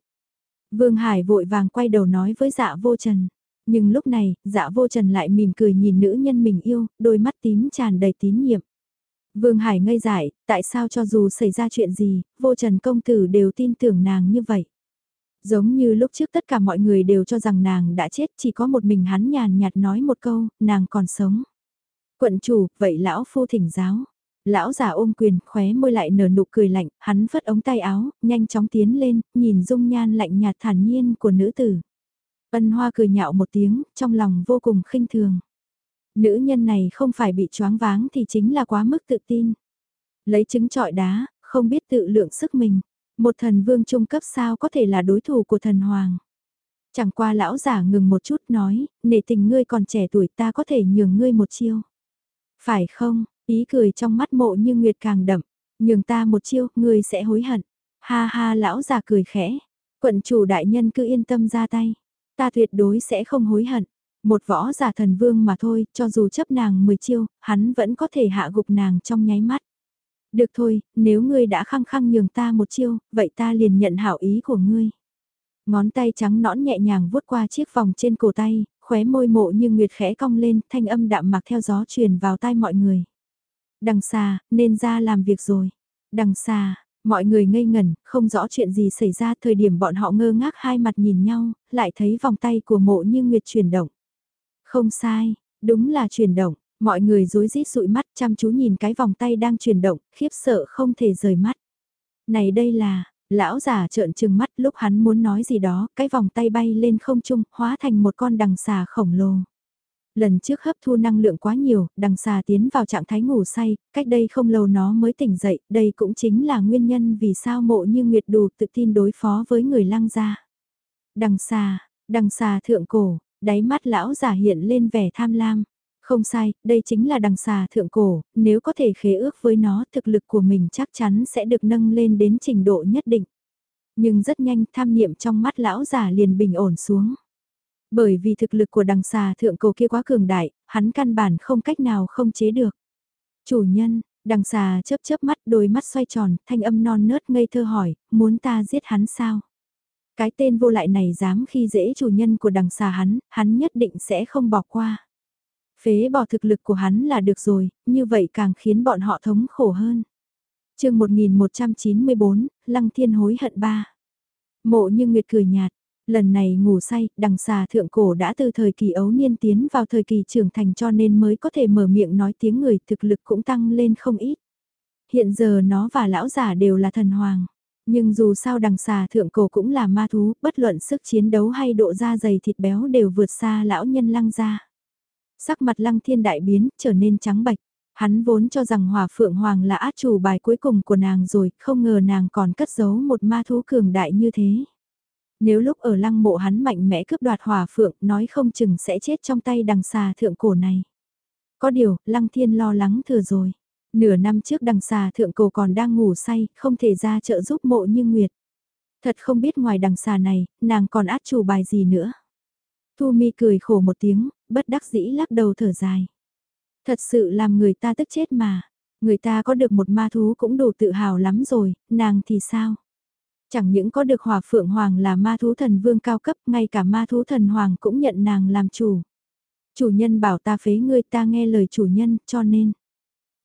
Vương Hải vội vàng quay đầu nói với dạ vô trần. Nhưng lúc này, dạ vô trần lại mỉm cười nhìn nữ nhân mình yêu, đôi mắt tím tràn đầy tín nhiệm. Vương Hải ngây dại, tại sao cho dù xảy ra chuyện gì, vô trần công tử đều tin tưởng nàng như vậy. Giống như lúc trước tất cả mọi người đều cho rằng nàng đã chết chỉ có một mình hắn nhàn nhạt nói một câu, nàng còn sống. Quận chủ, vậy lão phu thỉnh giáo. Lão già ôm quyền, khóe môi lại nở nụ cười lạnh, hắn phất ống tay áo, nhanh chóng tiến lên, nhìn dung nhan lạnh nhạt thản nhiên của nữ tử. Ân hoa cười nhạo một tiếng, trong lòng vô cùng khinh thường. Nữ nhân này không phải bị choáng váng thì chính là quá mức tự tin. Lấy trứng trọi đá, không biết tự lượng sức mình. Một thần vương trung cấp sao có thể là đối thủ của thần hoàng. Chẳng qua lão giả ngừng một chút nói, nể tình ngươi còn trẻ tuổi ta có thể nhường ngươi một chiêu. Phải không, ý cười trong mắt mộ như nguyệt càng đậm, nhường ta một chiêu, ngươi sẽ hối hận. Ha ha lão già cười khẽ, quận chủ đại nhân cứ yên tâm ra tay, ta tuyệt đối sẽ không hối hận. Một võ giả thần vương mà thôi, cho dù chấp nàng 10 chiêu, hắn vẫn có thể hạ gục nàng trong nháy mắt. Được thôi, nếu ngươi đã khăng khăng nhường ta một chiêu, vậy ta liền nhận hảo ý của ngươi. Ngón tay trắng nõn nhẹ nhàng vuốt qua chiếc vòng trên cổ tay, khóe môi mộ như nguyệt khẽ cong lên, thanh âm đạm mặc theo gió truyền vào tai mọi người. Đằng xa, nên ra làm việc rồi. Đằng xa, mọi người ngây ngẩn, không rõ chuyện gì xảy ra thời điểm bọn họ ngơ ngác hai mặt nhìn nhau, lại thấy vòng tay của mộ như nguyệt chuyển động. Không sai, đúng là chuyển động, mọi người rối rít dụi mắt chăm chú nhìn cái vòng tay đang chuyển động, khiếp sợ không thể rời mắt. Này đây là, lão già trợn trừng mắt lúc hắn muốn nói gì đó, cái vòng tay bay lên không trung, hóa thành một con đằng xà khổng lồ. Lần trước hấp thu năng lượng quá nhiều, đằng xà tiến vào trạng thái ngủ say, cách đây không lâu nó mới tỉnh dậy, đây cũng chính là nguyên nhân vì sao mộ như Nguyệt đủ tự tin đối phó với người lăng gia. Đằng xà, đằng xà thượng cổ, Đáy mắt lão giả hiện lên vẻ tham lam. Không sai, đây chính là đằng xà thượng cổ, nếu có thể khế ước với nó thực lực của mình chắc chắn sẽ được nâng lên đến trình độ nhất định. Nhưng rất nhanh tham niệm trong mắt lão giả liền bình ổn xuống. Bởi vì thực lực của đằng xà thượng cổ kia quá cường đại, hắn căn bản không cách nào không chế được. Chủ nhân, đằng xà chớp chớp mắt đôi mắt xoay tròn, thanh âm non nớt ngây thơ hỏi, muốn ta giết hắn sao? Cái tên vô lại này dám khi dễ chủ nhân của đằng xà hắn, hắn nhất định sẽ không bỏ qua. Phế bỏ thực lực của hắn là được rồi, như vậy càng khiến bọn họ thống khổ hơn. chương 1194, Lăng Thiên hối hận ba. Mộ như Nguyệt cười nhạt, lần này ngủ say, đằng xà thượng cổ đã từ thời kỳ ấu niên tiến vào thời kỳ trưởng thành cho nên mới có thể mở miệng nói tiếng người thực lực cũng tăng lên không ít. Hiện giờ nó và lão giả đều là thần hoàng. Nhưng dù sao đằng xà thượng cổ cũng là ma thú, bất luận sức chiến đấu hay độ da dày thịt béo đều vượt xa lão nhân lăng ra. Sắc mặt lăng thiên đại biến, trở nên trắng bạch. Hắn vốn cho rằng hòa phượng hoàng là át chủ bài cuối cùng của nàng rồi, không ngờ nàng còn cất giấu một ma thú cường đại như thế. Nếu lúc ở lăng mộ hắn mạnh mẽ cướp đoạt hòa phượng, nói không chừng sẽ chết trong tay đằng xà thượng cổ này. Có điều, lăng thiên lo lắng thừa rồi. Nửa năm trước đằng xà thượng cổ còn đang ngủ say, không thể ra trợ giúp mộ như Nguyệt. Thật không biết ngoài đằng xà này, nàng còn át chủ bài gì nữa. Thu mi cười khổ một tiếng, bất đắc dĩ lắc đầu thở dài. Thật sự làm người ta tức chết mà. Người ta có được một ma thú cũng đủ tự hào lắm rồi, nàng thì sao? Chẳng những có được hòa phượng hoàng là ma thú thần vương cao cấp, ngay cả ma thú thần hoàng cũng nhận nàng làm chủ. Chủ nhân bảo ta phế ngươi ta nghe lời chủ nhân, cho nên.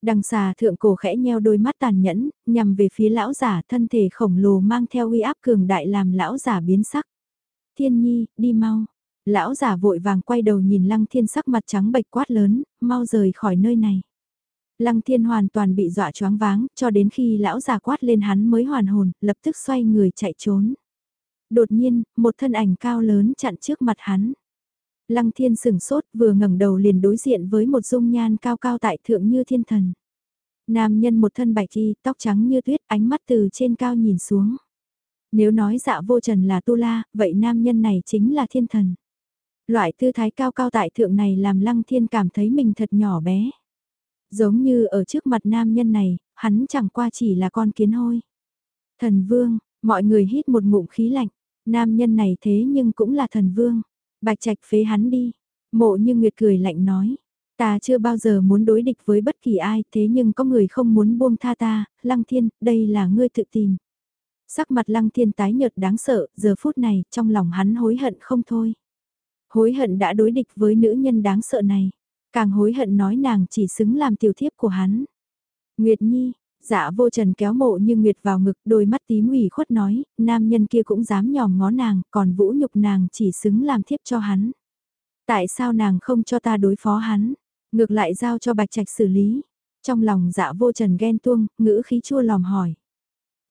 Đằng xà thượng cổ khẽ nheo đôi mắt tàn nhẫn, nhằm về phía lão giả thân thể khổng lồ mang theo uy áp cường đại làm lão giả biến sắc. Thiên nhi, đi mau. Lão giả vội vàng quay đầu nhìn lăng thiên sắc mặt trắng bệch quát lớn, mau rời khỏi nơi này. Lăng thiên hoàn toàn bị dọa choáng váng, cho đến khi lão già quát lên hắn mới hoàn hồn, lập tức xoay người chạy trốn. Đột nhiên, một thân ảnh cao lớn chặn trước mặt hắn. Lăng thiên sừng sốt vừa ngẩng đầu liền đối diện với một dung nhan cao cao tại thượng như thiên thần. Nam nhân một thân bạch y, tóc trắng như tuyết, ánh mắt từ trên cao nhìn xuống. Nếu nói dạ vô trần là tu la, vậy nam nhân này chính là thiên thần. Loại tư thái cao cao tại thượng này làm lăng thiên cảm thấy mình thật nhỏ bé. Giống như ở trước mặt nam nhân này, hắn chẳng qua chỉ là con kiến hôi. Thần vương, mọi người hít một ngụm khí lạnh, nam nhân này thế nhưng cũng là thần vương. Bạch trạch phế hắn đi. Mộ như Nguyệt cười lạnh nói. Ta chưa bao giờ muốn đối địch với bất kỳ ai thế nhưng có người không muốn buông tha ta, lăng thiên, đây là ngươi tự tìm. Sắc mặt lăng thiên tái nhợt đáng sợ, giờ phút này, trong lòng hắn hối hận không thôi. Hối hận đã đối địch với nữ nhân đáng sợ này. Càng hối hận nói nàng chỉ xứng làm tiểu thiếp của hắn. Nguyệt Nhi, dạ vô trần kéo mộ như Nguyệt vào ngực đôi mắt tím ủy khuất nói, nam nhân kia cũng dám nhòm ngó nàng, còn vũ nhục nàng chỉ xứng làm thiếp cho hắn. Tại sao nàng không cho ta đối phó hắn, ngược lại giao cho bạch trạch xử lý. Trong lòng dạ vô trần ghen tuông, ngữ khí chua lòm hỏi.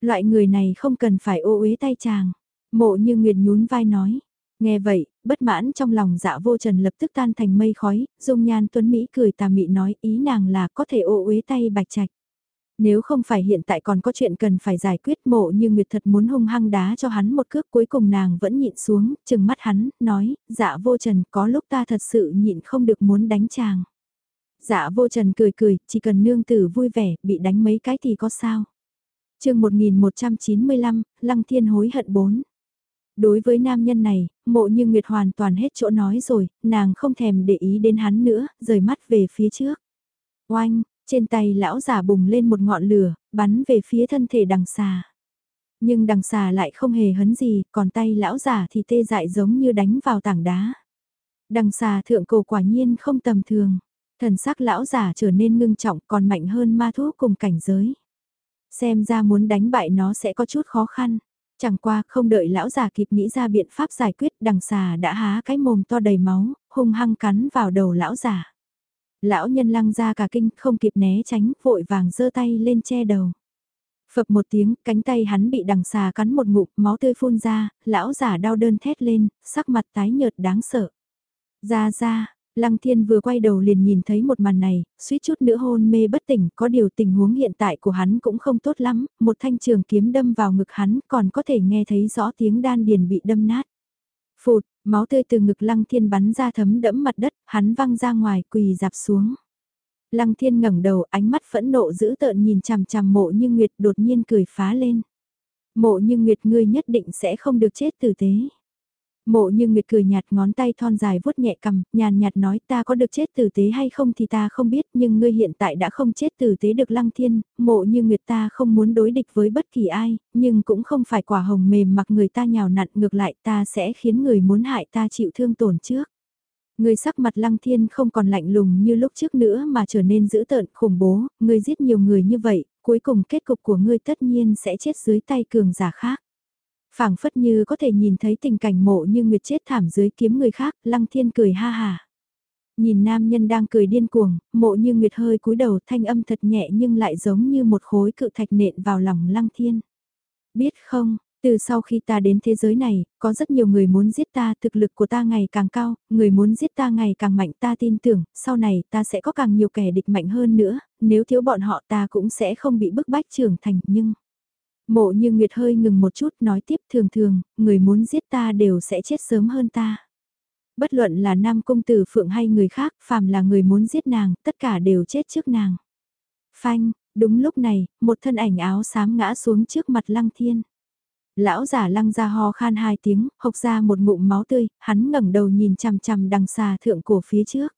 Loại người này không cần phải ô uế tay chàng. Mộ như Nguyệt nhún vai nói. Nghe vậy, bất mãn trong lòng dạ vô trần lập tức tan thành mây khói, dung nhan tuấn Mỹ cười tà mị nói ý nàng là có thể ô uế tay bạch trạch. Nếu không phải hiện tại còn có chuyện cần phải giải quyết mộ như Nguyệt thật muốn hung hăng đá cho hắn một cước cuối cùng nàng vẫn nhịn xuống, chừng mắt hắn, nói, dạ vô trần có lúc ta thật sự nhịn không được muốn đánh chàng. Dạ vô trần cười cười, chỉ cần nương tử vui vẻ, bị đánh mấy cái thì có sao. chương 1195, Lăng Thiên hối hận 4. Đối với nam nhân này, mộ như Nguyệt hoàn toàn hết chỗ nói rồi, nàng không thèm để ý đến hắn nữa, rời mắt về phía trước. Oanh, trên tay lão giả bùng lên một ngọn lửa, bắn về phía thân thể đằng xà. Nhưng đằng xà lại không hề hấn gì, còn tay lão giả thì tê dại giống như đánh vào tảng đá. Đằng xà thượng cổ quả nhiên không tầm thường. Thần sắc lão giả trở nên ngưng trọng còn mạnh hơn ma thú cùng cảnh giới. Xem ra muốn đánh bại nó sẽ có chút khó khăn. Chẳng qua không đợi lão già kịp nghĩ ra biện pháp giải quyết đằng xà đã há cái mồm to đầy máu, hung hăng cắn vào đầu lão già. Lão nhân lăng ra cả kinh không kịp né tránh vội vàng giơ tay lên che đầu. Phập một tiếng, cánh tay hắn bị đằng xà cắn một ngụm, máu tươi phun ra, lão giả đau đơn thét lên, sắc mặt tái nhợt đáng sợ. Ra ra, Lăng Thiên vừa quay đầu liền nhìn thấy một màn này, suýt chút nữa hôn mê bất tỉnh, có điều tình huống hiện tại của hắn cũng không tốt lắm, một thanh trường kiếm đâm vào ngực hắn còn có thể nghe thấy rõ tiếng đan điền bị đâm nát. Phụt, máu tươi từ ngực Lăng Thiên bắn ra thấm đẫm mặt đất, hắn văng ra ngoài quỳ dạp xuống. Lăng Thiên ngẩng đầu ánh mắt phẫn nộ dữ tợn nhìn chằm chằm mộ như Nguyệt đột nhiên cười phá lên. Mộ như Nguyệt ngươi nhất định sẽ không được chết tử tế. Mộ như Nguyệt cười nhạt ngón tay thon dài vuốt nhẹ cầm, nhàn nhạt nói ta có được chết tử tế hay không thì ta không biết nhưng ngươi hiện tại đã không chết tử tế được lăng thiên, mộ như Nguyệt ta không muốn đối địch với bất kỳ ai, nhưng cũng không phải quả hồng mềm mặc người ta nhào nặn ngược lại ta sẽ khiến người muốn hại ta chịu thương tổn trước. Ngươi sắc mặt lăng thiên không còn lạnh lùng như lúc trước nữa mà trở nên dữ tợn khủng bố, ngươi giết nhiều người như vậy, cuối cùng kết cục của ngươi tất nhiên sẽ chết dưới tay cường giả khác phảng phất như có thể nhìn thấy tình cảnh mộ như Nguyệt chết thảm dưới kiếm người khác, Lăng Thiên cười ha hà. Nhìn nam nhân đang cười điên cuồng, mộ như Nguyệt hơi cúi đầu thanh âm thật nhẹ nhưng lại giống như một khối cự thạch nện vào lòng Lăng Thiên. Biết không, từ sau khi ta đến thế giới này, có rất nhiều người muốn giết ta, thực lực của ta ngày càng cao, người muốn giết ta ngày càng mạnh ta tin tưởng, sau này ta sẽ có càng nhiều kẻ địch mạnh hơn nữa, nếu thiếu bọn họ ta cũng sẽ không bị bức bách trưởng thành nhưng... Mộ như Nguyệt hơi ngừng một chút nói tiếp thường thường, người muốn giết ta đều sẽ chết sớm hơn ta. Bất luận là nam công tử phượng hay người khác, phàm là người muốn giết nàng, tất cả đều chết trước nàng. Phanh, đúng lúc này, một thân ảnh áo xám ngã xuống trước mặt lăng thiên. Lão giả lăng ra ho khan hai tiếng, hộc ra một ngụm máu tươi, hắn ngẩng đầu nhìn chằm chằm đằng xà thượng cổ phía trước.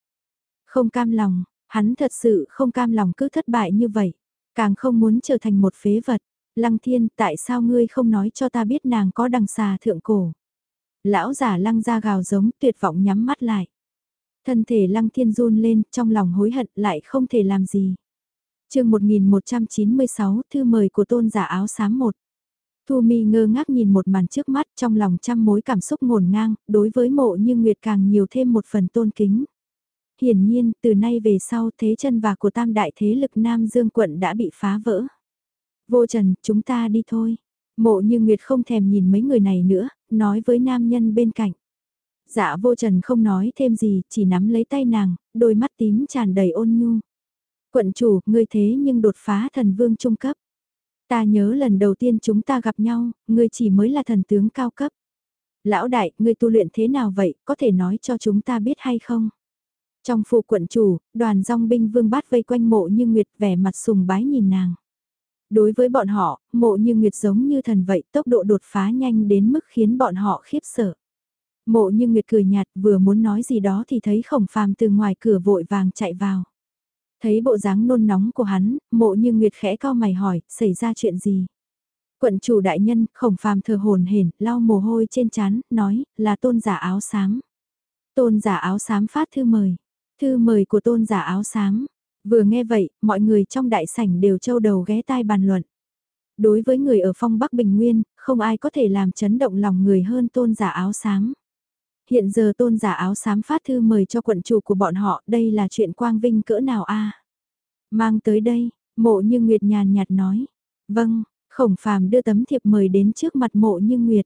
Không cam lòng, hắn thật sự không cam lòng cứ thất bại như vậy, càng không muốn trở thành một phế vật. Lăng thiên tại sao ngươi không nói cho ta biết nàng có đằng xà thượng cổ. Lão giả lăng ra gào giống tuyệt vọng nhắm mắt lại. Thân thể lăng thiên run lên trong lòng hối hận lại không thể làm gì. chương 1196 thư mời của tôn giả áo xám một. Thu mi ngơ ngác nhìn một màn trước mắt trong lòng trăm mối cảm xúc ngổn ngang, đối với mộ như Nguyệt càng nhiều thêm một phần tôn kính. Hiển nhiên, từ nay về sau thế chân và của tam đại thế lực Nam Dương quận đã bị phá vỡ. Vô Trần, chúng ta đi thôi. Mộ như Nguyệt không thèm nhìn mấy người này nữa, nói với nam nhân bên cạnh. Dạ vô trần không nói thêm gì, chỉ nắm lấy tay nàng, đôi mắt tím tràn đầy ôn nhu. Quận chủ, ngươi thế nhưng đột phá thần vương trung cấp. Ta nhớ lần đầu tiên chúng ta gặp nhau, ngươi chỉ mới là thần tướng cao cấp. Lão đại, ngươi tu luyện thế nào vậy, có thể nói cho chúng ta biết hay không? Trong phủ quận chủ, đoàn dòng binh vương bát vây quanh mộ như Nguyệt vẻ mặt sùng bái nhìn nàng. Đối với bọn họ, mộ như Nguyệt giống như thần vậy, tốc độ đột phá nhanh đến mức khiến bọn họ khiếp sợ. Mộ như Nguyệt cười nhạt vừa muốn nói gì đó thì thấy khổng phàm từ ngoài cửa vội vàng chạy vào. Thấy bộ dáng nôn nóng của hắn, mộ như Nguyệt khẽ cao mày hỏi, xảy ra chuyện gì? Quận chủ đại nhân, khổng phàm thờ hồn hển, lau mồ hôi trên chán, nói, là tôn giả áo xám. Tôn giả áo xám phát thư mời. Thư mời của tôn giả áo xám. Vừa nghe vậy, mọi người trong đại sảnh đều trâu đầu ghé tai bàn luận. Đối với người ở phong Bắc Bình Nguyên, không ai có thể làm chấn động lòng người hơn tôn giả áo xám. Hiện giờ tôn giả áo xám phát thư mời cho quận chủ của bọn họ, đây là chuyện quang vinh cỡ nào a Mang tới đây, mộ như Nguyệt nhàn nhạt nói. Vâng, khổng phàm đưa tấm thiệp mời đến trước mặt mộ như Nguyệt.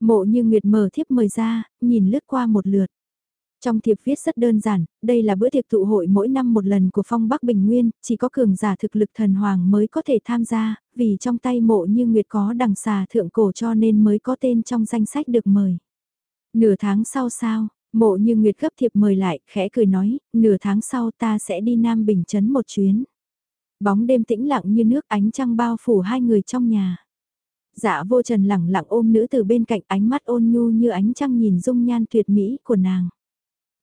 Mộ như Nguyệt mở thiệp mời ra, nhìn lướt qua một lượt. Trong thiệp viết rất đơn giản, đây là bữa tiệc tụ hội mỗi năm một lần của phong Bắc Bình Nguyên, chỉ có cường giả thực lực thần hoàng mới có thể tham gia, vì trong tay mộ như Nguyệt có đằng xà thượng cổ cho nên mới có tên trong danh sách được mời. Nửa tháng sau sao, mộ như Nguyệt gấp thiệp mời lại, khẽ cười nói, nửa tháng sau ta sẽ đi Nam Bình Trấn một chuyến. Bóng đêm tĩnh lặng như nước ánh trăng bao phủ hai người trong nhà. Dạ vô trần lẳng lặng ôm nữ từ bên cạnh ánh mắt ôn nhu như ánh trăng nhìn dung nhan tuyệt mỹ của nàng.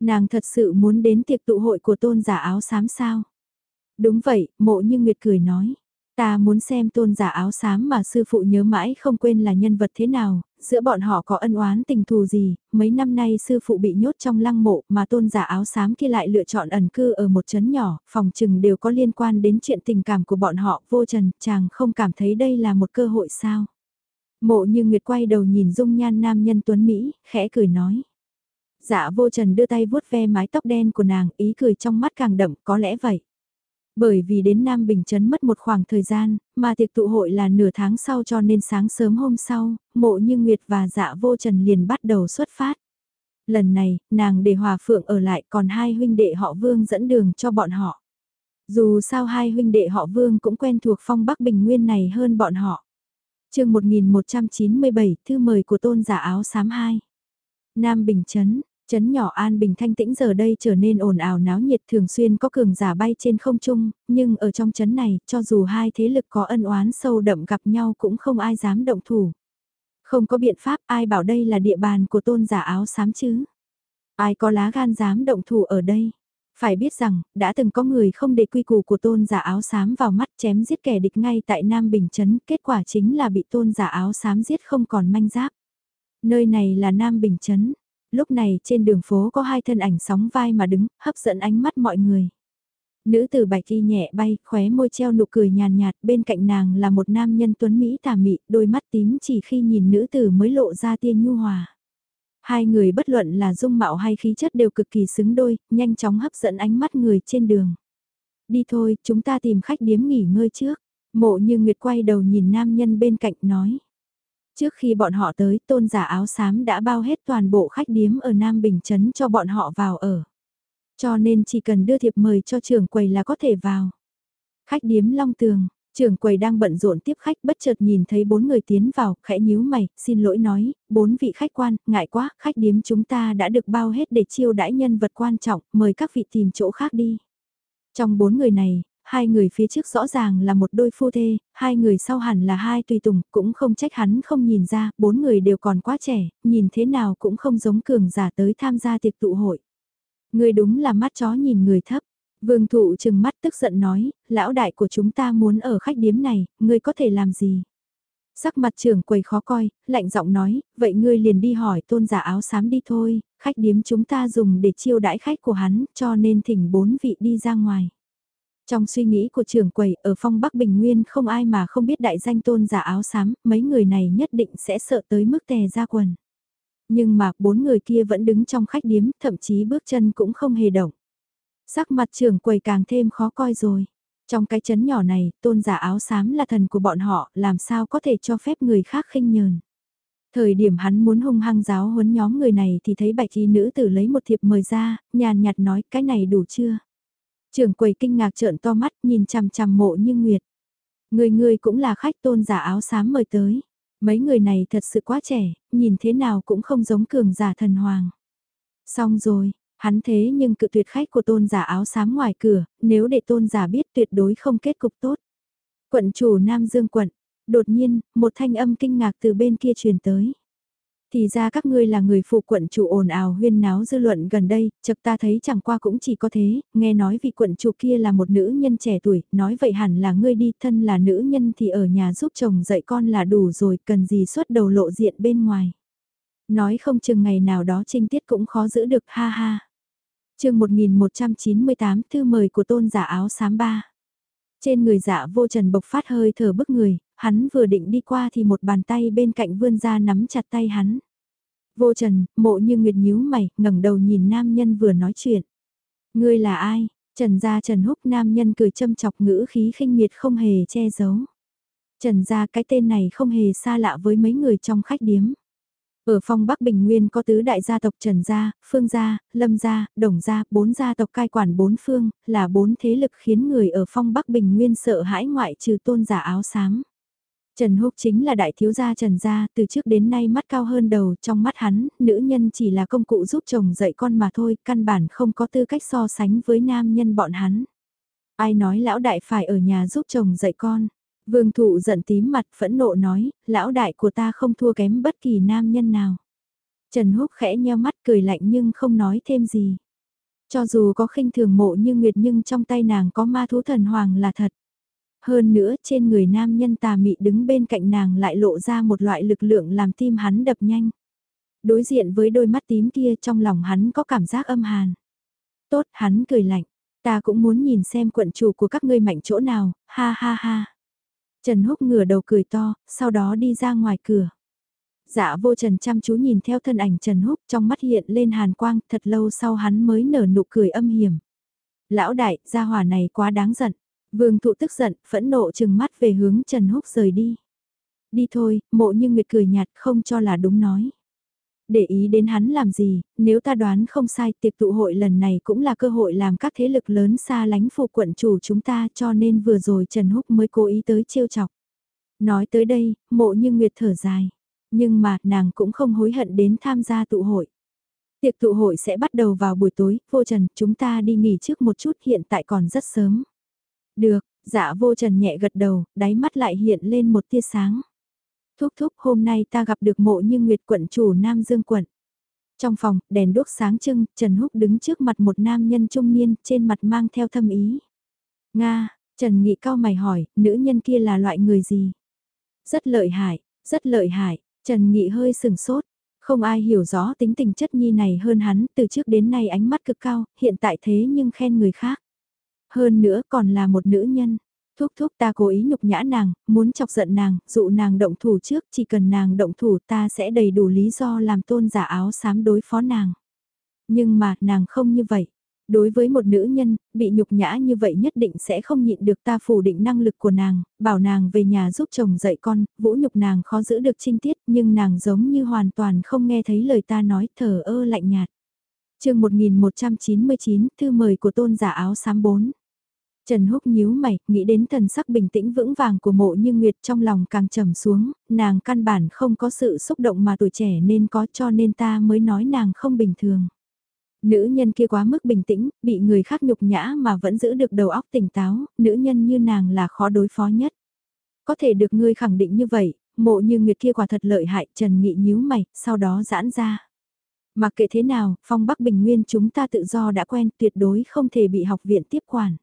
Nàng thật sự muốn đến tiệc tụ hội của tôn giả áo xám sao? Đúng vậy, mộ như Nguyệt cười nói. Ta muốn xem tôn giả áo xám mà sư phụ nhớ mãi không quên là nhân vật thế nào, giữa bọn họ có ân oán tình thù gì, mấy năm nay sư phụ bị nhốt trong lăng mộ mà tôn giả áo xám kia lại lựa chọn ẩn cư ở một chấn nhỏ, phòng trừng đều có liên quan đến chuyện tình cảm của bọn họ, vô trần, chàng không cảm thấy đây là một cơ hội sao. Mộ như Nguyệt quay đầu nhìn dung nhan nam nhân tuấn Mỹ, khẽ cười nói. Dạ vô trần đưa tay vuốt ve mái tóc đen của nàng, ý cười trong mắt càng đậm, có lẽ vậy. Bởi vì đến Nam Bình Trấn mất một khoảng thời gian, mà tiệc tụ hội là nửa tháng sau cho nên sáng sớm hôm sau, mộ như Nguyệt và dạ vô trần liền bắt đầu xuất phát. Lần này, nàng để Hòa Phượng ở lại còn hai huynh đệ họ Vương dẫn đường cho bọn họ. Dù sao hai huynh đệ họ Vương cũng quen thuộc phong Bắc Bình Nguyên này hơn bọn họ. chương 1197, thư mời của tôn giả áo xám 2. Nam Bình Trấn, Chấn nhỏ An Bình thanh tĩnh giờ đây trở nên ồn ào náo nhiệt thường xuyên có cường giả bay trên không trung, nhưng ở trong chấn này, cho dù hai thế lực có ân oán sâu đậm gặp nhau cũng không ai dám động thủ. Không có biện pháp ai bảo đây là địa bàn của tôn giả áo xám chứ. Ai có lá gan dám động thủ ở đây. Phải biết rằng, đã từng có người không để quy củ của tôn giả áo xám vào mắt chém giết kẻ địch ngay tại Nam Bình Trấn, kết quả chính là bị tôn giả áo xám giết không còn manh giáp. Nơi này là Nam Bình Trấn, Lúc này trên đường phố có hai thân ảnh sóng vai mà đứng, hấp dẫn ánh mắt mọi người. Nữ tử bạch y nhẹ bay, khóe môi treo nụ cười nhàn nhạt, bên cạnh nàng là một nam nhân tuấn Mỹ tà mị, đôi mắt tím chỉ khi nhìn nữ tử mới lộ ra tiên nhu hòa. Hai người bất luận là dung mạo hay khí chất đều cực kỳ xứng đôi, nhanh chóng hấp dẫn ánh mắt người trên đường. Đi thôi, chúng ta tìm khách điếm nghỉ ngơi trước. Mộ như Nguyệt quay đầu nhìn nam nhân bên cạnh nói. Trước khi bọn họ tới, tôn giả áo xám đã bao hết toàn bộ khách điếm ở Nam Bình Trấn cho bọn họ vào ở. Cho nên chỉ cần đưa thiệp mời cho trưởng quầy là có thể vào. Khách điếm Long Tường, trưởng quầy đang bận rộn tiếp khách bất chợt nhìn thấy bốn người tiến vào, khẽ nhíu mày, xin lỗi nói, bốn vị khách quan, ngại quá, khách điếm chúng ta đã được bao hết để chiêu đãi nhân vật quan trọng, mời các vị tìm chỗ khác đi. Trong bốn người này, hai người phía trước rõ ràng là một đôi phu thê, hai người sau hẳn là hai tùy tùng, cũng không trách hắn không nhìn ra, bốn người đều còn quá trẻ, nhìn thế nào cũng không giống cường giả tới tham gia tiệc tụ hội. Người đúng là mắt chó nhìn người thấp. Vương thụ chừng mắt tức giận nói, lão đại của chúng ta muốn ở khách điếm này, ngươi có thể làm gì? Sắc mặt trưởng quầy khó coi, lạnh giọng nói, vậy ngươi liền đi hỏi tôn giả áo xám đi thôi, khách điếm chúng ta dùng để chiêu đãi khách của hắn, cho nên thỉnh bốn vị đi ra ngoài. Trong suy nghĩ của trưởng quầy ở phong Bắc Bình Nguyên không ai mà không biết đại danh tôn giả áo xám, mấy người này nhất định sẽ sợ tới mức tè ra quần. Nhưng mà bốn người kia vẫn đứng trong khách điếm, thậm chí bước chân cũng không hề động. Sắc mặt trưởng quầy càng thêm khó coi rồi. Trong cái chấn nhỏ này, tôn giả áo xám là thần của bọn họ, làm sao có thể cho phép người khác khinh nhờn. Thời điểm hắn muốn hung hăng giáo huấn nhóm người này thì thấy bạch y nữ tử lấy một thiệp mời ra, nhàn nhạt nói cái này đủ chưa. Trưởng quầy kinh ngạc trợn to mắt nhìn chằm chằm mộ như nguyệt. Người người cũng là khách tôn giả áo xám mời tới. Mấy người này thật sự quá trẻ, nhìn thế nào cũng không giống cường giả thần hoàng. Xong rồi, hắn thế nhưng cự tuyệt khách của tôn giả áo xám ngoài cửa, nếu để tôn giả biết tuyệt đối không kết cục tốt. Quận chủ Nam Dương quận, đột nhiên, một thanh âm kinh ngạc từ bên kia truyền tới. Thì ra các ngươi là người phụ quận chủ ồn ào huyên náo dư luận gần đây, chật ta thấy chẳng qua cũng chỉ có thế, nghe nói vị quận chủ kia là một nữ nhân trẻ tuổi, nói vậy hẳn là ngươi đi thân là nữ nhân thì ở nhà giúp chồng dạy con là đủ rồi, cần gì xuất đầu lộ diện bên ngoài. Nói không chừng ngày nào đó trinh tiết cũng khó giữ được ha ha. chương 1198 thư mời của tôn giả áo xám ba. Trên người dạ vô trần bộc phát hơi thở bức người, hắn vừa định đi qua thì một bàn tay bên cạnh vươn ra nắm chặt tay hắn. Vô trần, mộ như nguyệt nhíu mày, ngẩng đầu nhìn nam nhân vừa nói chuyện. Ngươi là ai? Trần gia Trần Húc nam nhân cười châm chọc ngữ khí khinh miệt không hề che giấu. Trần gia cái tên này không hề xa lạ với mấy người trong khách điếm. Ở phong Bắc Bình Nguyên có tứ đại gia tộc Trần Gia, Phương Gia, Lâm Gia, Đồng Gia, bốn gia tộc cai quản bốn phương, là bốn thế lực khiến người ở phong Bắc Bình Nguyên sợ hãi ngoại trừ tôn giả áo xám. Trần Húc chính là đại thiếu gia Trần Gia, từ trước đến nay mắt cao hơn đầu, trong mắt hắn, nữ nhân chỉ là công cụ giúp chồng dạy con mà thôi, căn bản không có tư cách so sánh với nam nhân bọn hắn. Ai nói lão đại phải ở nhà giúp chồng dạy con? Vương thụ giận tím mặt phẫn nộ nói, lão đại của ta không thua kém bất kỳ nam nhân nào. Trần Húc khẽ nheo mắt cười lạnh nhưng không nói thêm gì. Cho dù có khinh thường mộ như Nguyệt nhưng trong tay nàng có ma thú thần hoàng là thật. Hơn nữa trên người nam nhân tà mị đứng bên cạnh nàng lại lộ ra một loại lực lượng làm tim hắn đập nhanh. Đối diện với đôi mắt tím kia trong lòng hắn có cảm giác âm hàn. Tốt hắn cười lạnh, ta cũng muốn nhìn xem quận chủ của các ngươi mạnh chỗ nào, ha ha ha. Trần Húc ngửa đầu cười to, sau đó đi ra ngoài cửa. Dạ vô Trần chăm chú nhìn theo thân ảnh Trần Húc trong mắt hiện lên hàn quang thật lâu sau hắn mới nở nụ cười âm hiểm. Lão đại, gia hỏa này quá đáng giận. Vương thụ tức giận, phẫn nộ chừng mắt về hướng Trần Húc rời đi. Đi thôi, mộ như Nguyệt cười nhạt không cho là đúng nói. Để ý đến hắn làm gì, nếu ta đoán không sai tiệc tụ hội lần này cũng là cơ hội làm các thế lực lớn xa lánh phụ quận chủ chúng ta cho nên vừa rồi Trần Húc mới cố ý tới trêu chọc. Nói tới đây, mộ như Nguyệt thở dài. Nhưng mà nàng cũng không hối hận đến tham gia tụ hội. Tiệc tụ hội sẽ bắt đầu vào buổi tối, vô trần, chúng ta đi nghỉ trước một chút hiện tại còn rất sớm. Được, dạ vô trần nhẹ gật đầu, đáy mắt lại hiện lên một tia sáng. Thúc thúc hôm nay ta gặp được mộ như Nguyệt quận chủ Nam Dương quận. Trong phòng, đèn đốt sáng trưng, Trần Húc đứng trước mặt một nam nhân trung niên, trên mặt mang theo thâm ý. Nga, Trần Nghị cao mày hỏi, nữ nhân kia là loại người gì? Rất lợi hại, rất lợi hại, Trần Nghị hơi sừng sốt. Không ai hiểu rõ tính tình chất nhi này hơn hắn, từ trước đến nay ánh mắt cực cao, hiện tại thế nhưng khen người khác. Hơn nữa còn là một nữ nhân. Thúc thúc ta cố ý nhục nhã nàng, muốn chọc giận nàng, dụ nàng động thủ trước, chỉ cần nàng động thủ ta sẽ đầy đủ lý do làm tôn giả áo xám đối phó nàng. Nhưng mà, nàng không như vậy. Đối với một nữ nhân, bị nhục nhã như vậy nhất định sẽ không nhịn được ta phủ định năng lực của nàng, bảo nàng về nhà giúp chồng dạy con, vũ nhục nàng khó giữ được trinh tiết nhưng nàng giống như hoàn toàn không nghe thấy lời ta nói thở ơ lạnh nhạt. chương 1199, thư mời của tôn giả áo xám 4. Trần Húc nhíu mày, nghĩ đến thần sắc bình tĩnh vững vàng của mộ như Nguyệt trong lòng càng trầm xuống, nàng căn bản không có sự xúc động mà tuổi trẻ nên có cho nên ta mới nói nàng không bình thường. Nữ nhân kia quá mức bình tĩnh, bị người khác nhục nhã mà vẫn giữ được đầu óc tỉnh táo, nữ nhân như nàng là khó đối phó nhất. Có thể được ngươi khẳng định như vậy, mộ như Nguyệt kia quả thật lợi hại, Trần Nghị nhíu mày, sau đó giãn ra. Mặc kệ thế nào, phong Bắc Bình Nguyên chúng ta tự do đã quen tuyệt đối không thể bị học viện tiếp quản.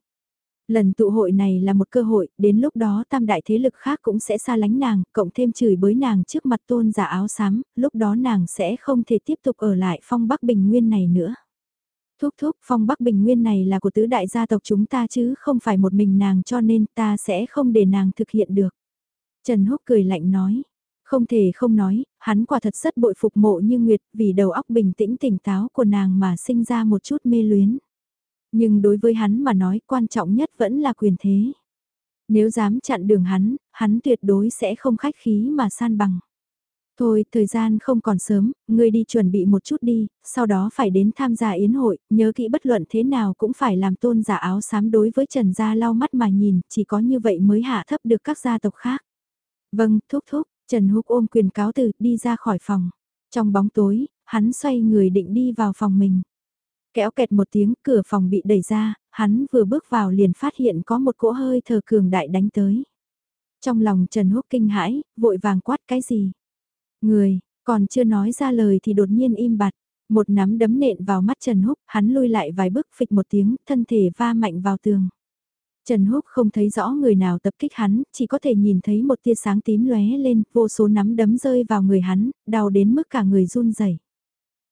Lần tụ hội này là một cơ hội, đến lúc đó tam đại thế lực khác cũng sẽ xa lánh nàng, cộng thêm chửi bới nàng trước mặt tôn giả áo xám, lúc đó nàng sẽ không thể tiếp tục ở lại phong Bắc Bình Nguyên này nữa. Thúc thúc phong Bắc Bình Nguyên này là của tứ đại gia tộc chúng ta chứ không phải một mình nàng cho nên ta sẽ không để nàng thực hiện được. Trần Húc cười lạnh nói, không thể không nói, hắn quả thật rất bội phục mộ như Nguyệt vì đầu óc bình tĩnh tỉnh táo của nàng mà sinh ra một chút mê luyến. Nhưng đối với hắn mà nói quan trọng nhất vẫn là quyền thế. Nếu dám chặn đường hắn, hắn tuyệt đối sẽ không khách khí mà san bằng. Thôi, thời gian không còn sớm, ngươi đi chuẩn bị một chút đi, sau đó phải đến tham gia yến hội, nhớ kỹ bất luận thế nào cũng phải làm tôn giả áo xám đối với Trần Gia lau mắt mà nhìn, chỉ có như vậy mới hạ thấp được các gia tộc khác. Vâng, thúc thúc, Trần Húc ôm quyền cáo từ, đi ra khỏi phòng. Trong bóng tối, hắn xoay người định đi vào phòng mình. Kéo kẹt một tiếng, cửa phòng bị đẩy ra, hắn vừa bước vào liền phát hiện có một cỗ hơi thở cường đại đánh tới. Trong lòng Trần Húc kinh hãi, vội vàng quát cái gì? Người, còn chưa nói ra lời thì đột nhiên im bặt. Một nắm đấm nện vào mắt Trần Húc, hắn lui lại vài bước phịch một tiếng, thân thể va mạnh vào tường. Trần Húc không thấy rõ người nào tập kích hắn, chỉ có thể nhìn thấy một tia sáng tím lóe lên, vô số nắm đấm rơi vào người hắn, đau đến mức cả người run rẩy.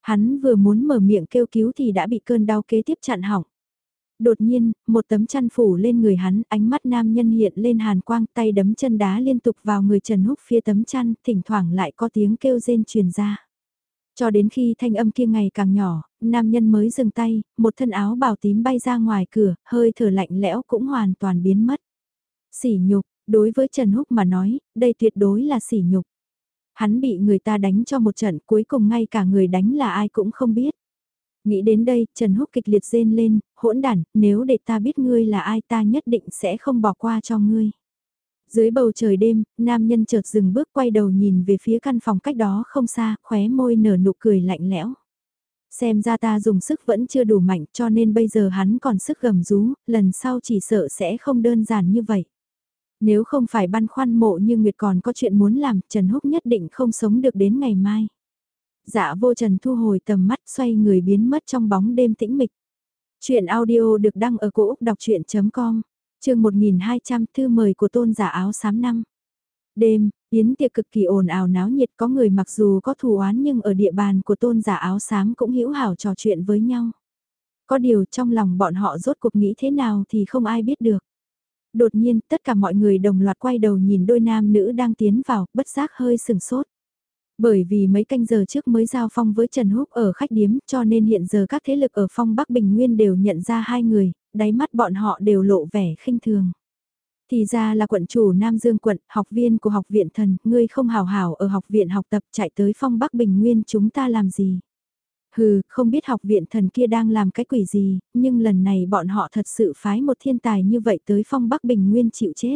Hắn vừa muốn mở miệng kêu cứu thì đã bị cơn đau kế tiếp chặn hỏng. Đột nhiên, một tấm chăn phủ lên người hắn, ánh mắt nam nhân hiện lên hàn quang tay đấm chân đá liên tục vào người Trần Húc phía tấm chăn, thỉnh thoảng lại có tiếng kêu rên truyền ra. Cho đến khi thanh âm kia ngày càng nhỏ, nam nhân mới dừng tay, một thân áo bào tím bay ra ngoài cửa, hơi thở lạnh lẽo cũng hoàn toàn biến mất. Sỉ nhục, đối với Trần Húc mà nói, đây tuyệt đối là sỉ nhục. Hắn bị người ta đánh cho một trận cuối cùng ngay cả người đánh là ai cũng không biết. Nghĩ đến đây, Trần Húc kịch liệt rên lên, hỗn đản, nếu để ta biết ngươi là ai ta nhất định sẽ không bỏ qua cho ngươi. Dưới bầu trời đêm, nam nhân chợt dừng bước quay đầu nhìn về phía căn phòng cách đó không xa, khóe môi nở nụ cười lạnh lẽo. Xem ra ta dùng sức vẫn chưa đủ mạnh cho nên bây giờ hắn còn sức gầm rú, lần sau chỉ sợ sẽ không đơn giản như vậy. Nếu không phải băn khoăn mộ như Nguyệt còn có chuyện muốn làm, Trần Húc nhất định không sống được đến ngày mai. Dạ vô trần thu hồi tầm mắt xoay người biến mất trong bóng đêm tĩnh mịch. Chuyện audio được đăng ở cổ Úc đọc chuyện.com, trường 1200 thư mời của tôn giả áo xám năm. Đêm, yến tiệc cực kỳ ồn ào náo nhiệt có người mặc dù có thù oán nhưng ở địa bàn của tôn giả áo xám cũng hữu hảo trò chuyện với nhau. Có điều trong lòng bọn họ rốt cuộc nghĩ thế nào thì không ai biết được. Đột nhiên tất cả mọi người đồng loạt quay đầu nhìn đôi nam nữ đang tiến vào, bất giác hơi sừng sốt. Bởi vì mấy canh giờ trước mới giao phong với Trần Húc ở khách điếm cho nên hiện giờ các thế lực ở phong Bắc Bình Nguyên đều nhận ra hai người, đáy mắt bọn họ đều lộ vẻ khinh thường. Thì ra là quận chủ Nam Dương quận, học viên của học viện thần, ngươi không hào hảo ở học viện học tập chạy tới phong Bắc Bình Nguyên chúng ta làm gì. Hừ, không biết học viện thần kia đang làm cái quỷ gì, nhưng lần này bọn họ thật sự phái một thiên tài như vậy tới phong Bắc Bình Nguyên chịu chết.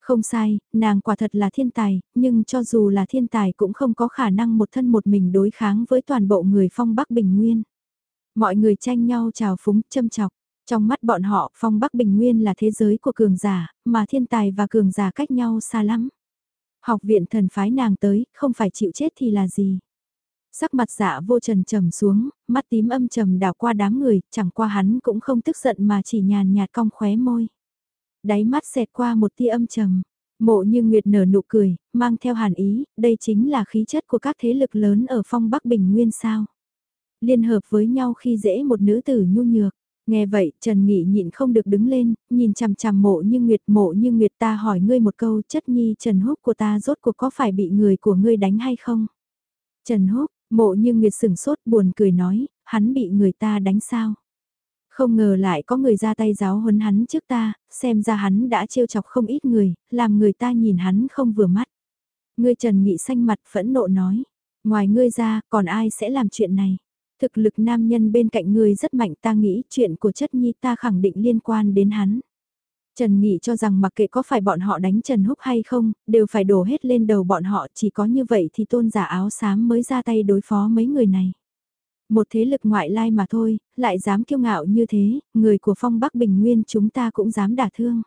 Không sai, nàng quả thật là thiên tài, nhưng cho dù là thiên tài cũng không có khả năng một thân một mình đối kháng với toàn bộ người phong Bắc Bình Nguyên. Mọi người tranh nhau chào phúng, châm chọc. Trong mắt bọn họ, phong Bắc Bình Nguyên là thế giới của cường giả, mà thiên tài và cường giả cách nhau xa lắm. Học viện thần phái nàng tới, không phải chịu chết thì là gì. Sắc mặt dạ vô trần trầm xuống, mắt tím âm trầm đảo qua đám người, chẳng qua hắn cũng không tức giận mà chỉ nhàn nhạt cong khóe môi. Đáy mắt xẹt qua một tia âm trầm. Mộ như Nguyệt nở nụ cười, mang theo hàn ý, đây chính là khí chất của các thế lực lớn ở phong Bắc Bình Nguyên sao. Liên hợp với nhau khi dễ một nữ tử nhu nhược. Nghe vậy, Trần Nghị nhịn không được đứng lên, nhìn chằm chằm mộ như Nguyệt mộ như Nguyệt ta hỏi ngươi một câu chất nhi Trần Húc của ta rốt cuộc có phải bị người của ngươi đánh hay không? Trần Húc, mộ như Nguyệt sửng sốt buồn cười nói, hắn bị người ta đánh sao? Không ngờ lại có người ra tay giáo huấn hắn trước ta, xem ra hắn đã trêu chọc không ít người, làm người ta nhìn hắn không vừa mắt. Ngươi Trần Nghị xanh mặt phẫn nộ nói, ngoài ngươi ra còn ai sẽ làm chuyện này? Thực lực nam nhân bên cạnh ngươi rất mạnh ta nghĩ chuyện của chất nhi ta khẳng định liên quan đến hắn. Trần Nghị cho rằng mặc kệ có phải bọn họ đánh Trần Húc hay không, đều phải đổ hết lên đầu bọn họ chỉ có như vậy thì tôn giả áo xám mới ra tay đối phó mấy người này. Một thế lực ngoại lai mà thôi, lại dám kiêu ngạo như thế, người của phong Bắc Bình Nguyên chúng ta cũng dám đả thương.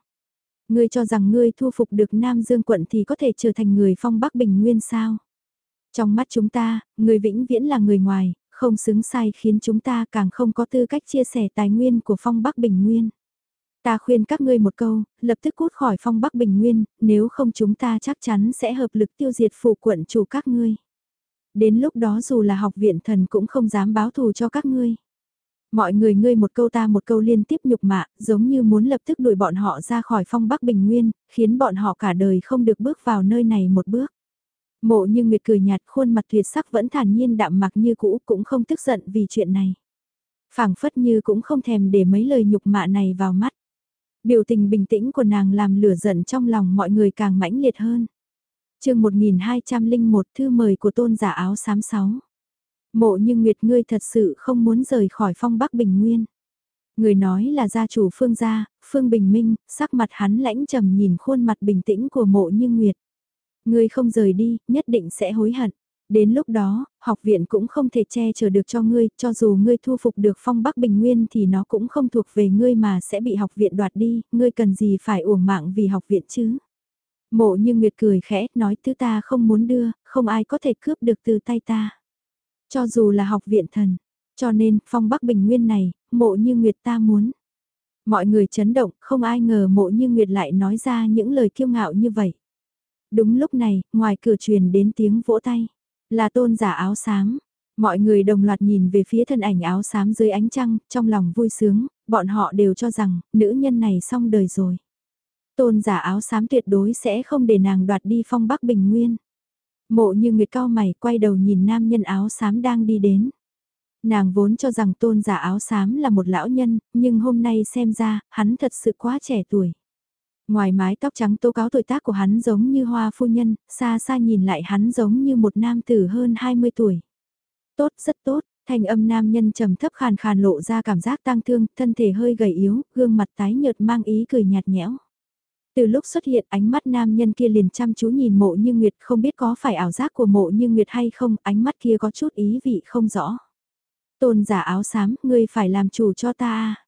Ngươi cho rằng ngươi thu phục được Nam Dương quận thì có thể trở thành người phong Bắc Bình Nguyên sao? Trong mắt chúng ta, người vĩnh viễn là người ngoài, không xứng sai khiến chúng ta càng không có tư cách chia sẻ tài nguyên của phong Bắc Bình Nguyên. Ta khuyên các ngươi một câu, lập tức cút khỏi phong Bắc Bình Nguyên, nếu không chúng ta chắc chắn sẽ hợp lực tiêu diệt phủ quận chủ các ngươi đến lúc đó dù là học viện thần cũng không dám báo thù cho các ngươi. Mọi người ngươi một câu ta một câu liên tiếp nhục mạ, giống như muốn lập tức đuổi bọn họ ra khỏi phong Bắc Bình Nguyên, khiến bọn họ cả đời không được bước vào nơi này một bước. Mộ như Nguyệt cười nhạt khuôn mặt tuyệt sắc vẫn thản nhiên đạm mặc như cũ cũng không tức giận vì chuyện này. phảng phất như cũng không thèm để mấy lời nhục mạ này vào mắt. Biểu tình bình tĩnh của nàng làm lửa giận trong lòng mọi người càng mãnh liệt hơn. chương 1201 thư mời của tôn giả áo xám sáu. Mộ như Nguyệt ngươi thật sự không muốn rời khỏi phong Bắc Bình Nguyên. Người nói là gia chủ Phương gia, Phương Bình Minh, sắc mặt hắn lãnh trầm nhìn khuôn mặt bình tĩnh của mộ như Nguyệt. Ngươi không rời đi, nhất định sẽ hối hận. Đến lúc đó, học viện cũng không thể che chở được cho ngươi, cho dù ngươi thu phục được phong Bắc Bình Nguyên thì nó cũng không thuộc về ngươi mà sẽ bị học viện đoạt đi, ngươi cần gì phải uổng mạng vì học viện chứ. Mộ như Nguyệt cười khẽ, nói thứ ta không muốn đưa, không ai có thể cướp được từ tay ta. Cho dù là học viện thần, cho nên phong Bắc Bình Nguyên này, mộ như Nguyệt ta muốn. Mọi người chấn động, không ai ngờ mộ như Nguyệt lại nói ra những lời kiêu ngạo như vậy. Đúng lúc này, ngoài cửa truyền đến tiếng vỗ tay. Là tôn giả áo xám. Mọi người đồng loạt nhìn về phía thân ảnh áo xám dưới ánh trăng, trong lòng vui sướng, bọn họ đều cho rằng, nữ nhân này xong đời rồi. Tôn giả áo xám tuyệt đối sẽ không để nàng đoạt đi phong bắc bình nguyên. Mộ như nguyệt cao mày quay đầu nhìn nam nhân áo xám đang đi đến. Nàng vốn cho rằng tôn giả áo xám là một lão nhân, nhưng hôm nay xem ra, hắn thật sự quá trẻ tuổi. Ngoài mái tóc trắng tố cáo tuổi tác của hắn giống như hoa phu nhân, xa xa nhìn lại hắn giống như một nam tử hơn 20 tuổi. Tốt, rất tốt, thanh âm nam nhân trầm thấp khàn khàn lộ ra cảm giác tang thương, thân thể hơi gầy yếu, gương mặt tái nhợt mang ý cười nhạt nhẽo. Từ lúc xuất hiện ánh mắt nam nhân kia liền chăm chú nhìn mộ như Nguyệt không biết có phải ảo giác của mộ như Nguyệt hay không, ánh mắt kia có chút ý vị không rõ. Tôn giả áo xám, ngươi phải làm chủ cho ta à?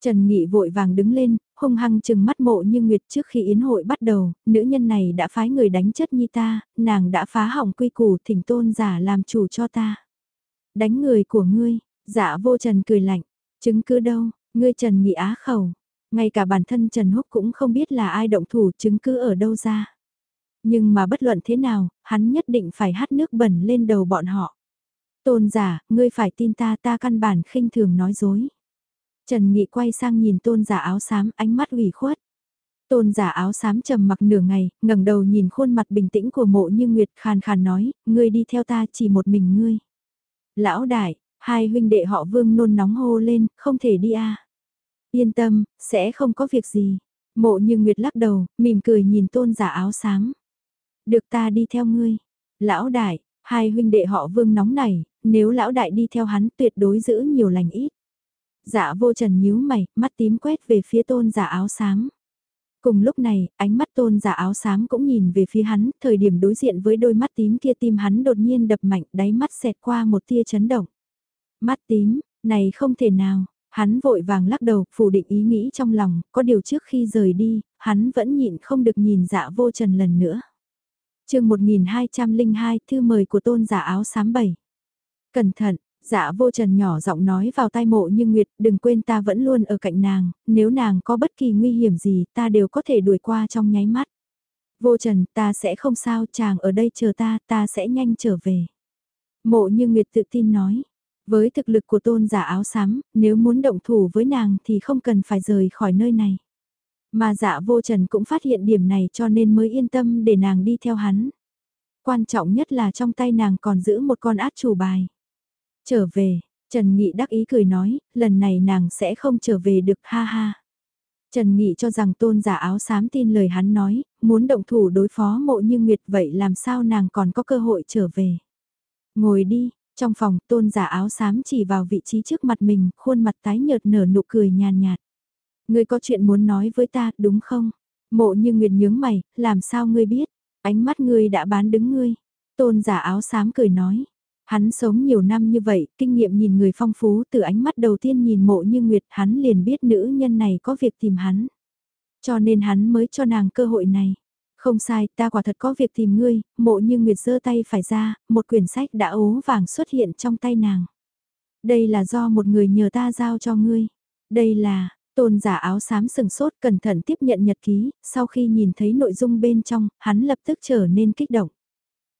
Trần Nghị vội vàng đứng lên, hung hăng chừng mắt mộ như Nguyệt trước khi yến hội bắt đầu, nữ nhân này đã phái người đánh chất nhi ta, nàng đã phá hỏng quy củ thỉnh tôn giả làm chủ cho ta. Đánh người của ngươi, giả vô Trần cười lạnh, chứng cứ đâu, ngươi Trần Nghị á khẩu, ngay cả bản thân Trần Húc cũng không biết là ai động thủ chứng cứ ở đâu ra. Nhưng mà bất luận thế nào, hắn nhất định phải hát nước bẩn lên đầu bọn họ. Tôn giả, ngươi phải tin ta ta căn bản khinh thường nói dối. Trần Nghị quay sang nhìn tôn giả áo xám ánh mắt ủy khuất. Tôn giả áo xám trầm mặc nửa ngày, ngẩng đầu nhìn khuôn mặt bình tĩnh của mộ như Nguyệt khàn khàn nói, ngươi đi theo ta chỉ một mình ngươi. Lão đại, hai huynh đệ họ vương nôn nóng hô lên, không thể đi à. Yên tâm, sẽ không có việc gì. Mộ như Nguyệt lắc đầu, mỉm cười nhìn tôn giả áo xám. Được ta đi theo ngươi. Lão đại, hai huynh đệ họ vương nóng này, nếu lão đại đi theo hắn tuyệt đối giữ nhiều lành ít. Dạ vô trần nhíu mày, mắt tím quét về phía tôn giả áo xám. Cùng lúc này, ánh mắt tôn giả áo xám cũng nhìn về phía hắn, thời điểm đối diện với đôi mắt tím kia tim hắn đột nhiên đập mạnh, đáy mắt xẹt qua một tia chấn động. Mắt tím, này không thể nào, hắn vội vàng lắc đầu, phủ định ý nghĩ trong lòng, có điều trước khi rời đi, hắn vẫn nhịn không được nhìn dạ vô trần lần nữa. chương 1202 thư mời của tôn giả áo xám bảy. Cẩn thận, Dạ vô trần nhỏ giọng nói vào tai mộ như Nguyệt, đừng quên ta vẫn luôn ở cạnh nàng, nếu nàng có bất kỳ nguy hiểm gì ta đều có thể đuổi qua trong nháy mắt. Vô trần, ta sẽ không sao, chàng ở đây chờ ta, ta sẽ nhanh trở về. Mộ như Nguyệt tự tin nói, với thực lực của tôn giả áo xám, nếu muốn động thủ với nàng thì không cần phải rời khỏi nơi này. Mà dạ vô trần cũng phát hiện điểm này cho nên mới yên tâm để nàng đi theo hắn. Quan trọng nhất là trong tay nàng còn giữ một con át chủ bài. Trở về, Trần Nghị đắc ý cười nói, lần này nàng sẽ không trở về được ha ha. Trần Nghị cho rằng tôn giả áo xám tin lời hắn nói, muốn động thủ đối phó mộ như Nguyệt vậy làm sao nàng còn có cơ hội trở về. Ngồi đi, trong phòng tôn giả áo xám chỉ vào vị trí trước mặt mình, khuôn mặt tái nhợt nở nụ cười nhàn nhạt. Ngươi có chuyện muốn nói với ta, đúng không? Mộ như Nguyệt nhướng mày, làm sao ngươi biết? Ánh mắt ngươi đã bán đứng ngươi. Tôn giả áo xám cười nói, Hắn sống nhiều năm như vậy, kinh nghiệm nhìn người phong phú từ ánh mắt đầu tiên nhìn mộ như Nguyệt hắn liền biết nữ nhân này có việc tìm hắn. Cho nên hắn mới cho nàng cơ hội này. Không sai, ta quả thật có việc tìm ngươi, mộ như Nguyệt giơ tay phải ra, một quyển sách đã ố vàng xuất hiện trong tay nàng. Đây là do một người nhờ ta giao cho ngươi. Đây là, tôn giả áo xám sừng sốt cẩn thận tiếp nhận nhật ký, sau khi nhìn thấy nội dung bên trong, hắn lập tức trở nên kích động.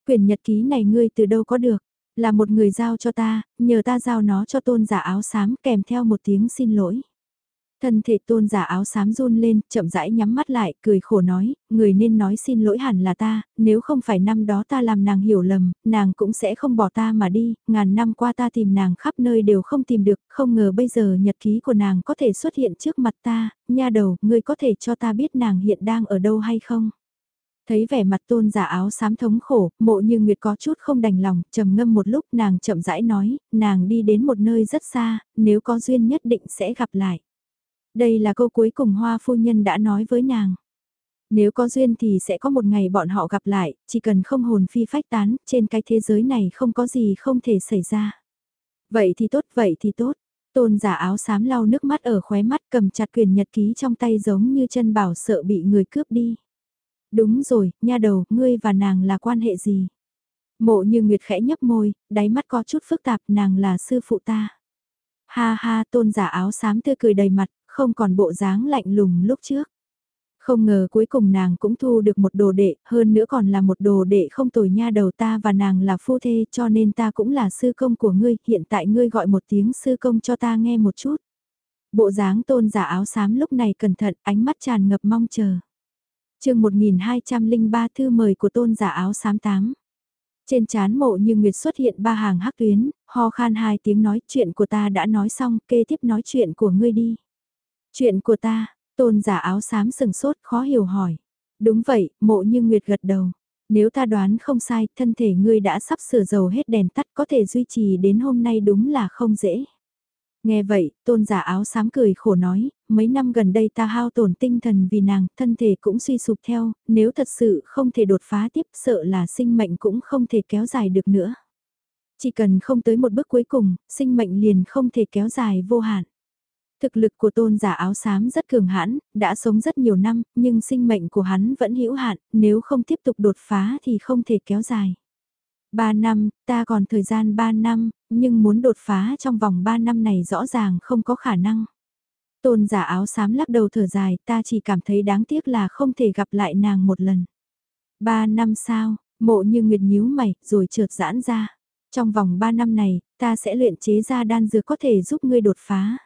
Quyển nhật ký này ngươi từ đâu có được? Là một người giao cho ta, nhờ ta giao nó cho tôn giả áo xám kèm theo một tiếng xin lỗi. Thân thể tôn giả áo xám run lên, chậm rãi nhắm mắt lại, cười khổ nói, người nên nói xin lỗi hẳn là ta, nếu không phải năm đó ta làm nàng hiểu lầm, nàng cũng sẽ không bỏ ta mà đi, ngàn năm qua ta tìm nàng khắp nơi đều không tìm được, không ngờ bây giờ nhật ký của nàng có thể xuất hiện trước mặt ta, nha đầu, ngươi có thể cho ta biết nàng hiện đang ở đâu hay không? Thấy vẻ mặt tôn giả áo xám thống khổ, mộ như Nguyệt có chút không đành lòng, trầm ngâm một lúc nàng chậm rãi nói, nàng đi đến một nơi rất xa, nếu có duyên nhất định sẽ gặp lại. Đây là câu cuối cùng hoa phu nhân đã nói với nàng. Nếu có duyên thì sẽ có một ngày bọn họ gặp lại, chỉ cần không hồn phi phách tán, trên cái thế giới này không có gì không thể xảy ra. Vậy thì tốt, vậy thì tốt. Tôn giả áo xám lau nước mắt ở khóe mắt cầm chặt quyền nhật ký trong tay giống như chân bảo sợ bị người cướp đi. Đúng rồi, nha đầu, ngươi và nàng là quan hệ gì? Mộ như Nguyệt khẽ nhấp môi, đáy mắt có chút phức tạp, nàng là sư phụ ta. Ha ha, tôn giả áo xám tươi cười đầy mặt, không còn bộ dáng lạnh lùng lúc trước. Không ngờ cuối cùng nàng cũng thu được một đồ đệ, hơn nữa còn là một đồ đệ không tồi nha đầu ta và nàng là phu thê cho nên ta cũng là sư công của ngươi, hiện tại ngươi gọi một tiếng sư công cho ta nghe một chút. Bộ dáng tôn giả áo xám lúc này cẩn thận, ánh mắt tràn ngập mong chờ chương 1203 thư mời của tôn giả áo xám tám. Trên chán mộ như Nguyệt xuất hiện ba hàng hắc tuyến, ho khan hai tiếng nói chuyện của ta đã nói xong, kê tiếp nói chuyện của ngươi đi. Chuyện của ta, tôn giả áo xám sừng sốt khó hiểu hỏi. Đúng vậy, mộ như Nguyệt gật đầu. Nếu ta đoán không sai, thân thể ngươi đã sắp sửa dầu hết đèn tắt có thể duy trì đến hôm nay đúng là không dễ. Nghe vậy, tôn giả áo xám cười khổ nói, mấy năm gần đây ta hao tổn tinh thần vì nàng, thân thể cũng suy sụp theo, nếu thật sự không thể đột phá tiếp sợ là sinh mệnh cũng không thể kéo dài được nữa. Chỉ cần không tới một bước cuối cùng, sinh mệnh liền không thể kéo dài vô hạn. Thực lực của tôn giả áo xám rất cường hãn, đã sống rất nhiều năm, nhưng sinh mệnh của hắn vẫn hữu hạn, nếu không tiếp tục đột phá thì không thể kéo dài. Ba năm, ta còn thời gian ba năm, nhưng muốn đột phá trong vòng ba năm này rõ ràng không có khả năng. Tôn giả áo xám lắc đầu thở dài, ta chỉ cảm thấy đáng tiếc là không thể gặp lại nàng một lần. Ba năm sao, mộ như nguyệt nhíu mày, rồi trượt giãn ra. Trong vòng ba năm này, ta sẽ luyện chế ra đan dược có thể giúp ngươi đột phá.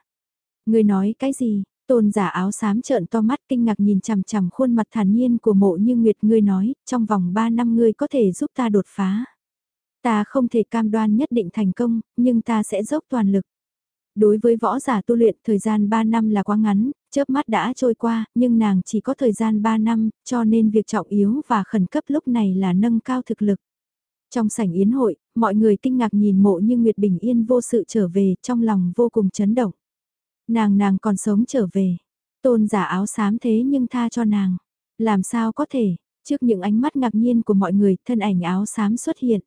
Ngươi nói cái gì? Tôn giả áo xám trợn to mắt kinh ngạc nhìn chằm chằm khuôn mặt thản nhiên của mộ như Nguyệt ngươi nói, trong vòng 3 năm ngươi có thể giúp ta đột phá. Ta không thể cam đoan nhất định thành công, nhưng ta sẽ dốc toàn lực. Đối với võ giả tu luyện thời gian 3 năm là quá ngắn, chớp mắt đã trôi qua, nhưng nàng chỉ có thời gian 3 năm, cho nên việc trọng yếu và khẩn cấp lúc này là nâng cao thực lực. Trong sảnh yến hội, mọi người kinh ngạc nhìn mộ như Nguyệt bình yên vô sự trở về, trong lòng vô cùng chấn động. Nàng nàng còn sống trở về. Tôn giả áo xám thế nhưng tha cho nàng. Làm sao có thể, trước những ánh mắt ngạc nhiên của mọi người, thân ảnh áo xám xuất hiện.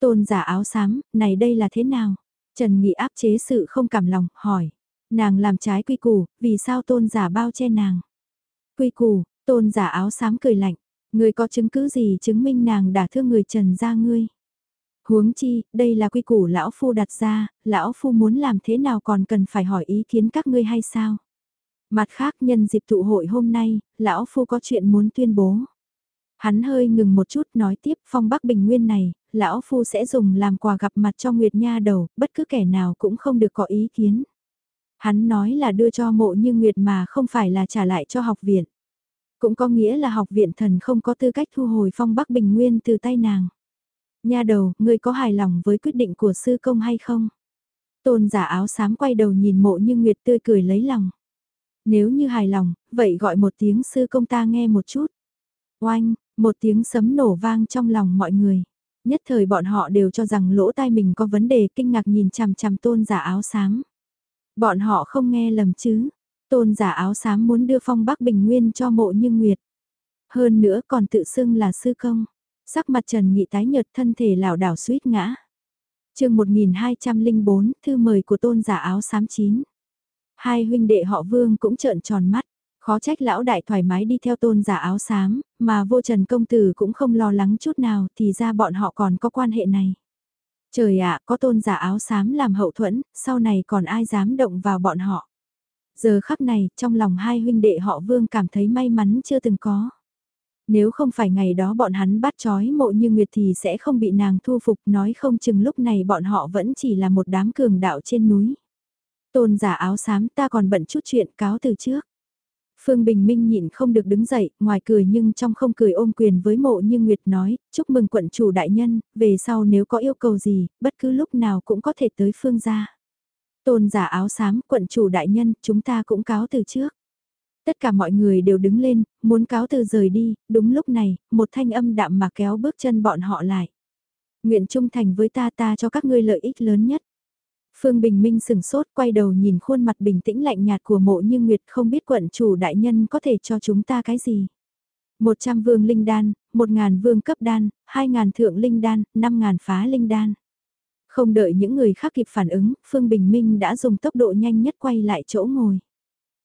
Tôn giả áo xám, này đây là thế nào? Trần Nghị áp chế sự không cảm lòng, hỏi. Nàng làm trái quy củ, vì sao tôn giả bao che nàng? Quy củ, tôn giả áo xám cười lạnh. Người có chứng cứ gì chứng minh nàng đã thương người Trần ra ngươi? Huống chi, đây là quy củ lão phu đặt ra, lão phu muốn làm thế nào còn cần phải hỏi ý kiến các ngươi hay sao? Mặt khác nhân dịp tụ hội hôm nay, lão phu có chuyện muốn tuyên bố. Hắn hơi ngừng một chút nói tiếp phong bắc bình nguyên này, lão phu sẽ dùng làm quà gặp mặt cho Nguyệt Nha đầu, bất cứ kẻ nào cũng không được có ý kiến. Hắn nói là đưa cho mộ như Nguyệt mà không phải là trả lại cho học viện. Cũng có nghĩa là học viện thần không có tư cách thu hồi phong bắc bình nguyên từ tay nàng. Nha đầu, ngươi có hài lòng với quyết định của sư công hay không? Tôn giả áo xám quay đầu nhìn mộ như Nguyệt tươi cười lấy lòng. Nếu như hài lòng, vậy gọi một tiếng sư công ta nghe một chút. Oanh, một tiếng sấm nổ vang trong lòng mọi người. Nhất thời bọn họ đều cho rằng lỗ tai mình có vấn đề kinh ngạc nhìn chằm chằm tôn giả áo xám. Bọn họ không nghe lầm chứ. Tôn giả áo xám muốn đưa phong bắc bình nguyên cho mộ như Nguyệt. Hơn nữa còn tự xưng là sư công. Sắc mặt Trần Nghị tái nhợt thân thể lảo đảo suýt ngã. chương 1204, thư mời của tôn giả áo xám chín. Hai huynh đệ họ vương cũng trợn tròn mắt. Khó trách lão đại thoải mái đi theo tôn giả áo xám, mà vô trần công tử cũng không lo lắng chút nào thì ra bọn họ còn có quan hệ này. Trời ạ, có tôn giả áo xám làm hậu thuẫn, sau này còn ai dám động vào bọn họ. Giờ khắc này, trong lòng hai huynh đệ họ vương cảm thấy may mắn chưa từng có. Nếu không phải ngày đó bọn hắn bắt chói mộ như Nguyệt thì sẽ không bị nàng thu phục nói không chừng lúc này bọn họ vẫn chỉ là một đám cường đạo trên núi. Tôn giả áo xám ta còn bận chút chuyện cáo từ trước. Phương Bình Minh nhịn không được đứng dậy, ngoài cười nhưng trong không cười ôm quyền với mộ như Nguyệt nói, chúc mừng quận chủ đại nhân, về sau nếu có yêu cầu gì, bất cứ lúc nào cũng có thể tới Phương gia. Tôn giả áo xám, quận chủ đại nhân, chúng ta cũng cáo từ trước. Tất cả mọi người đều đứng lên, muốn cáo từ rời đi, đúng lúc này, một thanh âm đạm mà kéo bước chân bọn họ lại. Nguyện trung thành với ta ta cho các ngươi lợi ích lớn nhất. Phương Bình Minh sừng sốt quay đầu nhìn khuôn mặt bình tĩnh lạnh nhạt của mộ như Nguyệt không biết quận chủ đại nhân có thể cho chúng ta cái gì. 100 vương linh đan, 1.000 vương cấp đan, 2.000 thượng linh đan, 5.000 phá linh đan. Không đợi những người khác kịp phản ứng, Phương Bình Minh đã dùng tốc độ nhanh nhất quay lại chỗ ngồi.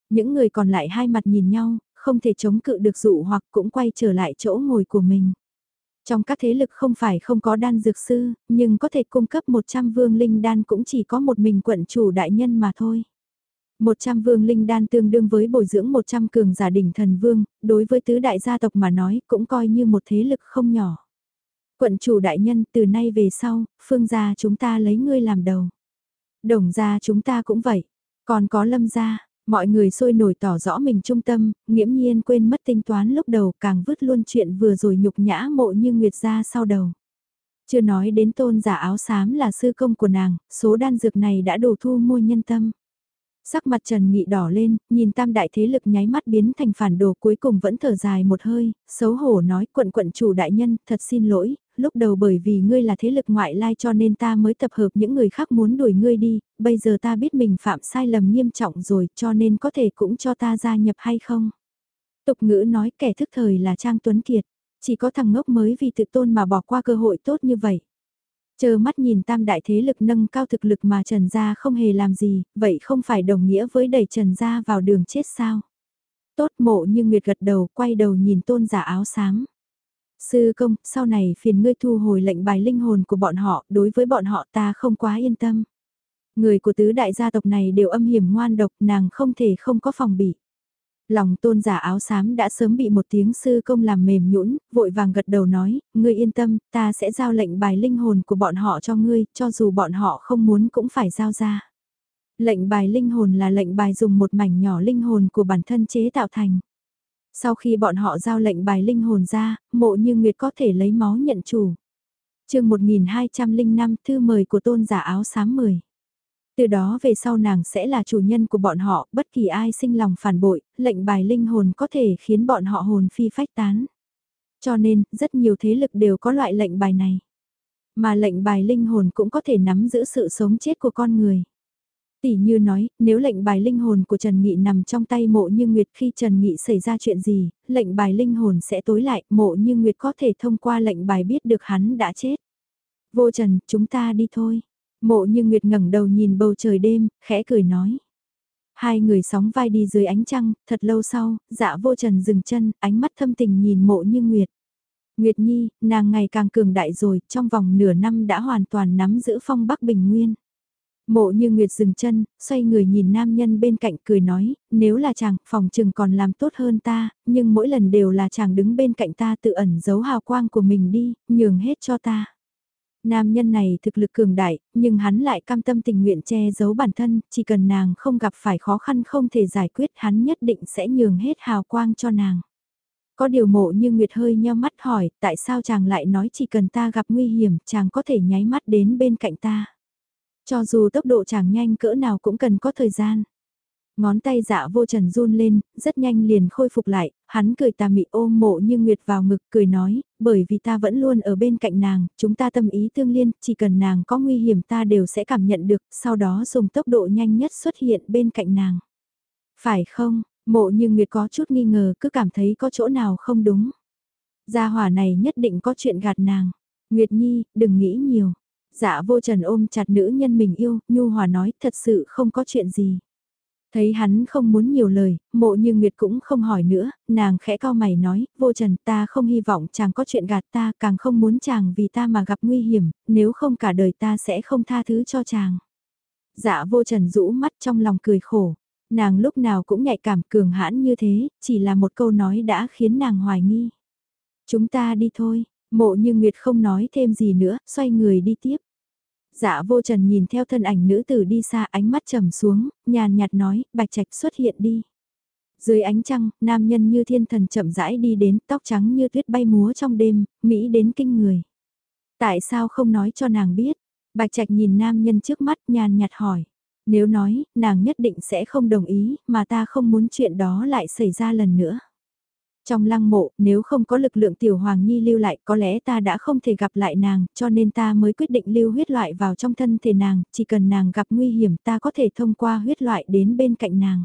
Những người còn lại hai mặt nhìn nhau, không thể chống cự được dụ hoặc cũng quay trở lại chỗ ngồi của mình. Trong các thế lực không phải không có đan dược sư, nhưng có thể cung cấp 100 vương linh đan cũng chỉ có một mình quận chủ đại nhân mà thôi. 100 vương linh đan tương đương với bồi dưỡng 100 cường giả đỉnh thần vương, đối với tứ đại gia tộc mà nói cũng coi như một thế lực không nhỏ. Quận chủ đại nhân từ nay về sau, phương gia chúng ta lấy ngươi làm đầu. Đồng gia chúng ta cũng vậy, còn có lâm gia, mọi người sôi nổi tỏ rõ mình trung tâm, nghiễm nhiên quên mất tính toán lúc đầu càng vứt luôn chuyện vừa rồi nhục nhã mộ như nguyệt ra sau đầu. Chưa nói đến tôn giả áo xám là sư công của nàng, số đan dược này đã đủ thu mua nhân tâm. Sắc mặt Trần Nghị đỏ lên, nhìn tam đại thế lực nháy mắt biến thành phản đồ cuối cùng vẫn thở dài một hơi, xấu hổ nói quận quận chủ đại nhân, thật xin lỗi, lúc đầu bởi vì ngươi là thế lực ngoại lai cho nên ta mới tập hợp những người khác muốn đuổi ngươi đi, bây giờ ta biết mình phạm sai lầm nghiêm trọng rồi cho nên có thể cũng cho ta gia nhập hay không. Tục ngữ nói kẻ thức thời là Trang Tuấn Kiệt, chỉ có thằng ngốc mới vì tự tôn mà bỏ qua cơ hội tốt như vậy. Chờ mắt nhìn tam đại thế lực nâng cao thực lực mà Trần Gia không hề làm gì, vậy không phải đồng nghĩa với đẩy Trần Gia vào đường chết sao? Tốt mộ như Nguyệt gật đầu quay đầu nhìn tôn giả áo sáng. Sư công, sau này phiền ngươi thu hồi lệnh bài linh hồn của bọn họ, đối với bọn họ ta không quá yên tâm. Người của tứ đại gia tộc này đều âm hiểm ngoan độc, nàng không thể không có phòng bị. Lòng tôn giả áo xám đã sớm bị một tiếng sư công làm mềm nhũn, vội vàng gật đầu nói, ngươi yên tâm, ta sẽ giao lệnh bài linh hồn của bọn họ cho ngươi, cho dù bọn họ không muốn cũng phải giao ra. Lệnh bài linh hồn là lệnh bài dùng một mảnh nhỏ linh hồn của bản thân chế tạo thành. Sau khi bọn họ giao lệnh bài linh hồn ra, mộ như Nguyệt có thể lấy máu nhận chủ. chương 1205 thư mời của tôn giả áo xám 10. Từ đó về sau nàng sẽ là chủ nhân của bọn họ, bất kỳ ai sinh lòng phản bội, lệnh bài linh hồn có thể khiến bọn họ hồn phi phách tán. Cho nên, rất nhiều thế lực đều có loại lệnh bài này. Mà lệnh bài linh hồn cũng có thể nắm giữ sự sống chết của con người. Tỷ như nói, nếu lệnh bài linh hồn của Trần Nghị nằm trong tay mộ như Nguyệt khi Trần Nghị xảy ra chuyện gì, lệnh bài linh hồn sẽ tối lại, mộ như Nguyệt có thể thông qua lệnh bài biết được hắn đã chết. Vô Trần, chúng ta đi thôi. Mộ như Nguyệt ngẩng đầu nhìn bầu trời đêm, khẽ cười nói. Hai người sóng vai đi dưới ánh trăng, thật lâu sau, dạ vô trần dừng chân, ánh mắt thâm tình nhìn mộ như Nguyệt. Nguyệt Nhi, nàng ngày càng cường đại rồi, trong vòng nửa năm đã hoàn toàn nắm giữ phong Bắc Bình Nguyên. Mộ như Nguyệt dừng chân, xoay người nhìn nam nhân bên cạnh cười nói, nếu là chàng, phòng trừng còn làm tốt hơn ta, nhưng mỗi lần đều là chàng đứng bên cạnh ta tự ẩn giấu hào quang của mình đi, nhường hết cho ta. Nam nhân này thực lực cường đại, nhưng hắn lại cam tâm tình nguyện che giấu bản thân, chỉ cần nàng không gặp phải khó khăn không thể giải quyết hắn nhất định sẽ nhường hết hào quang cho nàng. Có điều mộ như Nguyệt hơi nheo mắt hỏi, tại sao chàng lại nói chỉ cần ta gặp nguy hiểm, chàng có thể nháy mắt đến bên cạnh ta. Cho dù tốc độ chẳng nhanh cỡ nào cũng cần có thời gian. Ngón tay dạ vô trần run lên, rất nhanh liền khôi phục lại, hắn cười tà mị ôm mộ như Nguyệt vào ngực cười nói, bởi vì ta vẫn luôn ở bên cạnh nàng, chúng ta tâm ý tương liên, chỉ cần nàng có nguy hiểm ta đều sẽ cảm nhận được, sau đó dùng tốc độ nhanh nhất xuất hiện bên cạnh nàng. Phải không, mộ như Nguyệt có chút nghi ngờ cứ cảm thấy có chỗ nào không đúng. Gia hỏa này nhất định có chuyện gạt nàng. Nguyệt Nhi, đừng nghĩ nhiều. Dạ vô trần ôm chặt nữ nhân mình yêu, Nhu Hòa nói thật sự không có chuyện gì. Thấy hắn không muốn nhiều lời, mộ như Nguyệt cũng không hỏi nữa, nàng khẽ cao mày nói, vô trần ta không hy vọng chàng có chuyện gạt ta, càng không muốn chàng vì ta mà gặp nguy hiểm, nếu không cả đời ta sẽ không tha thứ cho chàng. Dạ vô trần rũ mắt trong lòng cười khổ, nàng lúc nào cũng nhạy cảm cường hãn như thế, chỉ là một câu nói đã khiến nàng hoài nghi. Chúng ta đi thôi, mộ như Nguyệt không nói thêm gì nữa, xoay người đi tiếp. Dạ vô trần nhìn theo thân ảnh nữ tử đi xa ánh mắt trầm xuống, nhàn nhạt nói, bạch trạch xuất hiện đi. Dưới ánh trăng, nam nhân như thiên thần chậm rãi đi đến, tóc trắng như tuyết bay múa trong đêm, Mỹ đến kinh người. Tại sao không nói cho nàng biết? Bạch trạch nhìn nam nhân trước mắt nhàn nhạt hỏi. Nếu nói, nàng nhất định sẽ không đồng ý, mà ta không muốn chuyện đó lại xảy ra lần nữa. Trong lăng mộ, nếu không có lực lượng tiểu hoàng nhi lưu lại, có lẽ ta đã không thể gặp lại nàng, cho nên ta mới quyết định lưu huyết loại vào trong thân thể nàng, chỉ cần nàng gặp nguy hiểm ta có thể thông qua huyết loại đến bên cạnh nàng.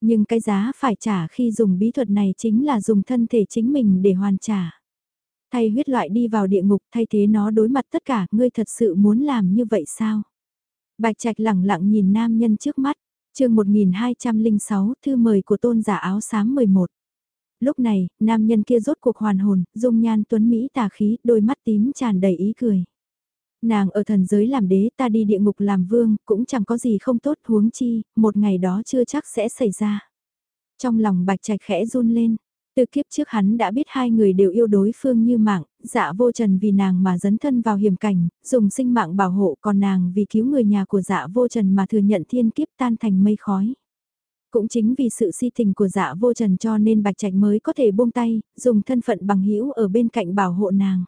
Nhưng cái giá phải trả khi dùng bí thuật này chính là dùng thân thể chính mình để hoàn trả. Thay huyết loại đi vào địa ngục thay thế nó đối mặt tất cả, ngươi thật sự muốn làm như vậy sao? Bạch Trạch lẳng lặng nhìn nam nhân trước mắt, chương 1206 thư mời của tôn giả áo xám 11. Lúc này, nam nhân kia rốt cuộc hoàn hồn, dung nhan tuấn Mỹ tà khí, đôi mắt tím tràn đầy ý cười. Nàng ở thần giới làm đế ta đi địa ngục làm vương, cũng chẳng có gì không tốt huống chi, một ngày đó chưa chắc sẽ xảy ra. Trong lòng bạch trạch khẽ run lên, từ kiếp trước hắn đã biết hai người đều yêu đối phương như mạng, dạ vô trần vì nàng mà dấn thân vào hiểm cảnh, dùng sinh mạng bảo hộ còn nàng vì cứu người nhà của dạ vô trần mà thừa nhận thiên kiếp tan thành mây khói. Cũng chính vì sự si tình của dạ vô trần cho nên bạch trạch mới có thể buông tay, dùng thân phận bằng hữu ở bên cạnh bảo hộ nàng.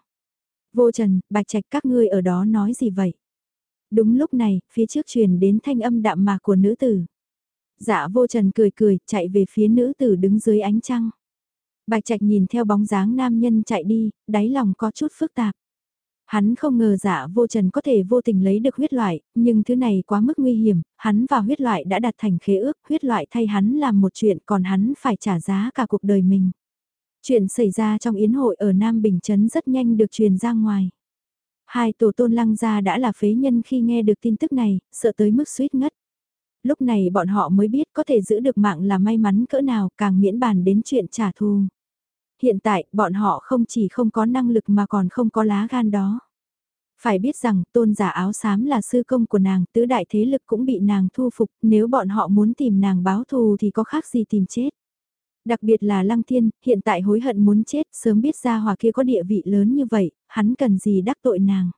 Vô trần, bạch trạch các ngươi ở đó nói gì vậy? Đúng lúc này, phía trước truyền đến thanh âm đạm mạc của nữ tử. Dạ vô trần cười cười, chạy về phía nữ tử đứng dưới ánh trăng. Bạch Trạch nhìn theo bóng dáng nam nhân chạy đi, đáy lòng có chút phức tạp. Hắn không ngờ dạ vô trần có thể vô tình lấy được huyết loại, nhưng thứ này quá mức nguy hiểm, hắn và huyết loại đã đặt thành khế ước, huyết loại thay hắn làm một chuyện còn hắn phải trả giá cả cuộc đời mình. Chuyện xảy ra trong yến hội ở Nam Bình Trấn rất nhanh được truyền ra ngoài. Hai tổ tôn lăng gia đã là phế nhân khi nghe được tin tức này, sợ tới mức suýt ngất. Lúc này bọn họ mới biết có thể giữ được mạng là may mắn cỡ nào càng miễn bàn đến chuyện trả thù hiện tại bọn họ không chỉ không có năng lực mà còn không có lá gan đó. Phải biết rằng tôn giả áo xám là sư công của nàng, tứ đại thế lực cũng bị nàng thu phục, nếu bọn họ muốn tìm nàng báo thù thì có khác gì tìm chết. Đặc biệt là Lăng Thiên, hiện tại hối hận muốn chết, sớm biết ra hòa kia có địa vị lớn như vậy, hắn cần gì đắc tội nàng.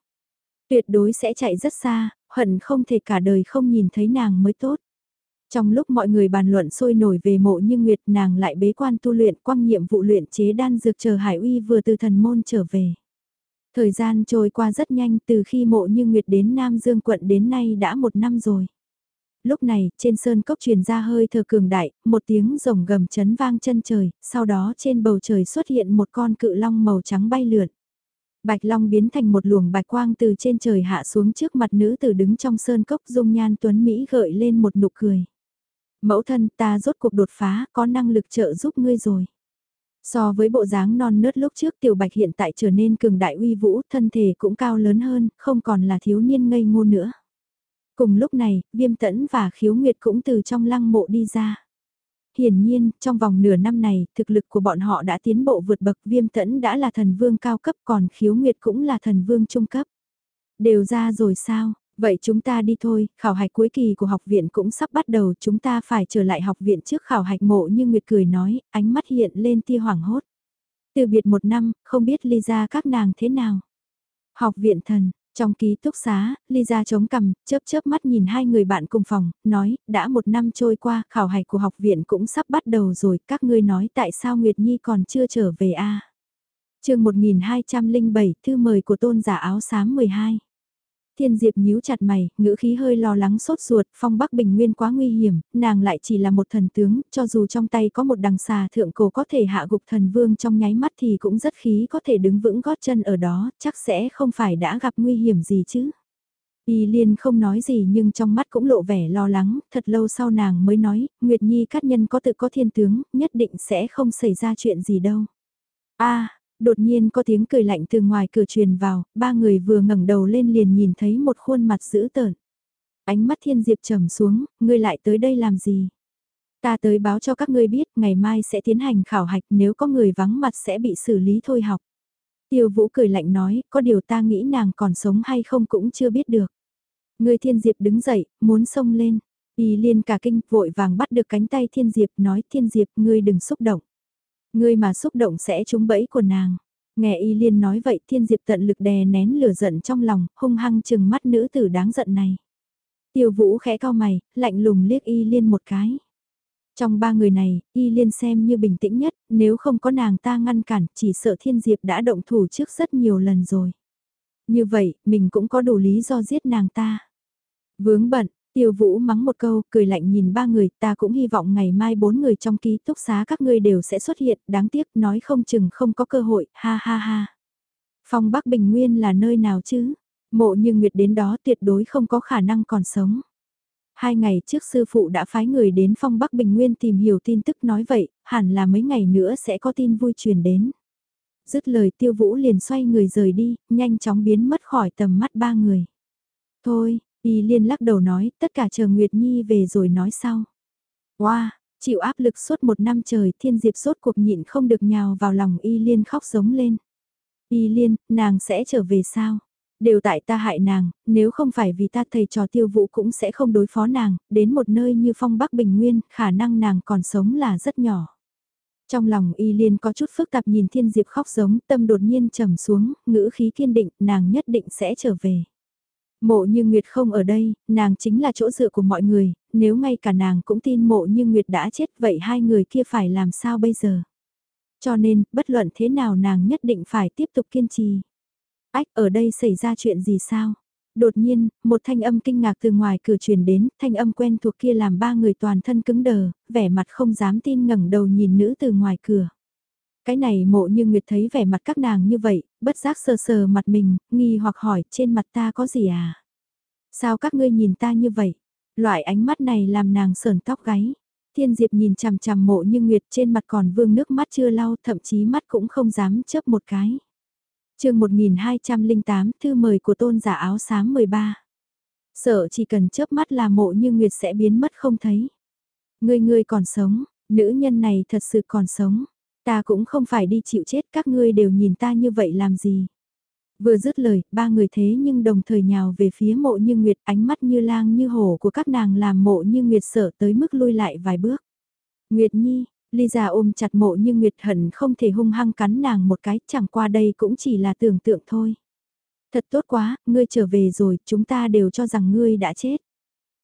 Tuyệt đối sẽ chạy rất xa, hận không thể cả đời không nhìn thấy nàng mới tốt. Trong lúc mọi người bàn luận sôi nổi về mộ như Nguyệt nàng lại bế quan tu luyện quăng nhiệm vụ luyện chế đan dược chờ Hải Uy vừa từ thần môn trở về. Thời gian trôi qua rất nhanh từ khi mộ như Nguyệt đến Nam Dương quận đến nay đã một năm rồi. Lúc này, trên sơn cốc truyền ra hơi thở cường đại, một tiếng rồng gầm chấn vang chân trời, sau đó trên bầu trời xuất hiện một con cự long màu trắng bay lượn. Bạch long biến thành một luồng bạch quang từ trên trời hạ xuống trước mặt nữ tử đứng trong sơn cốc dung nhan tuấn Mỹ gợi lên một nụ cười. Mẫu thân ta rốt cuộc đột phá, có năng lực trợ giúp ngươi rồi. So với bộ dáng non nớt lúc trước tiểu bạch hiện tại trở nên cường đại uy vũ, thân thể cũng cao lớn hơn, không còn là thiếu niên ngây ngô nữa. Cùng lúc này, viêm tẫn và khiếu nguyệt cũng từ trong lăng mộ đi ra. Hiển nhiên, trong vòng nửa năm này, thực lực của bọn họ đã tiến bộ vượt bậc viêm tẫn đã là thần vương cao cấp còn khiếu nguyệt cũng là thần vương trung cấp. Đều ra rồi sao, Vậy chúng ta đi thôi, khảo hạch cuối kỳ của học viện cũng sắp bắt đầu, chúng ta phải trở lại học viện trước khảo hạch mộ như Nguyệt cười nói, ánh mắt hiện lên tia hoảng hốt. Từ biệt một năm, không biết ly ra các nàng thế nào. Học viện thần, trong ký túc xá, Lisa chống cằm, chớp chớp mắt nhìn hai người bạn cùng phòng, nói, đã một năm trôi qua, khảo hạch của học viện cũng sắp bắt đầu rồi, các ngươi nói tại sao Nguyệt Nhi còn chưa trở về a? À? Chương 1207, thư mời của tôn giả áo xám 12. Thiên Diệp nhíu chặt mày, ngữ khí hơi lo lắng sốt ruột, phong Bắc Bình Nguyên quá nguy hiểm, nàng lại chỉ là một thần tướng, cho dù trong tay có một đằng xà thượng cổ có thể hạ gục thần vương trong nháy mắt thì cũng rất khí có thể đứng vững gót chân ở đó, chắc sẽ không phải đã gặp nguy hiểm gì chứ. Y Liên không nói gì nhưng trong mắt cũng lộ vẻ lo lắng, thật lâu sau nàng mới nói, Nguyệt Nhi cát nhân có tự có thiên tướng, nhất định sẽ không xảy ra chuyện gì đâu. a đột nhiên có tiếng cười lạnh từ ngoài cửa truyền vào, ba người vừa ngẩng đầu lên liền nhìn thấy một khuôn mặt dữ tợn. Ánh mắt thiên diệp trầm xuống, ngươi lại tới đây làm gì? Ta tới báo cho các ngươi biết, ngày mai sẽ tiến hành khảo hạch nếu có người vắng mặt sẽ bị xử lý thôi học. Tiêu vũ cười lạnh nói, có điều ta nghĩ nàng còn sống hay không cũng chưa biết được. Người thiên diệp đứng dậy, muốn xông lên. Y liên cả kinh vội vàng bắt được cánh tay thiên diệp nói thiên diệp ngươi đừng xúc động. Ngươi mà xúc động sẽ trúng bẫy của nàng. Nghe y liên nói vậy thiên diệp tận lực đè nén lửa giận trong lòng, hung hăng chừng mắt nữ tử đáng giận này. Tiêu vũ khẽ cao mày, lạnh lùng liếc y liên một cái. Trong ba người này, y liên xem như bình tĩnh nhất, nếu không có nàng ta ngăn cản, chỉ sợ thiên diệp đã động thủ trước rất nhiều lần rồi. Như vậy, mình cũng có đủ lý do giết nàng ta. Vướng bận, Tiêu Vũ mắng một câu, cười lạnh nhìn ba người, ta cũng hy vọng ngày mai bốn người trong ký túc xá các ngươi đều sẽ xuất hiện, đáng tiếc nói không chừng không có cơ hội, ha ha ha. Phong Bắc Bình Nguyên là nơi nào chứ? Mộ như Nguyệt đến đó tuyệt đối không có khả năng còn sống. Hai ngày trước sư phụ đã phái người đến Phong Bắc Bình Nguyên tìm hiểu tin tức nói vậy, hẳn là mấy ngày nữa sẽ có tin vui truyền đến. Dứt lời tiêu vũ liền xoay người rời đi, nhanh chóng biến mất khỏi tầm mắt ba người. Thôi, Y Liên lắc đầu nói, tất cả chờ Nguyệt Nhi về rồi nói sau. Wow, chịu áp lực suốt một năm trời, thiên diệp sốt cuộc nhịn không được nhào vào lòng Y Liên khóc giống lên. Y Liên, nàng sẽ trở về sao? Đều tại ta hại nàng, nếu không phải vì ta thầy trò tiêu vũ cũng sẽ không đối phó nàng, đến một nơi như phong bắc bình nguyên, khả năng nàng còn sống là rất nhỏ. Trong lòng y liên có chút phức tạp nhìn thiên diệp khóc giống, tâm đột nhiên trầm xuống, ngữ khí kiên định, nàng nhất định sẽ trở về. Mộ như Nguyệt không ở đây, nàng chính là chỗ dựa của mọi người, nếu ngay cả nàng cũng tin mộ như Nguyệt đã chết vậy hai người kia phải làm sao bây giờ? Cho nên, bất luận thế nào nàng nhất định phải tiếp tục kiên trì. Ách, ở đây xảy ra chuyện gì sao? Đột nhiên, một thanh âm kinh ngạc từ ngoài cửa truyền đến, thanh âm quen thuộc kia làm ba người toàn thân cứng đờ, vẻ mặt không dám tin ngẩng đầu nhìn nữ từ ngoài cửa. Cái này mộ như Nguyệt thấy vẻ mặt các nàng như vậy, bất giác sờ sờ mặt mình, nghi hoặc hỏi trên mặt ta có gì à? Sao các ngươi nhìn ta như vậy? Loại ánh mắt này làm nàng sờn tóc gáy. Thiên Diệp nhìn chằm chằm mộ như Nguyệt trên mặt còn vương nước mắt chưa lau thậm chí mắt cũng không dám chớp một cái. chương 1208 thư mời của tôn giả áo xám 13. Sợ chỉ cần chớp mắt là mộ như Nguyệt sẽ biến mất không thấy. Ngươi ngươi còn sống, nữ nhân này thật sự còn sống. Ta cũng không phải đi chịu chết các ngươi đều nhìn ta như vậy làm gì. Vừa dứt lời, ba người thế nhưng đồng thời nhào về phía mộ như Nguyệt ánh mắt như lang như hổ của các nàng làm mộ như Nguyệt sợ tới mức lui lại vài bước. Nguyệt Nhi, Lisa ôm chặt mộ như Nguyệt hận không thể hung hăng cắn nàng một cái chẳng qua đây cũng chỉ là tưởng tượng thôi. Thật tốt quá, ngươi trở về rồi, chúng ta đều cho rằng ngươi đã chết.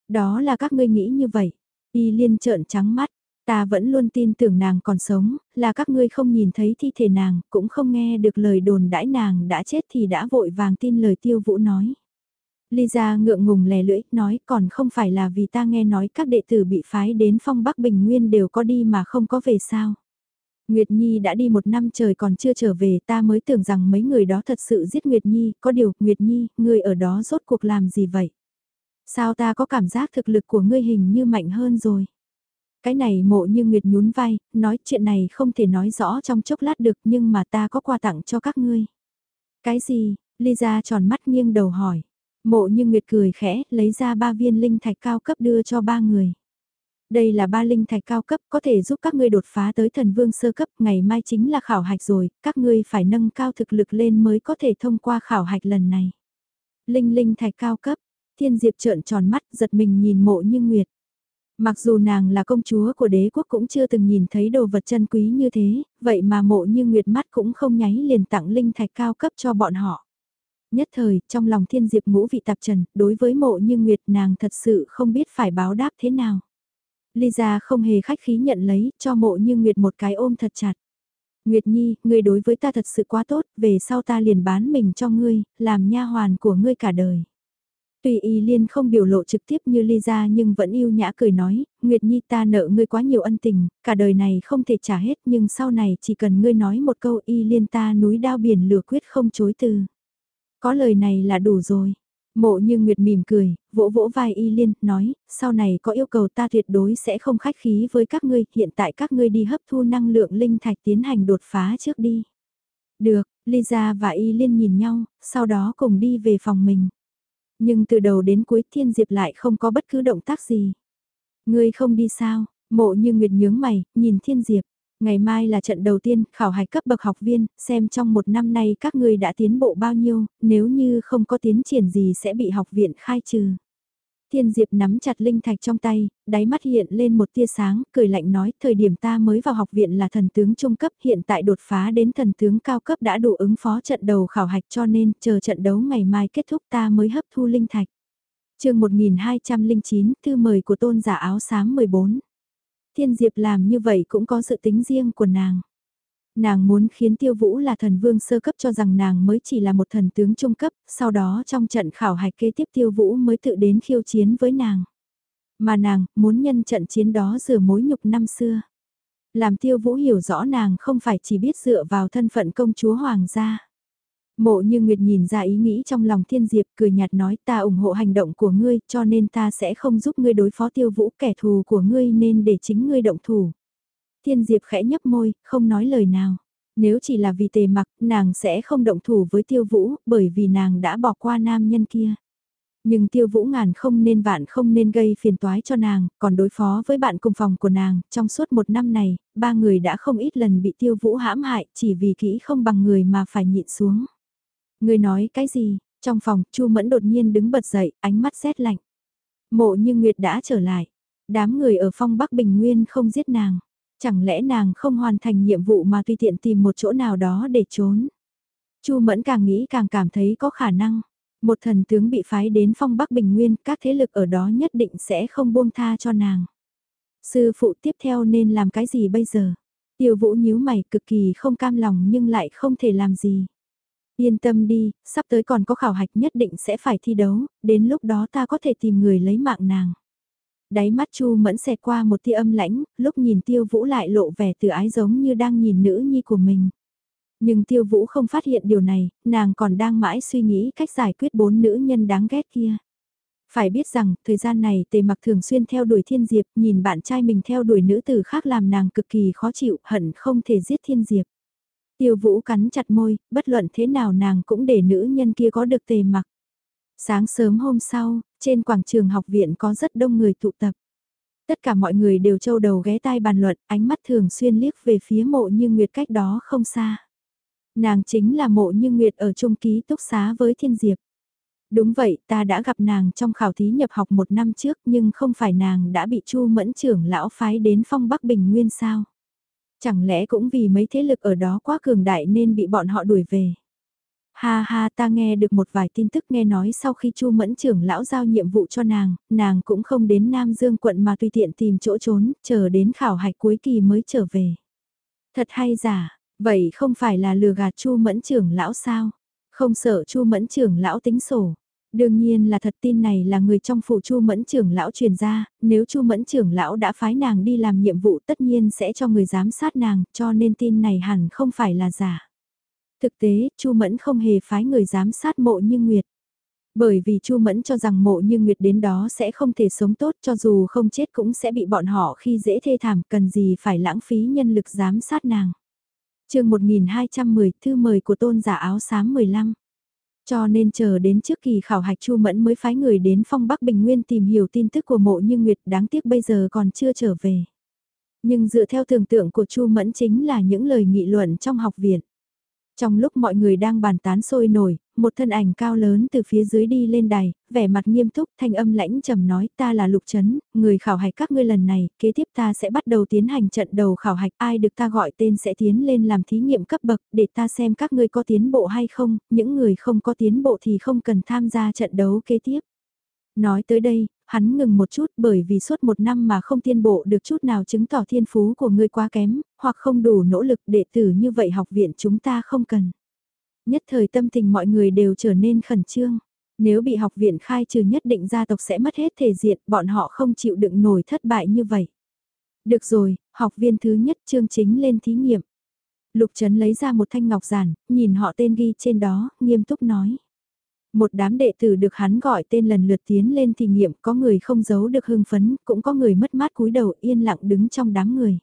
Đó là các ngươi nghĩ như vậy. Y liên trợn trắng mắt, Ta vẫn luôn tin tưởng nàng còn sống, là các ngươi không nhìn thấy thi thể nàng, cũng không nghe được lời đồn đãi nàng đã chết thì đã vội vàng tin lời tiêu vũ nói. Lisa ngượng ngùng lè lưỡi, nói còn không phải là vì ta nghe nói các đệ tử bị phái đến phong Bắc Bình Nguyên đều có đi mà không có về sao. Nguyệt Nhi đã đi một năm trời còn chưa trở về ta mới tưởng rằng mấy người đó thật sự giết Nguyệt Nhi, có điều, Nguyệt Nhi, ngươi ở đó rốt cuộc làm gì vậy? Sao ta có cảm giác thực lực của ngươi hình như mạnh hơn rồi? Cái này mộ như Nguyệt nhún vai, nói chuyện này không thể nói rõ trong chốc lát được nhưng mà ta có quà tặng cho các ngươi. Cái gì? Lisa tròn mắt nghiêng đầu hỏi. Mộ như Nguyệt cười khẽ, lấy ra ba viên linh thạch cao cấp đưa cho ba người. Đây là ba linh thạch cao cấp có thể giúp các ngươi đột phá tới thần vương sơ cấp, ngày mai chính là khảo hạch rồi, các ngươi phải nâng cao thực lực lên mới có thể thông qua khảo hạch lần này. Linh linh thạch cao cấp, thiên diệp trợn tròn mắt giật mình nhìn mộ như Nguyệt. Mặc dù nàng là công chúa của đế quốc cũng chưa từng nhìn thấy đồ vật chân quý như thế, vậy mà mộ như nguyệt mắt cũng không nháy liền tặng linh thạch cao cấp cho bọn họ. Nhất thời, trong lòng thiên diệp ngũ vị tạp trần, đối với mộ như nguyệt nàng thật sự không biết phải báo đáp thế nào. Lisa không hề khách khí nhận lấy, cho mộ như nguyệt một cái ôm thật chặt. Nguyệt Nhi, ngươi đối với ta thật sự quá tốt, về sau ta liền bán mình cho ngươi, làm nha hoàn của ngươi cả đời. Tuy y liên không biểu lộ trực tiếp như Lisa nhưng vẫn yêu nhã cười nói, Nguyệt Nhi ta nợ ngươi quá nhiều ân tình, cả đời này không thể trả hết nhưng sau này chỉ cần ngươi nói một câu y liên ta núi đao biển lửa quyết không chối từ. Có lời này là đủ rồi. Mộ như Nguyệt mỉm cười, vỗ vỗ vai y liên, nói, sau này có yêu cầu ta tuyệt đối sẽ không khách khí với các ngươi, hiện tại các ngươi đi hấp thu năng lượng linh thạch tiến hành đột phá trước đi. Được, Lisa và y liên nhìn nhau, sau đó cùng đi về phòng mình. Nhưng từ đầu đến cuối Thiên Diệp lại không có bất cứ động tác gì. Ngươi không đi sao? Mộ như Nguyệt nhướng mày, nhìn Thiên Diệp. Ngày mai là trận đầu tiên, khảo hạch cấp bậc học viên, xem trong một năm nay các ngươi đã tiến bộ bao nhiêu, nếu như không có tiến triển gì sẽ bị học viện khai trừ. Thiên Diệp nắm chặt linh thạch trong tay, đáy mắt hiện lên một tia sáng, cười lạnh nói, thời điểm ta mới vào học viện là thần tướng trung cấp, hiện tại đột phá đến thần tướng cao cấp đã đủ ứng phó trận đầu khảo hạch cho nên, chờ trận đấu ngày mai kết thúc ta mới hấp thu linh thạch. chương 1209, thư mời của tôn giả áo xám 14. Thiên Diệp làm như vậy cũng có sự tính riêng của nàng. Nàng muốn khiến tiêu vũ là thần vương sơ cấp cho rằng nàng mới chỉ là một thần tướng trung cấp, sau đó trong trận khảo hạch kế tiếp tiêu vũ mới tự đến khiêu chiến với nàng. Mà nàng, muốn nhân trận chiến đó rửa mối nhục năm xưa. Làm tiêu vũ hiểu rõ nàng không phải chỉ biết dựa vào thân phận công chúa hoàng gia. Mộ như Nguyệt nhìn ra ý nghĩ trong lòng thiên diệp cười nhạt nói ta ủng hộ hành động của ngươi cho nên ta sẽ không giúp ngươi đối phó tiêu vũ kẻ thù của ngươi nên để chính ngươi động thủ. Thiên diệp khẽ nhấp môi, không nói lời nào. Nếu chỉ là vì tề mặc, nàng sẽ không động thủ với tiêu vũ, bởi vì nàng đã bỏ qua nam nhân kia. Nhưng tiêu vũ ngàn không nên vạn không nên gây phiền toái cho nàng, còn đối phó với bạn cùng phòng của nàng, trong suốt một năm này, ba người đã không ít lần bị tiêu vũ hãm hại, chỉ vì kỹ không bằng người mà phải nhịn xuống. Người nói cái gì? Trong phòng, Chu Mẫn đột nhiên đứng bật dậy, ánh mắt rét lạnh. Mộ như Nguyệt đã trở lại. Đám người ở phong Bắc Bình Nguyên không giết nàng. Chẳng lẽ nàng không hoàn thành nhiệm vụ mà tùy tiện tìm một chỗ nào đó để trốn? Chu Mẫn càng nghĩ càng cảm thấy có khả năng. Một thần tướng bị phái đến phong Bắc Bình Nguyên, các thế lực ở đó nhất định sẽ không buông tha cho nàng. Sư phụ tiếp theo nên làm cái gì bây giờ? Tiêu vũ nhíu mày cực kỳ không cam lòng nhưng lại không thể làm gì. Yên tâm đi, sắp tới còn có khảo hạch nhất định sẽ phải thi đấu, đến lúc đó ta có thể tìm người lấy mạng nàng. Đáy mắt Chu mẫn xẹt qua một tia âm lãnh, lúc nhìn tiêu vũ lại lộ vẻ từ ái giống như đang nhìn nữ nhi của mình. Nhưng tiêu vũ không phát hiện điều này, nàng còn đang mãi suy nghĩ cách giải quyết bốn nữ nhân đáng ghét kia. Phải biết rằng, thời gian này tề mặc thường xuyên theo đuổi thiên diệp, nhìn bạn trai mình theo đuổi nữ tử khác làm nàng cực kỳ khó chịu, hận không thể giết thiên diệp. Tiêu vũ cắn chặt môi, bất luận thế nào nàng cũng để nữ nhân kia có được tề mặc. Sáng sớm hôm sau, trên quảng trường học viện có rất đông người tụ tập. Tất cả mọi người đều trâu đầu ghé tai bàn luận, ánh mắt thường xuyên liếc về phía mộ như Nguyệt cách đó không xa. Nàng chính là mộ như Nguyệt ở trung ký túc xá với Thiên Diệp. Đúng vậy, ta đã gặp nàng trong khảo thí nhập học một năm trước nhưng không phải nàng đã bị Chu Mẫn trưởng lão phái đến phong Bắc Bình Nguyên sao. Chẳng lẽ cũng vì mấy thế lực ở đó quá cường đại nên bị bọn họ đuổi về. Ha ha ta nghe được một vài tin tức nghe nói sau khi Chu Mẫn trưởng lão giao nhiệm vụ cho nàng, nàng cũng không đến Nam Dương quận mà tùy tiện tìm chỗ trốn, chờ đến khảo hạch cuối kỳ mới trở về. Thật hay giả, vậy không phải là lừa gạt Chu Mẫn trưởng lão sao? Không sợ Chu Mẫn trưởng lão tính sổ. Đương nhiên là thật tin này là người trong phụ Chu Mẫn trưởng lão truyền ra, nếu Chu Mẫn trưởng lão đã phái nàng đi làm nhiệm vụ tất nhiên sẽ cho người giám sát nàng, cho nên tin này hẳn không phải là giả. Thực tế, Chu Mẫn không hề phái người giám sát mộ như Nguyệt. Bởi vì Chu Mẫn cho rằng mộ như Nguyệt đến đó sẽ không thể sống tốt cho dù không chết cũng sẽ bị bọn họ khi dễ thê thảm cần gì phải lãng phí nhân lực giám sát nàng. chương 1210 thư mời của tôn giả áo xám 15 cho nên chờ đến trước kỳ khảo hạch Chu Mẫn mới phái người đến phong Bắc Bình Nguyên tìm hiểu tin tức của mộ như Nguyệt đáng tiếc bây giờ còn chưa trở về. Nhưng dựa theo tưởng tượng của Chu Mẫn chính là những lời nghị luận trong học viện. Trong lúc mọi người đang bàn tán sôi nổi, một thân ảnh cao lớn từ phía dưới đi lên đài, vẻ mặt nghiêm túc, thanh âm lãnh trầm nói ta là Lục Trấn, người khảo hạch các ngươi lần này, kế tiếp ta sẽ bắt đầu tiến hành trận đầu khảo hạch, ai được ta gọi tên sẽ tiến lên làm thí nghiệm cấp bậc, để ta xem các ngươi có tiến bộ hay không, những người không có tiến bộ thì không cần tham gia trận đấu kế tiếp. Nói tới đây, hắn ngừng một chút bởi vì suốt một năm mà không tiên bộ được chút nào chứng tỏ thiên phú của ngươi quá kém, hoặc không đủ nỗ lực đệ tử như vậy học viện chúng ta không cần. Nhất thời tâm tình mọi người đều trở nên khẩn trương. Nếu bị học viện khai trừ nhất định gia tộc sẽ mất hết thể diện, bọn họ không chịu đựng nổi thất bại như vậy. Được rồi, học viên thứ nhất chương chính lên thí nghiệm. Lục Trấn lấy ra một thanh ngọc giản, nhìn họ tên ghi trên đó, nghiêm túc nói. Một đám đệ tử được hắn gọi tên lần lượt tiến lên thì nghiệm, có người không giấu được hưng phấn, cũng có người mất mát cúi đầu yên lặng đứng trong đám người.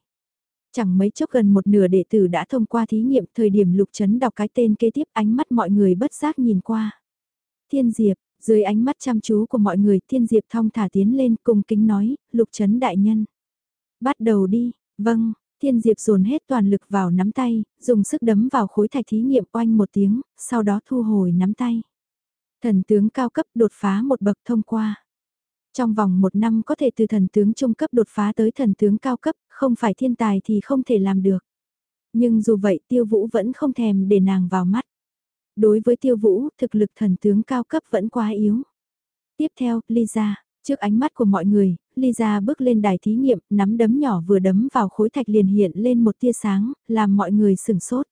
Chẳng mấy chốc gần một nửa đệ tử đã thông qua thí nghiệm, thời điểm lục chấn đọc cái tên kế tiếp ánh mắt mọi người bất giác nhìn qua. Thiên Diệp, dưới ánh mắt chăm chú của mọi người, Thiên Diệp thong thả tiến lên cùng kính nói, lục chấn đại nhân. Bắt đầu đi, vâng, Thiên Diệp dồn hết toàn lực vào nắm tay, dùng sức đấm vào khối thạch thí nghiệm oanh một tiếng, sau đó thu hồi nắm tay. Thần tướng cao cấp đột phá một bậc thông qua. Trong vòng một năm có thể từ thần tướng trung cấp đột phá tới thần tướng cao cấp, không phải thiên tài thì không thể làm được. Nhưng dù vậy tiêu vũ vẫn không thèm để nàng vào mắt. Đối với tiêu vũ, thực lực thần tướng cao cấp vẫn quá yếu. Tiếp theo, Lisa, trước ánh mắt của mọi người, Lisa bước lên đài thí nghiệm, nắm đấm nhỏ vừa đấm vào khối thạch liền hiện lên một tia sáng, làm mọi người sửng sốt.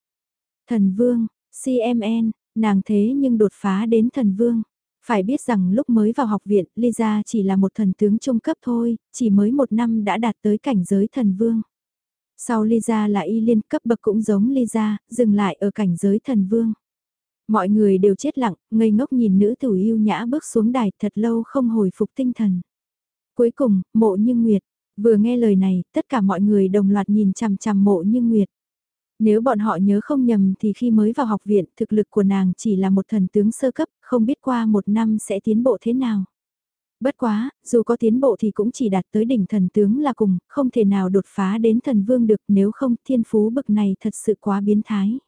Thần vương, CMN, nàng thế nhưng đột phá đến thần vương. Phải biết rằng lúc mới vào học viện, Lisa chỉ là một thần tướng trung cấp thôi, chỉ mới một năm đã đạt tới cảnh giới thần vương. Sau Lisa là y liên cấp bậc cũng giống Lisa, dừng lại ở cảnh giới thần vương. Mọi người đều chết lặng, ngây ngốc nhìn nữ tử yêu nhã bước xuống đài thật lâu không hồi phục tinh thần. Cuối cùng, mộ như Nguyệt, vừa nghe lời này, tất cả mọi người đồng loạt nhìn chằm chằm mộ như Nguyệt. Nếu bọn họ nhớ không nhầm thì khi mới vào học viện, thực lực của nàng chỉ là một thần tướng sơ cấp, không biết qua một năm sẽ tiến bộ thế nào. Bất quá, dù có tiến bộ thì cũng chỉ đạt tới đỉnh thần tướng là cùng, không thể nào đột phá đến thần vương được nếu không thiên phú bực này thật sự quá biến thái.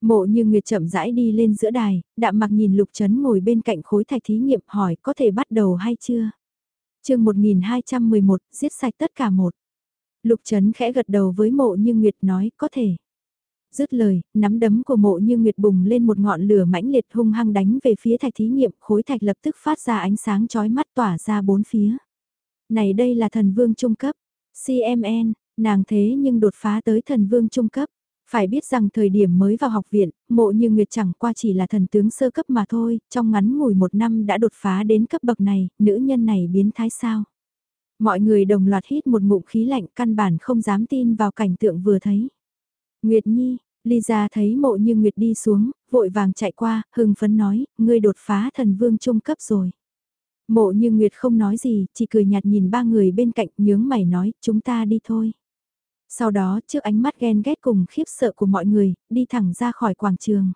Mộ như Nguyệt chậm rãi đi lên giữa đài, đạm mặc nhìn Lục Trấn ngồi bên cạnh khối thạch thí nghiệm hỏi có thể bắt đầu hay chưa? chương 1211, giết sạch tất cả một. Lục Trấn khẽ gật đầu với mộ như Nguyệt nói có thể. Dứt lời, nắm đấm của mộ như Nguyệt bùng lên một ngọn lửa mãnh liệt hung hăng đánh về phía thạch thí nghiệm, khối thạch lập tức phát ra ánh sáng chói mắt tỏa ra bốn phía. Này đây là thần vương trung cấp, CMN, nàng thế nhưng đột phá tới thần vương trung cấp. Phải biết rằng thời điểm mới vào học viện, mộ như Nguyệt chẳng qua chỉ là thần tướng sơ cấp mà thôi, trong ngắn ngủi một năm đã đột phá đến cấp bậc này, nữ nhân này biến thái sao. Mọi người đồng loạt hít một ngụm khí lạnh căn bản không dám tin vào cảnh tượng vừa thấy. Nguyệt Nhi, Lisa thấy mộ như Nguyệt đi xuống, vội vàng chạy qua, hưng phấn nói, ngươi đột phá thần vương trung cấp rồi. Mộ như Nguyệt không nói gì, chỉ cười nhạt nhìn ba người bên cạnh nhướng mày nói, chúng ta đi thôi. Sau đó trước ánh mắt ghen ghét cùng khiếp sợ của mọi người, đi thẳng ra khỏi quảng trường.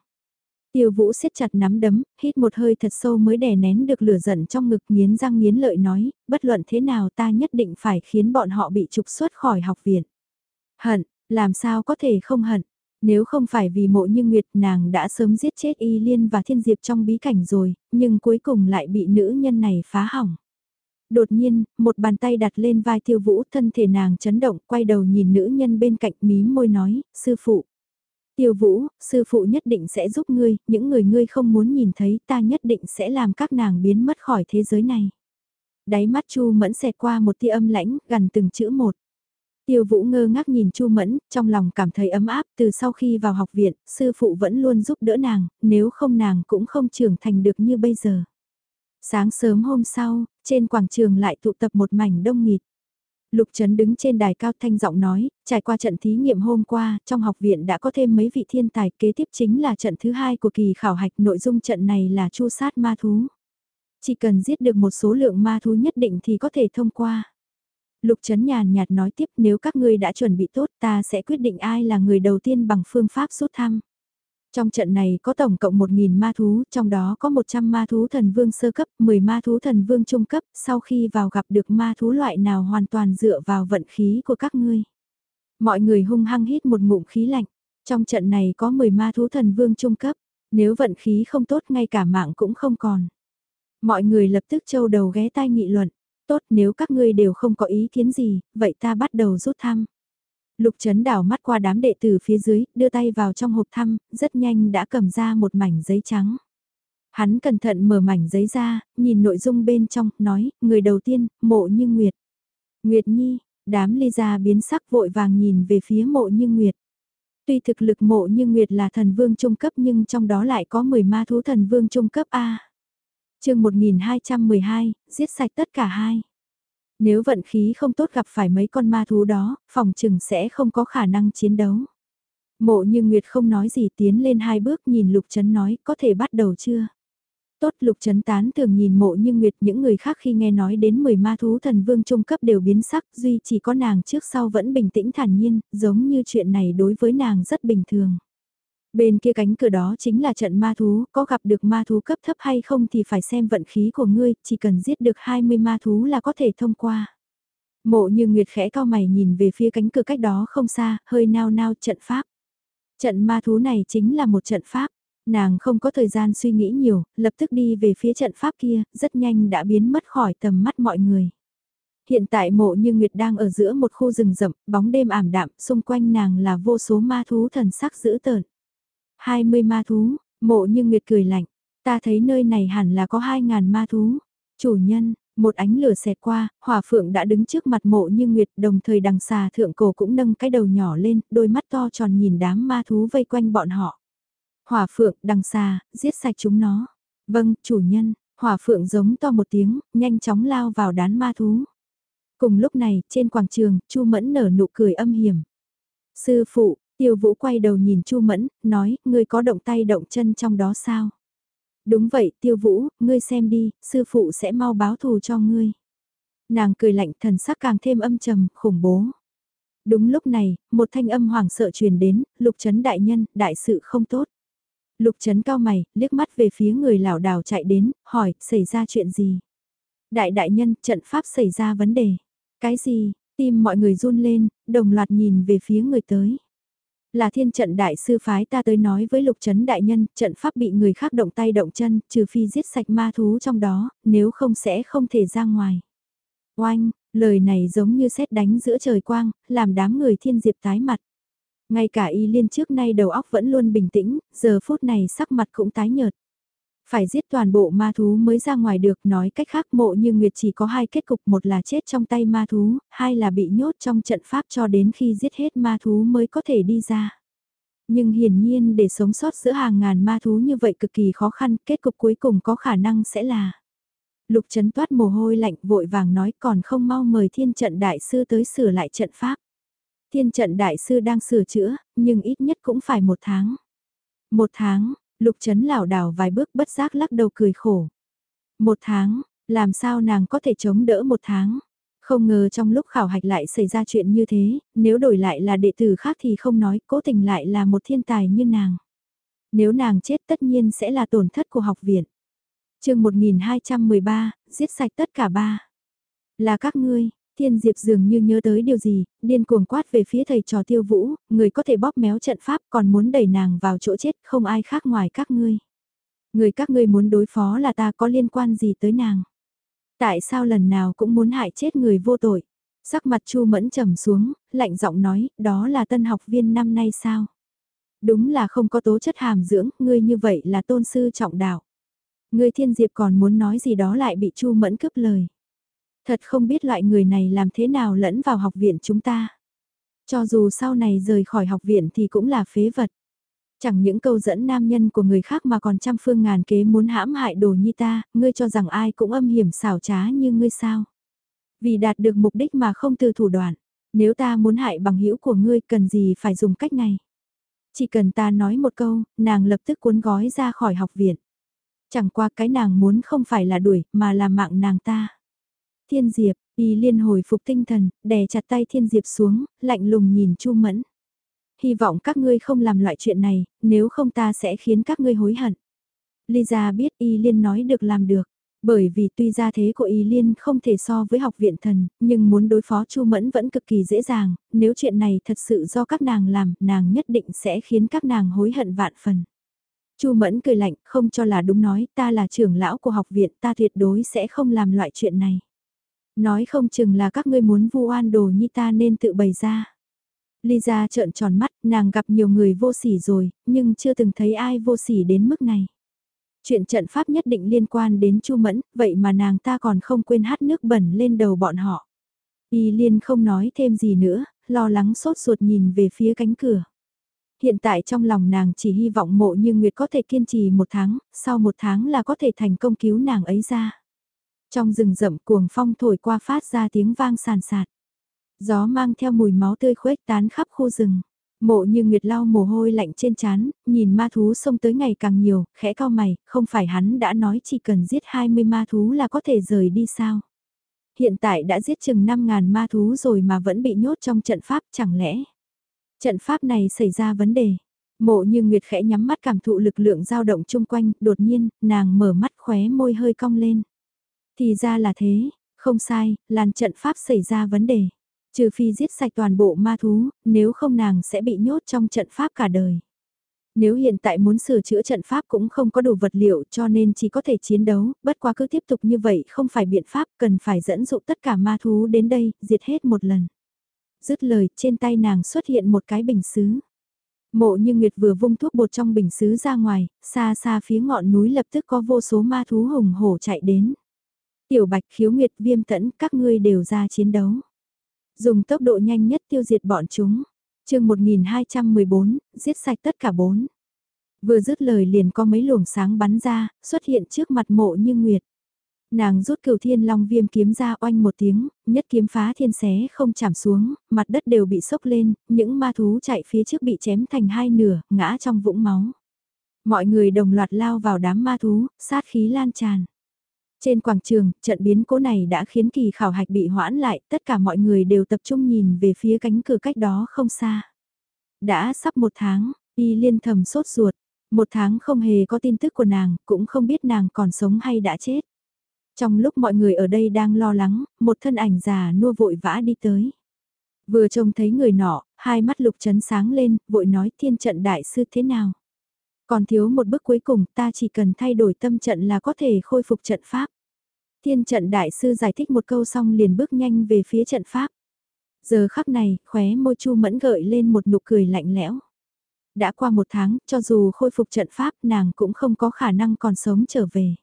Tiêu vũ siết chặt nắm đấm, hít một hơi thật sâu mới đè nén được lửa giận trong ngực nghiến răng nghiến lợi nói, bất luận thế nào ta nhất định phải khiến bọn họ bị trục xuất khỏi học viện. Hận, làm sao có thể không hận, nếu không phải vì mộ như Nguyệt nàng đã sớm giết chết Y Liên và Thiên Diệp trong bí cảnh rồi, nhưng cuối cùng lại bị nữ nhân này phá hỏng. Đột nhiên, một bàn tay đặt lên vai tiêu vũ thân thể nàng chấn động quay đầu nhìn nữ nhân bên cạnh mí môi nói, sư phụ. Tiêu vũ, sư phụ nhất định sẽ giúp ngươi, những người ngươi không muốn nhìn thấy ta nhất định sẽ làm các nàng biến mất khỏi thế giới này. Đáy mắt chu mẫn xẹt qua một tia âm lãnh, gần từng chữ một. Tiêu Vũ ngơ ngác nhìn Chu Mẫn, trong lòng cảm thấy ấm áp từ sau khi vào học viện, sư phụ vẫn luôn giúp đỡ nàng, nếu không nàng cũng không trưởng thành được như bây giờ. Sáng sớm hôm sau, trên quảng trường lại tụ tập một mảnh đông nghịt. Lục Trấn đứng trên đài cao thanh giọng nói, trải qua trận thí nghiệm hôm qua, trong học viện đã có thêm mấy vị thiên tài kế tiếp chính là trận thứ hai của kỳ khảo hạch nội dung trận này là chu sát ma thú. Chỉ cần giết được một số lượng ma thú nhất định thì có thể thông qua. Lục Trấn nhàn nhạt nói tiếp nếu các ngươi đã chuẩn bị tốt ta sẽ quyết định ai là người đầu tiên bằng phương pháp rút thăm. Trong trận này có tổng cộng 1.000 ma thú, trong đó có 100 ma thú thần vương sơ cấp, 10 ma thú thần vương trung cấp, sau khi vào gặp được ma thú loại nào hoàn toàn dựa vào vận khí của các ngươi. Mọi người hung hăng hít một ngụm khí lạnh, trong trận này có 10 ma thú thần vương trung cấp, nếu vận khí không tốt ngay cả mạng cũng không còn. Mọi người lập tức châu đầu ghé tai nghị luận, tốt nếu các ngươi đều không có ý kiến gì, vậy ta bắt đầu rút thăm. Lục Trấn đảo mắt qua đám đệ tử phía dưới, đưa tay vào trong hộp thăm, rất nhanh đã cầm ra một mảnh giấy trắng. Hắn cẩn thận mở mảnh giấy ra, nhìn nội dung bên trong, nói, người đầu tiên, mộ như Nguyệt. Nguyệt Nhi, đám ly ra biến sắc vội vàng nhìn về phía mộ như Nguyệt. Tuy thực lực mộ như Nguyệt là thần vương trung cấp nhưng trong đó lại có 10 ma thú thần vương trung cấp A chương 1212, giết sạch tất cả hai. Nếu vận khí không tốt gặp phải mấy con ma thú đó, phòng trừng sẽ không có khả năng chiến đấu. Mộ như Nguyệt không nói gì tiến lên hai bước nhìn Lục Trấn nói có thể bắt đầu chưa? Tốt Lục Trấn tán thường nhìn mộ như Nguyệt những người khác khi nghe nói đến 10 ma thú thần vương trung cấp đều biến sắc duy chỉ có nàng trước sau vẫn bình tĩnh thản nhiên, giống như chuyện này đối với nàng rất bình thường. Bên kia cánh cửa đó chính là trận ma thú, có gặp được ma thú cấp thấp hay không thì phải xem vận khí của ngươi, chỉ cần giết được 20 ma thú là có thể thông qua. Mộ như Nguyệt khẽ cao mày nhìn về phía cánh cửa cách đó không xa, hơi nao nao trận pháp. Trận ma thú này chính là một trận pháp. Nàng không có thời gian suy nghĩ nhiều, lập tức đi về phía trận pháp kia, rất nhanh đã biến mất khỏi tầm mắt mọi người. Hiện tại mộ như Nguyệt đang ở giữa một khu rừng rậm, bóng đêm ảm đạm, xung quanh nàng là vô số ma thú thần sắc dữ tợn. 20 ma thú, mộ như Nguyệt cười lạnh, ta thấy nơi này hẳn là có 2.000 ma thú. Chủ nhân, một ánh lửa xẹt qua, hỏa phượng đã đứng trước mặt mộ như Nguyệt đồng thời đằng xà thượng cổ cũng nâng cái đầu nhỏ lên, đôi mắt to tròn nhìn đám ma thú vây quanh bọn họ. Hỏa phượng, đằng xà, giết sạch chúng nó. Vâng, chủ nhân, Hỏa phượng giống to một tiếng, nhanh chóng lao vào đán ma thú. Cùng lúc này, trên quảng trường, Chu Mẫn nở nụ cười âm hiểm. Sư phụ, tiêu vũ quay đầu nhìn Chu Mẫn, nói, ngươi có động tay động chân trong đó sao? Đúng vậy, tiêu vũ, ngươi xem đi, sư phụ sẽ mau báo thù cho ngươi. Nàng cười lạnh thần sắc càng thêm âm trầm, khủng bố. Đúng lúc này, một thanh âm hoảng sợ truyền đến, lục chấn đại nhân, đại sự không tốt. Lục chấn cao mày, liếc mắt về phía người lảo đảo chạy đến, hỏi, xảy ra chuyện gì? Đại đại nhân, trận pháp xảy ra vấn đề. Cái gì? Tim mọi người run lên, đồng loạt nhìn về phía người tới. Là thiên trận đại sư phái ta tới nói với lục chấn đại nhân, trận pháp bị người khác động tay động chân, trừ phi giết sạch ma thú trong đó, nếu không sẽ không thể ra ngoài. Oanh, lời này giống như xét đánh giữa trời quang, làm đám người thiên diệp tái mặt. Ngay cả y liên trước nay đầu óc vẫn luôn bình tĩnh, giờ phút này sắc mặt cũng tái nhợt. Phải giết toàn bộ ma thú mới ra ngoài được nói cách khác mộ như Nguyệt chỉ có hai kết cục một là chết trong tay ma thú, hai là bị nhốt trong trận pháp cho đến khi giết hết ma thú mới có thể đi ra. Nhưng hiển nhiên để sống sót giữa hàng ngàn ma thú như vậy cực kỳ khó khăn, kết cục cuối cùng có khả năng sẽ là Lục chấn toát mồ hôi lạnh vội vàng nói còn không mau mời thiên trận đại sư tới sửa lại trận pháp. Thiên trận đại sư đang sửa chữa, nhưng ít nhất cũng phải một tháng. Một tháng, lục chấn lảo đảo vài bước bất giác lắc đầu cười khổ. Một tháng, làm sao nàng có thể chống đỡ một tháng? Không ngờ trong lúc khảo hạch lại xảy ra chuyện như thế, nếu đổi lại là đệ tử khác thì không nói, cố tình lại là một thiên tài như nàng. Nếu nàng chết tất nhiên sẽ là tổn thất của học viện chương 1213, giết sạch tất cả ba. Là các ngươi, Thiên Diệp dường như nhớ tới điều gì, điên cuồng quát về phía thầy trò tiêu vũ, người có thể bóp méo trận pháp còn muốn đẩy nàng vào chỗ chết không ai khác ngoài các ngươi. Người các ngươi muốn đối phó là ta có liên quan gì tới nàng. Tại sao lần nào cũng muốn hại chết người vô tội. Sắc mặt Chu Mẫn trầm xuống, lạnh giọng nói, đó là tân học viên năm nay sao? Đúng là không có tố chất hàm dưỡng, ngươi như vậy là tôn sư trọng đạo. Người thiên diệp còn muốn nói gì đó lại bị Chu Mẫn cướp lời. Thật không biết loại người này làm thế nào lẫn vào học viện chúng ta. Cho dù sau này rời khỏi học viện thì cũng là phế vật. Chẳng những câu dẫn nam nhân của người khác mà còn trăm phương ngàn kế muốn hãm hại đồ nhi ta, ngươi cho rằng ai cũng âm hiểm xảo trá như ngươi sao. Vì đạt được mục đích mà không từ thủ đoạn, nếu ta muốn hại bằng hữu của ngươi cần gì phải dùng cách này. Chỉ cần ta nói một câu, nàng lập tức cuốn gói ra khỏi học viện. Chẳng qua cái nàng muốn không phải là đuổi, mà là mạng nàng ta. Thiên Diệp, y liên hồi phục tinh thần, đè chặt tay Thiên Diệp xuống, lạnh lùng nhìn Chu Mẫn. Hy vọng các ngươi không làm loại chuyện này, nếu không ta sẽ khiến các ngươi hối hận. Lisa biết y liên nói được làm được. Bởi vì tuy gia thế của Y Liên không thể so với học viện thần, nhưng muốn đối phó Chu Mẫn vẫn cực kỳ dễ dàng, nếu chuyện này thật sự do các nàng làm, nàng nhất định sẽ khiến các nàng hối hận vạn phần. Chu Mẫn cười lạnh, không cho là đúng nói, ta là trưởng lão của học viện, ta tuyệt đối sẽ không làm loại chuyện này. Nói không chừng là các ngươi muốn vu oan đồ như ta nên tự bày ra. Lisa trợn tròn mắt, nàng gặp nhiều người vô sỉ rồi, nhưng chưa từng thấy ai vô sỉ đến mức này. Chuyện trận pháp nhất định liên quan đến Chu Mẫn, vậy mà nàng ta còn không quên hát nước bẩn lên đầu bọn họ. Y Liên không nói thêm gì nữa, lo lắng sốt ruột nhìn về phía cánh cửa. Hiện tại trong lòng nàng chỉ hy vọng mộ như Nguyệt có thể kiên trì một tháng, sau một tháng là có thể thành công cứu nàng ấy ra. Trong rừng rậm cuồng phong thổi qua phát ra tiếng vang sàn sạt. Gió mang theo mùi máu tươi khuếch tán khắp khu rừng. Mộ như Nguyệt lau mồ hôi lạnh trên trán, nhìn ma thú xông tới ngày càng nhiều, khẽ cao mày, không phải hắn đã nói chỉ cần giết 20 ma thú là có thể rời đi sao? Hiện tại đã giết chừng 5.000 ma thú rồi mà vẫn bị nhốt trong trận pháp chẳng lẽ? Trận pháp này xảy ra vấn đề. Mộ như Nguyệt khẽ nhắm mắt cảm thụ lực lượng dao động chung quanh, đột nhiên, nàng mở mắt khóe môi hơi cong lên. Thì ra là thế, không sai, làn trận pháp xảy ra vấn đề. Trừ phi giết sạch toàn bộ ma thú, nếu không nàng sẽ bị nhốt trong trận pháp cả đời. Nếu hiện tại muốn sửa chữa trận pháp cũng không có đủ vật liệu cho nên chỉ có thể chiến đấu, bất quá cứ tiếp tục như vậy không phải biện pháp cần phải dẫn dụ tất cả ma thú đến đây, diệt hết một lần dứt lời trên tay nàng xuất hiện một cái bình xứ. Mộ như Nguyệt vừa vung thuốc bột trong bình xứ ra ngoài, xa xa phía ngọn núi lập tức có vô số ma thú hùng hổ chạy đến. Tiểu Bạch khiếu Nguyệt viêm tẫn các ngươi đều ra chiến đấu. Dùng tốc độ nhanh nhất tiêu diệt bọn chúng. chương 1214, giết sạch tất cả bốn. Vừa dứt lời liền có mấy luồng sáng bắn ra, xuất hiện trước mặt mộ như Nguyệt. Nàng rút cửu thiên long viêm kiếm ra oanh một tiếng, nhất kiếm phá thiên xé không chạm xuống, mặt đất đều bị sốc lên, những ma thú chạy phía trước bị chém thành hai nửa, ngã trong vũng máu. Mọi người đồng loạt lao vào đám ma thú, sát khí lan tràn. Trên quảng trường, trận biến cố này đã khiến kỳ khảo hạch bị hoãn lại, tất cả mọi người đều tập trung nhìn về phía cánh cửa cách đó không xa. Đã sắp một tháng, y liên thầm sốt ruột, một tháng không hề có tin tức của nàng, cũng không biết nàng còn sống hay đã chết. Trong lúc mọi người ở đây đang lo lắng, một thân ảnh già nua vội vã đi tới. Vừa trông thấy người nọ, hai mắt lục chấn sáng lên, vội nói thiên trận đại sư thế nào. Còn thiếu một bước cuối cùng ta chỉ cần thay đổi tâm trận là có thể khôi phục trận pháp. Thiên trận đại sư giải thích một câu xong liền bước nhanh về phía trận pháp. Giờ khắc này, khóe môi chu mẫn gợi lên một nụ cười lạnh lẽo. Đã qua một tháng, cho dù khôi phục trận pháp nàng cũng không có khả năng còn sống trở về.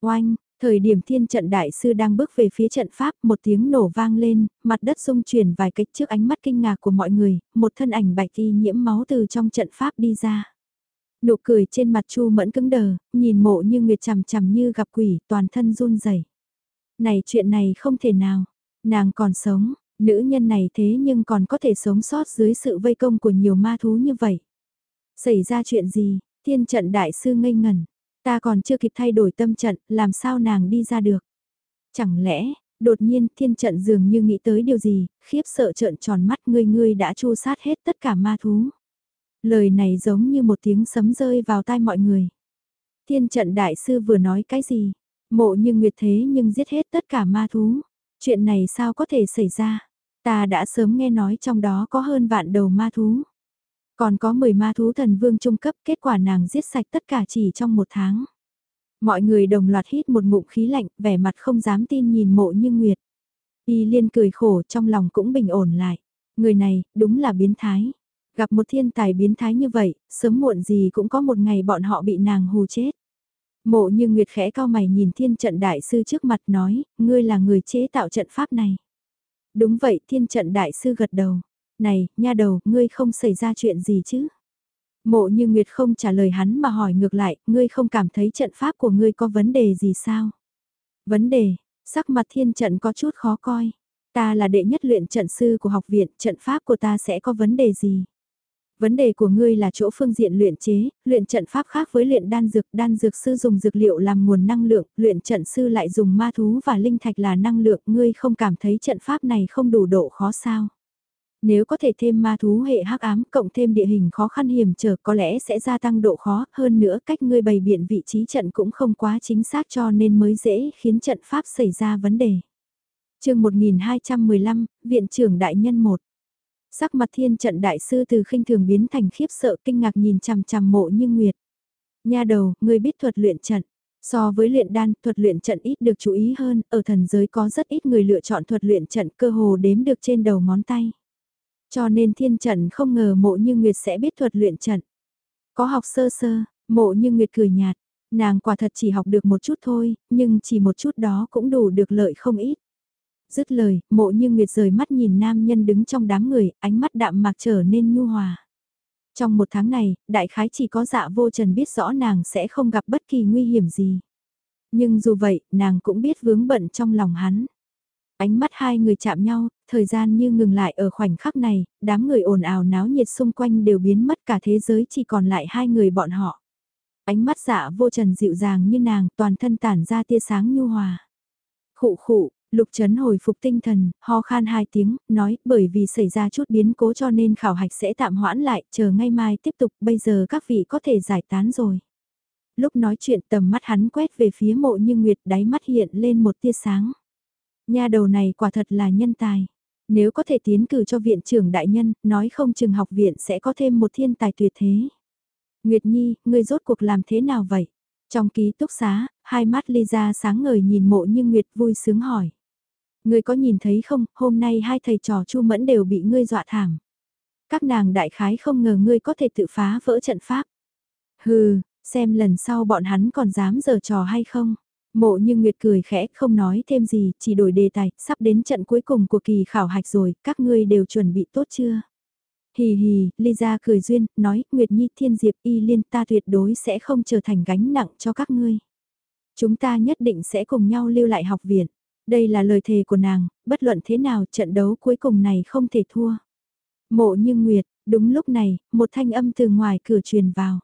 Oanh, thời điểm thiên trận đại sư đang bước về phía trận pháp, một tiếng nổ vang lên, mặt đất rung chuyển vài cách trước ánh mắt kinh ngạc của mọi người, một thân ảnh bạch y nhiễm máu từ trong trận pháp đi ra. Nụ cười trên mặt Chu Mẫn cứng đờ, nhìn mộ như nguyệt chằm chằm như gặp quỷ, toàn thân run rẩy. Này chuyện này không thể nào, nàng còn sống, nữ nhân này thế nhưng còn có thể sống sót dưới sự vây công của nhiều ma thú như vậy. Xảy ra chuyện gì, thiên trận đại sư ngây ngẩn, ta còn chưa kịp thay đổi tâm trận, làm sao nàng đi ra được. Chẳng lẽ, đột nhiên thiên trận dường như nghĩ tới điều gì, khiếp sợ trợn tròn mắt ngươi ngươi đã chu sát hết tất cả ma thú. Lời này giống như một tiếng sấm rơi vào tai mọi người. Thiên trận đại sư vừa nói cái gì? Mộ như nguyệt thế nhưng giết hết tất cả ma thú. Chuyện này sao có thể xảy ra? Ta đã sớm nghe nói trong đó có hơn vạn đầu ma thú. Còn có 10 ma thú thần vương trung cấp kết quả nàng giết sạch tất cả chỉ trong một tháng. Mọi người đồng loạt hít một ngụm khí lạnh, vẻ mặt không dám tin nhìn mộ như nguyệt. Y liên cười khổ trong lòng cũng bình ổn lại. Người này, đúng là biến thái. Gặp một thiên tài biến thái như vậy, sớm muộn gì cũng có một ngày bọn họ bị nàng hù chết. Mộ như Nguyệt khẽ cao mày nhìn thiên trận đại sư trước mặt nói, ngươi là người chế tạo trận pháp này. Đúng vậy thiên trận đại sư gật đầu. Này, nha đầu, ngươi không xảy ra chuyện gì chứ? Mộ như Nguyệt không trả lời hắn mà hỏi ngược lại, ngươi không cảm thấy trận pháp của ngươi có vấn đề gì sao? Vấn đề, sắc mặt thiên trận có chút khó coi. Ta là đệ nhất luyện trận sư của học viện, trận pháp của ta sẽ có vấn đề gì? Vấn đề của ngươi là chỗ phương diện luyện chế, luyện trận pháp khác với luyện đan dược, đan dược sư dùng dược liệu làm nguồn năng lượng, luyện trận sư lại dùng ma thú và linh thạch là năng lượng, ngươi không cảm thấy trận pháp này không đủ độ khó sao? Nếu có thể thêm ma thú hệ hắc ám cộng thêm địa hình khó khăn hiểm trở có lẽ sẽ gia tăng độ khó, hơn nữa cách ngươi bày biện vị trí trận cũng không quá chính xác cho nên mới dễ khiến trận pháp xảy ra vấn đề. chương 1215, Viện trưởng Đại Nhân 1 Sắc mặt thiên trận đại sư từ khinh thường biến thành khiếp sợ kinh ngạc nhìn chằm chằm mộ như nguyệt. Nha đầu, người biết thuật luyện trận. So với luyện đan, thuật luyện trận ít được chú ý hơn, ở thần giới có rất ít người lựa chọn thuật luyện trận cơ hồ đếm được trên đầu ngón tay. Cho nên thiên trận không ngờ mộ như Nguyệt sẽ biết thuật luyện trận. Có học sơ sơ, mộ như Nguyệt cười nhạt, nàng quả thật chỉ học được một chút thôi, nhưng chỉ một chút đó cũng đủ được lợi không ít. Dứt lời, mộ như Nguyệt rời mắt nhìn nam nhân đứng trong đám người, ánh mắt đạm mạc trở nên nhu hòa. Trong một tháng này, đại khái chỉ có dạ vô trần biết rõ nàng sẽ không gặp bất kỳ nguy hiểm gì. Nhưng dù vậy, nàng cũng biết vướng bận trong lòng hắn. Ánh mắt hai người chạm nhau, thời gian như ngừng lại ở khoảnh khắc này, đám người ồn ào náo nhiệt xung quanh đều biến mất cả thế giới chỉ còn lại hai người bọn họ. Ánh mắt dạ vô trần dịu dàng như nàng, toàn thân tản ra tia sáng nhu hòa. Khụ khụ, Lục Trấn hồi phục tinh thần, ho khan hai tiếng, nói bởi vì xảy ra chút biến cố cho nên khảo hạch sẽ tạm hoãn lại, chờ ngay mai tiếp tục, bây giờ các vị có thể giải tán rồi. Lúc nói chuyện tầm mắt hắn quét về phía mộ như Nguyệt đáy mắt hiện lên một tia sáng. Nhà đầu này quả thật là nhân tài. Nếu có thể tiến cử cho viện trưởng đại nhân, nói không chừng học viện sẽ có thêm một thiên tài tuyệt thế. Nguyệt Nhi, ngươi rốt cuộc làm thế nào vậy? Trong ký túc xá, hai mắt ly ra sáng ngời nhìn mộ như Nguyệt vui sướng hỏi. Ngươi có nhìn thấy không, hôm nay hai thầy trò chu mẫn đều bị ngươi dọa thảm. Các nàng đại khái không ngờ ngươi có thể tự phá vỡ trận pháp. Hừ, xem lần sau bọn hắn còn dám giở trò hay không. Mộ như Nguyệt cười khẽ không nói thêm gì, chỉ đổi đề tài, sắp đến trận cuối cùng của kỳ khảo hạch rồi, các ngươi đều chuẩn bị tốt chưa? Hì hì, Lisa cười duyên, nói, Nguyệt Nhi Thiên Diệp Y Liên ta tuyệt đối sẽ không trở thành gánh nặng cho các ngươi. Chúng ta nhất định sẽ cùng nhau lưu lại học viện. Đây là lời thề của nàng, bất luận thế nào trận đấu cuối cùng này không thể thua. Mộ như Nguyệt, đúng lúc này, một thanh âm từ ngoài cửa truyền vào.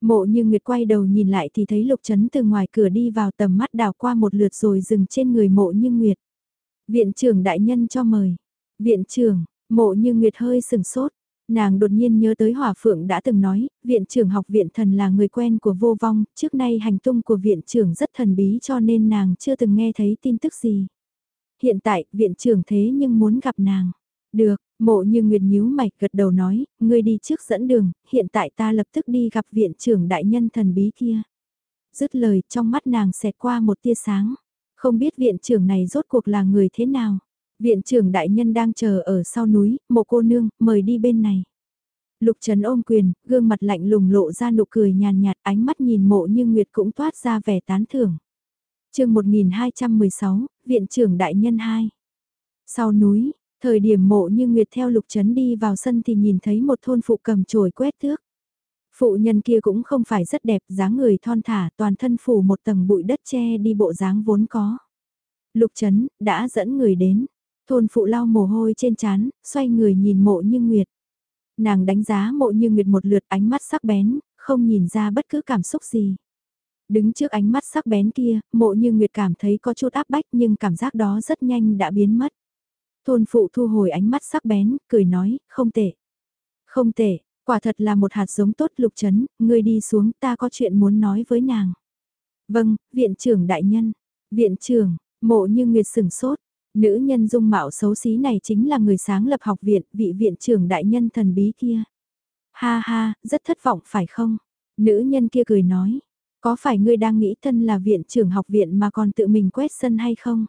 Mộ như Nguyệt quay đầu nhìn lại thì thấy Lục Trấn từ ngoài cửa đi vào tầm mắt đào qua một lượt rồi dừng trên người mộ như Nguyệt. Viện trưởng đại nhân cho mời. Viện trưởng, mộ như Nguyệt hơi sừng sốt. Nàng đột nhiên nhớ tới Hỏa Phượng đã từng nói, viện trưởng học viện thần là người quen của vô vong, trước nay hành tung của viện trưởng rất thần bí cho nên nàng chưa từng nghe thấy tin tức gì. Hiện tại, viện trưởng thế nhưng muốn gặp nàng. Được, mộ như Nguyệt nhíu mạch gật đầu nói, ngươi đi trước dẫn đường, hiện tại ta lập tức đi gặp viện trưởng đại nhân thần bí kia. Dứt lời, trong mắt nàng xẹt qua một tia sáng. Không biết viện trưởng này rốt cuộc là người thế nào. Viện trưởng đại nhân đang chờ ở sau núi, một cô nương, mời đi bên này. Lục Trấn ôm quyền, gương mặt lạnh lùng lộ ra nụ cười nhàn nhạt, ánh mắt nhìn mộ như Nguyệt cũng toát ra vẻ tán thưởng. chương 1216, Viện trưởng Đại Nhân 2. Sau núi, thời điểm mộ như Nguyệt theo Lục Trấn đi vào sân thì nhìn thấy một thôn phụ cầm chổi quét thước. Phụ nhân kia cũng không phải rất đẹp, dáng người thon thả, toàn thân phủ một tầng bụi đất che đi bộ dáng vốn có. Lục Trấn đã dẫn người đến, thôn phụ lau mồ hôi trên trán, xoay người nhìn mộ như Nguyệt. Nàng đánh giá mộ như Nguyệt một lượt ánh mắt sắc bén, không nhìn ra bất cứ cảm xúc gì. Đứng trước ánh mắt sắc bén kia, mộ như Nguyệt cảm thấy có chút áp bách nhưng cảm giác đó rất nhanh đã biến mất. Thôn phụ thu hồi ánh mắt sắc bén, cười nói, không tệ. Không tệ, quả thật là một hạt giống tốt lục chấn, ngươi đi xuống ta có chuyện muốn nói với nàng. Vâng, viện trưởng đại nhân. Viện trưởng, mộ như Nguyệt sửng sốt, Nữ nhân dung mạo xấu xí này chính là người sáng lập học viện, vị viện trưởng đại nhân thần bí kia. Ha ha, rất thất vọng phải không? Nữ nhân kia cười nói, có phải ngươi đang nghĩ thân là viện trưởng học viện mà còn tự mình quét sân hay không?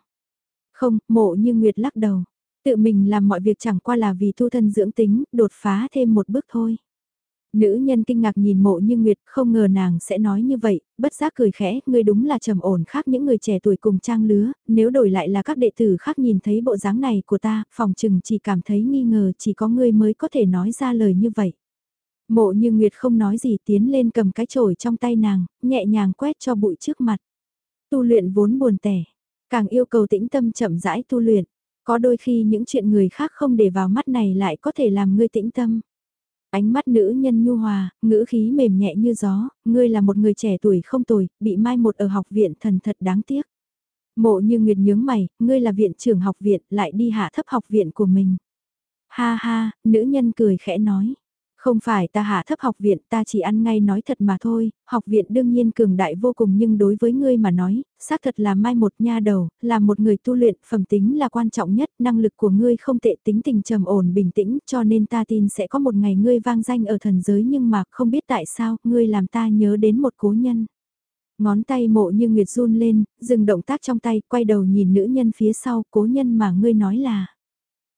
Không, mộ như Nguyệt lắc đầu. Tự mình làm mọi việc chẳng qua là vì thu thân dưỡng tính, đột phá thêm một bước thôi. Nữ nhân kinh ngạc nhìn mộ như Nguyệt, không ngờ nàng sẽ nói như vậy, bất giác cười khẽ, ngươi đúng là trầm ổn khác những người trẻ tuổi cùng trang lứa, nếu đổi lại là các đệ tử khác nhìn thấy bộ dáng này của ta, phòng chừng chỉ cảm thấy nghi ngờ chỉ có ngươi mới có thể nói ra lời như vậy. Mộ như Nguyệt không nói gì tiến lên cầm cái chổi trong tay nàng, nhẹ nhàng quét cho bụi trước mặt. Tu luyện vốn buồn tẻ, càng yêu cầu tĩnh tâm chậm rãi tu luyện, có đôi khi những chuyện người khác không để vào mắt này lại có thể làm ngươi tĩnh tâm. Ánh mắt nữ nhân nhu hòa, ngữ khí mềm nhẹ như gió, ngươi là một người trẻ tuổi không tồi, bị mai một ở học viện thần thật đáng tiếc. Mộ như Nguyệt nhướng mày, ngươi là viện trưởng học viện, lại đi hạ thấp học viện của mình. Ha ha, nữ nhân cười khẽ nói. Không phải ta hạ thấp học viện ta chỉ ăn ngay nói thật mà thôi, học viện đương nhiên cường đại vô cùng nhưng đối với ngươi mà nói, xác thật là mai một nha đầu, là một người tu luyện, phẩm tính là quan trọng nhất, năng lực của ngươi không tệ tính tình trầm ổn bình tĩnh cho nên ta tin sẽ có một ngày ngươi vang danh ở thần giới nhưng mà không biết tại sao, ngươi làm ta nhớ đến một cố nhân. Ngón tay mộ như Nguyệt run lên, dừng động tác trong tay, quay đầu nhìn nữ nhân phía sau, cố nhân mà ngươi nói là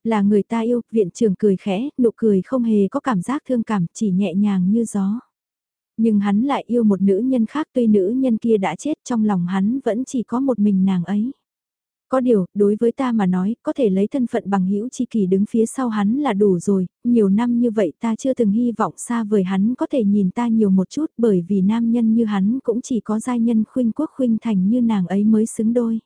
là người ta yêu, viện trưởng cười khẽ, nụ cười không hề có cảm giác thương cảm, chỉ nhẹ nhàng như gió. Nhưng hắn lại yêu một nữ nhân khác tuy nữ nhân kia đã chết trong lòng hắn vẫn chỉ có một mình nàng ấy. Có điều, đối với ta mà nói, có thể lấy thân phận bằng hữu chi kỳ đứng phía sau hắn là đủ rồi, nhiều năm như vậy ta chưa từng hy vọng xa vời hắn có thể nhìn ta nhiều một chút bởi vì nam nhân như hắn cũng chỉ có giai nhân khuynh quốc khuynh thành như nàng ấy mới xứng đôi.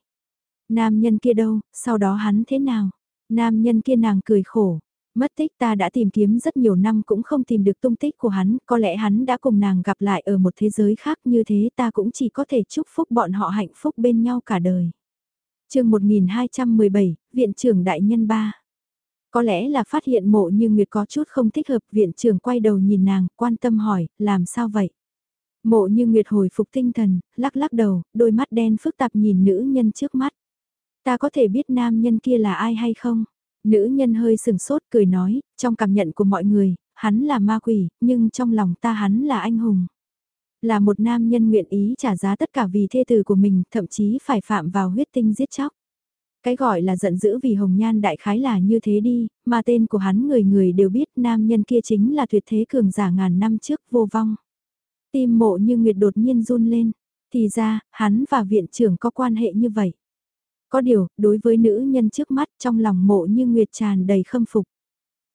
Nam nhân kia đâu, sau đó hắn thế nào? Nam nhân kia nàng cười khổ. Mất tích ta đã tìm kiếm rất nhiều năm cũng không tìm được tung tích của hắn, có lẽ hắn đã cùng nàng gặp lại ở một thế giới khác như thế ta cũng chỉ có thể chúc phúc bọn họ hạnh phúc bên nhau cả đời. chương 1217, Viện trưởng Đại Nhân 3 Có lẽ là phát hiện mộ như Nguyệt có chút không thích hợp, viện trưởng quay đầu nhìn nàng, quan tâm hỏi, làm sao vậy? Mộ như Nguyệt hồi phục tinh thần, lắc lắc đầu, đôi mắt đen phức tạp nhìn nữ nhân trước mắt. Ta có thể biết nam nhân kia là ai hay không? Nữ nhân hơi sừng sốt cười nói, trong cảm nhận của mọi người, hắn là ma quỷ, nhưng trong lòng ta hắn là anh hùng. Là một nam nhân nguyện ý trả giá tất cả vì thê tử của mình, thậm chí phải phạm vào huyết tinh giết chóc. Cái gọi là giận dữ vì hồng nhan đại khái là như thế đi, mà tên của hắn người người đều biết nam nhân kia chính là tuyệt thế cường giả ngàn năm trước vô vong. Tim mộ như nguyệt đột nhiên run lên, thì ra, hắn và viện trưởng có quan hệ như vậy. Có điều, đối với nữ nhân trước mắt trong lòng mộ như Nguyệt tràn đầy khâm phục.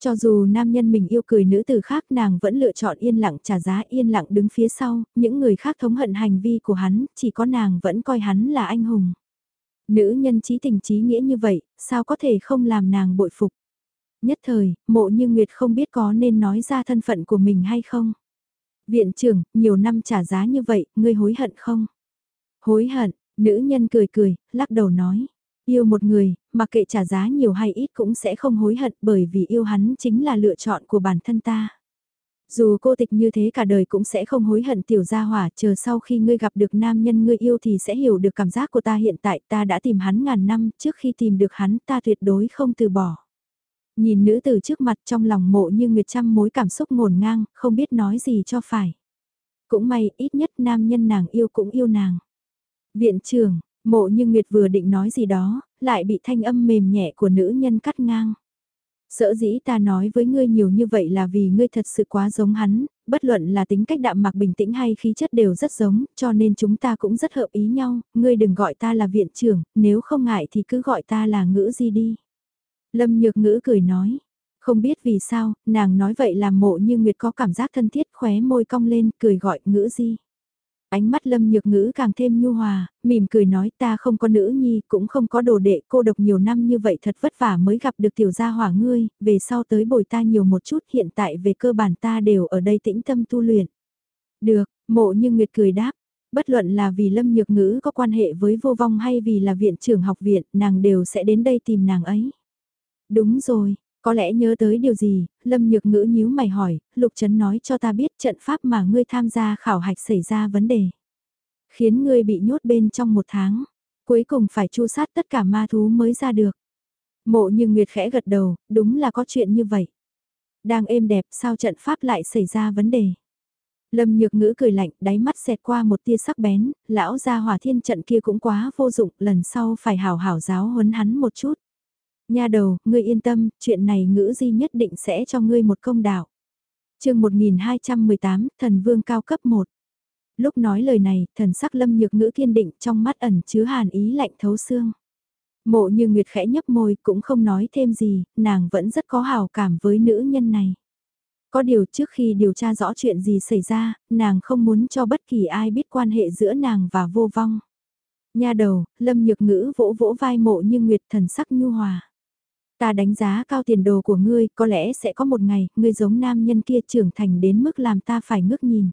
Cho dù nam nhân mình yêu cười nữ từ khác nàng vẫn lựa chọn yên lặng trả giá yên lặng đứng phía sau, những người khác thống hận hành vi của hắn, chỉ có nàng vẫn coi hắn là anh hùng. Nữ nhân trí tình trí nghĩa như vậy, sao có thể không làm nàng bội phục. Nhất thời, mộ như Nguyệt không biết có nên nói ra thân phận của mình hay không. Viện trưởng, nhiều năm trả giá như vậy, ngươi hối hận không? Hối hận, nữ nhân cười cười, lắc đầu nói. Yêu một người, mặc kệ trả giá nhiều hay ít cũng sẽ không hối hận bởi vì yêu hắn chính là lựa chọn của bản thân ta. Dù cô tịch như thế cả đời cũng sẽ không hối hận tiểu gia hỏa, chờ sau khi ngươi gặp được nam nhân ngươi yêu thì sẽ hiểu được cảm giác của ta hiện tại ta đã tìm hắn ngàn năm, trước khi tìm được hắn ta tuyệt đối không từ bỏ. Nhìn nữ từ trước mặt trong lòng mộ như nguyệt trăm mối cảm xúc ngổn ngang, không biết nói gì cho phải. Cũng may, ít nhất nam nhân nàng yêu cũng yêu nàng. Viện trưởng, mộ như nguyệt vừa định nói gì đó, lại bị thanh âm mềm nhẹ của nữ nhân cắt ngang. Sợ dĩ ta nói với ngươi nhiều như vậy là vì ngươi thật sự quá giống hắn, bất luận là tính cách đạm mạc bình tĩnh hay khí chất đều rất giống, cho nên chúng ta cũng rất hợp ý nhau, ngươi đừng gọi ta là viện trưởng, nếu không ngại thì cứ gọi ta là ngữ gì đi. Lâm Nhược Ngữ cười nói, không biết vì sao, nàng nói vậy làm mộ như Nguyệt có cảm giác thân thiết khóe môi cong lên, cười gọi ngữ gì. Ánh mắt Lâm Nhược Ngữ càng thêm nhu hòa, mỉm cười nói ta không có nữ nhi, cũng không có đồ đệ, cô độc nhiều năm như vậy thật vất vả mới gặp được tiểu gia hỏa ngươi, về sau tới bồi ta nhiều một chút, hiện tại về cơ bản ta đều ở đây tĩnh tâm tu luyện. Được, mộ như Nguyệt cười đáp, bất luận là vì Lâm Nhược Ngữ có quan hệ với vô vong hay vì là viện trưởng học viện, nàng đều sẽ đến đây tìm nàng ấy. Đúng rồi, có lẽ nhớ tới điều gì, Lâm Nhược Ngữ nhíu mày hỏi, Lục Trấn nói cho ta biết trận pháp mà ngươi tham gia khảo hạch xảy ra vấn đề. Khiến ngươi bị nhốt bên trong một tháng, cuối cùng phải chu sát tất cả ma thú mới ra được. Mộ như Nguyệt khẽ gật đầu, đúng là có chuyện như vậy. Đang êm đẹp sao trận pháp lại xảy ra vấn đề. Lâm Nhược Ngữ cười lạnh, đáy mắt xẹt qua một tia sắc bén, lão gia hỏa thiên trận kia cũng quá vô dụng, lần sau phải hảo hảo giáo huấn hắn một chút. Nha đầu, ngươi yên tâm, chuyện này ngữ di nhất định sẽ cho ngươi một công đạo. chương 1218, thần vương cao cấp 1. Lúc nói lời này, thần sắc lâm nhược ngữ kiên định trong mắt ẩn chứa hàn ý lạnh thấu xương. Mộ như Nguyệt khẽ nhấp môi cũng không nói thêm gì, nàng vẫn rất có hào cảm với nữ nhân này. Có điều trước khi điều tra rõ chuyện gì xảy ra, nàng không muốn cho bất kỳ ai biết quan hệ giữa nàng và vô vong. Nha đầu, lâm nhược ngữ vỗ vỗ vai mộ như Nguyệt thần sắc nhu hòa. Ta đánh giá cao tiền đồ của ngươi, có lẽ sẽ có một ngày, ngươi giống nam nhân kia trưởng thành đến mức làm ta phải ngước nhìn.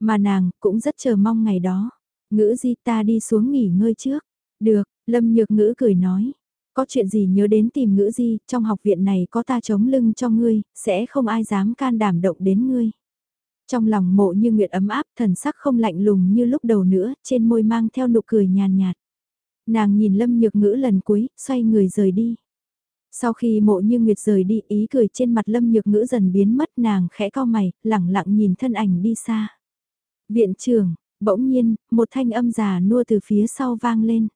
Mà nàng, cũng rất chờ mong ngày đó. Ngữ di ta đi xuống nghỉ ngơi trước. Được, Lâm Nhược Ngữ cười nói. Có chuyện gì nhớ đến tìm ngữ di, trong học viện này có ta chống lưng cho ngươi, sẽ không ai dám can đảm động đến ngươi. Trong lòng mộ như nguyệt ấm áp, thần sắc không lạnh lùng như lúc đầu nữa, trên môi mang theo nụ cười nhàn nhạt. Nàng nhìn Lâm Nhược Ngữ lần cuối, xoay người rời đi. Sau khi mộ như Nguyệt rời đi ý cười trên mặt lâm nhược ngữ dần biến mất nàng khẽ cao mày, lẳng lặng nhìn thân ảnh đi xa. Viện trưởng, bỗng nhiên, một thanh âm già nua từ phía sau vang lên.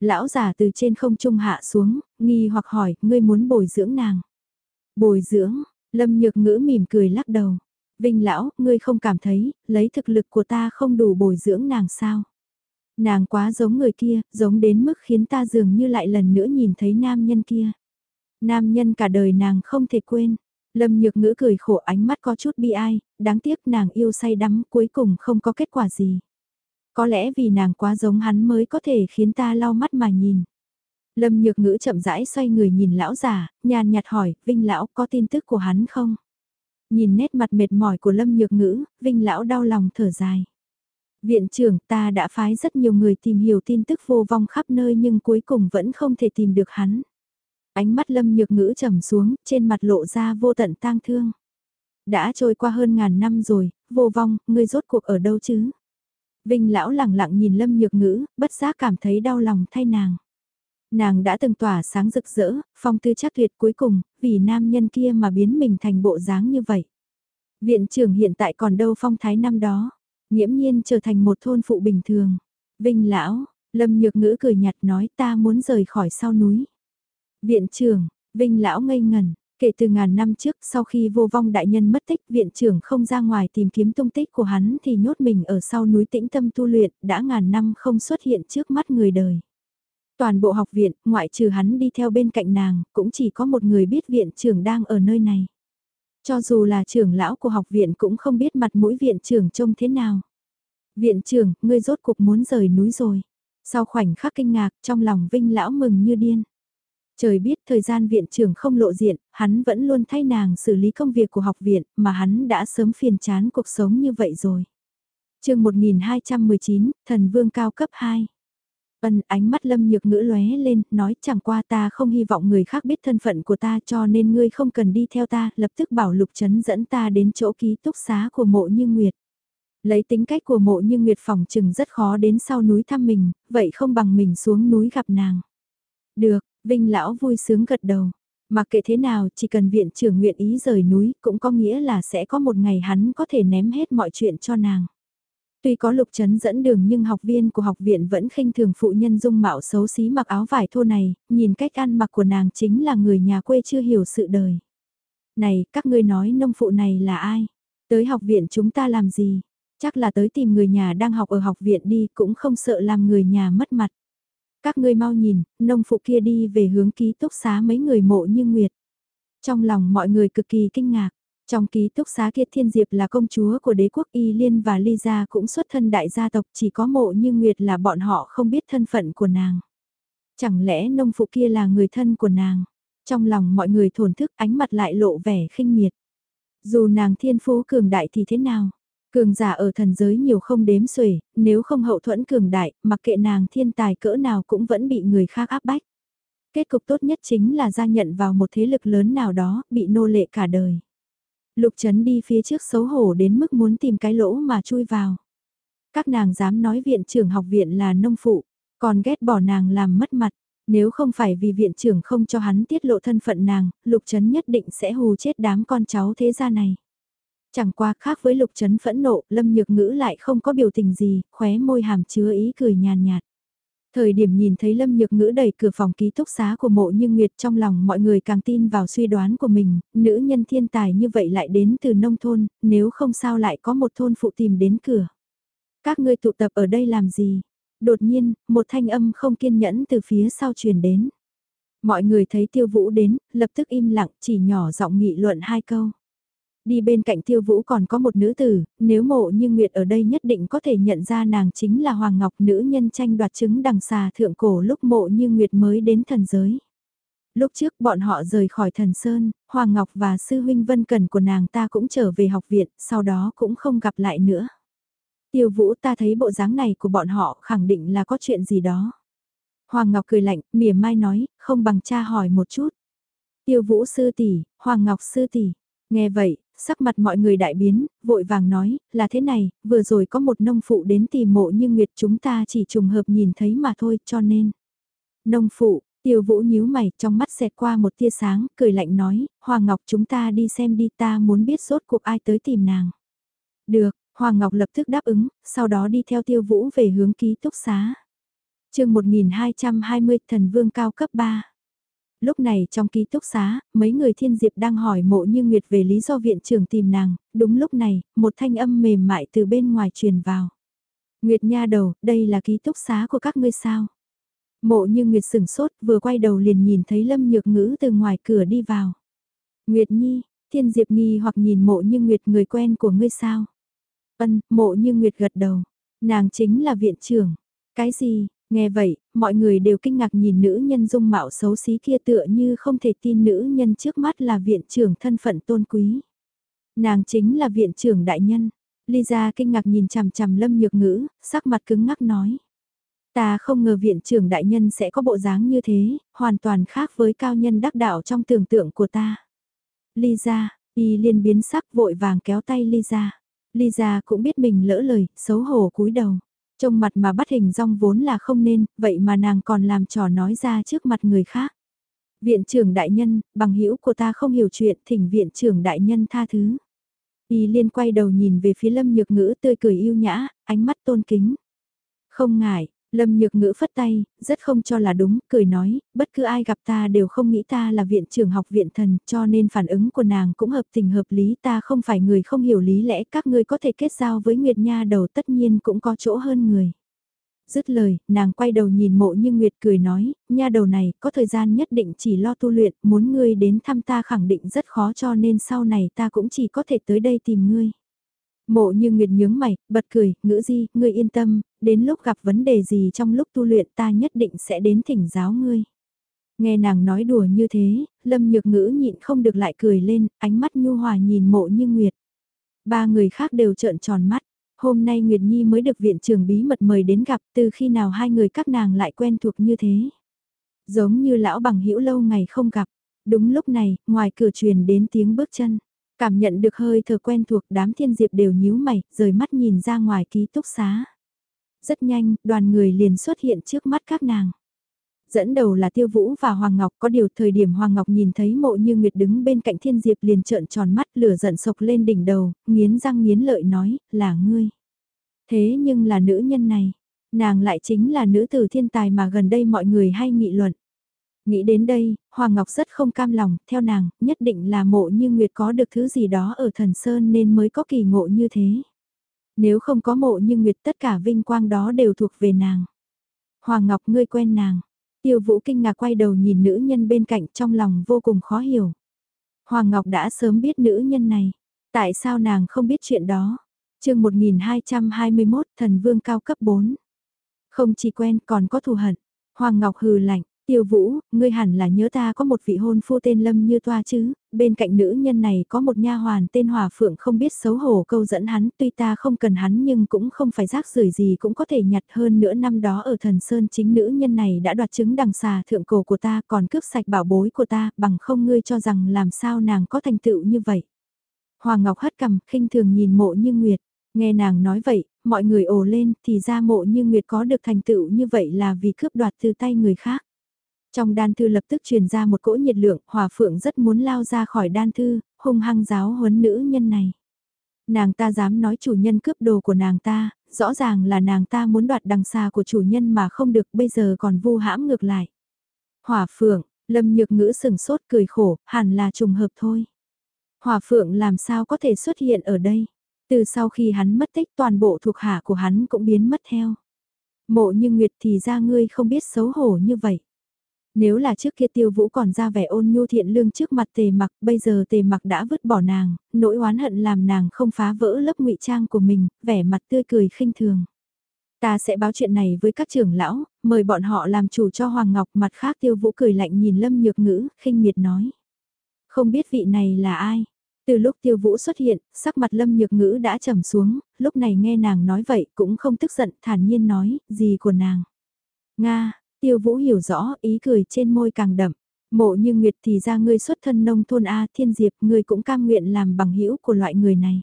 Lão già từ trên không trung hạ xuống, nghi hoặc hỏi, ngươi muốn bồi dưỡng nàng. Bồi dưỡng, lâm nhược ngữ mỉm cười lắc đầu. Vinh lão, ngươi không cảm thấy, lấy thực lực của ta không đủ bồi dưỡng nàng sao? Nàng quá giống người kia, giống đến mức khiến ta dường như lại lần nữa nhìn thấy nam nhân kia. Nam nhân cả đời nàng không thể quên. Lâm nhược ngữ cười khổ ánh mắt có chút bi ai, đáng tiếc nàng yêu say đắm cuối cùng không có kết quả gì. Có lẽ vì nàng quá giống hắn mới có thể khiến ta lau mắt mà nhìn. Lâm nhược ngữ chậm rãi xoay người nhìn lão già, nhàn nhạt hỏi, Vinh lão có tin tức của hắn không? Nhìn nét mặt mệt mỏi của Lâm nhược ngữ, Vinh lão đau lòng thở dài. Viện trưởng ta đã phái rất nhiều người tìm hiểu tin tức vô vong khắp nơi nhưng cuối cùng vẫn không thể tìm được hắn. Ánh mắt lâm nhược ngữ trầm xuống, trên mặt lộ ra vô tận tang thương. Đã trôi qua hơn ngàn năm rồi, vô vong, ngươi rốt cuộc ở đâu chứ? Vinh lão lẳng lặng nhìn lâm nhược ngữ, bất giác cảm thấy đau lòng thay nàng. Nàng đã từng tỏa sáng rực rỡ, phong tư chắc tuyệt cuối cùng, vì nam nhân kia mà biến mình thành bộ dáng như vậy. Viện trưởng hiện tại còn đâu phong thái năm đó, nghiễm nhiên trở thành một thôn phụ bình thường. Vinh lão, lâm nhược ngữ cười nhạt nói ta muốn rời khỏi sau núi. Viện trưởng, Vinh lão ngây ngần, kể từ ngàn năm trước sau khi vô vong đại nhân mất tích viện trưởng không ra ngoài tìm kiếm tung tích của hắn thì nhốt mình ở sau núi tĩnh tâm tu luyện đã ngàn năm không xuất hiện trước mắt người đời. Toàn bộ học viện, ngoại trừ hắn đi theo bên cạnh nàng, cũng chỉ có một người biết viện trưởng đang ở nơi này. Cho dù là trưởng lão của học viện cũng không biết mặt mũi viện trưởng trông thế nào. Viện trưởng, ngươi rốt cuộc muốn rời núi rồi. Sau khoảnh khắc kinh ngạc, trong lòng Vinh lão mừng như điên. Trời biết thời gian viện trưởng không lộ diện, hắn vẫn luôn thay nàng xử lý công việc của học viện, mà hắn đã sớm phiền chán cuộc sống như vậy rồi. chương 1219, Thần Vương cao cấp 2. Ân ánh mắt lâm nhược ngữ lóe lên, nói chẳng qua ta không hy vọng người khác biết thân phận của ta cho nên ngươi không cần đi theo ta, lập tức bảo lục chấn dẫn ta đến chỗ ký túc xá của mộ như Nguyệt. Lấy tính cách của mộ như Nguyệt phòng chừng rất khó đến sau núi thăm mình, vậy không bằng mình xuống núi gặp nàng. Được, Vinh lão vui sướng gật đầu. Mà kệ thế nào, chỉ cần viện trưởng nguyện ý rời núi, cũng có nghĩa là sẽ có một ngày hắn có thể ném hết mọi chuyện cho nàng. Tuy có lục chấn dẫn đường nhưng học viên của học viện vẫn khinh thường phụ nhân dung mạo xấu xí mặc áo vải thô này, nhìn cách ăn mặc của nàng chính là người nhà quê chưa hiểu sự đời. Này, các ngươi nói nông phụ này là ai? Tới học viện chúng ta làm gì? Chắc là tới tìm người nhà đang học ở học viện đi cũng không sợ làm người nhà mất mặt. Các ngươi mau nhìn, nông phụ kia đi về hướng ký túc xá mấy người mộ như Nguyệt. Trong lòng mọi người cực kỳ kinh ngạc. Trong ký túc xá kia Thiên Diệp là công chúa của đế quốc Y Liên và Ly Gia cũng xuất thân đại gia tộc chỉ có mộ như Nguyệt là bọn họ không biết thân phận của nàng. Chẳng lẽ nông phụ kia là người thân của nàng? Trong lòng mọi người thổn thức ánh mặt lại lộ vẻ khinh miệt. Dù nàng thiên phú cường đại thì thế nào? Cường giả ở thần giới nhiều không đếm xuể, nếu không hậu thuẫn cường đại, mặc kệ nàng thiên tài cỡ nào cũng vẫn bị người khác áp bách. Kết cục tốt nhất chính là gia nhận vào một thế lực lớn nào đó, bị nô lệ cả đời. Lục Trấn đi phía trước xấu hổ đến mức muốn tìm cái lỗ mà chui vào. Các nàng dám nói viện trưởng học viện là nông phụ, còn ghét bỏ nàng làm mất mặt. Nếu không phải vì viện trưởng không cho hắn tiết lộ thân phận nàng, Lục Trấn nhất định sẽ hù chết đám con cháu thế gia này. Chẳng qua khác với Lục Trấn phẫn nộ, Lâm Nhược Ngữ lại không có biểu tình gì, khóe môi hàm chứa ý cười nhàn nhạt. Thời điểm nhìn thấy Lâm Nhược Ngữ đẩy cửa phòng ký túc xá của mộ như Nguyệt trong lòng mọi người càng tin vào suy đoán của mình, nữ nhân thiên tài như vậy lại đến từ nông thôn, nếu không sao lại có một thôn phụ tìm đến cửa. Các ngươi tụ tập ở đây làm gì? Đột nhiên, một thanh âm không kiên nhẫn từ phía sau truyền đến. Mọi người thấy tiêu vũ đến, lập tức im lặng chỉ nhỏ giọng nghị luận hai câu. Đi bên cạnh tiêu vũ còn có một nữ tử, nếu mộ như Nguyệt ở đây nhất định có thể nhận ra nàng chính là Hoàng Ngọc nữ nhân tranh đoạt chứng đằng xà thượng cổ lúc mộ như Nguyệt mới đến thần giới. Lúc trước bọn họ rời khỏi thần Sơn, Hoàng Ngọc và sư huynh Vân Cần của nàng ta cũng trở về học viện, sau đó cũng không gặp lại nữa. Tiêu vũ ta thấy bộ dáng này của bọn họ khẳng định là có chuyện gì đó. Hoàng Ngọc cười lạnh, mỉa mai nói, không bằng cha hỏi một chút. Tiêu vũ sư tỷ, Hoàng Ngọc sư tỷ. Nghe vậy, sắc mặt mọi người đại biến, vội vàng nói, là thế này, vừa rồi có một nông phụ đến tìm mộ như Nguyệt chúng ta chỉ trùng hợp nhìn thấy mà thôi, cho nên. Nông phụ, tiêu vũ nhíu mày, trong mắt xẹt qua một tia sáng, cười lạnh nói, Hoàng Ngọc chúng ta đi xem đi ta muốn biết rốt cuộc ai tới tìm nàng. Được, Hoàng Ngọc lập tức đáp ứng, sau đó đi theo tiêu vũ về hướng ký túc xá. chương 1220 thần vương cao cấp 3 Lúc này trong ký túc xá, mấy người thiên diệp đang hỏi mộ như Nguyệt về lý do viện trưởng tìm nàng, đúng lúc này, một thanh âm mềm mại từ bên ngoài truyền vào. Nguyệt nha đầu, đây là ký túc xá của các ngươi sao? Mộ như Nguyệt sửng sốt vừa quay đầu liền nhìn thấy Lâm Nhược Ngữ từ ngoài cửa đi vào. Nguyệt Nhi, Thiên Diệp nghi hoặc nhìn mộ như Nguyệt người quen của ngươi sao? Ân, mộ như Nguyệt gật đầu. Nàng chính là viện trưởng. Cái gì, Nghe vậy, mọi người đều kinh ngạc nhìn nữ nhân dung mạo xấu xí kia tựa như không thể tin nữ nhân trước mắt là viện trưởng thân phận tôn quý. Nàng chính là viện trưởng đại nhân. Lisa kinh ngạc nhìn chằm chằm lâm nhược ngữ, sắc mặt cứng ngắc nói. Ta không ngờ viện trưởng đại nhân sẽ có bộ dáng như thế, hoàn toàn khác với cao nhân đắc đạo trong tưởng tượng của ta. Lisa, y liên biến sắc vội vàng kéo tay Lisa. Lisa cũng biết mình lỡ lời, xấu hổ cúi đầu. Trông mặt mà bắt hình rong vốn là không nên, vậy mà nàng còn làm trò nói ra trước mặt người khác. Viện trưởng đại nhân, bằng hữu của ta không hiểu chuyện, thỉnh viện trưởng đại nhân tha thứ. Y liên quay đầu nhìn về phía lâm nhược ngữ tươi cười yêu nhã, ánh mắt tôn kính. Không ngại, Lâm Nhược Ngữ phất tay, rất không cho là đúng, cười nói, bất cứ ai gặp ta đều không nghĩ ta là viện trưởng học viện thần, cho nên phản ứng của nàng cũng hợp tình hợp lý ta không phải người không hiểu lý lẽ các ngươi có thể kết giao với Nguyệt Nha đầu tất nhiên cũng có chỗ hơn người. Dứt lời, nàng quay đầu nhìn mộ như Nguyệt cười nói, nha đầu này, có thời gian nhất định chỉ lo tu luyện, muốn ngươi đến thăm ta khẳng định rất khó cho nên sau này ta cũng chỉ có thể tới đây tìm ngươi. Mộ như Nguyệt nhướng mày, bật cười, ngữ di, ngươi yên tâm, đến lúc gặp vấn đề gì trong lúc tu luyện ta nhất định sẽ đến thỉnh giáo ngươi. Nghe nàng nói đùa như thế, lâm nhược ngữ nhịn không được lại cười lên, ánh mắt nhu hòa nhìn mộ như Nguyệt. Ba người khác đều trợn tròn mắt, hôm nay Nguyệt Nhi mới được viện trưởng bí mật mời đến gặp từ khi nào hai người các nàng lại quen thuộc như thế. Giống như lão bằng hữu lâu ngày không gặp, đúng lúc này, ngoài cửa truyền đến tiếng bước chân. Cảm nhận được hơi thở quen thuộc đám thiên diệp đều nhíu mày, rời mắt nhìn ra ngoài ký túc xá. Rất nhanh, đoàn người liền xuất hiện trước mắt các nàng. Dẫn đầu là Tiêu Vũ và Hoàng Ngọc có điều thời điểm Hoàng Ngọc nhìn thấy mộ như Nguyệt đứng bên cạnh thiên diệp liền trợn tròn mắt lửa giận sộc lên đỉnh đầu, nghiến răng nghiến lợi nói, là ngươi. Thế nhưng là nữ nhân này, nàng lại chính là nữ tử thiên tài mà gần đây mọi người hay nghị luận. Nghĩ đến đây, Hoàng Ngọc rất không cam lòng, theo nàng, nhất định là mộ như Nguyệt có được thứ gì đó ở thần Sơn nên mới có kỳ ngộ như thế. Nếu không có mộ như Nguyệt tất cả vinh quang đó đều thuộc về nàng. Hoàng Ngọc ngươi quen nàng. Tiêu Vũ kinh ngạc quay đầu nhìn nữ nhân bên cạnh trong lòng vô cùng khó hiểu. Hoàng Ngọc đã sớm biết nữ nhân này. Tại sao nàng không biết chuyện đó? chương 1221 thần vương cao cấp 4. Không chỉ quen còn có thù hận. Hoàng Ngọc hừ lạnh, Tiêu Vũ, ngươi hẳn là nhớ ta có một vị hôn phu tên Lâm Như Toa chứ, bên cạnh nữ nhân này có một nha hoàn tên Hòa Phượng không biết xấu hổ câu dẫn hắn, tuy ta không cần hắn nhưng cũng không phải rác rưởi gì cũng có thể nhặt hơn nữa năm đó ở thần Sơn chính nữ nhân này đã đoạt chứng đằng xà thượng cổ của ta còn cướp sạch bảo bối của ta bằng không ngươi cho rằng làm sao nàng có thành tựu như vậy. Hoàng Ngọc hất cầm, khinh thường nhìn mộ như Nguyệt. Nghe nàng nói vậy, mọi người ồ lên thì ra mộ như Nguyệt có được thành tựu như vậy là vì cướp đoạt từ tay người khác. Trong đan thư lập tức truyền ra một cỗ nhiệt lượng, hòa phượng rất muốn lao ra khỏi đan thư, hung hăng giáo huấn nữ nhân này. Nàng ta dám nói chủ nhân cướp đồ của nàng ta, rõ ràng là nàng ta muốn đoạt đằng xa của chủ nhân mà không được bây giờ còn vu hãm ngược lại. Hỏa phượng, lâm nhược ngữ sừng sốt cười khổ, hẳn là trùng hợp thôi. Hỏa phượng làm sao có thể xuất hiện ở đây? Từ sau khi hắn mất tích toàn bộ thuộc hạ của hắn cũng biến mất theo. Mộ như Nguyệt thì ra ngươi không biết xấu hổ như vậy. Nếu là trước kia tiêu vũ còn ra vẻ ôn nhu thiện lương trước mặt tề mặc, bây giờ tề mặc đã vứt bỏ nàng, nỗi oán hận làm nàng không phá vỡ lớp ngụy trang của mình, vẻ mặt tươi cười khinh thường. Ta sẽ báo chuyện này với các trưởng lão, mời bọn họ làm chủ cho Hoàng Ngọc mặt khác tiêu vũ cười lạnh nhìn Lâm Nhược Ngữ, khinh miệt nói. Không biết vị này là ai? Từ lúc tiêu vũ xuất hiện, sắc mặt Lâm Nhược Ngữ đã trầm xuống, lúc này nghe nàng nói vậy cũng không tức giận, thản nhiên nói, gì của nàng. Nga, Tiêu Vũ hiểu rõ, ý cười trên môi càng đậm. Mộ như Nguyệt thì ra ngươi xuất thân nông thôn A Thiên Diệp, ngươi cũng cam nguyện làm bằng hữu của loại người này.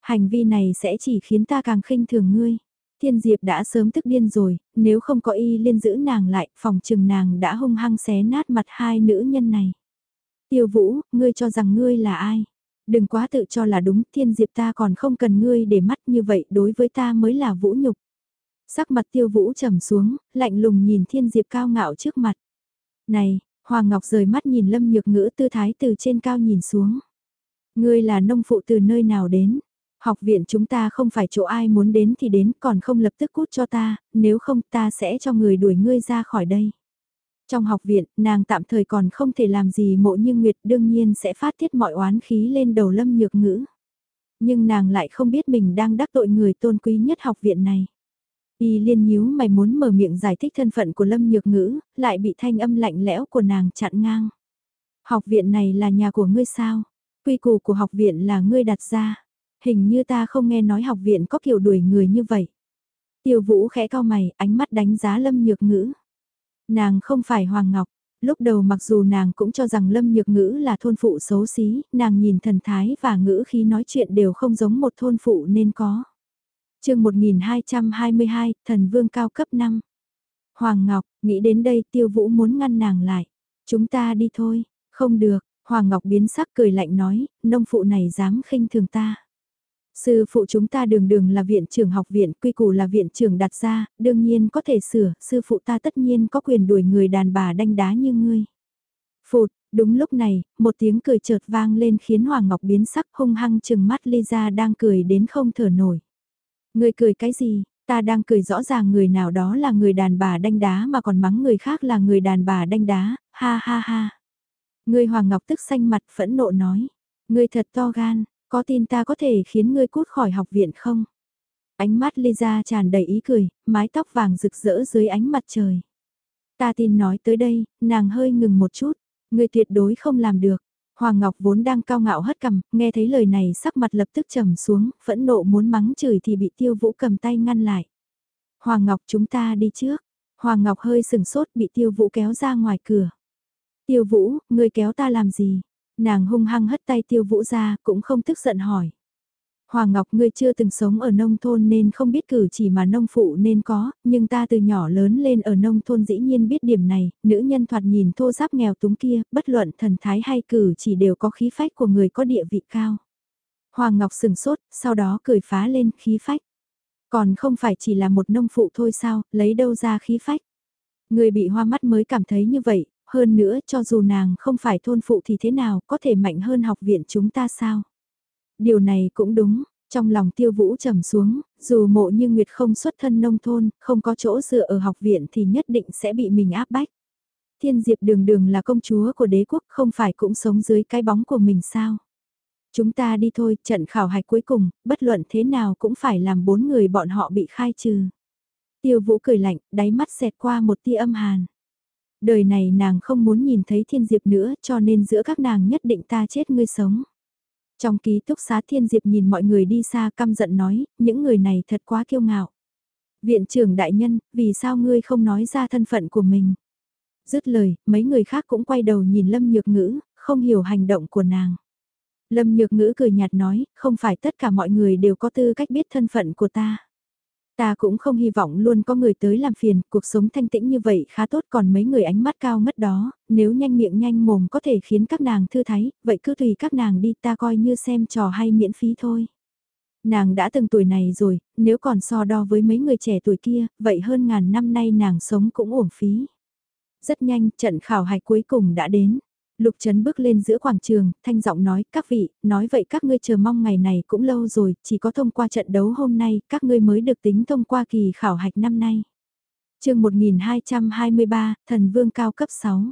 Hành vi này sẽ chỉ khiến ta càng khinh thường ngươi. Thiên Diệp đã sớm tức điên rồi, nếu không có y liên giữ nàng lại, phòng trừng nàng đã hung hăng xé nát mặt hai nữ nhân này. Tiêu Vũ, ngươi cho rằng ngươi là ai? Đừng quá tự cho là đúng, Thiên Diệp ta còn không cần ngươi để mắt như vậy đối với ta mới là vũ nhục. Sắc mặt tiêu vũ trầm xuống, lạnh lùng nhìn thiên diệp cao ngạo trước mặt. Này, Hoàng Ngọc rời mắt nhìn lâm nhược ngữ tư thái từ trên cao nhìn xuống. Ngươi là nông phụ từ nơi nào đến? Học viện chúng ta không phải chỗ ai muốn đến thì đến còn không lập tức cút cho ta, nếu không ta sẽ cho người đuổi ngươi ra khỏi đây. Trong học viện, nàng tạm thời còn không thể làm gì mộ như Nguyệt đương nhiên sẽ phát tiết mọi oán khí lên đầu lâm nhược ngữ. Nhưng nàng lại không biết mình đang đắc tội người tôn quý nhất học viện này. Y liên nhíu mày muốn mở miệng giải thích thân phận của Lâm Nhược Ngữ, lại bị thanh âm lạnh lẽo của nàng chặn ngang. Học viện này là nhà của ngươi sao? Quy củ của học viện là ngươi đặt ra. Hình như ta không nghe nói học viện có kiểu đuổi người như vậy. Tiêu Vũ khẽ cao mày, ánh mắt đánh giá Lâm Nhược Ngữ. Nàng không phải Hoàng Ngọc. Lúc đầu mặc dù nàng cũng cho rằng Lâm Nhược Ngữ là thôn phụ xấu xí, nàng nhìn thần thái và ngữ khi nói chuyện đều không giống một thôn phụ nên có chương 1222, thần vương cao cấp 5. Hoàng Ngọc, nghĩ đến đây tiêu vũ muốn ngăn nàng lại. Chúng ta đi thôi, không được, Hoàng Ngọc biến sắc cười lạnh nói, nông phụ này dám khinh thường ta. Sư phụ chúng ta đường đường là viện trưởng học viện, quy củ là viện trưởng đặt ra, đương nhiên có thể sửa, sư phụ ta tất nhiên có quyền đuổi người đàn bà đanh đá như ngươi. Phụt, đúng lúc này, một tiếng cười chợt vang lên khiến Hoàng Ngọc biến sắc hung hăng chừng mắt Lisa đang cười đến không thở nổi. Người cười cái gì, Ta đang cười rõ ràng người nào đó là người đàn bà đanh đá mà còn mắng người khác là người đàn bà đanh đá, ha ha ha. Người Hoàng Ngọc tức xanh mặt phẫn nộ nói, người thật to gan, có tin ta có thể khiến ngươi cút khỏi học viện không? Ánh mắt Lisa tràn đầy ý cười, mái tóc vàng rực rỡ dưới ánh mặt trời. Ta tin nói tới đây, nàng hơi ngừng một chút, ngươi tuyệt đối không làm được. Hoàng Ngọc vốn đang cao ngạo hất cầm, nghe thấy lời này sắc mặt lập tức trầm xuống, phẫn nộ muốn mắng chửi thì bị tiêu vũ cầm tay ngăn lại. Hoàng Ngọc chúng ta đi trước. Hoàng Ngọc hơi sừng sốt bị tiêu vũ kéo ra ngoài cửa. Tiêu vũ, ngươi kéo ta làm gì? Nàng hung hăng hất tay tiêu vũ ra, cũng không tức giận hỏi. Hoàng Ngọc ngươi chưa từng sống ở nông thôn nên không biết cử chỉ mà nông phụ nên có, nhưng ta từ nhỏ lớn lên ở nông thôn dĩ nhiên biết điểm này, nữ nhân thoạt nhìn thô giáp nghèo túng kia, bất luận thần thái hay cử chỉ đều có khí phách của người có địa vị cao. Hoàng Ngọc sừng sốt, sau đó cười phá lên khí phách. Còn không phải chỉ là một nông phụ thôi sao, lấy đâu ra khí phách. Người bị hoa mắt mới cảm thấy như vậy, hơn nữa cho dù nàng không phải thôn phụ thì thế nào, có thể mạnh hơn học viện chúng ta sao? Điều này cũng đúng, trong lòng tiêu vũ trầm xuống, dù mộ như Nguyệt không xuất thân nông thôn, không có chỗ dựa ở học viện thì nhất định sẽ bị mình áp bách. Thiên Diệp đường đường là công chúa của đế quốc không phải cũng sống dưới cái bóng của mình sao? Chúng ta đi thôi, trận khảo hạch cuối cùng, bất luận thế nào cũng phải làm bốn người bọn họ bị khai trừ. Tiêu vũ cười lạnh, đáy mắt xẹt qua một tia âm hàn. Đời này nàng không muốn nhìn thấy thiên diệp nữa cho nên giữa các nàng nhất định ta chết ngươi sống. Trong ký túc xá thiên diệp nhìn mọi người đi xa căm giận nói, những người này thật quá kiêu ngạo. Viện trưởng đại nhân, vì sao ngươi không nói ra thân phận của mình? Dứt lời, mấy người khác cũng quay đầu nhìn Lâm Nhược Ngữ, không hiểu hành động của nàng. Lâm Nhược Ngữ cười nhạt nói, không phải tất cả mọi người đều có tư cách biết thân phận của ta. Ta cũng không hy vọng luôn có người tới làm phiền, cuộc sống thanh tĩnh như vậy khá tốt còn mấy người ánh mắt cao ngất đó, nếu nhanh miệng nhanh mồm có thể khiến các nàng thư thái, vậy cứ tùy các nàng đi ta coi như xem trò hay miễn phí thôi. Nàng đã từng tuổi này rồi, nếu còn so đo với mấy người trẻ tuổi kia, vậy hơn ngàn năm nay nàng sống cũng uổng phí. Rất nhanh, trận khảo hạch cuối cùng đã đến. Lục Trấn bước lên giữa quảng trường, thanh giọng nói, các vị, nói vậy các ngươi chờ mong ngày này cũng lâu rồi, chỉ có thông qua trận đấu hôm nay, các ngươi mới được tính thông qua kỳ khảo hạch năm nay. chương 1223, Thần Vương cao cấp 6.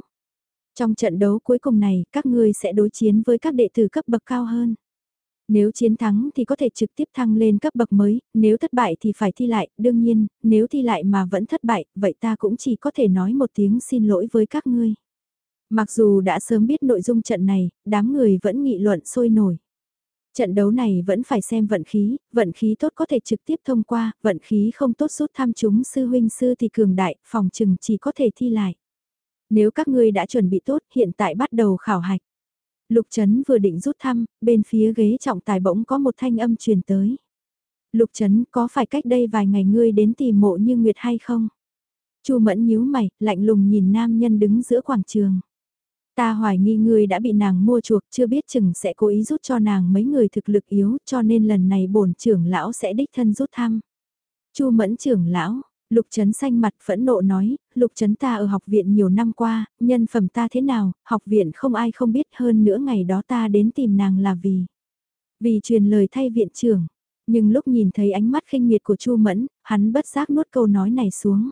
Trong trận đấu cuối cùng này, các ngươi sẽ đối chiến với các đệ tử cấp bậc cao hơn. Nếu chiến thắng thì có thể trực tiếp thăng lên cấp bậc mới, nếu thất bại thì phải thi lại, đương nhiên, nếu thi lại mà vẫn thất bại, vậy ta cũng chỉ có thể nói một tiếng xin lỗi với các ngươi. Mặc dù đã sớm biết nội dung trận này, đám người vẫn nghị luận sôi nổi. Trận đấu này vẫn phải xem vận khí, vận khí tốt có thể trực tiếp thông qua, vận khí không tốt rút tham chúng sư huynh sư thì cường đại, phòng trừng chỉ có thể thi lại. Nếu các ngươi đã chuẩn bị tốt, hiện tại bắt đầu khảo hạch. Lục Trấn vừa định rút thăm, bên phía ghế trọng tài bỗng có một thanh âm truyền tới. Lục Trấn có phải cách đây vài ngày ngươi đến tìm mộ như Nguyệt hay không? Chu Mẫn nhíu mày, lạnh lùng nhìn nam nhân đứng giữa quảng trường. Ta hoài nghi ngươi đã bị nàng mua chuộc chưa biết chừng sẽ cố ý rút cho nàng mấy người thực lực yếu cho nên lần này bổn trưởng lão sẽ đích thân rút thăm. Chu mẫn trưởng lão, Lục Trấn xanh mặt phẫn nộ nói, Lục Trấn ta ở học viện nhiều năm qua, nhân phẩm ta thế nào, học viện không ai không biết hơn nữa ngày đó ta đến tìm nàng là vì. Vì truyền lời thay viện trưởng, nhưng lúc nhìn thấy ánh mắt khinh miệt của Chu Mẫn, hắn bất giác nuốt câu nói này xuống.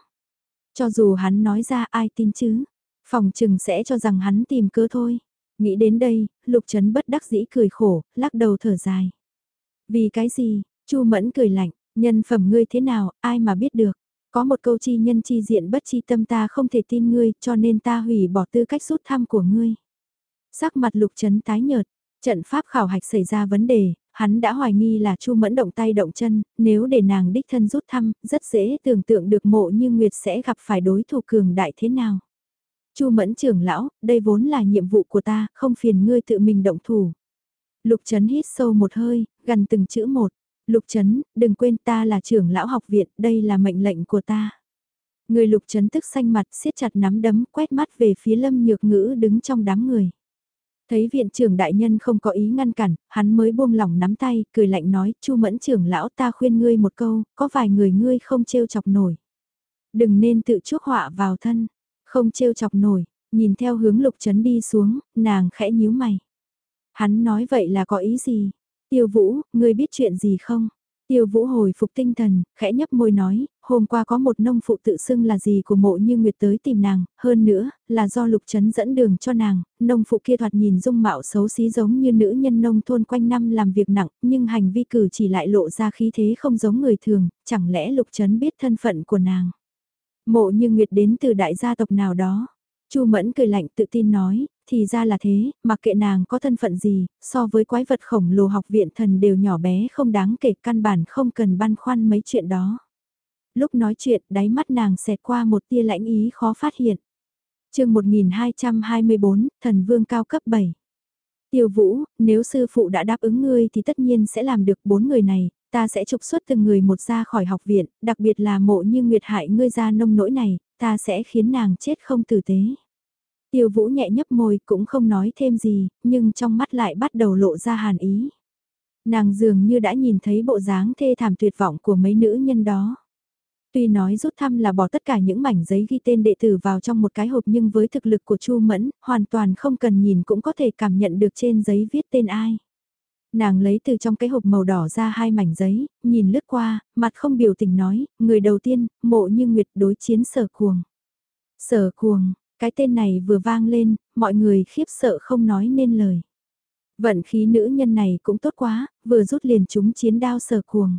Cho dù hắn nói ra ai tin chứ, Phòng trừng sẽ cho rằng hắn tìm cớ thôi. Nghĩ đến đây, Lục Trấn bất đắc dĩ cười khổ, lắc đầu thở dài. Vì cái gì, Chu Mẫn cười lạnh, nhân phẩm ngươi thế nào, ai mà biết được. Có một câu chi nhân chi diện bất chi tâm ta không thể tin ngươi, cho nên ta hủy bỏ tư cách rút thăm của ngươi. Sắc mặt Lục Trấn tái nhợt, trận pháp khảo hạch xảy ra vấn đề, hắn đã hoài nghi là Chu Mẫn động tay động chân, nếu để nàng đích thân rút thăm, rất dễ tưởng tượng được mộ như Nguyệt sẽ gặp phải đối thủ cường đại thế nào. Chu Mẫn trưởng lão, đây vốn là nhiệm vụ của ta, không phiền ngươi tự mình động thủ. Lục Trấn hít sâu một hơi, gần từng chữ một. Lục Trấn, đừng quên ta là trưởng lão học viện, đây là mệnh lệnh của ta. Người Lục Trấn tức xanh mặt siết chặt nắm đấm quét mắt về phía Lâm Nhược Ngữ đứng trong đám người. Thấy viện trưởng đại nhân không có ý ngăn cản, hắn mới buông lỏng nắm tay, cười lạnh nói, Chu Mẫn trưởng lão ta khuyên ngươi một câu, có vài người ngươi không trêu chọc nổi. Đừng nên tự chuốc họa vào thân, không trêu chọc nổi, nhìn theo hướng lục chấn đi xuống, nàng khẽ nhíu mày. Hắn nói vậy là có ý gì? Tiêu vũ, ngươi biết chuyện gì không? Tiêu Vũ hồi phục tinh thần, khẽ nhấp môi nói, hôm qua có một nông phụ tự xưng là gì của mộ như Nguyệt tới tìm nàng, hơn nữa, là do lục chấn dẫn đường cho nàng, nông phụ kia thoạt nhìn dung mạo xấu xí giống như nữ nhân nông thôn quanh năm làm việc nặng, nhưng hành vi cử chỉ lại lộ ra khí thế không giống người thường, chẳng lẽ lục chấn biết thân phận của nàng. Mộ như Nguyệt đến từ đại gia tộc nào đó. Chu Mẫn cười lạnh tự tin nói, thì ra là thế, mặc kệ nàng có thân phận gì, so với quái vật khổng lồ học viện thần đều nhỏ bé không đáng kể căn bản không cần băn khoăn mấy chuyện đó. Lúc nói chuyện, đáy mắt nàng xẹt qua một tia lãnh ý khó phát hiện. chương 1224, thần vương cao cấp 7. Tiêu Vũ, nếu sư phụ đã đáp ứng ngươi thì tất nhiên sẽ làm được bốn người này, ta sẽ trục xuất từng người một ra khỏi học viện, đặc biệt là mộ như nguyệt hại ngươi ra nông nỗi này, ta sẽ khiến nàng chết không tử tế. Tiêu Vũ nhẹ nhấp môi cũng không nói thêm gì, nhưng trong mắt lại bắt đầu lộ ra hàn ý. Nàng dường như đã nhìn thấy bộ dáng thê thảm tuyệt vọng của mấy nữ nhân đó. Tuy nói rút thăm là bỏ tất cả những mảnh giấy ghi tên đệ tử vào trong một cái hộp nhưng với thực lực của Chu Mẫn, hoàn toàn không cần nhìn cũng có thể cảm nhận được trên giấy viết tên ai. Nàng lấy từ trong cái hộp màu đỏ ra hai mảnh giấy, nhìn lướt qua, mặt không biểu tình nói, người đầu tiên, mộ như nguyệt đối chiến sở cuồng. Sở cuồng, cái tên này vừa vang lên, mọi người khiếp sợ không nói nên lời. Vận khí nữ nhân này cũng tốt quá, vừa rút liền chúng chiến đao sở cuồng.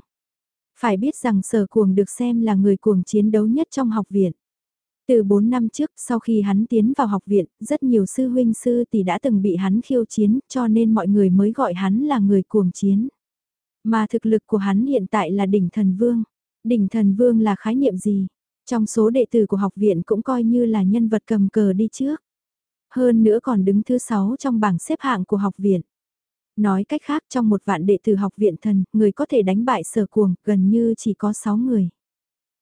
Phải biết rằng sở cuồng được xem là người cuồng chiến đấu nhất trong học viện. Từ 4 năm trước, sau khi hắn tiến vào học viện, rất nhiều sư huynh sư tỷ đã từng bị hắn khiêu chiến, cho nên mọi người mới gọi hắn là người cuồng chiến. Mà thực lực của hắn hiện tại là đỉnh thần vương. Đỉnh thần vương là khái niệm gì? Trong số đệ tử của học viện cũng coi như là nhân vật cầm cờ đi trước. Hơn nữa còn đứng thứ 6 trong bảng xếp hạng của học viện. Nói cách khác trong một vạn đệ tử học viện thần, người có thể đánh bại sở cuồng gần như chỉ có 6 người.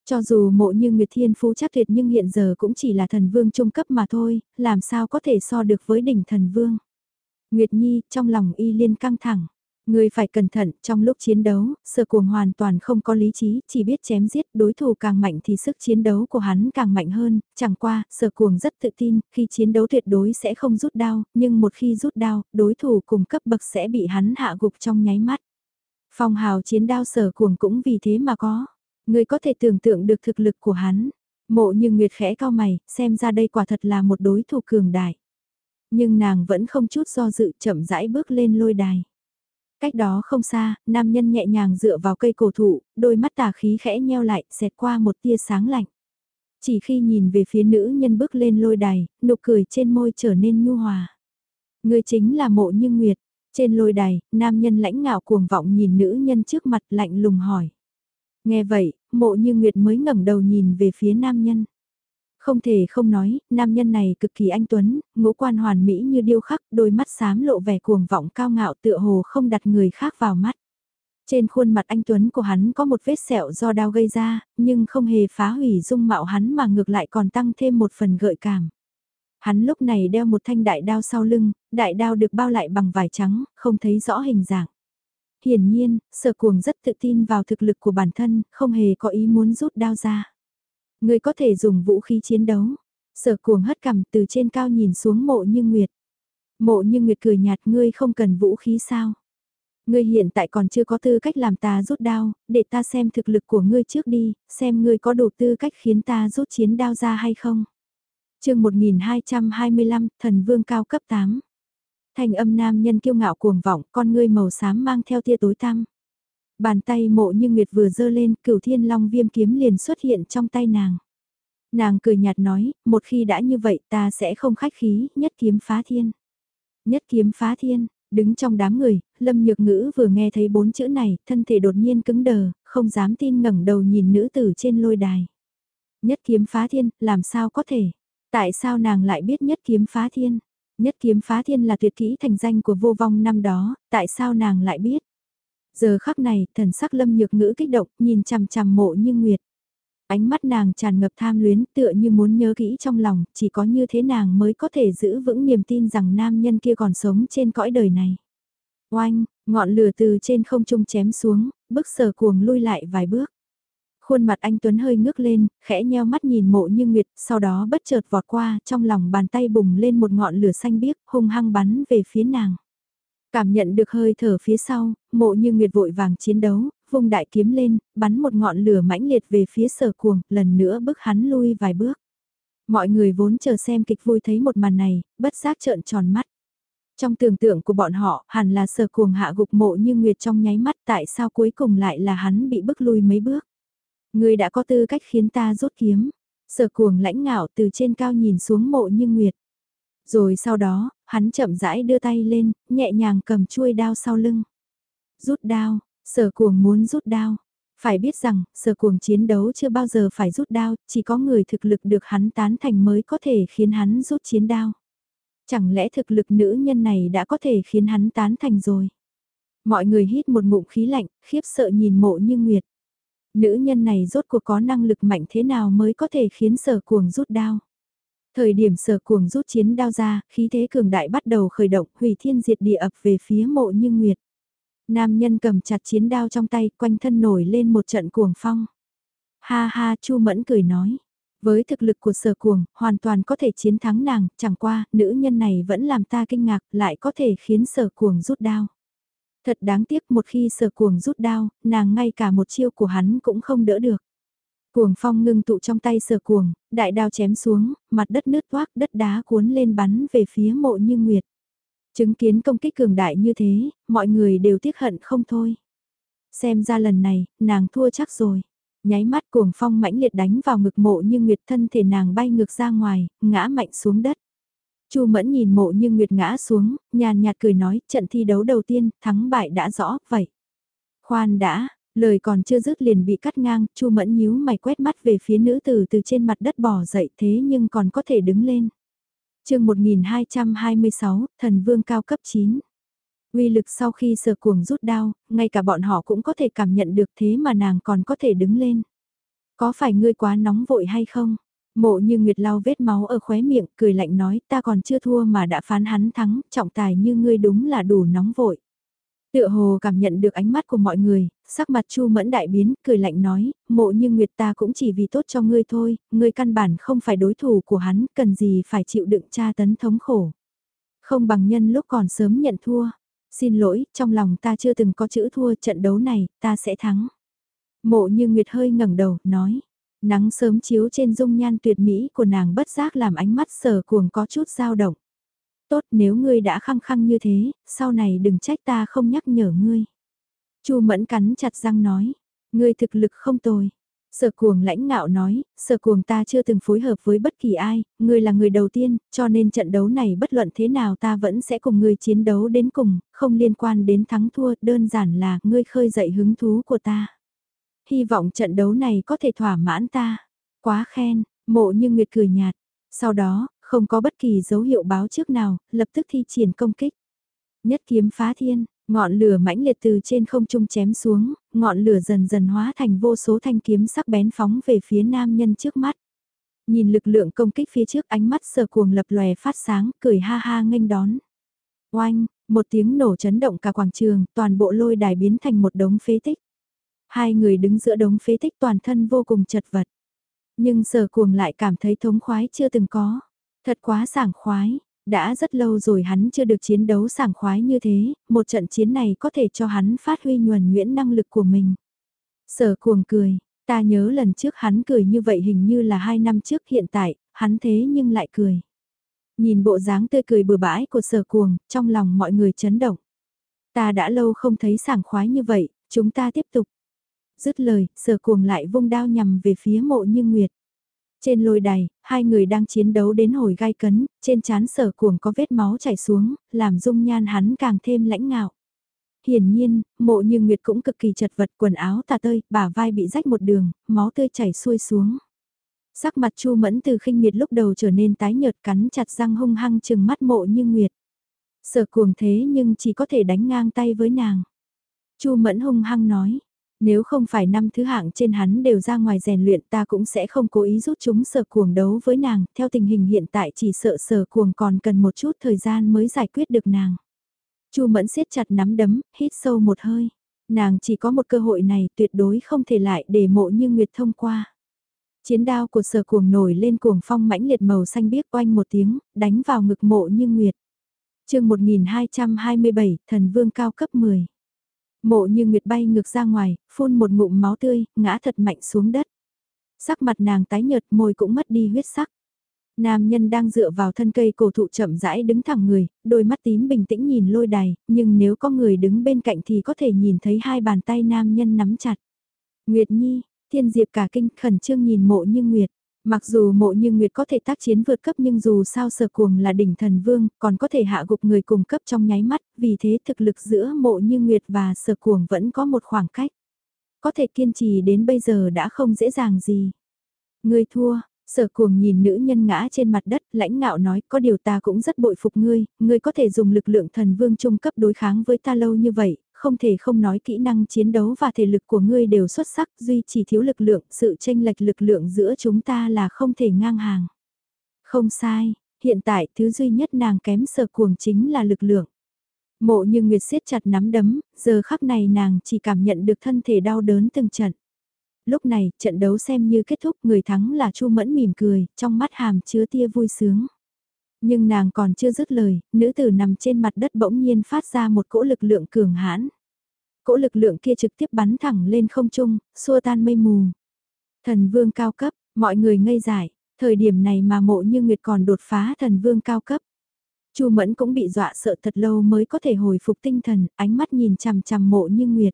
Cho dù mộ như Nguyệt Thiên Phú chắc tuyệt nhưng hiện giờ cũng chỉ là thần vương trung cấp mà thôi, làm sao có thể so được với đỉnh thần vương. Nguyệt Nhi trong lòng y liên căng thẳng. Người phải cẩn thận, trong lúc chiến đấu, sở cuồng hoàn toàn không có lý trí, chỉ biết chém giết, đối thủ càng mạnh thì sức chiến đấu của hắn càng mạnh hơn, chẳng qua, sở cuồng rất tự tin, khi chiến đấu tuyệt đối sẽ không rút đao, nhưng một khi rút đao, đối thủ cùng cấp bậc sẽ bị hắn hạ gục trong nháy mắt. Phong hào chiến đao sở cuồng cũng vì thế mà có. Người có thể tưởng tượng được thực lực của hắn. Mộ như Nguyệt khẽ cao mày, xem ra đây quả thật là một đối thủ cường đại. Nhưng nàng vẫn không chút do dự chậm rãi bước lên lôi đài. Cách đó không xa, nam nhân nhẹ nhàng dựa vào cây cổ thụ, đôi mắt tà khí khẽ nheo lại, xẹt qua một tia sáng lạnh. Chỉ khi nhìn về phía nữ nhân bước lên lôi đài, nụ cười trên môi trở nên nhu hòa. Người chính là mộ như nguyệt. Trên lôi đài, nam nhân lãnh ngạo cuồng vọng nhìn nữ nhân trước mặt lạnh lùng hỏi. Nghe vậy, mộ như nguyệt mới ngẩng đầu nhìn về phía nam nhân. Không thể không nói, nam nhân này cực kỳ anh tuấn, ngũ quan hoàn mỹ như điêu khắc, đôi mắt xám lộ vẻ cuồng vọng cao ngạo tựa hồ không đặt người khác vào mắt. Trên khuôn mặt anh Tuấn của hắn có một vết sẹo do đau gây ra, nhưng không hề phá hủy dung mạo hắn mà ngược lại còn tăng thêm một phần gợi cảm. Hắn lúc này đeo một thanh đại đao sau lưng, đại đao được bao lại bằng vải trắng, không thấy rõ hình dạng. Hiển nhiên, sở cuồng rất tự tin vào thực lực của bản thân, không hề có ý muốn rút đao ra. người có thể dùng vũ khí chiến đấu. Sở cuồng hất cằm từ trên cao nhìn xuống mộ như Nguyệt. Mộ như Nguyệt cười nhạt ngươi không cần vũ khí sao. Ngươi hiện tại còn chưa có tư cách làm ta rút đao, để ta xem thực lực của ngươi trước đi, xem ngươi có đủ tư cách khiến ta rút chiến đao ra hay không. chương 1225, thần vương cao cấp 8 thanh âm nam nhân kiêu ngạo cuồng vọng, con ngươi màu xám mang theo tia tối tăm. Bàn tay mộ như nguyệt vừa dơ lên, cửu thiên long viêm kiếm liền xuất hiện trong tay nàng. Nàng cười nhạt nói, một khi đã như vậy ta sẽ không khách khí, nhất kiếm phá thiên. Nhất kiếm phá thiên, đứng trong đám người, lâm nhược ngữ vừa nghe thấy bốn chữ này, thân thể đột nhiên cứng đờ, không dám tin ngẩng đầu nhìn nữ tử trên lôi đài. Nhất kiếm phá thiên, làm sao có thể? Tại sao nàng lại biết nhất kiếm phá thiên? Nhất kiếm phá thiên là tuyệt kỹ thành danh của vô vong năm đó, tại sao nàng lại biết? Giờ khắc này, thần sắc lâm nhược ngữ kích động, nhìn chằm chằm mộ như nguyệt. Ánh mắt nàng tràn ngập tham luyến tựa như muốn nhớ kỹ trong lòng, chỉ có như thế nàng mới có thể giữ vững niềm tin rằng nam nhân kia còn sống trên cõi đời này. Oanh, ngọn lửa từ trên không trung chém xuống, bức sở cuồng lui lại vài bước. Khuôn mặt anh Tuấn hơi ngước lên, khẽ nheo mắt nhìn mộ như nguyệt, sau đó bất chợt vọt qua, trong lòng bàn tay bùng lên một ngọn lửa xanh biếc, hung hăng bắn về phía nàng. Cảm nhận được hơi thở phía sau, mộ như nguyệt vội vàng chiến đấu, vung đại kiếm lên, bắn một ngọn lửa mãnh liệt về phía sở cuồng, lần nữa bức hắn lui vài bước. Mọi người vốn chờ xem kịch vui thấy một màn này, bất giác trợn tròn mắt. Trong tưởng tượng của bọn họ, hẳn là sở cuồng hạ gục mộ như Nguyệt trong nháy mắt tại sao cuối cùng lại là hắn bị bức lui mấy bước ngươi đã có tư cách khiến ta rút kiếm. Sở cuồng lãnh ngạo từ trên cao nhìn xuống mộ như Nguyệt. Rồi sau đó, hắn chậm rãi đưa tay lên, nhẹ nhàng cầm chuôi đao sau lưng. Rút đao, sở cuồng muốn rút đao. Phải biết rằng, sở cuồng chiến đấu chưa bao giờ phải rút đao, chỉ có người thực lực được hắn tán thành mới có thể khiến hắn rút chiến đao. Chẳng lẽ thực lực nữ nhân này đã có thể khiến hắn tán thành rồi? Mọi người hít một ngụm khí lạnh, khiếp sợ nhìn mộ như nguyệt. Nữ nhân này rốt cuộc có năng lực mạnh thế nào mới có thể khiến sở cuồng rút đao? Thời điểm sở cuồng rút chiến đao ra, khí thế cường đại bắt đầu khởi động, hủy thiên diệt địa ập về phía mộ như nguyệt. Nam nhân cầm chặt chiến đao trong tay, quanh thân nổi lên một trận cuồng phong. Ha ha, Chu Mẫn cười nói. Với thực lực của sở cuồng, hoàn toàn có thể chiến thắng nàng, chẳng qua, nữ nhân này vẫn làm ta kinh ngạc, lại có thể khiến sở cuồng rút đao. Thật đáng tiếc một khi sở cuồng rút đao, nàng ngay cả một chiêu của hắn cũng không đỡ được. Cuồng phong ngưng tụ trong tay sở cuồng, đại đao chém xuống, mặt đất nứt toác, đất đá cuốn lên bắn về phía mộ như nguyệt. Chứng kiến công kích cường đại như thế, mọi người đều tiếc hận không thôi. Xem ra lần này, nàng thua chắc rồi. Nháy mắt cuồng phong mãnh liệt đánh vào ngực mộ như nguyệt thân thể nàng bay ngược ra ngoài, ngã mạnh xuống đất. Chu Mẫn nhìn mộ như Nguyệt ngã xuống, nhàn nhạt cười nói, trận thi đấu đầu tiên, thắng bại đã rõ, vậy. Khoan đã, lời còn chưa dứt liền bị cắt ngang, Chu Mẫn nhíu mày quét mắt về phía nữ tử từ trên mặt đất bò dậy thế nhưng còn có thể đứng lên. chương 1226, thần vương cao cấp 9. Uy lực sau khi sờ cuồng rút đao, ngay cả bọn họ cũng có thể cảm nhận được thế mà nàng còn có thể đứng lên. Có phải ngươi quá nóng vội hay không? Mộ như Nguyệt lau vết máu ở khóe miệng, cười lạnh nói ta còn chưa thua mà đã phán hắn thắng, trọng tài như ngươi đúng là đủ nóng vội. Tựa hồ cảm nhận được ánh mắt của mọi người, sắc mặt Chu Mẫn đại biến, cười lạnh nói, mộ như Nguyệt ta cũng chỉ vì tốt cho ngươi thôi, ngươi căn bản không phải đối thủ của hắn, cần gì phải chịu đựng tra tấn thống khổ. Không bằng nhân lúc còn sớm nhận thua. Xin lỗi, trong lòng ta chưa từng có chữ thua trận đấu này, ta sẽ thắng. Mộ như Nguyệt hơi ngẩng đầu, nói. Nắng sớm chiếu trên dung nhan tuyệt mỹ của nàng bất giác làm ánh mắt sở cuồng có chút dao động. Tốt nếu ngươi đã khăng khăng như thế, sau này đừng trách ta không nhắc nhở ngươi. Chu mẫn cắn chặt răng nói, ngươi thực lực không tồi. Sở cuồng lãnh ngạo nói, sở cuồng ta chưa từng phối hợp với bất kỳ ai, ngươi là người đầu tiên, cho nên trận đấu này bất luận thế nào ta vẫn sẽ cùng ngươi chiến đấu đến cùng, không liên quan đến thắng thua, đơn giản là ngươi khơi dậy hứng thú của ta hy vọng trận đấu này có thể thỏa mãn ta. Quá khen, mộ như Nguyệt cười nhạt. Sau đó, không có bất kỳ dấu hiệu báo trước nào, lập tức thi triển công kích. Nhất kiếm phá thiên, ngọn lửa mãnh liệt từ trên không trung chém xuống, ngọn lửa dần dần hóa thành vô số thanh kiếm sắc bén phóng về phía nam nhân trước mắt. Nhìn lực lượng công kích phía trước ánh mắt sờ cuồng lập lòe phát sáng, cười ha ha nghênh đón. Oanh, một tiếng nổ chấn động cả quảng trường, toàn bộ lôi đài biến thành một đống phế tích. Hai người đứng giữa đống phế tích toàn thân vô cùng chật vật. Nhưng sở cuồng lại cảm thấy thống khoái chưa từng có. Thật quá sảng khoái, đã rất lâu rồi hắn chưa được chiến đấu sảng khoái như thế, một trận chiến này có thể cho hắn phát huy nhuần nhuyễn năng lực của mình. Sở cuồng cười, ta nhớ lần trước hắn cười như vậy hình như là hai năm trước hiện tại, hắn thế nhưng lại cười. Nhìn bộ dáng tươi cười bừa bãi của sở cuồng, trong lòng mọi người chấn động. Ta đã lâu không thấy sảng khoái như vậy, chúng ta tiếp tục. Dứt lời, sở cuồng lại vung đao nhằm về phía mộ như nguyệt. Trên lôi đài, hai người đang chiến đấu đến hồi gai cấn, trên chán sở cuồng có vết máu chảy xuống, làm dung nhan hắn càng thêm lãnh ngạo. Hiển nhiên, mộ như nguyệt cũng cực kỳ chật vật quần áo tà tơi, bả vai bị rách một đường, máu tươi chảy xuôi xuống. Sắc mặt chu mẫn từ khinh miệt lúc đầu trở nên tái nhợt cắn chặt răng hung hăng chừng mắt mộ như nguyệt. Sở cuồng thế nhưng chỉ có thể đánh ngang tay với nàng. chu mẫn hung hăng nói, nếu không phải năm thứ hạng trên hắn đều ra ngoài rèn luyện ta cũng sẽ không cố ý rút chúng sở cuồng đấu với nàng, theo tình hình hiện tại chỉ sợ sở cuồng còn cần một chút thời gian mới giải quyết được nàng. Chu Mẫn siết chặt nắm đấm, hít sâu một hơi. Nàng chỉ có một cơ hội này tuyệt đối không thể lại để mộ như Nguyệt thông qua. Chiến đao của sở cuồng nổi lên cuồng phong mãnh liệt màu xanh biếc oanh một tiếng, đánh vào ngực mộ như Nguyệt. chương 1227, thần vương cao cấp 10. Mộ như Nguyệt bay ngược ra ngoài, phun một ngụm máu tươi, ngã thật mạnh xuống đất. Sắc mặt nàng tái nhợt môi cũng mất đi huyết sắc. Nam nhân đang dựa vào thân cây cổ thụ chậm rãi đứng thẳng người, đôi mắt tím bình tĩnh nhìn lôi đài, nhưng nếu có người đứng bên cạnh thì có thể nhìn thấy hai bàn tay nam nhân nắm chặt. Nguyệt Nhi, Thiên Diệp cả kinh khẩn trương nhìn mộ như Nguyệt. Mặc dù mộ như Nguyệt có thể tác chiến vượt cấp nhưng dù sao sở cuồng là đỉnh thần vương, còn có thể hạ gục người cùng cấp trong nháy mắt, vì thế thực lực giữa mộ như Nguyệt và sở cuồng vẫn có một khoảng cách. Có thể kiên trì đến bây giờ đã không dễ dàng gì. Người thua, sở cuồng nhìn nữ nhân ngã trên mặt đất, lãnh ngạo nói có điều ta cũng rất bội phục ngươi, ngươi có thể dùng lực lượng thần vương trung cấp đối kháng với ta lâu như vậy, không thể không nói kỹ năng chiến đấu và thể lực của ngươi đều xuất sắc, duy chỉ thiếu lực lượng, sự tranh lệch lực lượng giữa chúng ta là không thể ngang hàng. Không sai, hiện tại thứ duy nhất nàng kém sở cuồng chính là lực lượng. Mộ như Nguyệt siết chặt nắm đấm, giờ khắc này nàng chỉ cảm nhận được thân thể đau đớn từng trận. Lúc này, trận đấu xem như kết thúc, người thắng là Chu Mẫn mỉm cười, trong mắt hàm chứa tia vui sướng. Nhưng nàng còn chưa dứt lời, nữ tử nằm trên mặt đất bỗng nhiên phát ra một cỗ lực lượng cường hãn. Cỗ lực lượng kia trực tiếp bắn thẳng lên không trung, xua tan mây mù. Thần vương cao cấp, mọi người ngây dại, thời điểm này mà mộ như Nguyệt còn đột phá thần vương cao cấp. Chu Mẫn cũng bị dọa sợ thật lâu mới có thể hồi phục tinh thần, ánh mắt nhìn chằm chằm mộ như Nguyệt.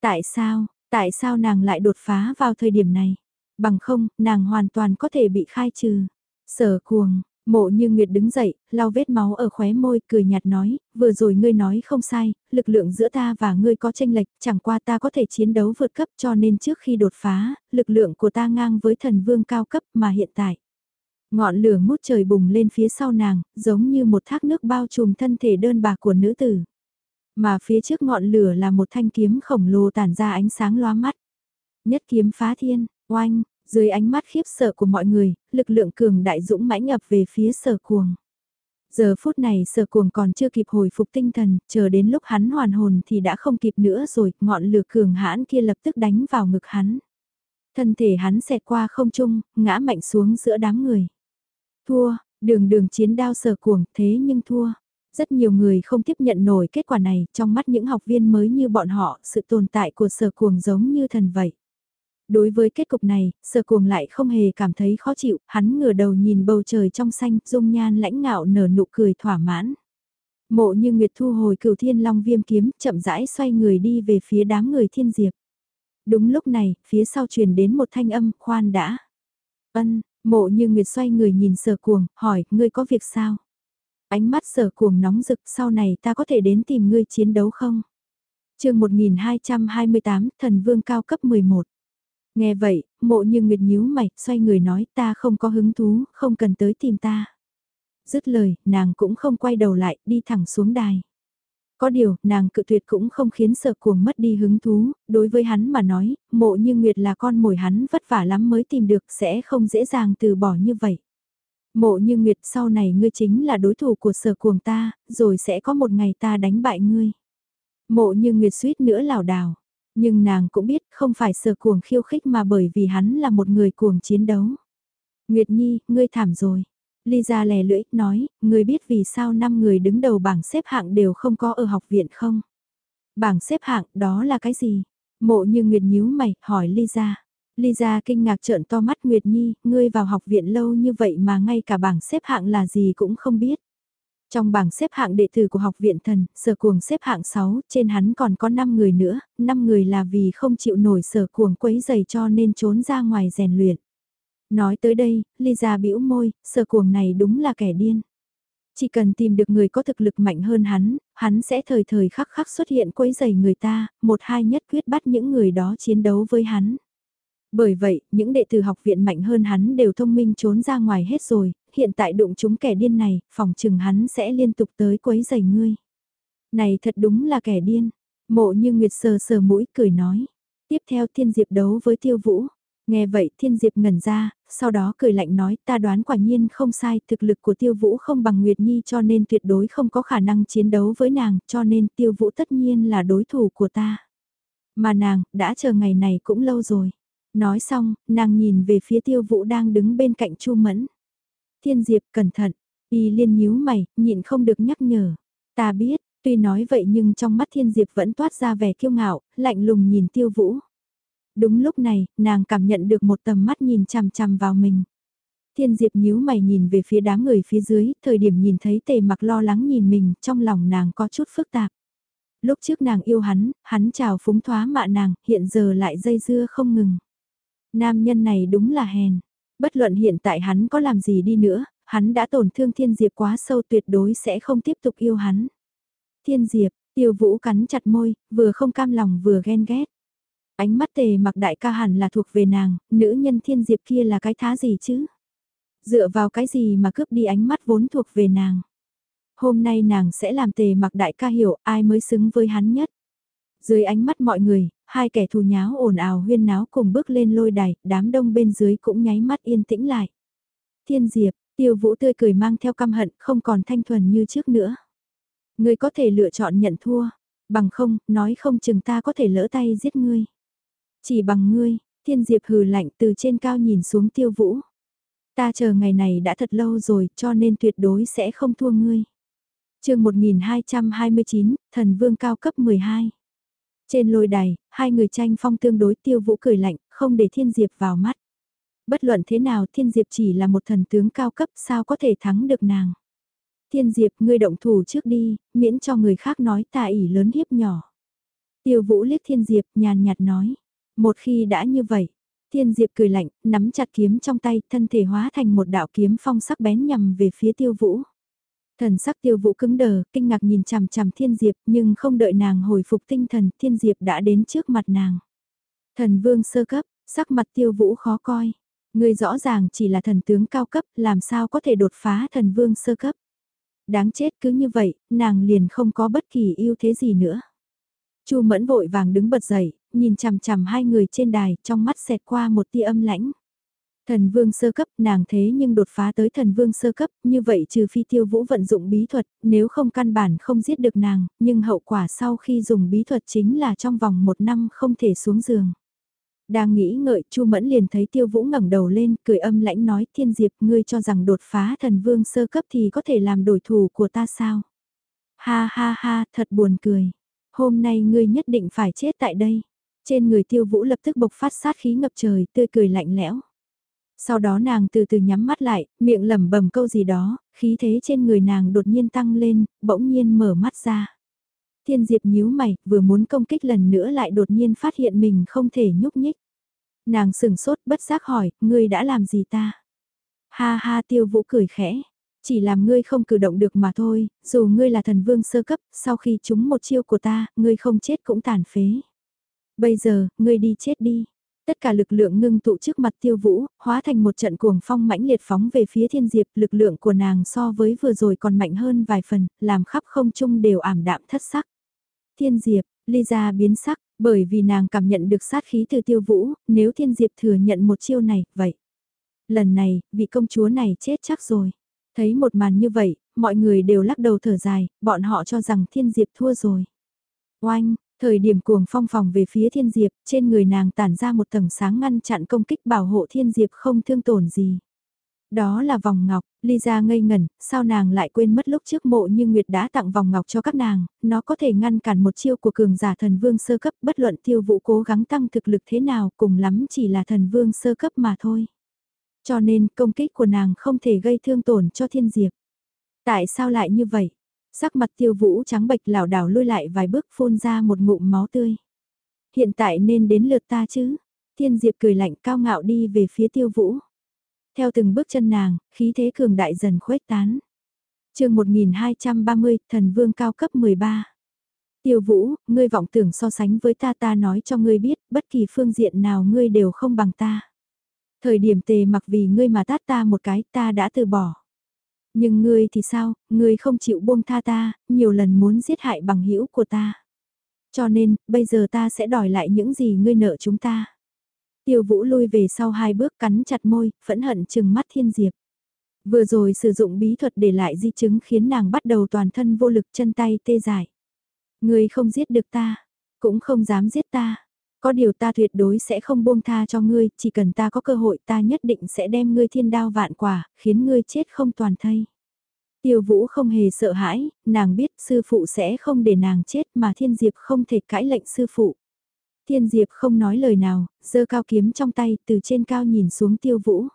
Tại sao, tại sao nàng lại đột phá vào thời điểm này? Bằng không, nàng hoàn toàn có thể bị khai trừ. Sở cuồng, Mộ như Nguyệt đứng dậy, lau vết máu ở khóe môi, cười nhạt nói, vừa rồi ngươi nói không sai, lực lượng giữa ta và ngươi có tranh lệch, chẳng qua ta có thể chiến đấu vượt cấp cho nên trước khi đột phá, lực lượng của ta ngang với thần vương cao cấp mà hiện tại. Ngọn lửa ngút trời bùng lên phía sau nàng, giống như một thác nước bao trùm thân thể đơn bạc của nữ tử. Mà phía trước ngọn lửa là một thanh kiếm khổng lồ tản ra ánh sáng loa mắt. Nhất kiếm phá thiên, oanh, dưới ánh mắt khiếp sợ của mọi người, lực lượng cường đại dũng mãnh ập về phía sở cuồng. Giờ phút này sở cuồng còn chưa kịp hồi phục tinh thần, chờ đến lúc hắn hoàn hồn thì đã không kịp nữa rồi, ngọn lửa cường hãn kia lập tức đánh vào ngực hắn. Thân thể hắn xẹt qua không trung, ngã mạnh xuống giữa đám người. Thua, đường đường chiến đao sở cuồng, thế nhưng thua. Rất nhiều người không tiếp nhận nổi kết quả này, trong mắt những học viên mới như bọn họ, sự tồn tại của sở cuồng giống như thần vậy. Đối với kết cục này, sở cuồng lại không hề cảm thấy khó chịu, hắn ngửa đầu nhìn bầu trời trong xanh, dung nhan lãnh ngạo nở nụ cười thỏa mãn. Mộ như Nguyệt thu hồi cửu thiên long viêm kiếm, chậm rãi xoay người đi về phía đám người thiên diệp. Đúng lúc này, phía sau truyền đến một thanh âm, khoan đã. Ân, mộ như Nguyệt xoay người nhìn sở cuồng, hỏi, ngươi có việc sao? Ánh mắt sở cuồng nóng rực, sau này ta có thể đến tìm ngươi chiến đấu không? chương 1228, thần vương cao cấp 11. Nghe vậy, mộ như nguyệt nhíu mày, xoay người nói ta không có hứng thú, không cần tới tìm ta. Dứt lời, nàng cũng không quay đầu lại, đi thẳng xuống đài. Có điều, nàng cự tuyệt cũng không khiến sợ cuồng mất đi hứng thú, đối với hắn mà nói, mộ như Nguyệt là con mồi hắn vất vả lắm mới tìm được sẽ không dễ dàng từ bỏ như vậy. Mộ như Nguyệt sau này ngươi chính là đối thủ của sở cuồng ta, rồi sẽ có một ngày ta đánh bại ngươi. Mộ như Nguyệt suýt nữa lảo đảo. Nhưng nàng cũng biết không phải sờ cuồng khiêu khích mà bởi vì hắn là một người cuồng chiến đấu. Nguyệt Nhi, ngươi thảm rồi. Lisa lè lưỡi, nói, ngươi biết vì sao năm người đứng đầu bảng xếp hạng đều không có ở học viện không? Bảng xếp hạng đó là cái gì? Mộ như Nguyệt nhíu mày, hỏi Lisa. Lisa kinh ngạc trợn to mắt Nguyệt Nhi, ngươi vào học viện lâu như vậy mà ngay cả bảng xếp hạng là gì cũng không biết. Trong bảng xếp hạng đệ tử của học viện thần, sở cuồng xếp hạng 6, trên hắn còn có 5 người nữa, 5 người là vì không chịu nổi sở cuồng quấy giày cho nên trốn ra ngoài rèn luyện. Nói tới đây, Lisa bĩu môi, sở cuồng này đúng là kẻ điên. Chỉ cần tìm được người có thực lực mạnh hơn hắn, hắn sẽ thời thời khắc khắc xuất hiện quấy giày người ta, một hai nhất quyết bắt những người đó chiến đấu với hắn. Bởi vậy, những đệ tử học viện mạnh hơn hắn đều thông minh trốn ra ngoài hết rồi, hiện tại đụng chúng kẻ điên này, phòng chừng hắn sẽ liên tục tới quấy giày ngươi. Này thật đúng là kẻ điên. Mộ như Nguyệt sờ sờ mũi cười nói. Tiếp theo Thiên Diệp đấu với Tiêu Vũ. Nghe vậy Thiên Diệp ngẩn ra, sau đó cười lạnh nói ta đoán quả nhiên không sai, thực lực của Tiêu Vũ không bằng Nguyệt Nhi cho nên tuyệt đối không có khả năng chiến đấu với nàng, cho nên Tiêu Vũ tất nhiên là đối thủ của ta. Mà nàng, đã chờ ngày này cũng lâu rồi. Nói xong, nàng nhìn về phía Tiêu Vũ đang đứng bên cạnh Chu Mẫn. Thiên Diệp cẩn thận, y liên nhíu mày, nhịn không được nhắc nhở. Ta biết, Tuy nói vậy nhưng trong mắt thiên diệp vẫn toát ra vẻ kiêu ngạo, lạnh lùng nhìn tiêu vũ. Đúng lúc này, nàng cảm nhận được một tầm mắt nhìn chằm chằm vào mình. Thiên Diệp nhíu mày nhìn về phía đám người phía dưới, thời điểm nhìn thấy tề mặc lo lắng nhìn mình, trong lòng nàng có chút phức tạp. Lúc trước nàng yêu hắn, hắn chào phúng thoá mạ nàng, hiện giờ lại dây dưa không ngừng. Nam nhân này đúng là hèn. Bất luận hiện tại hắn có làm gì đi nữa, hắn đã tổn thương Thiên Diệp quá sâu tuyệt đối sẽ không tiếp tục yêu hắn. Thiên Diệp, tiêu vũ cắn chặt môi, vừa không cam lòng vừa ghen ghét. Ánh mắt tề mặc đại ca hẳn là thuộc về nàng, nữ nhân Thiên Diệp kia là cái thá gì chứ? Dựa vào cái gì mà cướp đi ánh mắt vốn thuộc về nàng? Hôm nay nàng sẽ làm tề mặc đại ca hiểu ai mới xứng với hắn nhất. Dưới ánh mắt mọi người, hai kẻ thù nháo ồn ào huyên náo cùng bước lên lôi đài, đám đông bên dưới cũng nháy mắt yên tĩnh lại. Thiên Diệp, tiêu vũ tươi cười mang theo căm hận không còn thanh thuần như trước nữa. Ngươi có thể lựa chọn nhận thua, bằng không, nói không chừng ta có thể lỡ tay giết ngươi. Chỉ bằng ngươi, thiên diệp hừ lạnh từ trên cao nhìn xuống tiêu vũ. Ta chờ ngày này đã thật lâu rồi cho nên tuyệt đối sẽ không thua ngươi. chương 1229, thần vương cao cấp 12. Trên lôi đài, hai người tranh phong tương đối tiêu vũ cười lạnh, không để thiên diệp vào mắt. Bất luận thế nào thiên diệp chỉ là một thần tướng cao cấp sao có thể thắng được nàng. Thiên diệp ngươi động thủ trước đi, miễn cho người khác nói tà ỉ lớn hiếp nhỏ. Tiêu vũ liếc thiên diệp nhàn nhạt nói. Một khi đã như vậy, thiên diệp cười lạnh, nắm chặt kiếm trong tay, thân thể hóa thành một đạo kiếm phong sắc bén nhằm về phía tiêu vũ. Thần sắc tiêu vũ cứng đờ, kinh ngạc nhìn chằm chằm thiên diệp nhưng không đợi nàng hồi phục tinh thần, thiên diệp đã đến trước mặt nàng. Thần vương sơ cấp, sắc mặt tiêu vũ khó coi. Người rõ ràng chỉ là thần tướng cao cấp, làm sao có thể đột phá thần vương sơ cấp. Đáng chết cứ như vậy, nàng liền không có bất kỳ ưu thế gì nữa. Chu Mẫn vội vàng đứng bật dậy, nhìn chằm chằm hai người trên đài, trong mắt xẹt qua một tia âm lãnh. Thần vương sơ cấp nàng thế nhưng đột phá tới thần vương sơ cấp, như vậy trừ phi tiêu vũ vận dụng bí thuật, nếu không căn bản không giết được nàng, nhưng hậu quả sau khi dùng bí thuật chính là trong vòng một năm không thể xuống giường. Đang nghĩ ngợi Chu Mẫn liền thấy Tiêu Vũ ngẩng đầu lên, cười âm lãnh nói Thiên Diệp ngươi cho rằng đột phá thần vương sơ cấp thì có thể làm đổi thủ của ta sao? Ha ha ha, thật buồn cười. Hôm nay ngươi nhất định phải chết tại đây. Trên người Tiêu Vũ lập tức bộc phát sát khí ngập trời, tươi cười lạnh lẽo. Sau đó nàng từ từ nhắm mắt lại, miệng lẩm bẩm câu gì đó, khí thế trên người nàng đột nhiên tăng lên, bỗng nhiên mở mắt ra. Thiên Diệp nhíu mày, vừa muốn công kích lần nữa lại đột nhiên phát hiện mình không thể nhúc nhích. Nàng sừng sốt bất giác hỏi, ngươi đã làm gì ta? Ha ha tiêu vũ cười khẽ. Chỉ làm ngươi không cử động được mà thôi, dù ngươi là thần vương sơ cấp, sau khi trúng một chiêu của ta, ngươi không chết cũng tàn phế. Bây giờ, ngươi đi chết đi. Tất cả lực lượng ngưng tụ trước mặt tiêu vũ, hóa thành một trận cuồng phong mãnh liệt phóng về phía thiên diệp, lực lượng của nàng so với vừa rồi còn mạnh hơn vài phần, làm khắp không trung đều ảm đạm thất sắc. Thiên diệp, ly ra biến sắc, bởi vì nàng cảm nhận được sát khí từ tiêu vũ, nếu thiên diệp thừa nhận một chiêu này, vậy. Lần này, vị công chúa này chết chắc rồi. Thấy một màn như vậy, mọi người đều lắc đầu thở dài, bọn họ cho rằng thiên diệp thua rồi. Oanh, thời điểm cuồng phong phòng về phía thiên diệp, trên người nàng tản ra một tầng sáng ngăn chặn công kích bảo hộ thiên diệp không thương tổn gì. Đó là vòng ngọc, Lisa ngây ngẩn, sao nàng lại quên mất lúc trước mộ như Nguyệt đã tặng vòng ngọc cho các nàng, nó có thể ngăn cản một chiêu của cường giả thần vương sơ cấp bất luận tiêu vụ cố gắng tăng thực lực thế nào cùng lắm chỉ là thần vương sơ cấp mà thôi. Cho nên công kích của nàng không thể gây thương tổn cho thiên diệp. Tại sao lại như vậy? Sắc mặt tiêu vũ trắng bệch lảo đảo lui lại vài bước phun ra một ngụm máu tươi. Hiện tại nên đến lượt ta chứ? Thiên diệp cười lạnh cao ngạo đi về phía tiêu vũ. Theo từng bước chân nàng, khí thế cường đại dần khuếch tán. chương 1230, thần vương cao cấp 13. Tiêu vũ, ngươi vọng tưởng so sánh với ta ta nói cho ngươi biết, bất kỳ phương diện nào ngươi đều không bằng ta. Thời điểm tề mặc vì ngươi mà tát ta một cái ta đã từ bỏ. Nhưng ngươi thì sao, ngươi không chịu buông tha ta, nhiều lần muốn giết hại bằng hữu của ta. Cho nên, bây giờ ta sẽ đòi lại những gì ngươi nợ chúng ta. Tiêu vũ lui về sau hai bước cắn chặt môi, phẫn hận chừng mắt thiên diệp. Vừa rồi sử dụng bí thuật để lại di chứng khiến nàng bắt đầu toàn thân vô lực chân tay tê dại. Ngươi không giết được ta, cũng không dám giết ta. Có điều ta tuyệt đối sẽ không buông tha cho ngươi, chỉ cần ta có cơ hội ta nhất định sẽ đem ngươi thiên đao vạn quả, khiến ngươi chết không toàn thây. Tiêu Vũ không hề sợ hãi, nàng biết sư phụ sẽ không để nàng chết mà Thiên Diệp không thể cãi lệnh sư phụ. Thiên Diệp không nói lời nào, giơ cao kiếm trong tay từ trên cao nhìn xuống Tiêu Vũ.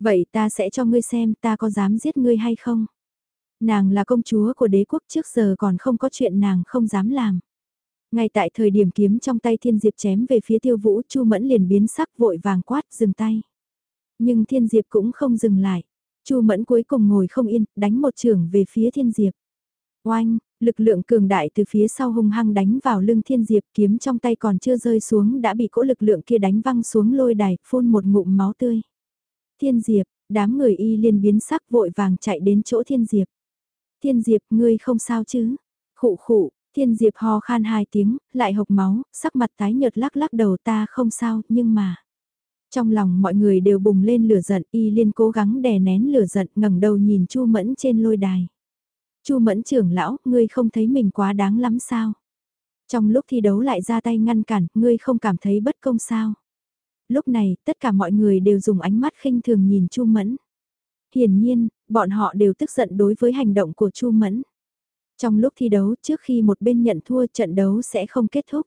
Vậy ta sẽ cho ngươi xem ta có dám giết ngươi hay không? Nàng là công chúa của đế quốc trước giờ còn không có chuyện nàng không dám làm. Ngay tại thời điểm kiếm trong tay Thiên Diệp chém về phía Tiêu Vũ, Chu Mẫn liền biến sắc vội vàng quát dừng tay. Nhưng Thiên Diệp cũng không dừng lại. Chu Mẫn cuối cùng ngồi không yên, đánh một trường về phía Thiên Diệp. Oanh, lực lượng cường đại từ phía sau hung hăng đánh vào lưng Thiên Diệp kiếm trong tay còn chưa rơi xuống đã bị cỗ lực lượng kia đánh văng xuống lôi đài, phun một ngụm máu tươi. Thiên Diệp, đám người y liền biến sắc vội vàng chạy đến chỗ Thiên Diệp. Thiên Diệp, ngươi không sao chứ? Khụ khụ, Thiên Diệp ho khan hai tiếng, lại hộc máu, sắc mặt tái nhợt lắc lắc đầu ta không sao, nhưng mà... Trong lòng mọi người đều bùng lên lửa giận, y liên cố gắng đè nén lửa giận ngẩng đầu nhìn Chu Mẫn trên lôi đài. Chu Mẫn trưởng lão, ngươi không thấy mình quá đáng lắm sao? Trong lúc thi đấu lại ra tay ngăn cản, ngươi không cảm thấy bất công sao? Lúc này, tất cả mọi người đều dùng ánh mắt khinh thường nhìn Chu Mẫn. Hiển nhiên, bọn họ đều tức giận đối với hành động của Chu Mẫn. Trong lúc thi đấu, trước khi một bên nhận thua trận đấu sẽ không kết thúc.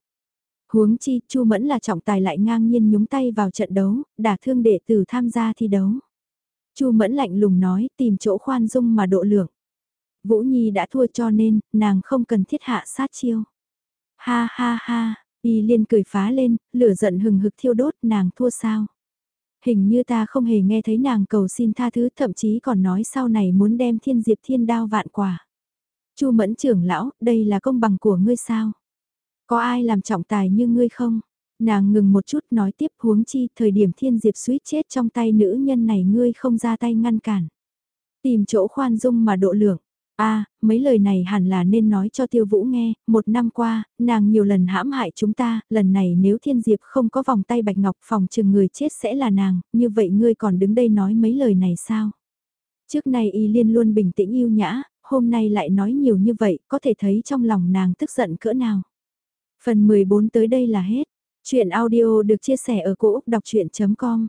Huống chi, Chu Mẫn là trọng tài lại ngang nhiên nhúng tay vào trận đấu, đả thương đệ tử tham gia thi đấu. Chu Mẫn lạnh lùng nói, tìm chỗ khoan dung mà độ lượng. Vũ Nhi đã thua cho nên, nàng không cần thiết hạ sát chiêu. Ha ha ha, y liên cười phá lên, lửa giận hừng hực thiêu đốt nàng thua sao. Hình như ta không hề nghe thấy nàng cầu xin tha thứ thậm chí còn nói sau này muốn đem thiên diệp thiên đao vạn quả. Chu mẫn trưởng lão, đây là công bằng của ngươi sao? Có ai làm trọng tài như ngươi không? Nàng ngừng một chút nói tiếp huống chi thời điểm thiên diệp suýt chết trong tay nữ nhân này ngươi không ra tay ngăn cản. Tìm chỗ khoan dung mà độ lượng. a mấy lời này hẳn là nên nói cho tiêu vũ nghe, một năm qua, nàng nhiều lần hãm hại chúng ta, lần này nếu thiên diệp không có vòng tay bạch ngọc phòng chừng người chết sẽ là nàng, như vậy ngươi còn đứng đây nói mấy lời này sao? Trước nay y liên luôn bình tĩnh yêu nhã, hôm nay lại nói nhiều như vậy, có thể thấy trong lòng nàng tức giận cỡ nào. Phần 14 tới đây là hết. Chuyện audio được chia sẻ ở cỗ đọc chuyện.com